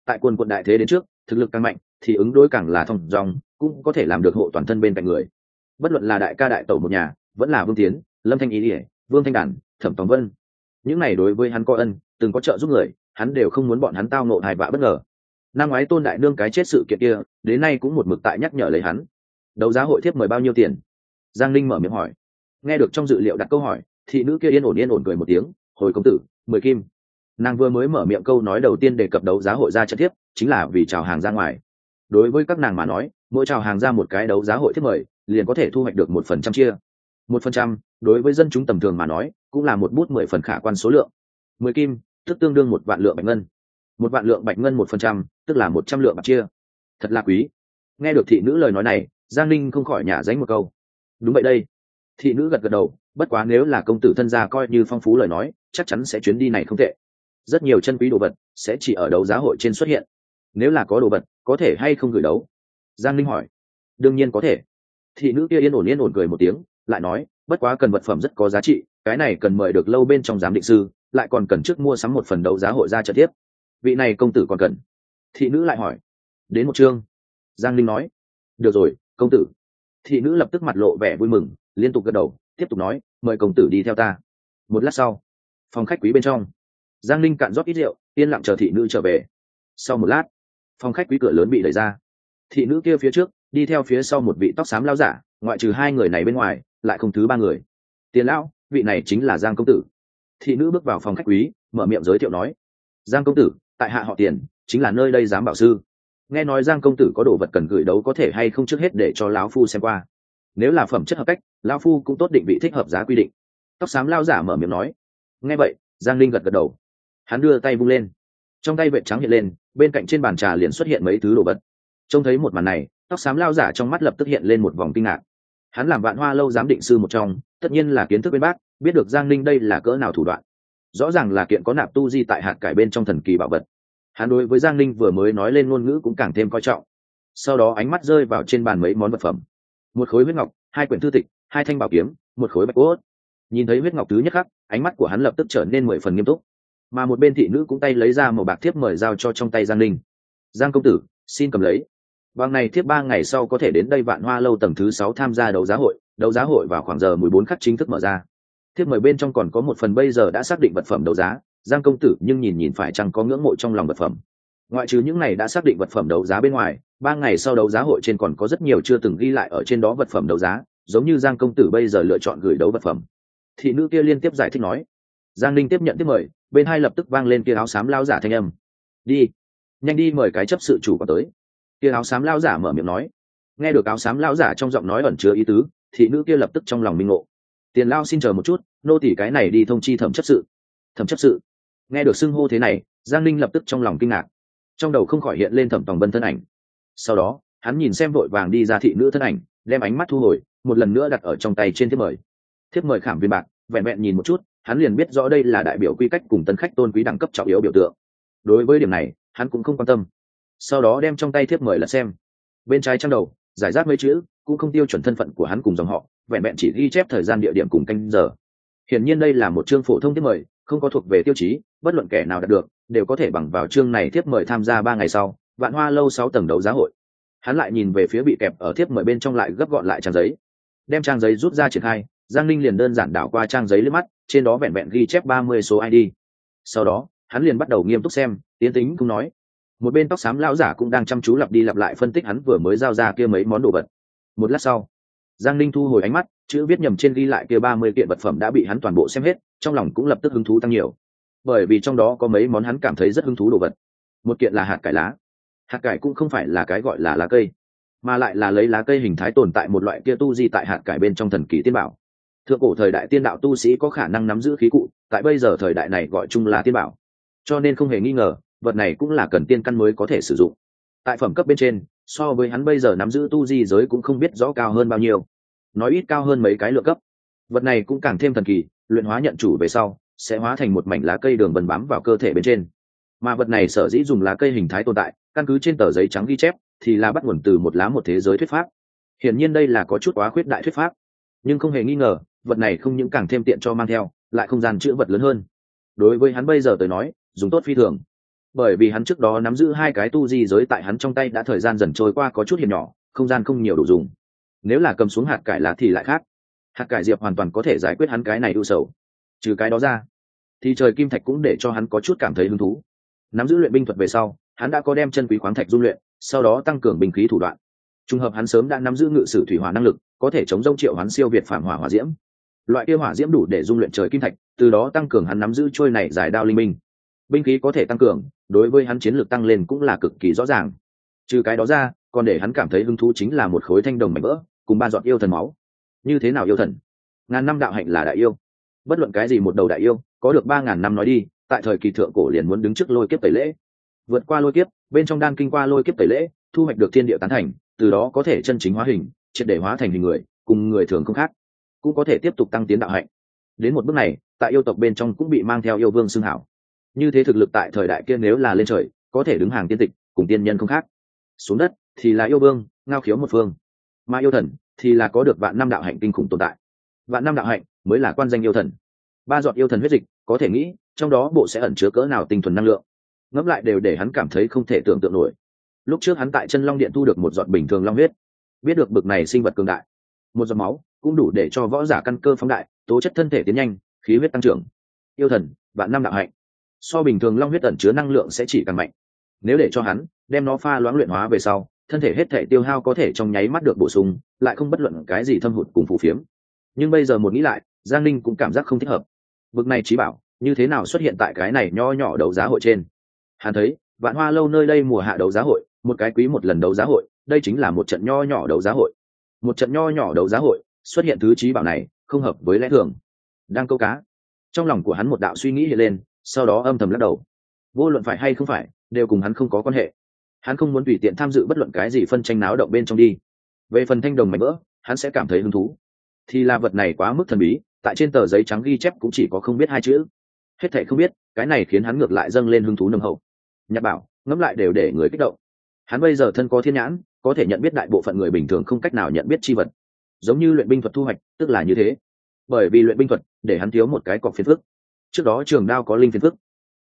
Speaker 1: tại quân quận đại thế đến trước, thực lực càng mạnh, thì ứng đối càng là thông dòng, cũng có thể làm được hộ toàn thân bên cạnh người. Bất luận là đại ca đại tẩu một nhà, vẫn là vương tiến, lâm thanh ý ỉa, vương thanh đản, thẩm tòng vân. Những này đối với hắn có ân, từng có trợ giúp người, hắn đều không muốn bọn hắn tao nộ hài vạ bất ngờ. Năm ngoái tôn đại nương cái chết sự kiện kia, đến nay cũng một mực tại nhắc nhở lấy hắn. Đấu giá hội thiếp mời bao nhiêu tiền? Giang linh mở miệng hỏi. Nghe được trong dự liệu đặt câu hỏi, thị nữ kia yên ổn yên ổn cười một tiếng, hồi công tử, mười kim nàng vừa mới mở miệng câu nói đầu tiên đề cập đấu giá hội ra trận thiếp, chính là vì chào hàng ra ngoài. Đối với các nàng mà nói, mỗi chào hàng ra một cái đấu giá hội thiết mời, liền có thể thu hoạch được một phần trăm chia. Một phần trăm, đối với dân chúng tầm thường mà nói, cũng là một bút mười phần khả quan số lượng. Mười kim, tức tương đương một vạn lượng bạch ngân. Một vạn lượng bạch ngân một phần trăm, tức là một trăm lượng bạc chia. Thật là quý. Nghe được thị nữ lời nói này, giang ninh không khỏi nhả dánh một câu. Đúng vậy đây. Thị nữ gật gật đầu, bất quá nếu là công tử thân gia coi như phong phú lời nói, chắc chắn sẽ chuyến đi này không tệ rất nhiều chân quý đồ vật sẽ chỉ ở đấu giá hội trên xuất hiện. Nếu là có đồ vật, có thể hay không gửi đấu? Giang linh hỏi. Đương nhiên có thể. Thị nữ kia yên ổn yên ổn cười một tiếng, lại nói, bất quá cần vật phẩm rất có giá trị, cái này cần mời được lâu bên trong giám định sư, lại còn cần trước mua sắm một phần đấu giá hội ra trợ tiếp. Vị này công tử còn cần. Thị nữ lại hỏi. Đến một chương. Giang linh nói. Được rồi, công tử. Thị nữ lập tức mặt lộ vẻ vui mừng, liên tục gật đầu, tiếp tục nói, mời công tử đi theo ta. Một lát sau, phòng khách quý bên trong giang linh cạn rót ít rượu, yên lặng chờ thị nữ trở về. Sau một lát, phòng khách quý cửa lớn bị đẩy ra. Thị nữ kia phía trước, đi theo phía sau một vị tóc xám lao giả, ngoại trừ hai người này bên ngoài, lại không thứ ba người. Tiền lão, vị này chính là giang công tử. Thị nữ bước vào phòng khách quý, mở miệng giới thiệu nói, giang công tử, tại hạ họ tiền, chính là nơi đây giám bảo sư. Nghe nói giang công tử có đồ vật cần gửi đấu có thể hay không trước hết để cho lão phu xem qua. Nếu là phẩm chất hợp cách, lão phu cũng tốt định vị thích hợp giá quy định. Tóc xám lao giả mở miệng nói, nghe vậy. Giang linh gật gật đầu hắn đưa tay vung lên. Trong tay vệ trắng hiện lên, bên cạnh trên bàn trà liền xuất hiện mấy thứ đồ vật. Trông thấy một màn này, tóc xám lao giả trong mắt lập tức hiện lên một vòng kinh ngạc. Hắn làm vạn hoa lâu giám định sư một trong, tất nhiên là kiến thức bên bác, biết được giang linh đây là cỡ nào thủ đoạn. Rõ ràng là kiện có nạp tu di tại hạt cải bên trong thần kỳ bảo vật. Hắn đối với giang linh vừa mới nói lên ngôn ngữ cũng càng thêm coi trọng. Sau đó ánh mắt rơi vào trên bàn mấy món vật phẩm. Một khối huyết ngọc, hai quyển thư tịch, hai thanh bảo kiếm, một khối bạch cốt. Nhìn thấy huyết ngọc thứ nhất khắc, ánh mắt của hắn lập tức trở nên mười phần nghiêm túc mà một bên thị nữ cũng tay lấy ra một bạc thiếp mời giao cho trong tay giang linh giang công tử, xin cầm lấy. Bằng này thiếp ba ngày sau có thể đến đây vạn hoa lâu tầng thứ sáu tham gia đấu giá hội. Đấu giá hội vào khoảng giờ mười bốn khắc chính thức mở ra. Thiếp mời bên trong còn có một phần bây giờ đã xác định vật phẩm đấu giá. Giang công tử nhưng nhìn nhìn phải chăng có ngưỡng mộ trong lòng vật phẩm. Ngoại trừ những này đã xác định vật phẩm đấu giá bên ngoài, ba ngày sau đấu giá hội trên còn có rất nhiều chưa từng ghi lại ở trên đó vật phẩm đấu giá, giống như giang công tử bây giờ lựa chọn gửi đấu vật phẩm. Thị nữ kia liên tiếp giải thích nói giang Ninh tiếp nhận tiếp mời, bên hai lập tức vang lên kia áo xám lao giả thanh âm. Đi, nhanh đi mời cái chấp sự chủ vào tới. Kia áo xám lao giả mở miệng nói. Nghe được áo xám lao giả trong giọng nói ẩn chứa ý tứ, thị nữ kia lập tức trong lòng minh ngộ. Tiền lao xin chờ một chút, nô tỷ cái này đi thông chi thẩm chấp sự. Thẩm chấp sự? Nghe được xưng hô thế này, giang Ninh lập tức trong lòng kinh ngạc. Trong đầu không khỏi hiện lên thẩm tòng vân thân ảnh. Sau đó, hắn nhìn xem vội vàng đi ra thị nữ thân ảnh, đem ánh mắt thu hồi, một lần nữa đặt ở trong tay trên thiếp mời. Thiếp mời khảm viên bạc, vẹn vẹn nhìn một chút hắn liền biết rõ đây là đại biểu quy cách cùng tân khách tôn quý đẳng cấp trọng yếu biểu tượng. Đối với điểm này, hắn cũng không quan tâm. Sau đó đem trong tay thiếp mời là xem. Bên trái trang đầu, giải rác mấy chữ, cũng không tiêu chuẩn thân phận của hắn cùng dòng họ, vẹn vẹn chỉ ghi chép thời gian địa điểm cùng canh giờ. Hiển nhiên đây là một chương phổ thông thiếp mời, không có thuộc về tiêu chí, bất luận kẻ nào đạt được, đều có thể bằng vào chương này thiếp mời tham gia ba ngày sau, vạn hoa lâu sáu tầng đấu giá hội. Hắn lại nhìn về phía bị kẹp ở thiếp mời bên trong lại gấp gọn lại trang giấy. Đem trang giấy rút ra triển khai, giang linh liền đơn giản đảo qua trang giấy lên mắt trên đó vẹn vẹn ghi chép ba mươi số id sau đó, hắn liền bắt đầu nghiêm túc xem, tiến tính cũng nói. Một bên tóc xám lão giả cũng đang chăm chú lặp đi lặp lại phân tích hắn vừa mới giao ra kia mấy món đồ vật. Một lát sau, giang linh thu hồi ánh mắt, chữ viết nhầm trên ghi lại kia ba mươi kiện vật phẩm đã bị hắn toàn bộ xem hết, trong lòng cũng lập tức hứng thú tăng nhiều. Bởi vì trong đó có mấy món hắn cảm thấy rất hứng thú đồ vật. Một kiện là hạt cải lá. Hạt cải cũng không phải là cái gọi là lá cây, mà lại là lấy lá cây hình thái tồn tại một loại kia tu di tại hạt cải bên trong thần kỳ tiên bảo thượng cổ thời đại tiên đạo tu sĩ có khả năng nắm giữ khí cụ, tại bây giờ thời đại này gọi chung là tiên bảo. Cho nên không hề nghi ngờ, vật này cũng là cần tiên căn mới có thể sử dụng. Tại phẩm cấp bên trên, so với hắn bây giờ nắm giữ tu di giới cũng không biết rõ cao hơn bao nhiêu. Nói ít cao hơn mấy cái lựa cấp. Vật này cũng càng thêm thần kỳ, luyện hóa nhận chủ về sau, sẽ hóa thành một mảnh lá cây đường bần bám vào cơ thể bên trên. Mà vật này sở dĩ dùng lá cây hình thái tồn tại, căn cứ trên tờ giấy trắng ghi chép, thì là bắt nguồn từ một lá một thế giới thuyết pháp. Hiển nhiên đây là có chút quá khuyết đại thuyết pháp. Nhưng không hề nghi ngờ vật này không những càng thêm tiện cho mang theo, lại không gian chữ vật lớn hơn. Đối với hắn bây giờ tới nói, dùng tốt phi thường. Bởi vì hắn trước đó nắm giữ hai cái tu di giới tại hắn trong tay đã thời gian dần trôi qua có chút hiểm nhỏ, không gian không nhiều đủ dùng. Nếu là cầm xuống hạt cải lá thì lại khác. Hạt cải diệp hoàn toàn có thể giải quyết hắn cái này ưu sầu. Trừ cái đó ra, thì trời kim thạch cũng để cho hắn có chút cảm thấy hứng thú. Nắm giữ luyện binh thuật về sau, hắn đã có đem chân quý khoáng thạch dung luyện, sau đó tăng cường binh khí thủ đoạn. Trùng hợp hắn sớm đã nắm giữ ngự sử thủy hỏa năng lực, có thể chống dông triệu hắn siêu việt phản hỏa hỏa diễm loại kia hỏa diễm đủ để dung luyện trời kim thạch, từ đó tăng cường hắn nắm giữ trôi này giải đao linh minh. Binh khí có thể tăng cường, đối với hắn chiến lược tăng lên cũng là cực kỳ rõ ràng. Trừ cái đó ra, còn để hắn cảm thấy hứng thú chính là một khối thanh đồng mảnh vỡ, cùng ba giọt yêu thần máu. Như thế nào yêu thần? Ngàn năm đạo hạnh là đại yêu. Bất luận cái gì một đầu đại yêu, có được ba ngàn năm nói đi, tại thời kỳ thượng cổ liền muốn đứng trước lôi kiếp tẩy lễ. Vượt qua lôi kiếp, bên trong đan kinh qua lôi kiếp tẩy lễ, thu hoạch được thiên địa tán thành, từ đó có thể chân chính hóa hình, triệt để hóa thành hình người, cùng người thường không khác cũng có thể tiếp tục tăng tiến đạo hạnh. Đến một bước này, tại yêu tộc bên trong cũng bị mang theo yêu vương xưng hảo. Như thế thực lực tại thời đại kia nếu là lên trời, có thể đứng hàng tiên tịch, cùng tiên nhân không khác. Xuống đất thì là yêu vương, ngao khiếu một phương. Mà yêu thần thì là có được vạn năm đạo hạnh kinh khủng tồn tại. Vạn năm đạo hạnh mới là quan danh yêu thần. Ba giọt yêu thần huyết dịch, có thể nghĩ, trong đó bộ sẽ ẩn chứa cỡ nào tinh thuần năng lượng. Ngẫm lại đều để hắn cảm thấy không thể tưởng tượng nổi. Lúc trước hắn tại chân long điện thu được một giọt bình thường long huyết. Biết được bực này sinh vật cường đại. Một giọt máu cũng đủ để cho võ giả căn cơ phóng đại, tố chất thân thể tiến nhanh, khí huyết tăng trưởng. Yêu thần, vạn năm đạo hạnh. So bình thường long huyết ẩn chứa năng lượng sẽ chỉ càng mạnh. Nếu để cho hắn đem nó pha loãng luyện hóa về sau, thân thể hết thể tiêu hao có thể trong nháy mắt được bổ sung, lại không bất luận cái gì thâm hụt cùng phù phiếm. Nhưng bây giờ một nghĩ lại, giang ninh cũng cảm giác không thích hợp. Vực này trí bảo, như thế nào xuất hiện tại cái này nho nhỏ đấu giá hội trên? Hắn thấy, vạn hoa lâu nơi đây mùa hạ đấu giá hội, một cái quý một lần đấu giá hội, đây chính là một trận nho nhỏ đấu giá hội. Một trận nho nhỏ đấu giá hội xuất hiện thứ trí bảo này không hợp với lẽ thường. Đang câu cá, trong lòng của hắn một đạo suy nghĩ hiện lên, sau đó âm thầm lắc đầu. Vô luận phải hay không phải, đều cùng hắn không có quan hệ. Hắn không muốn tùy tiện tham dự bất luận cái gì phân tranh náo động bên trong đi. Về phần thanh đồng mảnh vỡ, hắn sẽ cảm thấy hứng thú. Thì là vật này quá mức thần bí, tại trên tờ giấy trắng ghi chép cũng chỉ có không biết hai chữ. Hết thệ không biết, cái này khiến hắn ngược lại dâng lên hứng thú nồng hậu. Nhạc bảo, ngẫm lại đều để người kích động. Hắn bây giờ thân có thiên nhãn, có thể nhận biết đại bộ phận người bình thường không cách nào nhận biết chi vật giống như luyện binh thuật thu hoạch, tức là như thế. Bởi vì luyện binh thuật để hắn thiếu một cái cọc phiền phức. Trước đó trường đao có linh phiền phức.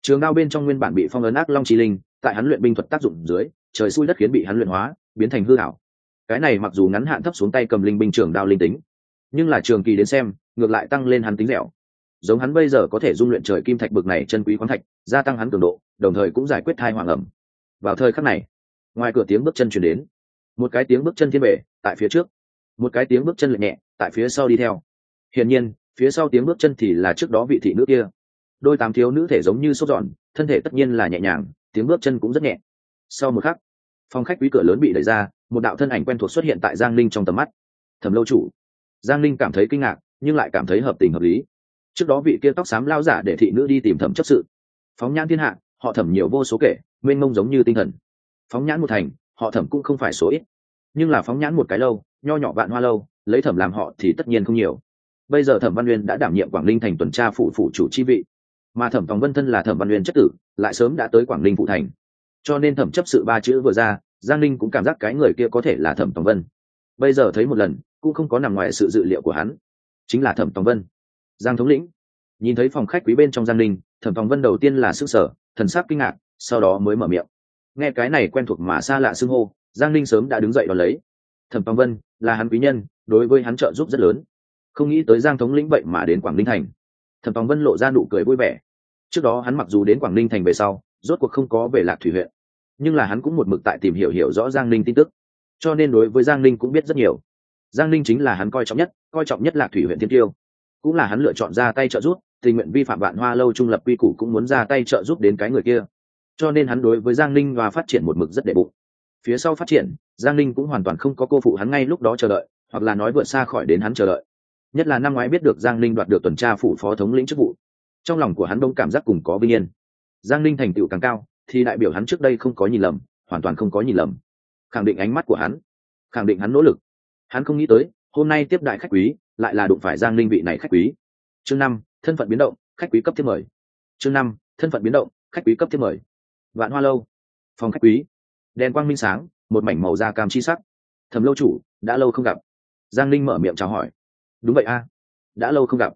Speaker 1: Trường đao bên trong nguyên bản bị phong ấn ác long chi linh, tại hắn luyện binh thuật tác dụng dưới, trời xui đất khiến bị hắn luyện hóa, biến thành hư hảo cái này mặc dù ngắn hạn thấp xuống tay cầm linh binh trường đao linh tính, nhưng là trường kỳ đến xem, ngược lại tăng lên hắn tính dẻo. Giống hắn bây giờ có thể dung luyện trời kim thạch bực này chân quý khoáng thạch, gia tăng hắn cường độ, đồng thời cũng giải quyết thai hoàng ẩm. Vào thời khắc này, ngoài cửa tiếng bước chân chuyển đến. Một cái tiếng bước chân thiên bể, tại phía trước một cái tiếng bước chân lệ nhẹ, tại phía sau đi theo. Hiển nhiên, phía sau tiếng bước chân thì là trước đó vị thị nữ kia. Đôi tám thiếu nữ thể giống như sốt giòn, thân thể tất nhiên là nhẹ nhàng, tiếng bước chân cũng rất nhẹ. Sau một khắc, phòng khách quý cửa lớn bị đẩy ra, một đạo thân ảnh quen thuộc xuất hiện tại giang linh trong tầm mắt. Thẩm lâu chủ. Giang linh cảm thấy kinh ngạc, nhưng lại cảm thấy hợp tình hợp lý. Trước đó vị kia tóc xám lao giả để thị nữ đi tìm thẩm chấp sự. Phóng nhãn thiên hạ, họ thẩm nhiều vô số kể, mênh mông giống như tinh thần. Phóng nhãn một thành, họ thẩm cũng không phải số ít nhưng là phóng nhãn một cái lâu, nho nhỏ vạn hoa lâu, lấy thẩm làm họ thì tất nhiên không nhiều. Bây giờ thẩm văn uyên đã đảm nhiệm quảng ninh thành tuần tra phụ phụ chủ chi vị. Mà thẩm tòng vân thân là thẩm văn uyên chất tử, lại sớm đã tới quảng ninh phụ thành. Cho nên thẩm chấp sự ba chữ vừa ra, giang ninh cũng cảm giác cái người kia có thể là thẩm tòng vân. Bây giờ thấy một lần, cũng không có nằm ngoài sự dự liệu của hắn. Chính là thẩm tòng vân. Giang thống lĩnh. Nhìn thấy phòng khách quý bên trong giang ninh, thẩm tòng vân đầu tiên là s ư n g sở thần sắc kinh ngạc, sau đó mới mở miệng. Nghe cái này quen thuộc mà xa lạ xưng hô giang ninh sớm đã đứng dậy đ lấy. Thẩm Phong vân là hắn quý nhân, đối với hắn trợ giúp rất lớn. Không nghĩ tới giang thống lĩnh vậy mà đến quảng ninh thành. Thẩm Phong vân lộ ra nụ cười vui vẻ. Trước đó hắn mặc dù đến quảng ninh thành về sau, rốt cuộc không có về lạc thủy huyện, nhưng là hắn cũng một mực tại tìm hiểu hiểu rõ giang ninh tin tức. Cho nên đối với giang ninh cũng biết rất nhiều. Giang ninh chính là hắn coi trọng nhất, coi trọng nhất lạc thủy huyện thiên tiêu. Cũng là hắn lựa chọn ra tay trợ giúp, tình nguyện vi phạm vạn hoa lâu trung lập quy củ cũng muốn ra tay trợ giúp đến cái người kia. Cho nên hắn đối với giang ninh và phát triển một mực rất đệ bụng phía sau phát triển, giang ninh cũng hoàn toàn không có cô phụ hắn ngay lúc đó chờ đợi, hoặc là nói vượt xa khỏi đến hắn chờ đợi. Nhất là năm ngoái biết được giang ninh đoạt được tuần tra phủ phó thống lĩnh chức vụ. Trong lòng của hắn đông cảm giác cùng có vinh yên. Giang ninh thành tựu càng cao, thì đại biểu hắn trước đây không có nhìn lầm, hoàn toàn không có nhìn lầm. Khẳng định ánh mắt của hắn, khẳng định hắn nỗ lực. Hắn không nghĩ tới, hôm nay tiếp đại khách quý, lại là đụng phải giang linh vị này khách quý. Chương năm, thân phận biến động, khách quý cấp thiết mời. Chương năm, thân phận biến động, khách quý cấp thiết mời. Vạn hoa lâu. Phòng khách quý đèn quang minh sáng, một mảnh màu da cam chi sắc. Thầm lâu chủ, đã lâu không gặp. Giang linh mở miệng chào hỏi. Đúng vậy a, đã lâu không gặp.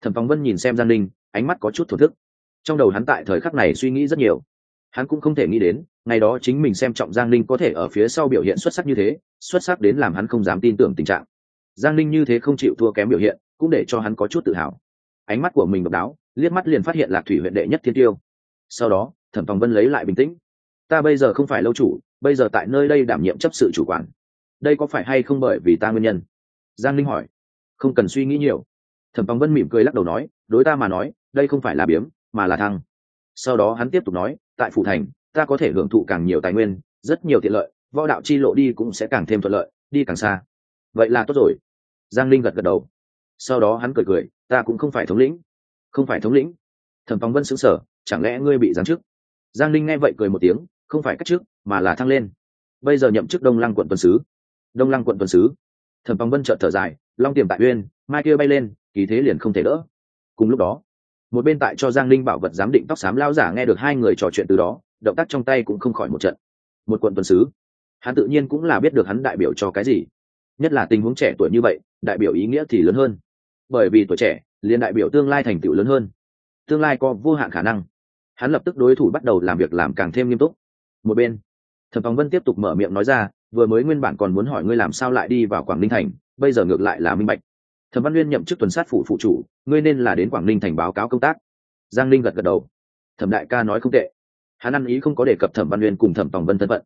Speaker 1: Thẩm phóng vân nhìn xem giang linh ánh mắt có chút thổn thức. Trong đầu hắn tại thời khắc này suy nghĩ rất nhiều. Hắn cũng không thể nghĩ đến, ngày đó chính mình xem trọng giang linh có thể ở phía sau biểu hiện xuất sắc như thế, xuất sắc đến làm hắn không dám tin tưởng tình trạng. Giang linh như thế không chịu thua kém biểu hiện, cũng để cho hắn có chút tự hào. Ánh mắt của mình độc đáo, liếc mắt liền phát hiện lạc thủy huyện đệ nhất thiên tiêu. Sau đó, thẩm phóng vân lấy lại bình tĩnh ta bây giờ không phải lâu chủ, bây giờ tại nơi đây đảm nhiệm chấp sự chủ quản. Đây có phải hay không bởi vì ta nguyên nhân? Giang linh hỏi. Không cần suy nghĩ nhiều. Thẩm phóng vân mỉm cười lắc đầu nói, đối ta mà nói, đây không phải là biếm, mà là thăng. Sau đó hắn tiếp tục nói, tại phủ thành, ta có thể hưởng thụ càng nhiều tài nguyên, rất nhiều tiện lợi, võ đạo chi lộ đi cũng sẽ càng thêm thuận lợi, đi càng xa. Vậy là tốt rồi. Giang linh gật gật đầu. Sau đó hắn cười cười, ta cũng không phải thống lĩnh. Không phải thống lĩnh. Thẩm phóng vân xứng sở chẳng lẽ ngươi bị giáng chức? Giang linh nghe vậy cười một tiếng không phải cách chức mà là thăng lên. Bây giờ nhậm chức đông lăng quận tuần sứ. Đông lăng quận tuần sứ. Thẩm phong vân trợt thở dài, long tiềm tại uyên, mai kia bay lên, kỳ thế liền không thể đỡ. Cùng lúc đó, một bên tại cho giang linh bảo vật giám định tóc xám lao giả nghe được hai người trò chuyện từ đó, động tác trong tay cũng không khỏi một trận. Một quận tuần sứ. Hắn tự nhiên cũng là biết được hắn đại biểu cho cái gì. Nhất là tình huống trẻ tuổi như vậy, đại biểu ý nghĩa thì lớn hơn. Bởi vì tuổi trẻ, liền đại biểu tương lai thành tựu lớn hơn. Tương lai có vô hạn khả năng. Hắn lập tức đối thủ bắt đầu làm việc làm càng thêm nghiêm túc một bên. Thẩm phóng vân tiếp tục mở miệng nói ra, vừa mới nguyên bản còn muốn hỏi ngươi làm sao lại đi vào quảng ninh thành, bây giờ ngược lại là minh bạch. Thẩm văn nguyên nhậm chức tuần sát phụ phụ chủ, ngươi nên là đến quảng ninh thành báo cáo công tác. Giang ninh gật gật đầu. Thẩm đại ca nói không tệ. Hắn ăn ý không có đề cập thẩm văn nguyên cùng thẩm tòng vân thân phận.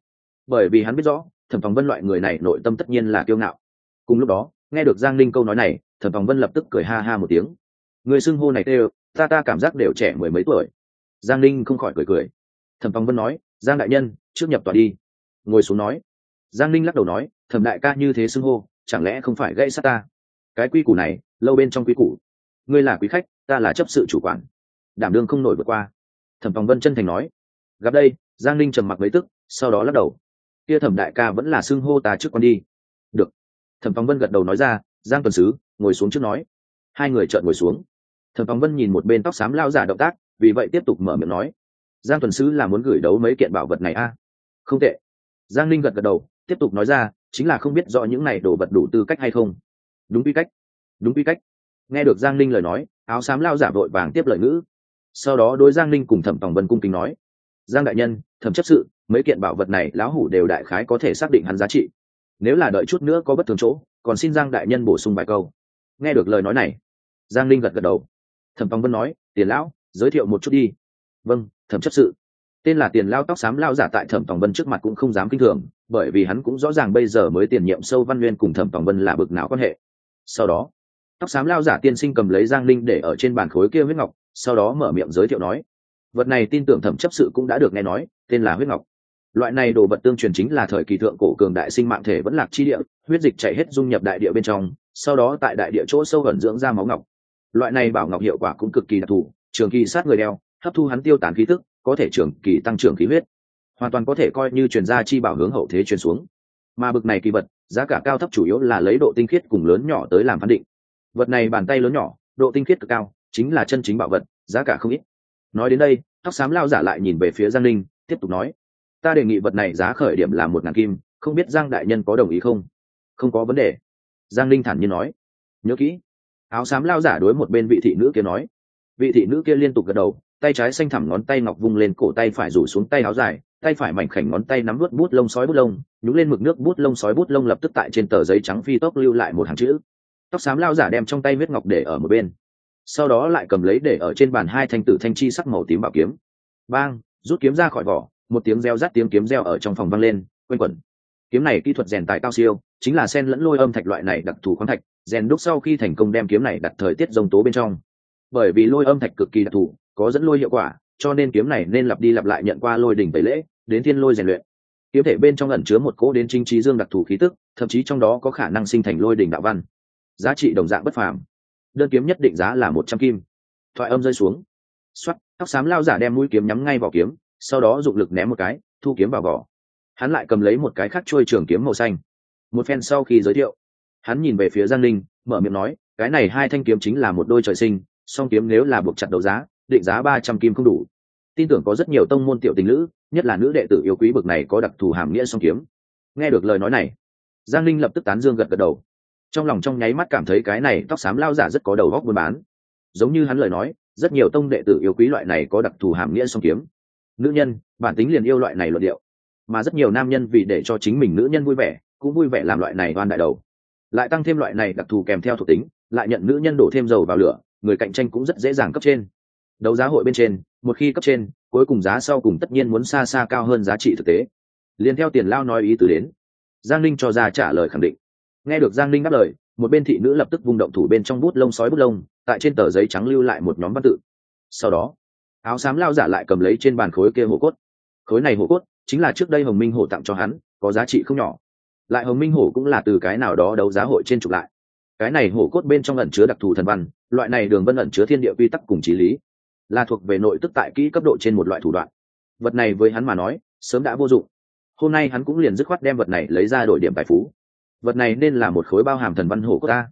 Speaker 1: Bởi vì hắn biết rõ, thẩm tòng vân loại người này nội tâm tất nhiên là kiêu ngạo. Cùng lúc đó, nghe được giang ninh câu nói này, thẩm tòng vân lập tức cười ha ha một tiếng. Người xưng hô này tê, ta ta cảm giác đều trẻ mười mấy tuổi. Giang ninh không khỏi cười cười. Thẩm tòng vân nói giang đại nhân, trước nhập tòa đi. Ngồi xuống nói. Giang ninh lắc đầu nói, thẩm đại ca như thế xưng hô, chẳng lẽ không phải gãy sát ta? Cái quy củ này, lâu bên trong quy củ. Ngươi là quý khách, ta là chấp sự chủ quản. Đảm đương không nổi vượt qua. Thẩm tòng vân chân thành nói. Gặp đây, giang ninh trầm mặc mấy tức, sau đó lắc đầu. Kia thẩm đại ca vẫn là xưng hô ta trước con đi. Được. Thẩm tòng vân gật đầu nói ra, giang tuần sứ, ngồi xuống trước nói. Hai người trợn ngồi xuống. Thẩm tòng vân nhìn một bên tóc xám lao giả động tác, vì vậy tiếp tục mở miệng nói giang tuần sứ là muốn gửi đấu mấy kiện bảo vật này a? À? không tệ. Giang ninh gật gật đầu, tiếp tục nói ra, chính là không biết rõ những này đồ vật đủ tư cách hay không. Đúng quy cách. Đúng quy cách. Nghe được giang ninh lời nói, áo xám lao giả vội vàng tiếp lời ngữ. Sau đó đối giang ninh cùng thẩm tòng vân cung kính nói, giang đại nhân, thẩm chấp sự, mấy kiện bảo vật này lão hủ đều đại khái có thể xác định hắn giá trị. Nếu là đợi chút nữa có bất thường chỗ, còn xin giang đại nhân bổ sung vài câu. Nghe được lời nói này, giang linh gật gật đầu. Thẩm phong vân nói, tiền lão, giới thiệu một chút đi. Vâng thẩm chấp sự. Tên là tiền lao tóc xám lao giả tại thẩm tòng vân trước mặt cũng không dám kinh thường, bởi vì hắn cũng rõ ràng bây giờ mới tiền nhiệm sâu văn nguyên cùng thẩm tòng vân là bực nào quan hệ. Sau đó, tóc xám lao giả tiên sinh cầm lấy giang linh để ở trên bàn khối kia huyết ngọc, sau đó mở miệng giới thiệu nói, vật này tin tưởng thẩm chấp sự cũng đã được nghe nói, tên là huyết ngọc. Loại này đồ vật tương truyền chính là thời kỳ thượng cổ cường đại sinh mạng thể vẫn lạc chi địa, huyết dịch chảy hết dung nhập đại địa bên trong, sau đó tại đại địa chỗ sâu gần dưỡng ra máu ngọc. Loại này bảo ngọc hiệu quả cũng cực kỳ đặc thù, trường kỳ sát người đeo hấp thu hắn tiêu tán khí tức, có thể trường kỳ tăng trưởng khí huyết. Hoàn toàn có thể coi như truyền gia chi bảo hướng hậu thế truyền xuống. Mà bực này kỳ vật, giá cả cao thấp chủ yếu là lấy độ tinh khiết cùng lớn nhỏ tới làm phán định. Vật này bàn tay lớn nhỏ, độ tinh khiết cực cao, chính là chân chính bảo vật, giá cả không ít. Nói đến đây tóc xám lao giả lại nhìn về phía giang linh tiếp tục nói, ta đề nghị vật này giá khởi điểm là một ngàn kim, không biết giang đại nhân có đồng ý không? Không có vấn đề. Giang linh thản nhiên nói, nhớ kỹ. Áo xám lao giả đối một bên vị thị nữ kia nói. Vị thị nữ kia liên tục gật đầu tay trái xanh thẳm ngón tay ngọc vung lên, cổ tay phải rủ xuống tay áo dài, tay phải mảnh khảnh ngón tay nắm vút bút lông sói bút lông, nhúng lên mực nước bút lông sói bút lông lập tức tại trên tờ giấy trắng phi tốc lưu lại một hàng chữ. Tóc xám lao giả đem trong tay huyết ngọc để ở một bên. Sau đó lại cầm lấy để ở trên bàn hai thanh tử thanh chi sắc màu tím bảo kiếm. Bang, rút kiếm ra khỏi vỏ, một tiếng reo rắt tiếng kiếm reo ở trong phòng vang lên, quanh quẩn. Kiếm này kỹ thuật rèn tài cao siêu, chính là sen lẫn lôi âm thạch loại này đặc thù khoáng thạch, rèn đúc sau khi thành công đem kiếm này đặt thời tiết dông tố bên trong. Bởi vì lôi âm thạch cực kỳ đặc thù có dẫn lôi hiệu quả, cho nên kiếm này nên lặp đi lặp lại nhận qua lôi đỉnh tẩy lễ, đến thiên lôi rèn luyện. Kiếm thể bên trong ẩn chứa một cỗ đến trinh trí dương đặc thù khí tức, thậm chí trong đó có khả năng sinh thành lôi đỉnh đạo văn. Giá trị đồng dạng bất phàm. Đơn kiếm nhất định giá là một trăm kim. Thoại âm rơi xuống. Xoắt tóc xám lao giả đem mũi kiếm nhắm ngay vào kiếm, sau đó dụng lực ném một cái, thu kiếm vào vỏ. Hắn lại cầm lấy một cái khác trôi trường kiếm màu xanh. Một phen sau khi giới thiệu, hắn nhìn về phía giang linh mở miệng nói, cái này hai thanh kiếm chính là một đôi trời sinh, song kiếm nếu là buộc chặt đấu giá định giá ba trăm kim không đủ. Tin tưởng có rất nhiều tông môn tiểu tình nữ nhất là nữ đệ tử yêu quý bực này có đặc thù hàm nghĩa song kiếm. Nghe được lời nói này, giang linh lập tức tán dương gật gật đầu. Trong lòng trong nháy mắt cảm thấy cái này tóc xám lao giả rất có đầu góc buôn bán. Giống như hắn lời nói, rất nhiều tông đệ tử yêu quý loại này có đặc thù hàm nghĩa song kiếm. Nữ nhân, bản tính liền yêu loại này luận điệu. Mà rất nhiều nam nhân vì để cho chính mình nữ nhân vui vẻ, cũng vui vẻ làm loại này oan đại đầu. Lại tăng thêm loại này đặc thù kèm theo thuộc tính, lại nhận nữ nhân đổ thêm dầu vào lửa, người cạnh tranh cũng rất dễ dàng cấp trên đấu giá hội bên trên, một khi cấp trên, cuối cùng giá sau cùng tất nhiên muốn xa xa cao hơn giá trị thực tế. Liền theo tiền lao nói ý từ đến. Giang linh cho ra trả lời khẳng định. Nghe được giang linh đáp lời, một bên thị nữ lập tức vung động thủ bên trong bút lông sói bút lông, tại trên tờ giấy trắng lưu lại một nhóm văn tự. Sau đó, áo xám lao giả lại cầm lấy trên bàn khối kia hổ cốt. Khối này hổ cốt chính là trước đây hồng minh hổ tặng cho hắn, có giá trị không nhỏ. Lại hồng minh hổ cũng là từ cái nào đó đấu giá hội trên trục lại. Cái này hổ cốt bên trong ẩn chứa đặc thù thần văn, loại này đường vân ẩn chứa thiên địa quy tắc cùng trí lý là thuộc về nội tức tại kỹ cấp độ trên một loại thủ đoạn. Vật này với hắn mà nói, sớm đã vô dụng. Hôm nay hắn cũng liền dứt khoát đem vật này lấy ra đổi điểm tài phú. Vật này nên là một khối bao hàm thần văn hổ của ta.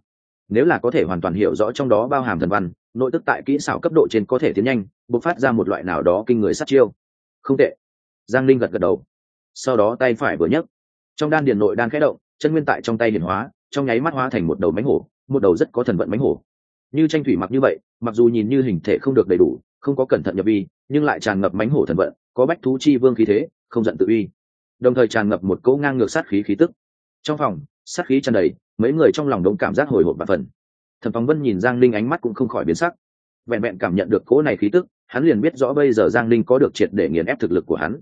Speaker 1: Nếu là có thể hoàn toàn hiểu rõ trong đó bao hàm thần văn, nội tức tại kỹ xảo cấp độ trên có thể tiến nhanh, bộc phát ra một loại nào đó kinh người sát chiêu. Không tệ. Giang linh gật gật đầu. Sau đó tay phải vừa nhấc, trong đan điền nội đan khẽ động, chân nguyên tại trong tay hiển hóa, trong nháy mắt hóa thành một đầu mánh hổ, một đầu rất có thần vận mánh hổ. Như tranh thủy mặc như vậy, mặc dù nhìn như hình thể không được đầy đủ không có cẩn thận nhập vi nhưng lại tràn ngập mánh hổ thần vận, có bách thú chi vương khí thế, không giận tự uy. Đồng thời tràn ngập một cỗ ngang ngược sát khí khí tức. Trong phòng, sát khí tràn đầy, mấy người trong lòng đống cảm giác hồi hộp và phần. Thần phóng vân nhìn giang linh ánh mắt cũng không khỏi biến sắc. Vẹn vẹn cảm nhận được cỗ này khí tức, hắn liền biết rõ bây giờ giang linh có được triệt để nghiền ép thực lực của hắn.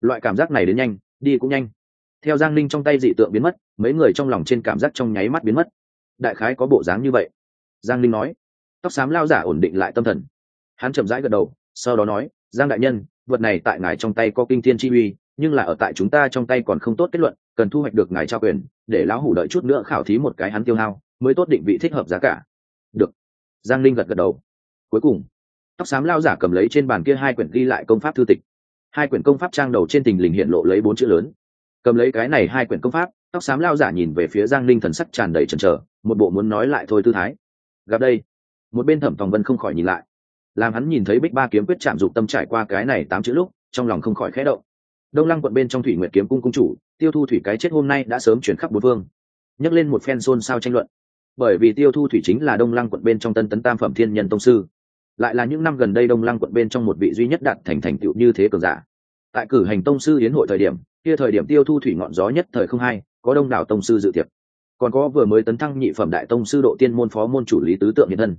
Speaker 1: Loại cảm giác này đến nhanh, đi cũng nhanh. Theo giang linh trong tay dị tượng biến mất, mấy người trong lòng trên cảm giác trong nháy mắt biến mất. Đại khái có bộ dáng như vậy. Giang linh nói, tóc xám lao giả ổn định lại tâm thần hắn chậm rãi gật đầu, sau đó nói, giang đại nhân, vật này tại ngài trong tay có kinh thiên chi uy, nhưng là ở tại chúng ta trong tay còn không tốt kết luận, cần thu hoạch được ngài trao quyền, để lão hủ đợi chút nữa khảo thí một cái hắn tiêu hao, mới tốt định vị thích hợp giá cả. Được. Giang linh gật gật đầu. Cuối cùng, tóc xám lao giả cầm lấy trên bàn kia hai quyển ghi lại công pháp thư tịch. Hai quyển công pháp trang đầu trên tình lình hiện lộ lấy bốn chữ lớn. Cầm lấy cái này hai quyển công pháp, tóc xám lao giả nhìn về phía giang linh thần sắc tràn đầy trần trờ một bộ muốn nói lại thôi tư thái. Gặp đây, một bên thẩm tòng vân không khỏi nhìn lại làm hắn nhìn thấy bích ba kiếm quyết chạm dục tâm trải qua cái này tám chữ lúc, trong lòng không khỏi khẽ động. Đông lăng quận bên trong thủy nguyệt kiếm cung cung chủ, tiêu thu thủy cái chết hôm nay đã sớm chuyển khắp bốn phương. Nhắc lên một phen xôn xao tranh luận. Bởi vì tiêu thu thủy chính là đông lăng quận bên trong tân tấn tam phẩm thiên nhân tông sư. Lại là những năm gần đây đông lăng quận bên trong một vị duy nhất đạt thành thành tựu như thế cường giả. Tại cử hành tông sư hiến hội thời điểm, kia thời điểm tiêu thu thủy ngọn gió nhất thời không hai có đông đảo tông sư dự tiệc. Còn có vừa mới tấn thăng nhị phẩm đại tông sư độ tiên môn phó môn chủ lý tứ tượng hiện thân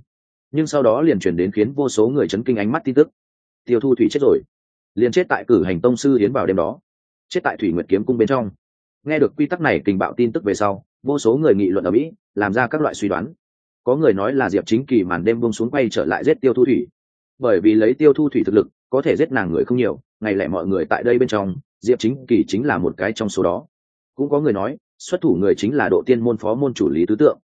Speaker 1: nhưng sau đó liền chuyển đến khiến vô số người chấn kinh ánh mắt tin tức. Tiêu thu thủy chết rồi. Liền chết tại cử hành tông sư hiến vào đêm đó. Chết tại thủy nguyệt kiếm cung bên trong. Nghe được quy tắc này kình bạo tin tức về sau, vô số người nghị luận ở mỹ, làm ra các loại suy đoán. Có người nói là diệp chính kỳ màn đêm bông xuống quay trở lại giết tiêu thu thủy. Bởi vì lấy tiêu thu thủy thực lực, có thể giết nàng người không nhiều, ngày lẻ mọi người tại đây bên trong, diệp chính kỳ chính là một cái trong số đó. Cũng có người nói, xuất thủ người chính là độ tiên môn phó môn chủ lý tứ tượng.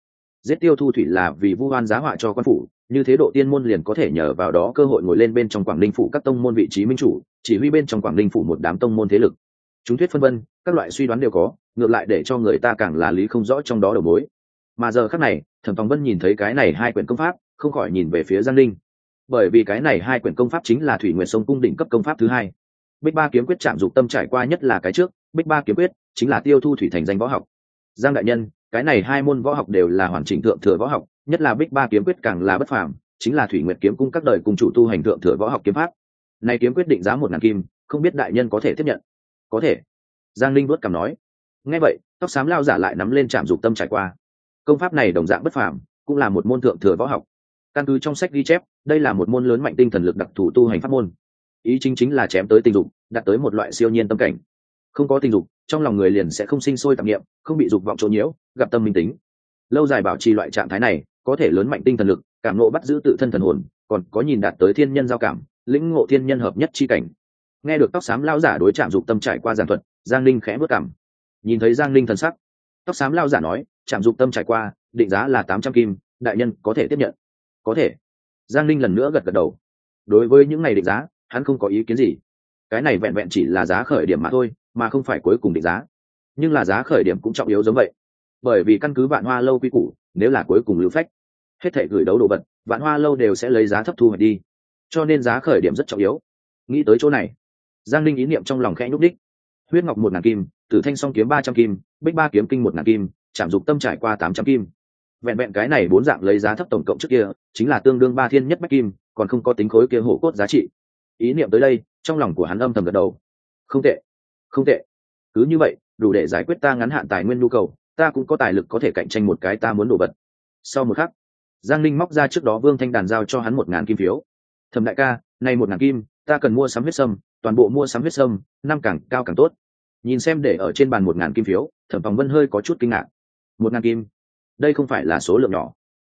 Speaker 1: Giết tiêu thu thủy là vì vu hoan giá họa cho quan phủ như thế độ tiên môn liền có thể nhờ vào đó cơ hội ngồi lên bên trong quảng ninh phủ các tông môn vị trí minh chủ, chỉ huy bên trong quảng ninh phủ một đám tông môn thế lực. Chúng thuyết phân vân, các loại suy đoán đều có, ngược lại để cho người ta càng là lý không rõ trong đó đầu mối. Mà giờ khác này, thẩm tòng vân nhìn thấy cái này hai quyển công pháp, không khỏi nhìn về phía giang linh bởi vì cái này hai quyển công pháp chính là thủy nguyện sông cung đỉnh cấp công pháp thứ hai. Bích ba kiếm quyết chạm dục tâm trải qua nhất là cái trước, bích ba kiếm quyết chính là tiêu thu thủy thành danh võ học. Giang đại nhân cái này hai môn võ học đều là hoàn chỉnh thượng thừa võ học, nhất là bích ba kiếm quyết càng là bất phàm, chính là thủy nguyệt kiếm cung các đời cùng chủ tu hành thượng thừa võ học kiếm pháp. Này kiếm quyết định giá một ngàn kim, không biết đại nhân có thể tiếp nhận? Có thể. Giang linh vuốt cằm nói. Nghe vậy, tóc xám lao giả lại nắm lên trạm dục tâm trải qua. Công pháp này đồng dạng bất phàm, cũng là một môn thượng thừa võ học. Căn cứ trong sách ghi chép, đây là một môn lớn mạnh tinh thần lực đặc thù tu hành pháp môn. Ý chính chính là chém tới tình dục, đạt tới một loại siêu nhiên tâm cảnh không có tình dục, trong lòng người liền sẽ không sinh sôi tạp nghiệm không bị dục vọng trộn nhiễu, gặp tâm minh tính. Lâu dài bảo trì loại trạng thái này, có thể lớn mạnh tinh thần lực, cảm nộ bắt giữ tự thân thần hồn, còn có nhìn đạt tới thiên nhân giao cảm, lĩnh ngộ thiên nhân hợp nhất chi cảnh. Nghe được tóc xám lao giả đối chạm dục tâm trải qua giàn thuật, giang linh khẽ bước cảm. Nhìn thấy giang linh thần sắc, tóc xám lao giả nói chạm dục tâm trải qua, định giá là tám trăm kim, đại nhân có thể tiếp nhận. Có thể. Giang linh lần nữa gật gật đầu. Đối với những ngày định giá, hắn không có ý kiến gì. Cái này vẹn vẹn chỉ là giá khởi điểm mà thôi mà không phải cuối cùng định giá. Nhưng là giá khởi điểm cũng trọng yếu giống vậy. Bởi vì căn cứ vạn hoa lâu quy củ, nếu là cuối cùng lưu phách, hết thể gửi đấu đồ vật, vạn hoa lâu đều sẽ lấy giá thấp thu hoạch đi. Cho nên giá khởi điểm rất trọng yếu. Nghĩ tới chỗ này, giang linh ý niệm trong lòng khẽ nhúc đích huyết ngọc một ngàn kim, tử thanh song kiếm ba trăm kim, bích ba kiếm kinh một ngàn kim chạm dục tâm trải qua tám trăm kim. Vẹn vẹn cái này bốn dạng lấy giá thấp tổng cộng trước kia, chính là tương đương ba thiên nhất bách kim, còn không có tính khối kia hổ cốt giá trị. Ý niệm tới đây, trong lòng của hắn âm thầm gật đầu. Không tệ không tệ. Cứ như vậy, đủ để giải quyết ta ngắn hạn tài nguyên nhu cầu, ta cũng có tài lực có thể cạnh tranh một cái ta muốn đổ vật. Sau một khắc, giang linh móc ra trước đó vương thanh đàn giao cho hắn một ngàn kim phiếu. Thầm đại ca, này một ngàn kim, ta cần mua sắm huyết sâm, toàn bộ mua sắm huyết sâm, năm càng cao càng tốt. Nhìn xem để ở trên bàn một ngàn kim phiếu, thẩm phòng vân hơi có chút kinh ngạc. Một ngàn kim? Đây không phải là số lượng nhỏ.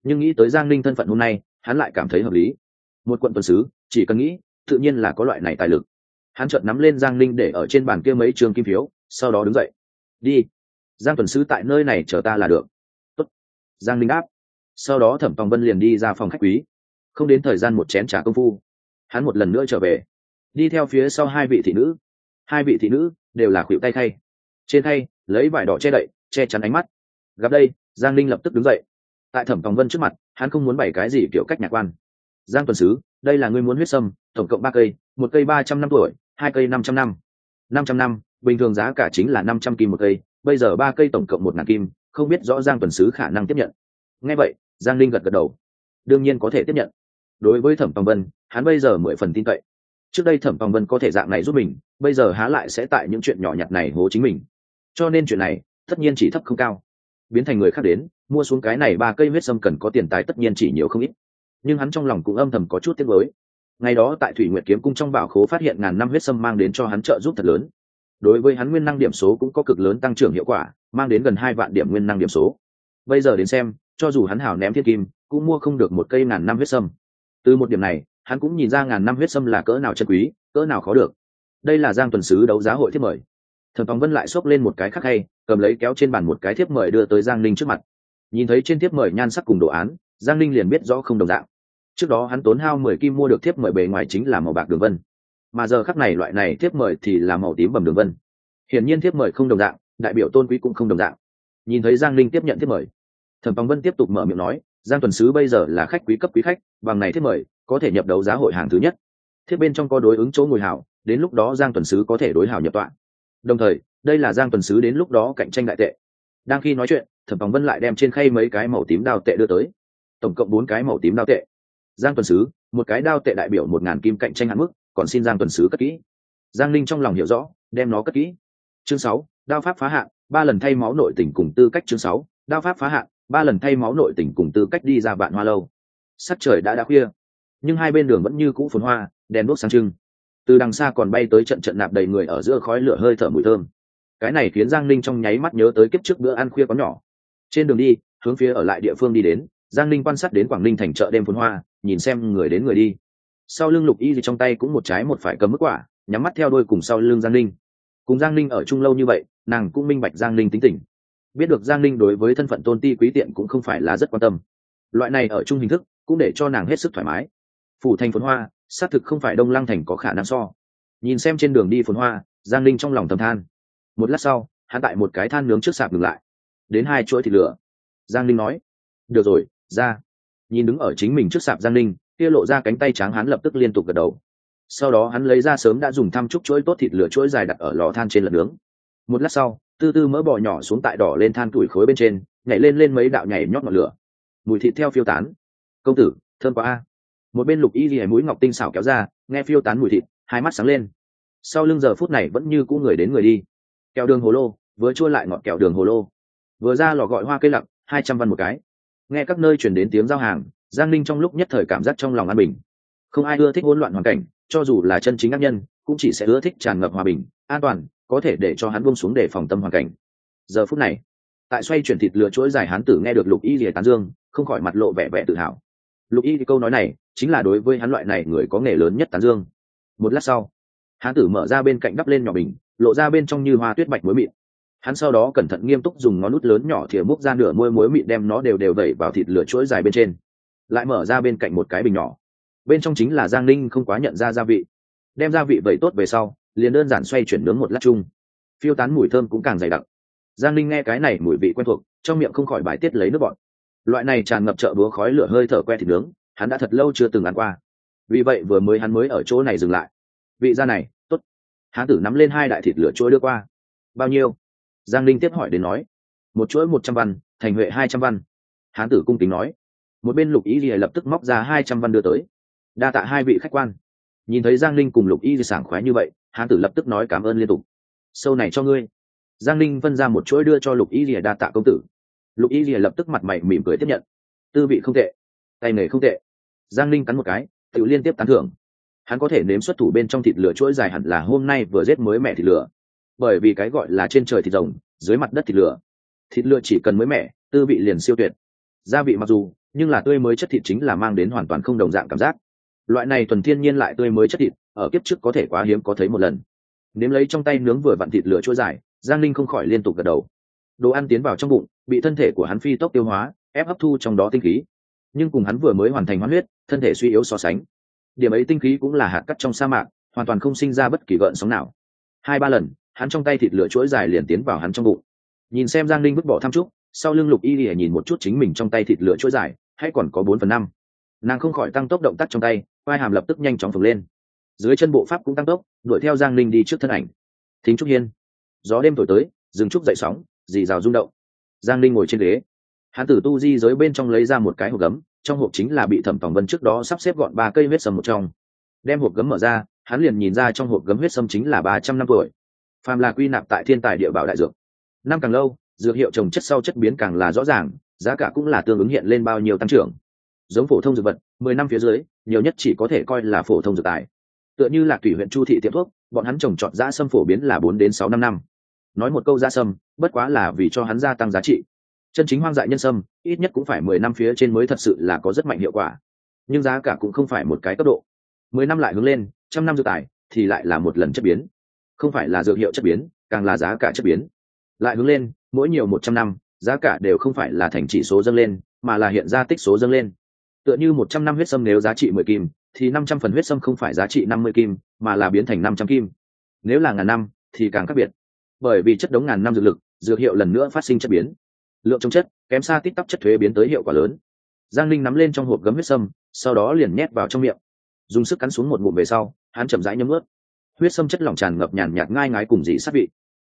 Speaker 1: Nhưng nghĩ tới giang linh thân phận hôm nay, hắn lại cảm thấy hợp lý. Một quận tuần sứ, chỉ cần nghĩ, tự nhiên là có loại này tài lực hắn chợt nắm lên giang linh để ở trên bàn kia mấy trường kim phiếu, sau đó đứng dậy. Đi, giang tuần sứ tại nơi này chờ ta là được. Tốt. giang linh đáp. Sau đó thẩm tòng vân liền đi ra phòng khách quý. Không đến thời gian một chén t r à công phu, hắn một lần nữa trở về. Đi theo phía sau hai vị thị nữ. Hai vị thị nữ đều là khuỵu tay khay. Trên khay, lấy vải đỏ che đậy, che chắn ánh mắt. Gặp đây, giang linh lập tức đứng dậy. Tại thẩm tòng vân trước mặt, hắn không muốn bày cái gì kiểu cách nhạc quan. Giang tuần sứ, đây là ngươi muốn huyết sâm, tổng cộng ba cây, một cây ba trăm năm tuổi hai cây năm trăm năm. Năm trăm năm, bình thường giá cả chính là năm trăm kim một cây, bây giờ ba cây tổng cộng một ngàn kim, không biết rõ giang tuần sứ khả năng tiếp nhận. Ngay vậy, giang linh gật gật đầu. Đương nhiên có thể tiếp nhận. Đối với thẩm tòng vân, hắn bây giờ mười phần tin cậy. Trước đây thẩm tòng vân có thể dạng này giúp mình, bây giờ há lại sẽ tại những chuyện nhỏ nhặt này hố chính mình. Cho nên chuyện này, tất nhiên chỉ thấp không cao. Biến thành người khác đến, mua xuống cái này ba cây huyết sâm cần có tiền tài tất nhiên chỉ nhiều không ít. Nhưng hắn trong lòng cũng âm thầm có chút tiếc với ngày đó tại thủy nguyệt kiếm cung trong bảo khố phát hiện ngàn năm huyết sâm mang đến cho hắn trợ giúp thật lớn. Đối với hắn nguyên năng điểm số cũng có cực lớn tăng trưởng hiệu quả, mang đến gần hai vạn điểm nguyên năng điểm số. Bây giờ đến xem, cho dù hắn hảo ném thiên kim, cũng mua không được một cây ngàn năm huyết sâm. Từ một điểm này, hắn cũng nhìn ra ngàn năm huyết sâm là cỡ nào chân quý, cỡ nào khó được. Đây là giang tuần sứ đấu giá hội thiết mời. Thần phóng vân lại xốc lên một cái khắc hay, cầm lấy kéo trên bàn một cái thiếp mời đưa tới giang ninh trước mặt. Nhìn thấy trên thiếp mời nhan sắc cùng đồ án, giang ninh liền biết rõ không đồng dạng trước đó hắn tốn hao mười kim mua được thiếp mời bề ngoài chính là màu bạc đường vân. Mà giờ khắc này loại này thiếp mời thì là màu tím bầm đường vân. Hiển nhiên thiếp mời không đồng dạng, đại biểu tôn quý cũng không đồng dạng. Nhìn thấy giang ninh tiếp nhận thiếp mời, thẩm phóng vân tiếp tục mở miệng nói, giang tuần sứ bây giờ là khách quý cấp quý khách, bằng này thiếp mời, có thể nhập đấu giá hội hàng thứ nhất. Thiếp bên trong có đối ứng chỗ ngồi hảo, đến lúc đó giang tuần sứ có thể đối hảo nhập tọa. Đồng thời, đây là giang tuần sứ đến lúc đó cạnh tranh đại tệ. Đang khi nói chuyện, thẩm phóng vân lại đem trên khay mấy cái màu tím đào tệ đưa tới. Tổng cộng bốn cái màu tím đào tệ giang tuần sứ, một cái đao tệ đại biểu một ngàn kim cạnh tranh hạn mức, còn xin giang tuần sứ cất kỹ. Giang linh trong lòng hiểu rõ, đem nó cất kỹ. Chương sáu, đao pháp phá hạn, ba lần thay máu nội tỉnh cùng tư cách chương sáu, đao pháp phá hạn, ba lần thay máu nội tỉnh cùng tư cách đi ra vạn hoa lâu. Sắc trời đã đã khuya, nhưng hai bên đường vẫn như cũ phồn hoa, đèn đốt sáng trưng. Từ đằng xa còn bay tới trận trận nạp đầy người ở giữa khói lửa hơi thở mùi thơm. Cái này khiến giang linh trong nháy mắt nhớ tới kiếp trước bữa ăn khuya có nhỏ. Trên đường đi, hướng phía ở lại địa phương đi đến giang linh quan sát đến quảng ninh thành chợ đêm phun hoa, nhìn xem người đến người đi. Sau lưng lục y thì trong tay cũng một trái một phải cầm mức quả, nhắm mắt theo đôi cùng sau lưng giang linh cùng giang linh ở chung lâu như vậy, nàng cũng minh bạch giang linh tính tình. Biết được giang linh đối với thân phận tôn ti quý tiện cũng không phải là rất quan tâm. Loại này ở chung hình thức, cũng để cho nàng hết sức thoải mái. Phủ thành phồn hoa, xác thực không phải đông lăng thành có khả năng so. Nhìn xem trên đường đi phồn hoa, giang linh trong lòng thầm than. Một lát sau, hắn tại một cái than nướng trước sạp ngừng lại. Đến hai chuỗi thịt lửa. Giang linh nói, được rồi ra. Nhìn đứng ở chính mình trước sạp giang linh kia lộ ra cánh tay tráng hắn lập tức liên tục gật đầu. Sau đó hắn lấy ra sớm đã dùng thăm chúc chuỗi tốt thịt lửa chuỗi dài đặt ở lò than trên lật nướng. Một lát sau, tư tư mỡ bò nhỏ xuống tại đỏ lên than tuổi khối bên trên, nhảy lên lên mấy đạo nhảy nhót ngọn lửa. Mùi thịt theo phiêu tán. Công tử, thơm quá a. Một bên lục y ghi mũi ngọc tinh xảo kéo ra, nghe phiêu tán mùi thịt, hai mắt sáng lên. Sau lưng giờ phút này vẫn như cũ người đến người đi. Kẹo đường hồ lô, vừa chua lại ngọt kẹo đường hồ lô. Vừa ra lò gọi hoa cây lặng hai trăm văn một cái nghe các nơi chuyển đến tiếng giao hàng, giang ninh trong lúc nhất thời cảm giác trong lòng an bình. Không ai ưa thích hỗn loạn hoàn cảnh, cho dù là chân chính ác nhân, cũng chỉ sẽ ưa thích tràn ngập hòa bình, an toàn, có thể để cho hắn buông xuống để phòng tâm hoàn cảnh. Giờ phút này, tại xoay chuyển thịt lửa chuỗi dài hán tử nghe được lục y lìa tán dương, không khỏi mặt lộ vẻ vẻ tự hào. Lục y thì câu nói này, chính là đối với hắn loại này người có nghề lớn nhất tán dương. Một lát sau, hán tử mở ra bên cạnh đắp lên nhỏ bình, lộ ra bên trong như hoa tuyết bạch mới mịn hắn sau đó cẩn thận nghiêm túc dùng ngón nút lớn nhỏ thìa múc ra nửa môi muối mịn đem nó đều đều đẩy vào thịt lửa chuỗi dài bên trên. Lại mở ra bên cạnh một cái bình nhỏ. Bên trong chính là giang ninh không quá nhận ra gia vị. Đem gia vị vẩy tốt về sau, liền đơn giản xoay chuyển nướng một lát chung. Phiêu tán mùi thơm cũng càng dày đặc. Giang ninh nghe cái này mùi vị quen thuộc, trong miệng không khỏi bài tiết lấy nước bọn loại này tràn ngập chợ búa khói lửa hơi thở que thịt nướng, hắn đã thật lâu chưa từng ăn qua. Vì vậy vừa mới hắn mới ở chỗ này dừng lại. Vị gia này t ố t hán tử nắm lên hai đại thịt lửa chuỗi đưa qua. Bao nhiêu? Giang linh tiếp hỏi đến nói, một chuỗi một trăm văn, thành huệ hai trăm văn. Hán tử cung kính nói, một bên lục y lìa lập tức móc ra hai trăm văn đưa tới, đa tạ hai vị khách quan. Nhìn thấy giang linh cùng lục y sảng khoái như vậy, hán tử lập tức nói cảm ơn liên tục, sâu này cho ngươi. Giang linh phân ra một chuỗi đưa cho lục y lìa đa tạ công tử. Lục y lìa lập tức mặt mày mỉm cười tiếp nhận, tư vị không tệ, tay nghề không tệ. Giang linh cắn một cái, tự liên tiếp tán thưởng. Hắn có thể nếm xuất thủ bên trong thịt lửa chuỗi dài hẳn là hôm nay vừa rết mới mẹ thịt lửa bởi vì cái gọi là trên trời thịt rồng, dưới mặt đất thịt lửa. Thịt lửa chỉ cần mới mẻ, tư vị liền siêu tuyệt. Gia vị mặc dù, nhưng là tươi mới chất thịt chính là mang đến hoàn toàn không đồng dạng cảm giác. Loại này thuần thiên nhiên lại tươi mới chất thịt, ở kiếp trước có thể quá hiếm có thấy một lần. Nếm lấy trong tay nướng vừa vặn thịt lửa chua dài, giang linh không khỏi liên tục gật đầu. Đồ ăn tiến vào trong bụng, bị thân thể của hắn phi tốc tiêu hóa, ép hấp thu trong đó tinh khí. Nhưng cùng hắn vừa mới hoàn thành hoán huyết, thân thể suy yếu so sánh. Điểm ấy tinh khí cũng là hạt cắt trong sa mạc, hoàn toàn không sinh ra bất kỳ gợn sóng nào. Hai ba lần hắn trong tay thịt lửa chuỗi dài liền tiến vào hắn trong bụng. Nhìn xem giang linh vứt bỏ tham trúc, sau lưng lục y lìa nhìn một chút chính mình trong tay thịt lửa chuỗi dài hay còn có bốn phần năm. Nàng không khỏi tăng tốc động tác trong tay, vai hàm lập tức nhanh chóng phồng lên. Dưới chân bộ pháp cũng tăng tốc, đuổi theo giang linh đi trước thân ảnh. Thính trúc hiên. Gió đêm thổi tới, rừng trúc dậy sóng, dì rào rung động. Giang linh ngồi trên ghế. Hắn tử tu di giới bên trong lấy ra một cái hộp gấm, trong hộp chính là bị thẩm phỏng vân trước đó sắp xếp gọn ba cây huyết sâm một trong. Đem hộp gấm mở ra, hắn liền nhìn ra trong hộp gấm huyết sâm chính là ba trăm năm tuổi phàm là quy nạp tại thiên tài địa bảo đại dược. Năm càng lâu, dược hiệu trồng chất sau chất biến càng là rõ ràng, giá cả cũng là tương ứng hiện lên bao nhiêu tăng trưởng. Giống phổ thông dược vật, mười năm phía dưới, nhiều nhất chỉ có thể coi là phổ thông dược tài. Tựa như là thủy huyện chu thị tiệm thuốc, bọn hắn trồng trọt giá sâm phổ biến là bốn đến sáu năm năm. Nói một câu giá sâm, bất quá là vì cho hắn gia tăng giá trị. Chân chính hoang dại nhân sâm, ít nhất cũng phải mười năm phía trên mới thật sự là có rất mạnh hiệu quả. Nhưng giá cả cũng không phải một cái cấp độ. Mười năm lại hướng lên, trăm năm dược tài, thì lại là một lần chất biến không phải là dược hiệu chất biến, càng là giá cả chất biến. Lại hướng lên, mỗi nhiều một trăm năm, giá cả đều không phải là thành chỉ số dâng lên, mà là hiện ra tích số dâng lên. Tựa như một trăm năm huyết sâm nếu giá trị mười kim, thì năm trăm phần huyết sâm không phải giá trị năm mươi kim, mà là biến thành năm trăm kim. Nếu là ngàn năm, thì càng khác biệt. Bởi vì chất đống ngàn năm dược lực, dược hiệu lần nữa phát sinh chất biến. Lượng trong chất, kém xa tít tắp chất thuế biến tới hiệu quả lớn. Giang linh nắm lên trong hộp gấm huyết sâm, sau đó liền nhét vào trong miệng. Dùng sức cắn xuống một ngụm về sau, hắn chậm rãi nhấm ướt huyết sâm chất lỏng tràn ngập nhàn nhạt ngai ngái cùng dị sát vị.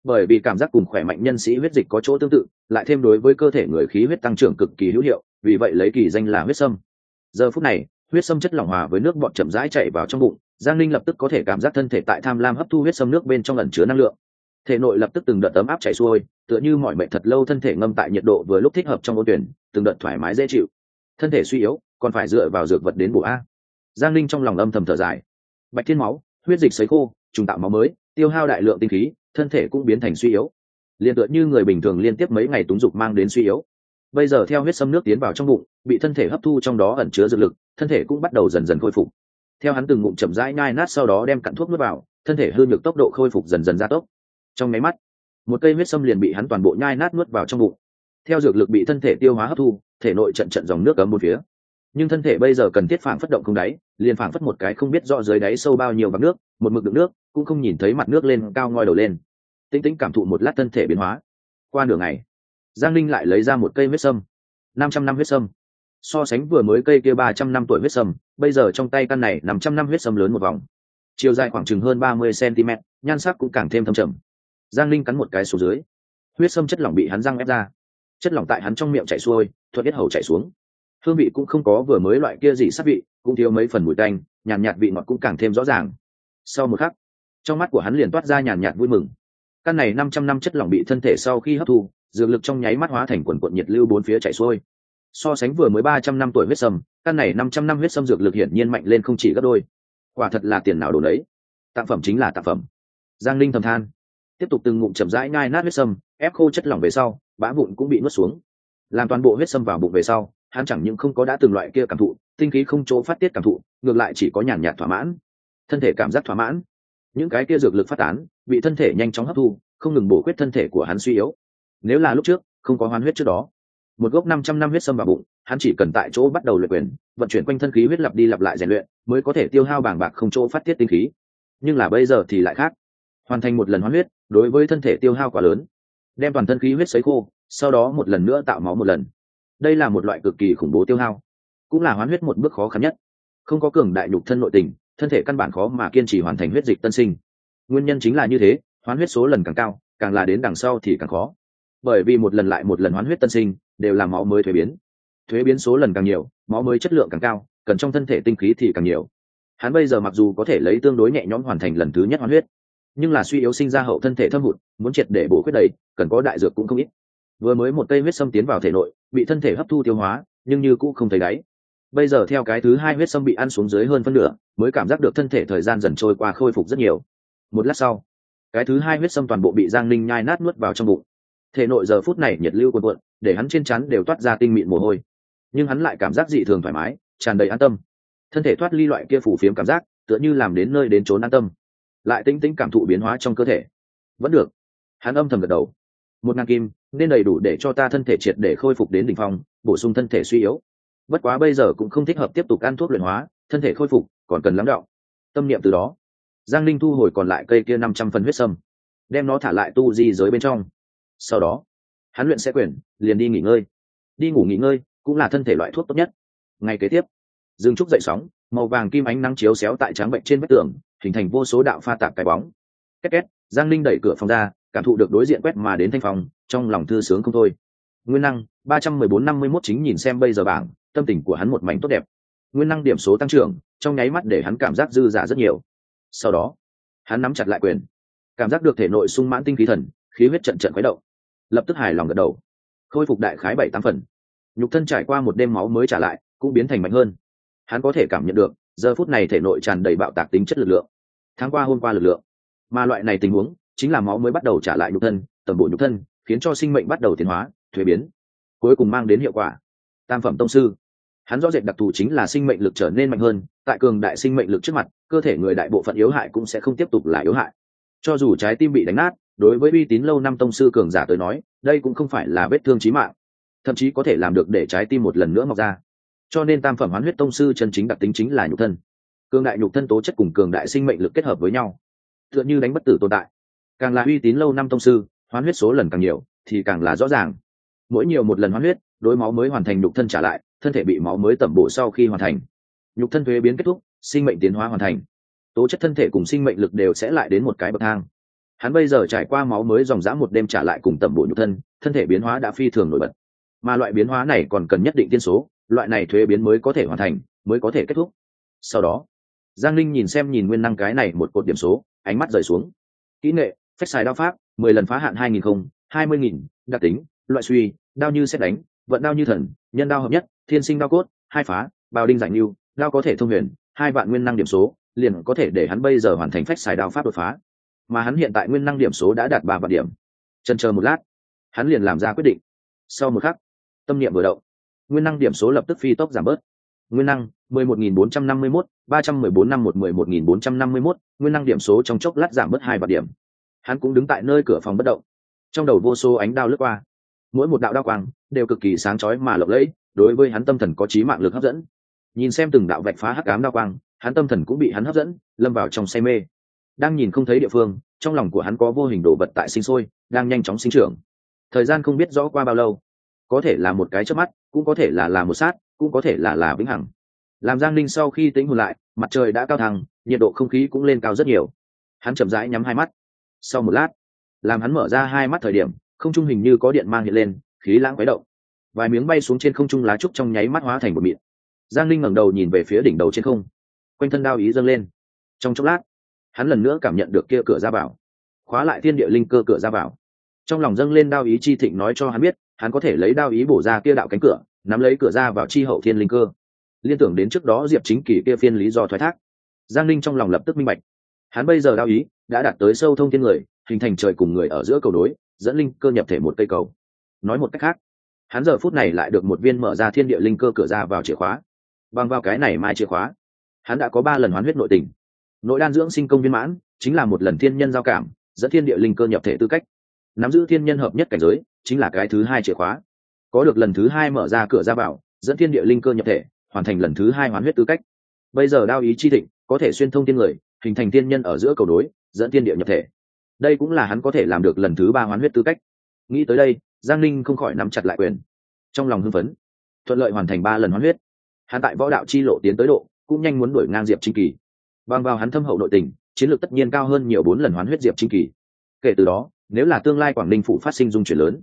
Speaker 1: Bởi vì cảm giác cùng khỏe mạnh nhân sĩ huyết dịch có chỗ tương tự, lại thêm đối với cơ thể người khí huyết tăng trưởng cực kỳ hữu hiệu, vì vậy lấy kỳ danh là huyết sâm. Giờ phút này, huyết sâm chất lỏng hòa với nước bọt chậm rãi chạy vào trong bụng, giang linh lập tức có thể cảm giác thân thể tại tham lam hấp thu huyết sâm nước bên trong ẩn chứa năng lượng. Thể nội lập tức từng đợt ấm áp chảy xuôi, tựa như mọi mệnh thật lâu thân thể ngâm tại nhiệt độ vừa lúc thích hợp trong ô tuyển, từng đợt thoải mái dễ chịu. Thân thể suy yếu, còn phải dựa vào dược vật đến bổ a. Giang linh trong lòng âm thầm thở dài. Bạch thiên máu huyết dịch sấy khô, trùng tạo máu mới, tiêu hao đại lượng tinh khí, thân thể cũng biến thành suy yếu. Liền tựa như người bình thường liên tiếp mấy ngày túng dục mang đến suy yếu. Bây giờ theo huyết xâm nước tiến vào trong bụng, bị thân thể hấp thu trong đó ẩn chứa dược lực, thân thể cũng bắt đầu dần dần khôi phục. Theo hắn từng ngụm chậm rãi nhai nát sau đó đem cặn thuốc nước vào, thân thể hư nhược tốc độ khôi phục dần dần gia tốc. Trong máy mắt, một cây huyết xâm liền bị hắn toàn bộ nhai nát nuốt vào trong bụng. Theo dược lực bị thân thể tiêu hóa hấp thu, thể nội trận trận dòng nước cấm một phía nhưng thân thể bây giờ cần thiết phản phất động không đáy, liền phản phất một cái không biết rõ dưới đáy sâu bao nhiêu bằng nước, một mực đựng nước, cũng không nhìn thấy mặt nước lên cao ngoi đầu lên. Tinh tĩnh cảm thụ một lát thân thể biến hóa. Qua nửa ngày, giang linh lại lấy ra một cây huyết sâm. Năm trăm năm huyết sâm. So sánh vừa mới cây kia ba trăm năm tuổi huyết sâm, bây giờ trong tay căn này năm trăm năm huyết sâm lớn một vòng. Chiều dài khoảng chừng hơn ba mươi cm nhan sắc cũng càng thêm thâm trầm. Giang linh cắn một cái xuống dưới. Huyết sâm chất lỏng bị hắn răng ép ra. Chất lỏng tại hắn trong miệng chảy xuôi, thuận biết hầu chảy xuống hương vị cũng không có vừa mới loại kia gì sắc vị cũng thiếu mấy phần mùi tanh nhàn nhạt, vị ngọt cũng càng thêm rõ ràng. Sau một khắc trong mắt của hắn liền toát ra nhàn nhạt, vui mừng. Căn này năm trăm năm chất lỏng bị thân thể sau khi hấp thu dược lực trong nháy mắt hóa thành quần quận nhiệt lưu bốn phía chảy xuôi. So sánh vừa mới ba trăm năm tuổi huyết sâm căn này năm trăm năm huyết sâm dược lực hiển nhiên mạnh lên không chỉ gấp đôi. Quả thật là tiền nào đồ đấy tặng phẩm chính là tặng phẩm. Giang linh thầm than. Tiếp tục từng ngụm chậm rãi ngai nát huyết sâm ép khô chất lỏng về sau bã vụn cũng bị nuốt xuống. Làm toàn bộ huyết sâm vào bụng về sau hắn chẳng những không có đã từng loại kia cảm thụ, tinh khí không chỗ phát tiết cảm thụ, ngược lại chỉ có nhàn nhạt thỏa mãn. Thân thể cảm giác thỏa mãn. Những cái kia dược lực phát tán, bị thân thể nhanh chóng hấp thu, không ngừng bổ khuyết thân thể của hắn suy yếu. Nếu là lúc trước, không có hoán huyết trước đó. Một gốc năm trăm năm huyết sâm vào bụng, hắn chỉ cần tại chỗ bắt đầu luyện quyền, vận chuyển quanh thân khí huyết lặp đi lặp lại rèn luyện, mới có thể tiêu hao bàng bạc không chỗ phát tiết tinh khí. Nhưng là bây giờ thì lại khác. Hoàn thành một lần hoán huyết, đối với thân thể tiêu hao quá lớn. Đem toàn thân khí huyết sấy khô, sau đó một lần nữa tạo máu một lần đây là một loại cực kỳ khủng bố tiêu hao, cũng là hoán huyết một bước khó khăn nhất. Không có cường đại nhục thân nội tình, thân thể căn bản khó mà kiên trì hoàn thành huyết dịch tân sinh. Nguyên nhân chính là như thế, hoán huyết số lần càng cao, càng là đến đằng sau thì càng khó. Bởi vì một lần lại một lần hoán huyết tân sinh, đều là máu mới thuế biến. Thuế biến số lần càng nhiều, máu mới chất lượng càng cao, cần trong thân thể tinh khí thì càng nhiều. Hắn bây giờ mặc dù có thể lấy tương đối nhẹ nhõm hoàn thành lần thứ nhất hoán huyết, nhưng là suy yếu sinh ra hậu thân thể thâm hụt, muốn triệt để bổ khuyết đầy, cần có đại dược cũng không ít vừa mới một cây huyết sâm tiến vào thể nội, bị thân thể hấp thu tiêu hóa, nhưng như cũng không thấy đáy. Bây giờ theo cái thứ hai huyết sâm bị ăn xuống dưới hơn phân nửa, mới cảm giác được thân thể thời gian dần trôi qua khôi phục rất nhiều. Một lát sau, cái thứ hai huyết sâm toàn bộ bị giang linh nhai nát nuốt vào trong bụng. Thể nội giờ phút này nhiệt lưu cuồn cuộn, để hắn trên chắn đều toát ra tinh mịn mồ hôi. Nhưng hắn lại cảm giác dị thường thoải mái, tràn đầy an tâm. Thân thể thoát ly loại kia phủ phiếm cảm giác, tựa như làm đến nơi đến trốn an tâm. Lại tinh tĩnh cảm thụ biến hóa trong cơ thể. Vẫn được. Hắn âm thầm gật đầu một ngàn kim, nên đầy đủ để cho ta thân thể triệt để khôi phục đến đ ỉ n h phong, bổ sung thân thể suy yếu. Bất quá bây giờ cũng không thích hợp tiếp tục ăn thuốc luyện hóa, thân thể khôi phục, còn cần lắng đọng. Tâm niệm từ đó. Giang linh thu hồi còn lại cây kia năm trăm phần huyết sâm, đem nó thả lại tu di giới bên trong. Sau đó, hắn luyện sẽ quyền liền đi nghỉ ngơi. Đi ngủ nghỉ ngơi cũng là thân thể loại thuốc tốt nhất. Ngày kế tiếp, dương trúc dậy sóng, màu vàng kim ánh nắng chiếu xéo tại tráng bệnh trên vách tường, hình thành vô số đạo pha tạp cái bóng. Két két, giang linh đẩy cửa phòng ra cảm thụ được đối diện quét mà đến thanh phòng trong lòng thư sướng không thôi. Nguyên năng, ba trăm mười bốn năm mươi mốt chính nhìn xem bây giờ bảng, tâm tình của hắn một mảnh tốt đẹp. Nguyên năng điểm số tăng trưởng, trong nháy mắt để hắn cảm giác dư giả rất nhiều. Sau đó, hắn nắm chặt lại quyền. Cảm giác được thể nội sung mãn tinh khí thần, khí huyết trận trận khuấy động. Lập tức hài lòng gật đầu. Khôi phục đại khái bảy tám phần. Nhục thân trải qua một đêm máu mới trả lại, cũng biến thành mạnh hơn. Hắn có thể cảm nhận được, giờ phút này thể nội tràn đầy bạo tạc tính chất lực lượng. Tháng qua hôm qua lực lượng. Mà loại này tình huống chính là máu mới bắt đầu trả lại nhục thân tầm bộ nhục thân, khiến cho sinh mệnh bắt đầu tiến hóa, thuế biến, cuối cùng mang đến hiệu quả. Tam phẩm tông sư. Hắn rõ rệt đặc thù chính là sinh mệnh lực trở nên mạnh hơn, tại cường đại sinh mệnh lực trước mặt, cơ thể người đại bộ phận yếu hại cũng sẽ không tiếp tục là yếu hại. Cho dù trái tim bị đánh nát, đối với uy tín lâu năm tông sư cường giả tới nói, đây cũng không phải là vết thương trí mạng, thậm chí có thể làm được để trái tim một lần nữa mọc ra. Cho nên tam phẩm hoán huyết tông sư chân chính đặc tính chính là nhục thân. Cường đại nhục thân tố chất cùng cường đại sinh mệnh lực kết hợp với nhau, tựa như đánh bất tử tồn tại càng là uy tín lâu năm tông sư, hoán huyết số lần càng nhiều, thì càng là rõ ràng. Mỗi nhiều một lần hoán huyết, đối máu mới hoàn thành nhục thân trả lại, thân thể bị máu mới tẩm bổ sau khi hoàn thành. Nhục thân thuế biến kết thúc, sinh mệnh tiến hóa hoàn thành. Tố chất thân thể cùng sinh mệnh lực đều sẽ lại đến một cái bậc thang. Hắn bây giờ trải qua máu mới dòng dã một đêm trả lại cùng tẩm bổ nhục thân thân thể biến hóa đã phi thường nổi bật. Mà loại biến hóa này còn cần nhất định tiên số, loại này thuế biến mới có thể hoàn thành, mới có thể kết thúc. Sau đó, giang linh nhìn xem nhìn nguyên năng cái này một cột điểm số, ánh mắt rời xuống. Kỹ nghệ phép xài đao pháp, mười lần phá hạn hai nghìn không, hai mươi nghìn, đặc tính, loại suy, đao như xét đánh, vận đao như thần, nhân đao hợp nhất, thiên sinh đao cốt, hai phá, bào đinh giải lưu, đao có thể thông huyền, hai vạn nguyên năng điểm số, liền có thể để hắn bây giờ hoàn thành phép xài đao pháp đột phá. Mà hắn hiện tại nguyên năng điểm số đã đạt ba vạn điểm. Trần chờ một lát, hắn liền làm ra quyết định. Sau một khắc, tâm niệm vừa động, nguyên năng điểm số lập tức phi tốc giảm bớt. Nguyên năng, mười một nghìn bốn trăm năm mươi mốt, ba trăm mười bốn năm một mười một nghìn bốn trăm năm mươi mốt, nguyên năng điểm số trong chốc lát giảm bớt hai vạn điểm hắn cũng đứng tại nơi cửa phòng bất động. Trong đầu vô số ánh đao lướt qua. Mỗi một đạo đao quang đều cực kỳ sáng chói mà lộng lẫy, đối với hắn tâm thần có trí mạng lực hấp dẫn. Nhìn xem từng đạo vạch phá hắc ám đao quang, hắn tâm thần cũng bị hắn hấp dẫn, lâm vào trong say mê. Đang nhìn không thấy địa phương, trong lòng của hắn có vô hình đồ vật tại sinh sôi, đang nhanh chóng sinh trưởng. Thời gian không biết rõ qua bao lâu, có thể là một cái chớp mắt, cũng có thể là là một sát, cũng có thể là là vĩnh hằng. Làm giang ninh sau khi tính hồn lại, mặt trời đã cao thăng, nhiệt độ không khí cũng lên cao rất nhiều. Hắn chậm rãi nhắm hai mắt sau một lát, làm hắn mở ra hai mắt thời điểm, không trung hình như có điện mang hiện lên, khí lãng quấy động. Vài miếng bay xuống trên không trung lá trúc trong nháy mắt hóa thành một mịn. Giang linh ngẩng đầu nhìn về phía đỉnh đầu trên không. Quanh thân đao ý dâng lên. Trong chốc lát, hắn lần nữa cảm nhận được kia cửa ra vào. Khóa lại thiên địa linh cơ cửa ra vào. Trong lòng dâng lên đao ý chi thịnh nói cho hắn biết, hắn có thể lấy đao ý bổ ra kia đạo cánh cửa, nắm lấy cửa ra vào chi hậu thiên linh cơ. Liên tưởng đến trước đó diệp chính kỳ kia phiên lý do thoái thác. Giang linh trong lòng lập tức minh bạch. Hắn bây giờ đao ý đã đạt tới sâu thông thiên người, hình thành trời cùng người ở giữa cầu đối, dẫn linh cơ nhập thể một cây cầu. Nói một cách khác, hắn giờ phút này lại được một viên mở ra thiên địa linh cơ cửa ra vào chìa khóa. Bằng vào cái này mai chìa khóa, hắn đã có ba lần hoán huyết nội tình. Nội đan dưỡng sinh công viên mãn, chính là một lần thiên nhân giao cảm, dẫn thiên địa linh cơ nhập thể tư cách. Nắm giữ thiên nhân hợp nhất cảnh giới, chính là cái thứ hai chìa khóa. Có được lần thứ hai mở ra cửa ra vào, dẫn thiên địa linh cơ nhập thể, hoàn thành lần thứ hai hoán huyết tư cách. Bây giờ đao ý chi thịnh, có thể xuyên thông thiên người hình thành tiên nhân ở giữa cầu đối dẫn tiên địa nhập thể. Đây cũng là hắn có thể làm được lần thứ ba hoán huyết tư cách. Nghĩ tới đây, giang ninh không khỏi nắm chặt lại quyền. Trong lòng hưng phấn, thuận lợi hoàn thành ba lần hoán huyết. Hắn tại võ đạo chi lộ tiến tới độ, cũng nhanh muốn đuổi ngang diệp trinh kỳ. Bằng vào hắn thâm hậu nội tình, chiến lược tất nhiên cao hơn nhiều bốn lần hoán huyết diệp trinh kỳ. Kể từ đó, nếu là tương lai quảng ninh phủ phát sinh dung chuyển lớn,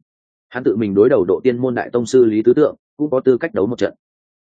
Speaker 1: hắn tự mình đối đầu độ tiên môn đại tông sư lý tứ tượng, cũng có tư cách đấu một trận.